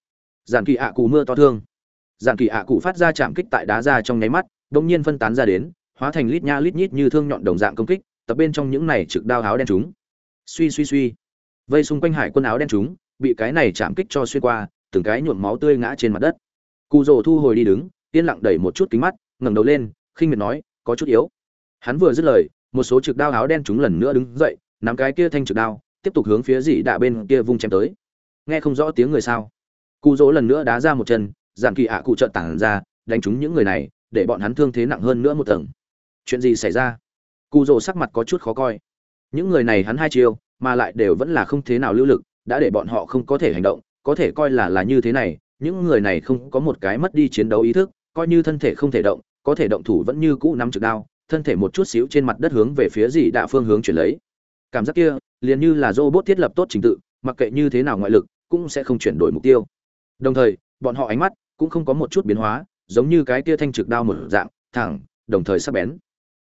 giản kỳ ạ cụ mưa to thương. Giản kỳ ạ cụ phát ra chạm kích tại đá ra trong nháy mắt, đột nhiên phân tán ra đến, hóa thành lít nha lít nhít như thương nhọn đồng dạng công kích, tập bên trong những này trực đao áo đen chúng. Suy suy suy. Vây xung quanh hải quân áo đen chúng, bị cái này chạm kích cho xuyên qua, từng cái nhuộm máu tươi ngã trên mặt đất. Cụ rồ thu hồi đi đứng, yên lặng đẩy một chút kính mắt, ngẩng đầu lên, khinh miệt nói, có chút yếu. Hắn vừa dứt lời, một số trực đao áo đen chúng lần nữa đứng dậy, nắm cái kia thanh trực đao, tiếp tục hướng phía dị đạ bên kia vung chém tới. Nghe không rõ tiếng người sao? Cụ dỗ lần nữa đá ra một chân giảm kỳ ạ cụ trợn tản ra, đánh trúng những người này, để bọn hắn thương thế nặng hơn nữa một tầng. Chuyện gì xảy ra? Cụ dỗ sắc mặt có chút khó coi. Những người này hắn hai chiêu, mà lại đều vẫn là không thế nào lưu lực, đã để bọn họ không có thể hành động, có thể coi là là như thế này, những người này không có một cái mất đi chiến đấu ý thức, coi như thân thể không thể động, có thể động thủ vẫn như cũ nắm trực đao, thân thể một chút xíu trên mặt đất hướng về phía gì đạ phương hướng chuyển lấy. Cảm giác kia, liền như là robot thiết lập tốt trình tự, mặc kệ như thế nào ngoại lực, cũng sẽ không chuyển đổi mục tiêu đồng thời, bọn họ ánh mắt cũng không có một chút biến hóa, giống như cái kia thanh trực đao một dạng, thẳng, đồng thời sắc bén.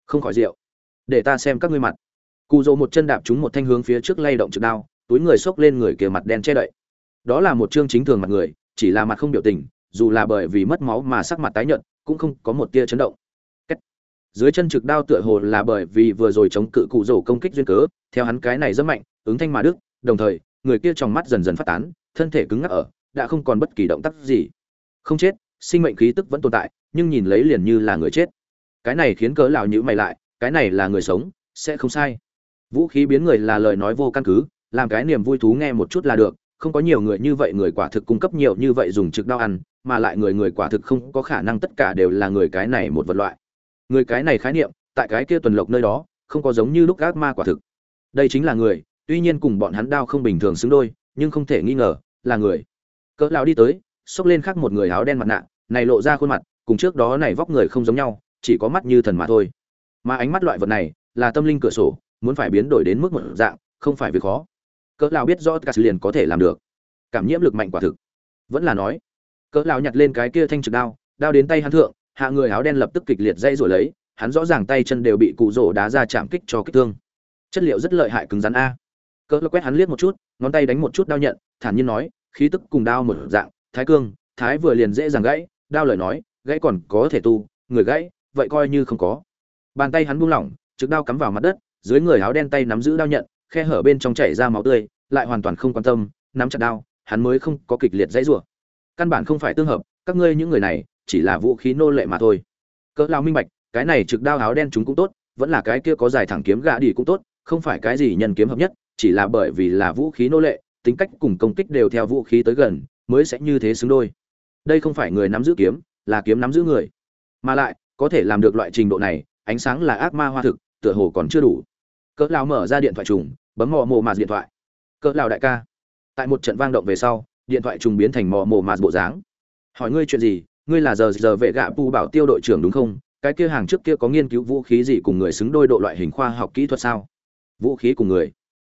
Không khỏi rượu. Để ta xem các ngươi mặt. Cụ rỗ một chân đạp trúng một thanh hướng phía trước lay động trực đao, túi người xốc lên người kia mặt đen che đậy. Đó là một chương chính thường mặt người, chỉ là mặt không biểu tình, dù là bởi vì mất máu mà sắc mặt tái nhợt, cũng không có một tia chấn động. Cách. dưới chân trực đao tựa hồ là bởi vì vừa rồi chống cự cụ rổ công kích duyên cớ, theo hắn cái này rất mạnh, ứng thanh mà đức đồng thời, người kia trong mắt dần dần phát tán, thân thể cứng ngắc ở đã không còn bất kỳ động tác gì. Không chết, sinh mệnh khí tức vẫn tồn tại, nhưng nhìn lấy liền như là người chết. Cái này khiến cớ lão nhữ mày lại, cái này là người sống, sẽ không sai. Vũ khí biến người là lời nói vô căn cứ, làm cái niềm vui thú nghe một chút là được, không có nhiều người như vậy, người quả thực cung cấp nhiều như vậy dùng trực đao ăn, mà lại người người quả thực không có khả năng tất cả đều là người cái này một vật loại. Người cái này khái niệm, tại cái kia tuần lộc nơi đó, không có giống như lúc ác ma quả thực. Đây chính là người, tuy nhiên cùng bọn hắn đao không bình thường xứng đôi, nhưng không thể nghi ngờ, là người cỡ lão đi tới, xốc lên khác một người áo đen mặt nạ, này lộ ra khuôn mặt, cùng trước đó này vóc người không giống nhau, chỉ có mắt như thần mà thôi. Mà ánh mắt loại vật này, là tâm linh cửa sổ, muốn phải biến đổi đến mức một dạng, không phải việc khó. Cỡ lão biết rõ cả liền có thể làm được. Cảm nhiễm lực mạnh quả thực. Vẫn là nói, cỡ lão nhặt lên cái kia thanh trực đao đao đến tay hắn thượng, hạ người áo đen lập tức kịch liệt dây rồi lấy, hắn rõ ràng tay chân đều bị cụ rổ đá ra chạm kích cho kích thương. Chất liệu rất lợi hại cứng rắn a. Cỡ lão quét hắn liếc một chút, ngón tay đánh một chút đao nhận, thản nhiên nói khí tức cùng đao một dạng, thái cương, thái vừa liền dễ dàng gãy, đao lời nói, gãy còn có thể tu, người gãy, vậy coi như không có. Bàn tay hắn buông lỏng, trực đao cắm vào mặt đất, dưới người áo đen tay nắm giữ đao nhận, khe hở bên trong chảy ra máu tươi, lại hoàn toàn không quan tâm, nắm chặt đao, hắn mới không có kịch liệt dãy rủa. Căn bản không phải tương hợp, các ngươi những người này, chỉ là vũ khí nô lệ mà thôi. Cỡ lao minh bạch, cái này trực đao áo đen chúng cũng tốt, vẫn là cái kia có dài thẳng kiếm gạ đi cũng tốt, không phải cái gì nhân kiếm hợp nhất, chỉ là bởi vì là vũ khí nô lệ tính cách cùng công kích đều theo vũ khí tới gần, mới sẽ như thế xứng đôi. Đây không phải người nắm giữ kiếm, là kiếm nắm giữ người. Mà lại, có thể làm được loại trình độ này, ánh sáng là ác ma hoa thực, tựa hồ còn chưa đủ. Cỡ lão mở ra điện thoại trùng, bấm mò mồ mạt điện thoại. Cỡ lão đại ca. Tại một trận vang động về sau, điện thoại trùng biến thành mò mồ mạt bộ dáng. Hỏi ngươi chuyện gì, ngươi là giờ giờ vệ gạ pu bảo tiêu đội trưởng đúng không? Cái kia hàng trước kia có nghiên cứu vũ khí gì cùng người xứng đôi độ loại hình khoa học kỹ thuật sao? Vũ khí cùng người.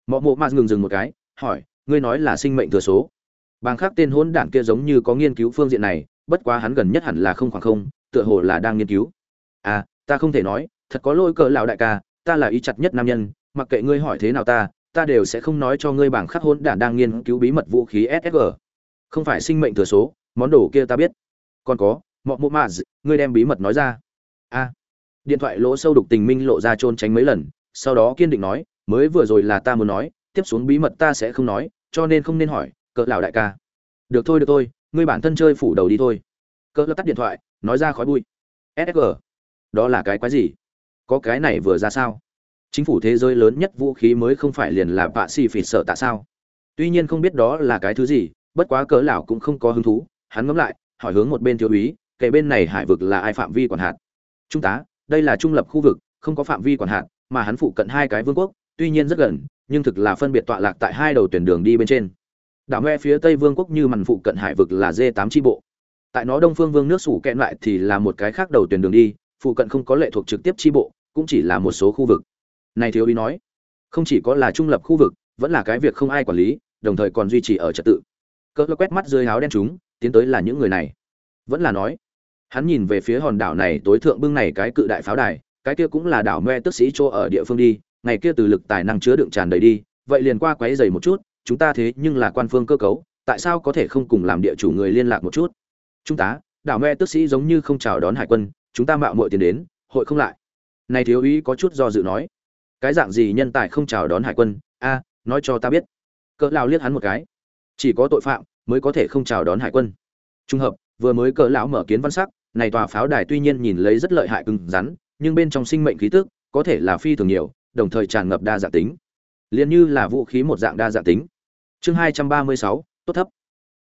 Mọ mộ mạt ngừng dừng một cái, hỏi ngươi nói là sinh mệnh thừa số. Bàng khác tên hôn Đản kia giống như có nghiên cứu phương diện này, bất quá hắn gần nhất hẳn là không khoảng không, tựa hồ là đang nghiên cứu. À ta không thể nói, thật có lỗi cỡ lão đại ca, ta là ý chặt nhất nam nhân, mặc kệ ngươi hỏi thế nào ta ta đều sẽ không nói cho ngươi bảng khắc hôn đản đang nghiên cứu bí mật vũ khí ssg không phải sinh mệnh thừa số, món đồ kia ta biết. Còn có, mọ mộ mạ ngươi đem bí mật nói ra. A điện thoại lỗ sâu đục tình minh lộ ra trôn tránh mấy lần, sau đó kiên định nói, mới vừa rồi là ta muốn nói tiếp xuống bí mật ta sẽ không nói cho nên không nên hỏi cỡ lão đại ca. Được thôi được thôi ngươi bản thân chơi phủ đầu đi thôi. Cỡ tắt điện thoại nói ra khói bụi. Sg, đó là cái quái gì? Có cái này vừa ra sao? Chính phủ thế giới lớn nhất vũ khí mới không phải liền là bạ xì phỉ sợ tại sao? Tuy nhiên không biết đó là cái thứ gì bất quá cỡ lão cũng không có hứng thú. Hắn ngẫm lại hỏi hướng một bên thiếu úy kể bên này hải vực là ai phạm vi quản hạt? Trung tá đây là trung lập khu vực không có phạm vi quản hạt mà hắn phụ cận hai cái vương quốc tuy nhiên rất gần nhưng thực là phân biệt tọa lạc tại hai đầu tuyển đường đi bên trên. Đảo nghe phía tây vương quốc như mằn phụ cận hải vực là d tám tri bộ. Tại nó đông phương vương nước sủ kẹn lại thì là một cái khác đầu tuyển đường đi, phụ cận không có lệ thuộc trực tiếp tri bộ, cũng chỉ là một số khu vực. Này thiếu ý nói, không chỉ có là trung lập khu vực, vẫn là cái việc không ai quản lý, đồng thời còn duy trì ở trật tự. Cỡ quét mắt dưới áo đen chúng, tiến tới là những người này. Vẫn là nói, hắn nhìn về phía hòn đảo này tối thượng bưng này cái cự đại pháo đài, cái kia cũng là đảo me tức sĩ chỗ ở địa phương đi ngày kia từ lực tài năng chứa đựng tràn đầy đi, vậy liền qua quấy dày một chút, chúng ta thế nhưng là quan phương cơ cấu, tại sao có thể không cùng làm địa chủ người liên lạc một chút? Chúng ta, đảo me tức sĩ giống như không chào đón hải quân, chúng ta mạo muội tiền đến, hội không lại. Này thiếu úy có chút do dự nói. Cái dạng gì nhân tài không chào đón hải quân? A, nói cho ta biết. Cỡ lao liếc hắn một cái. Chỉ có tội phạm mới có thể không chào đón hải quân. Trung hợp, vừa mới cỡ lão mở kiến văn sắc, này tòa pháo đài tuy nhiên nhìn lấy rất lợi hại cứng rắn, nhưng bên trong sinh mệnh khí tức có thể là phi thường nhiều đồng thời tràn ngập đa dạng tính. Liền như là vũ khí một dạng đa dạng tính. Chương hai trăm ba mươi sáu, tốt thấp.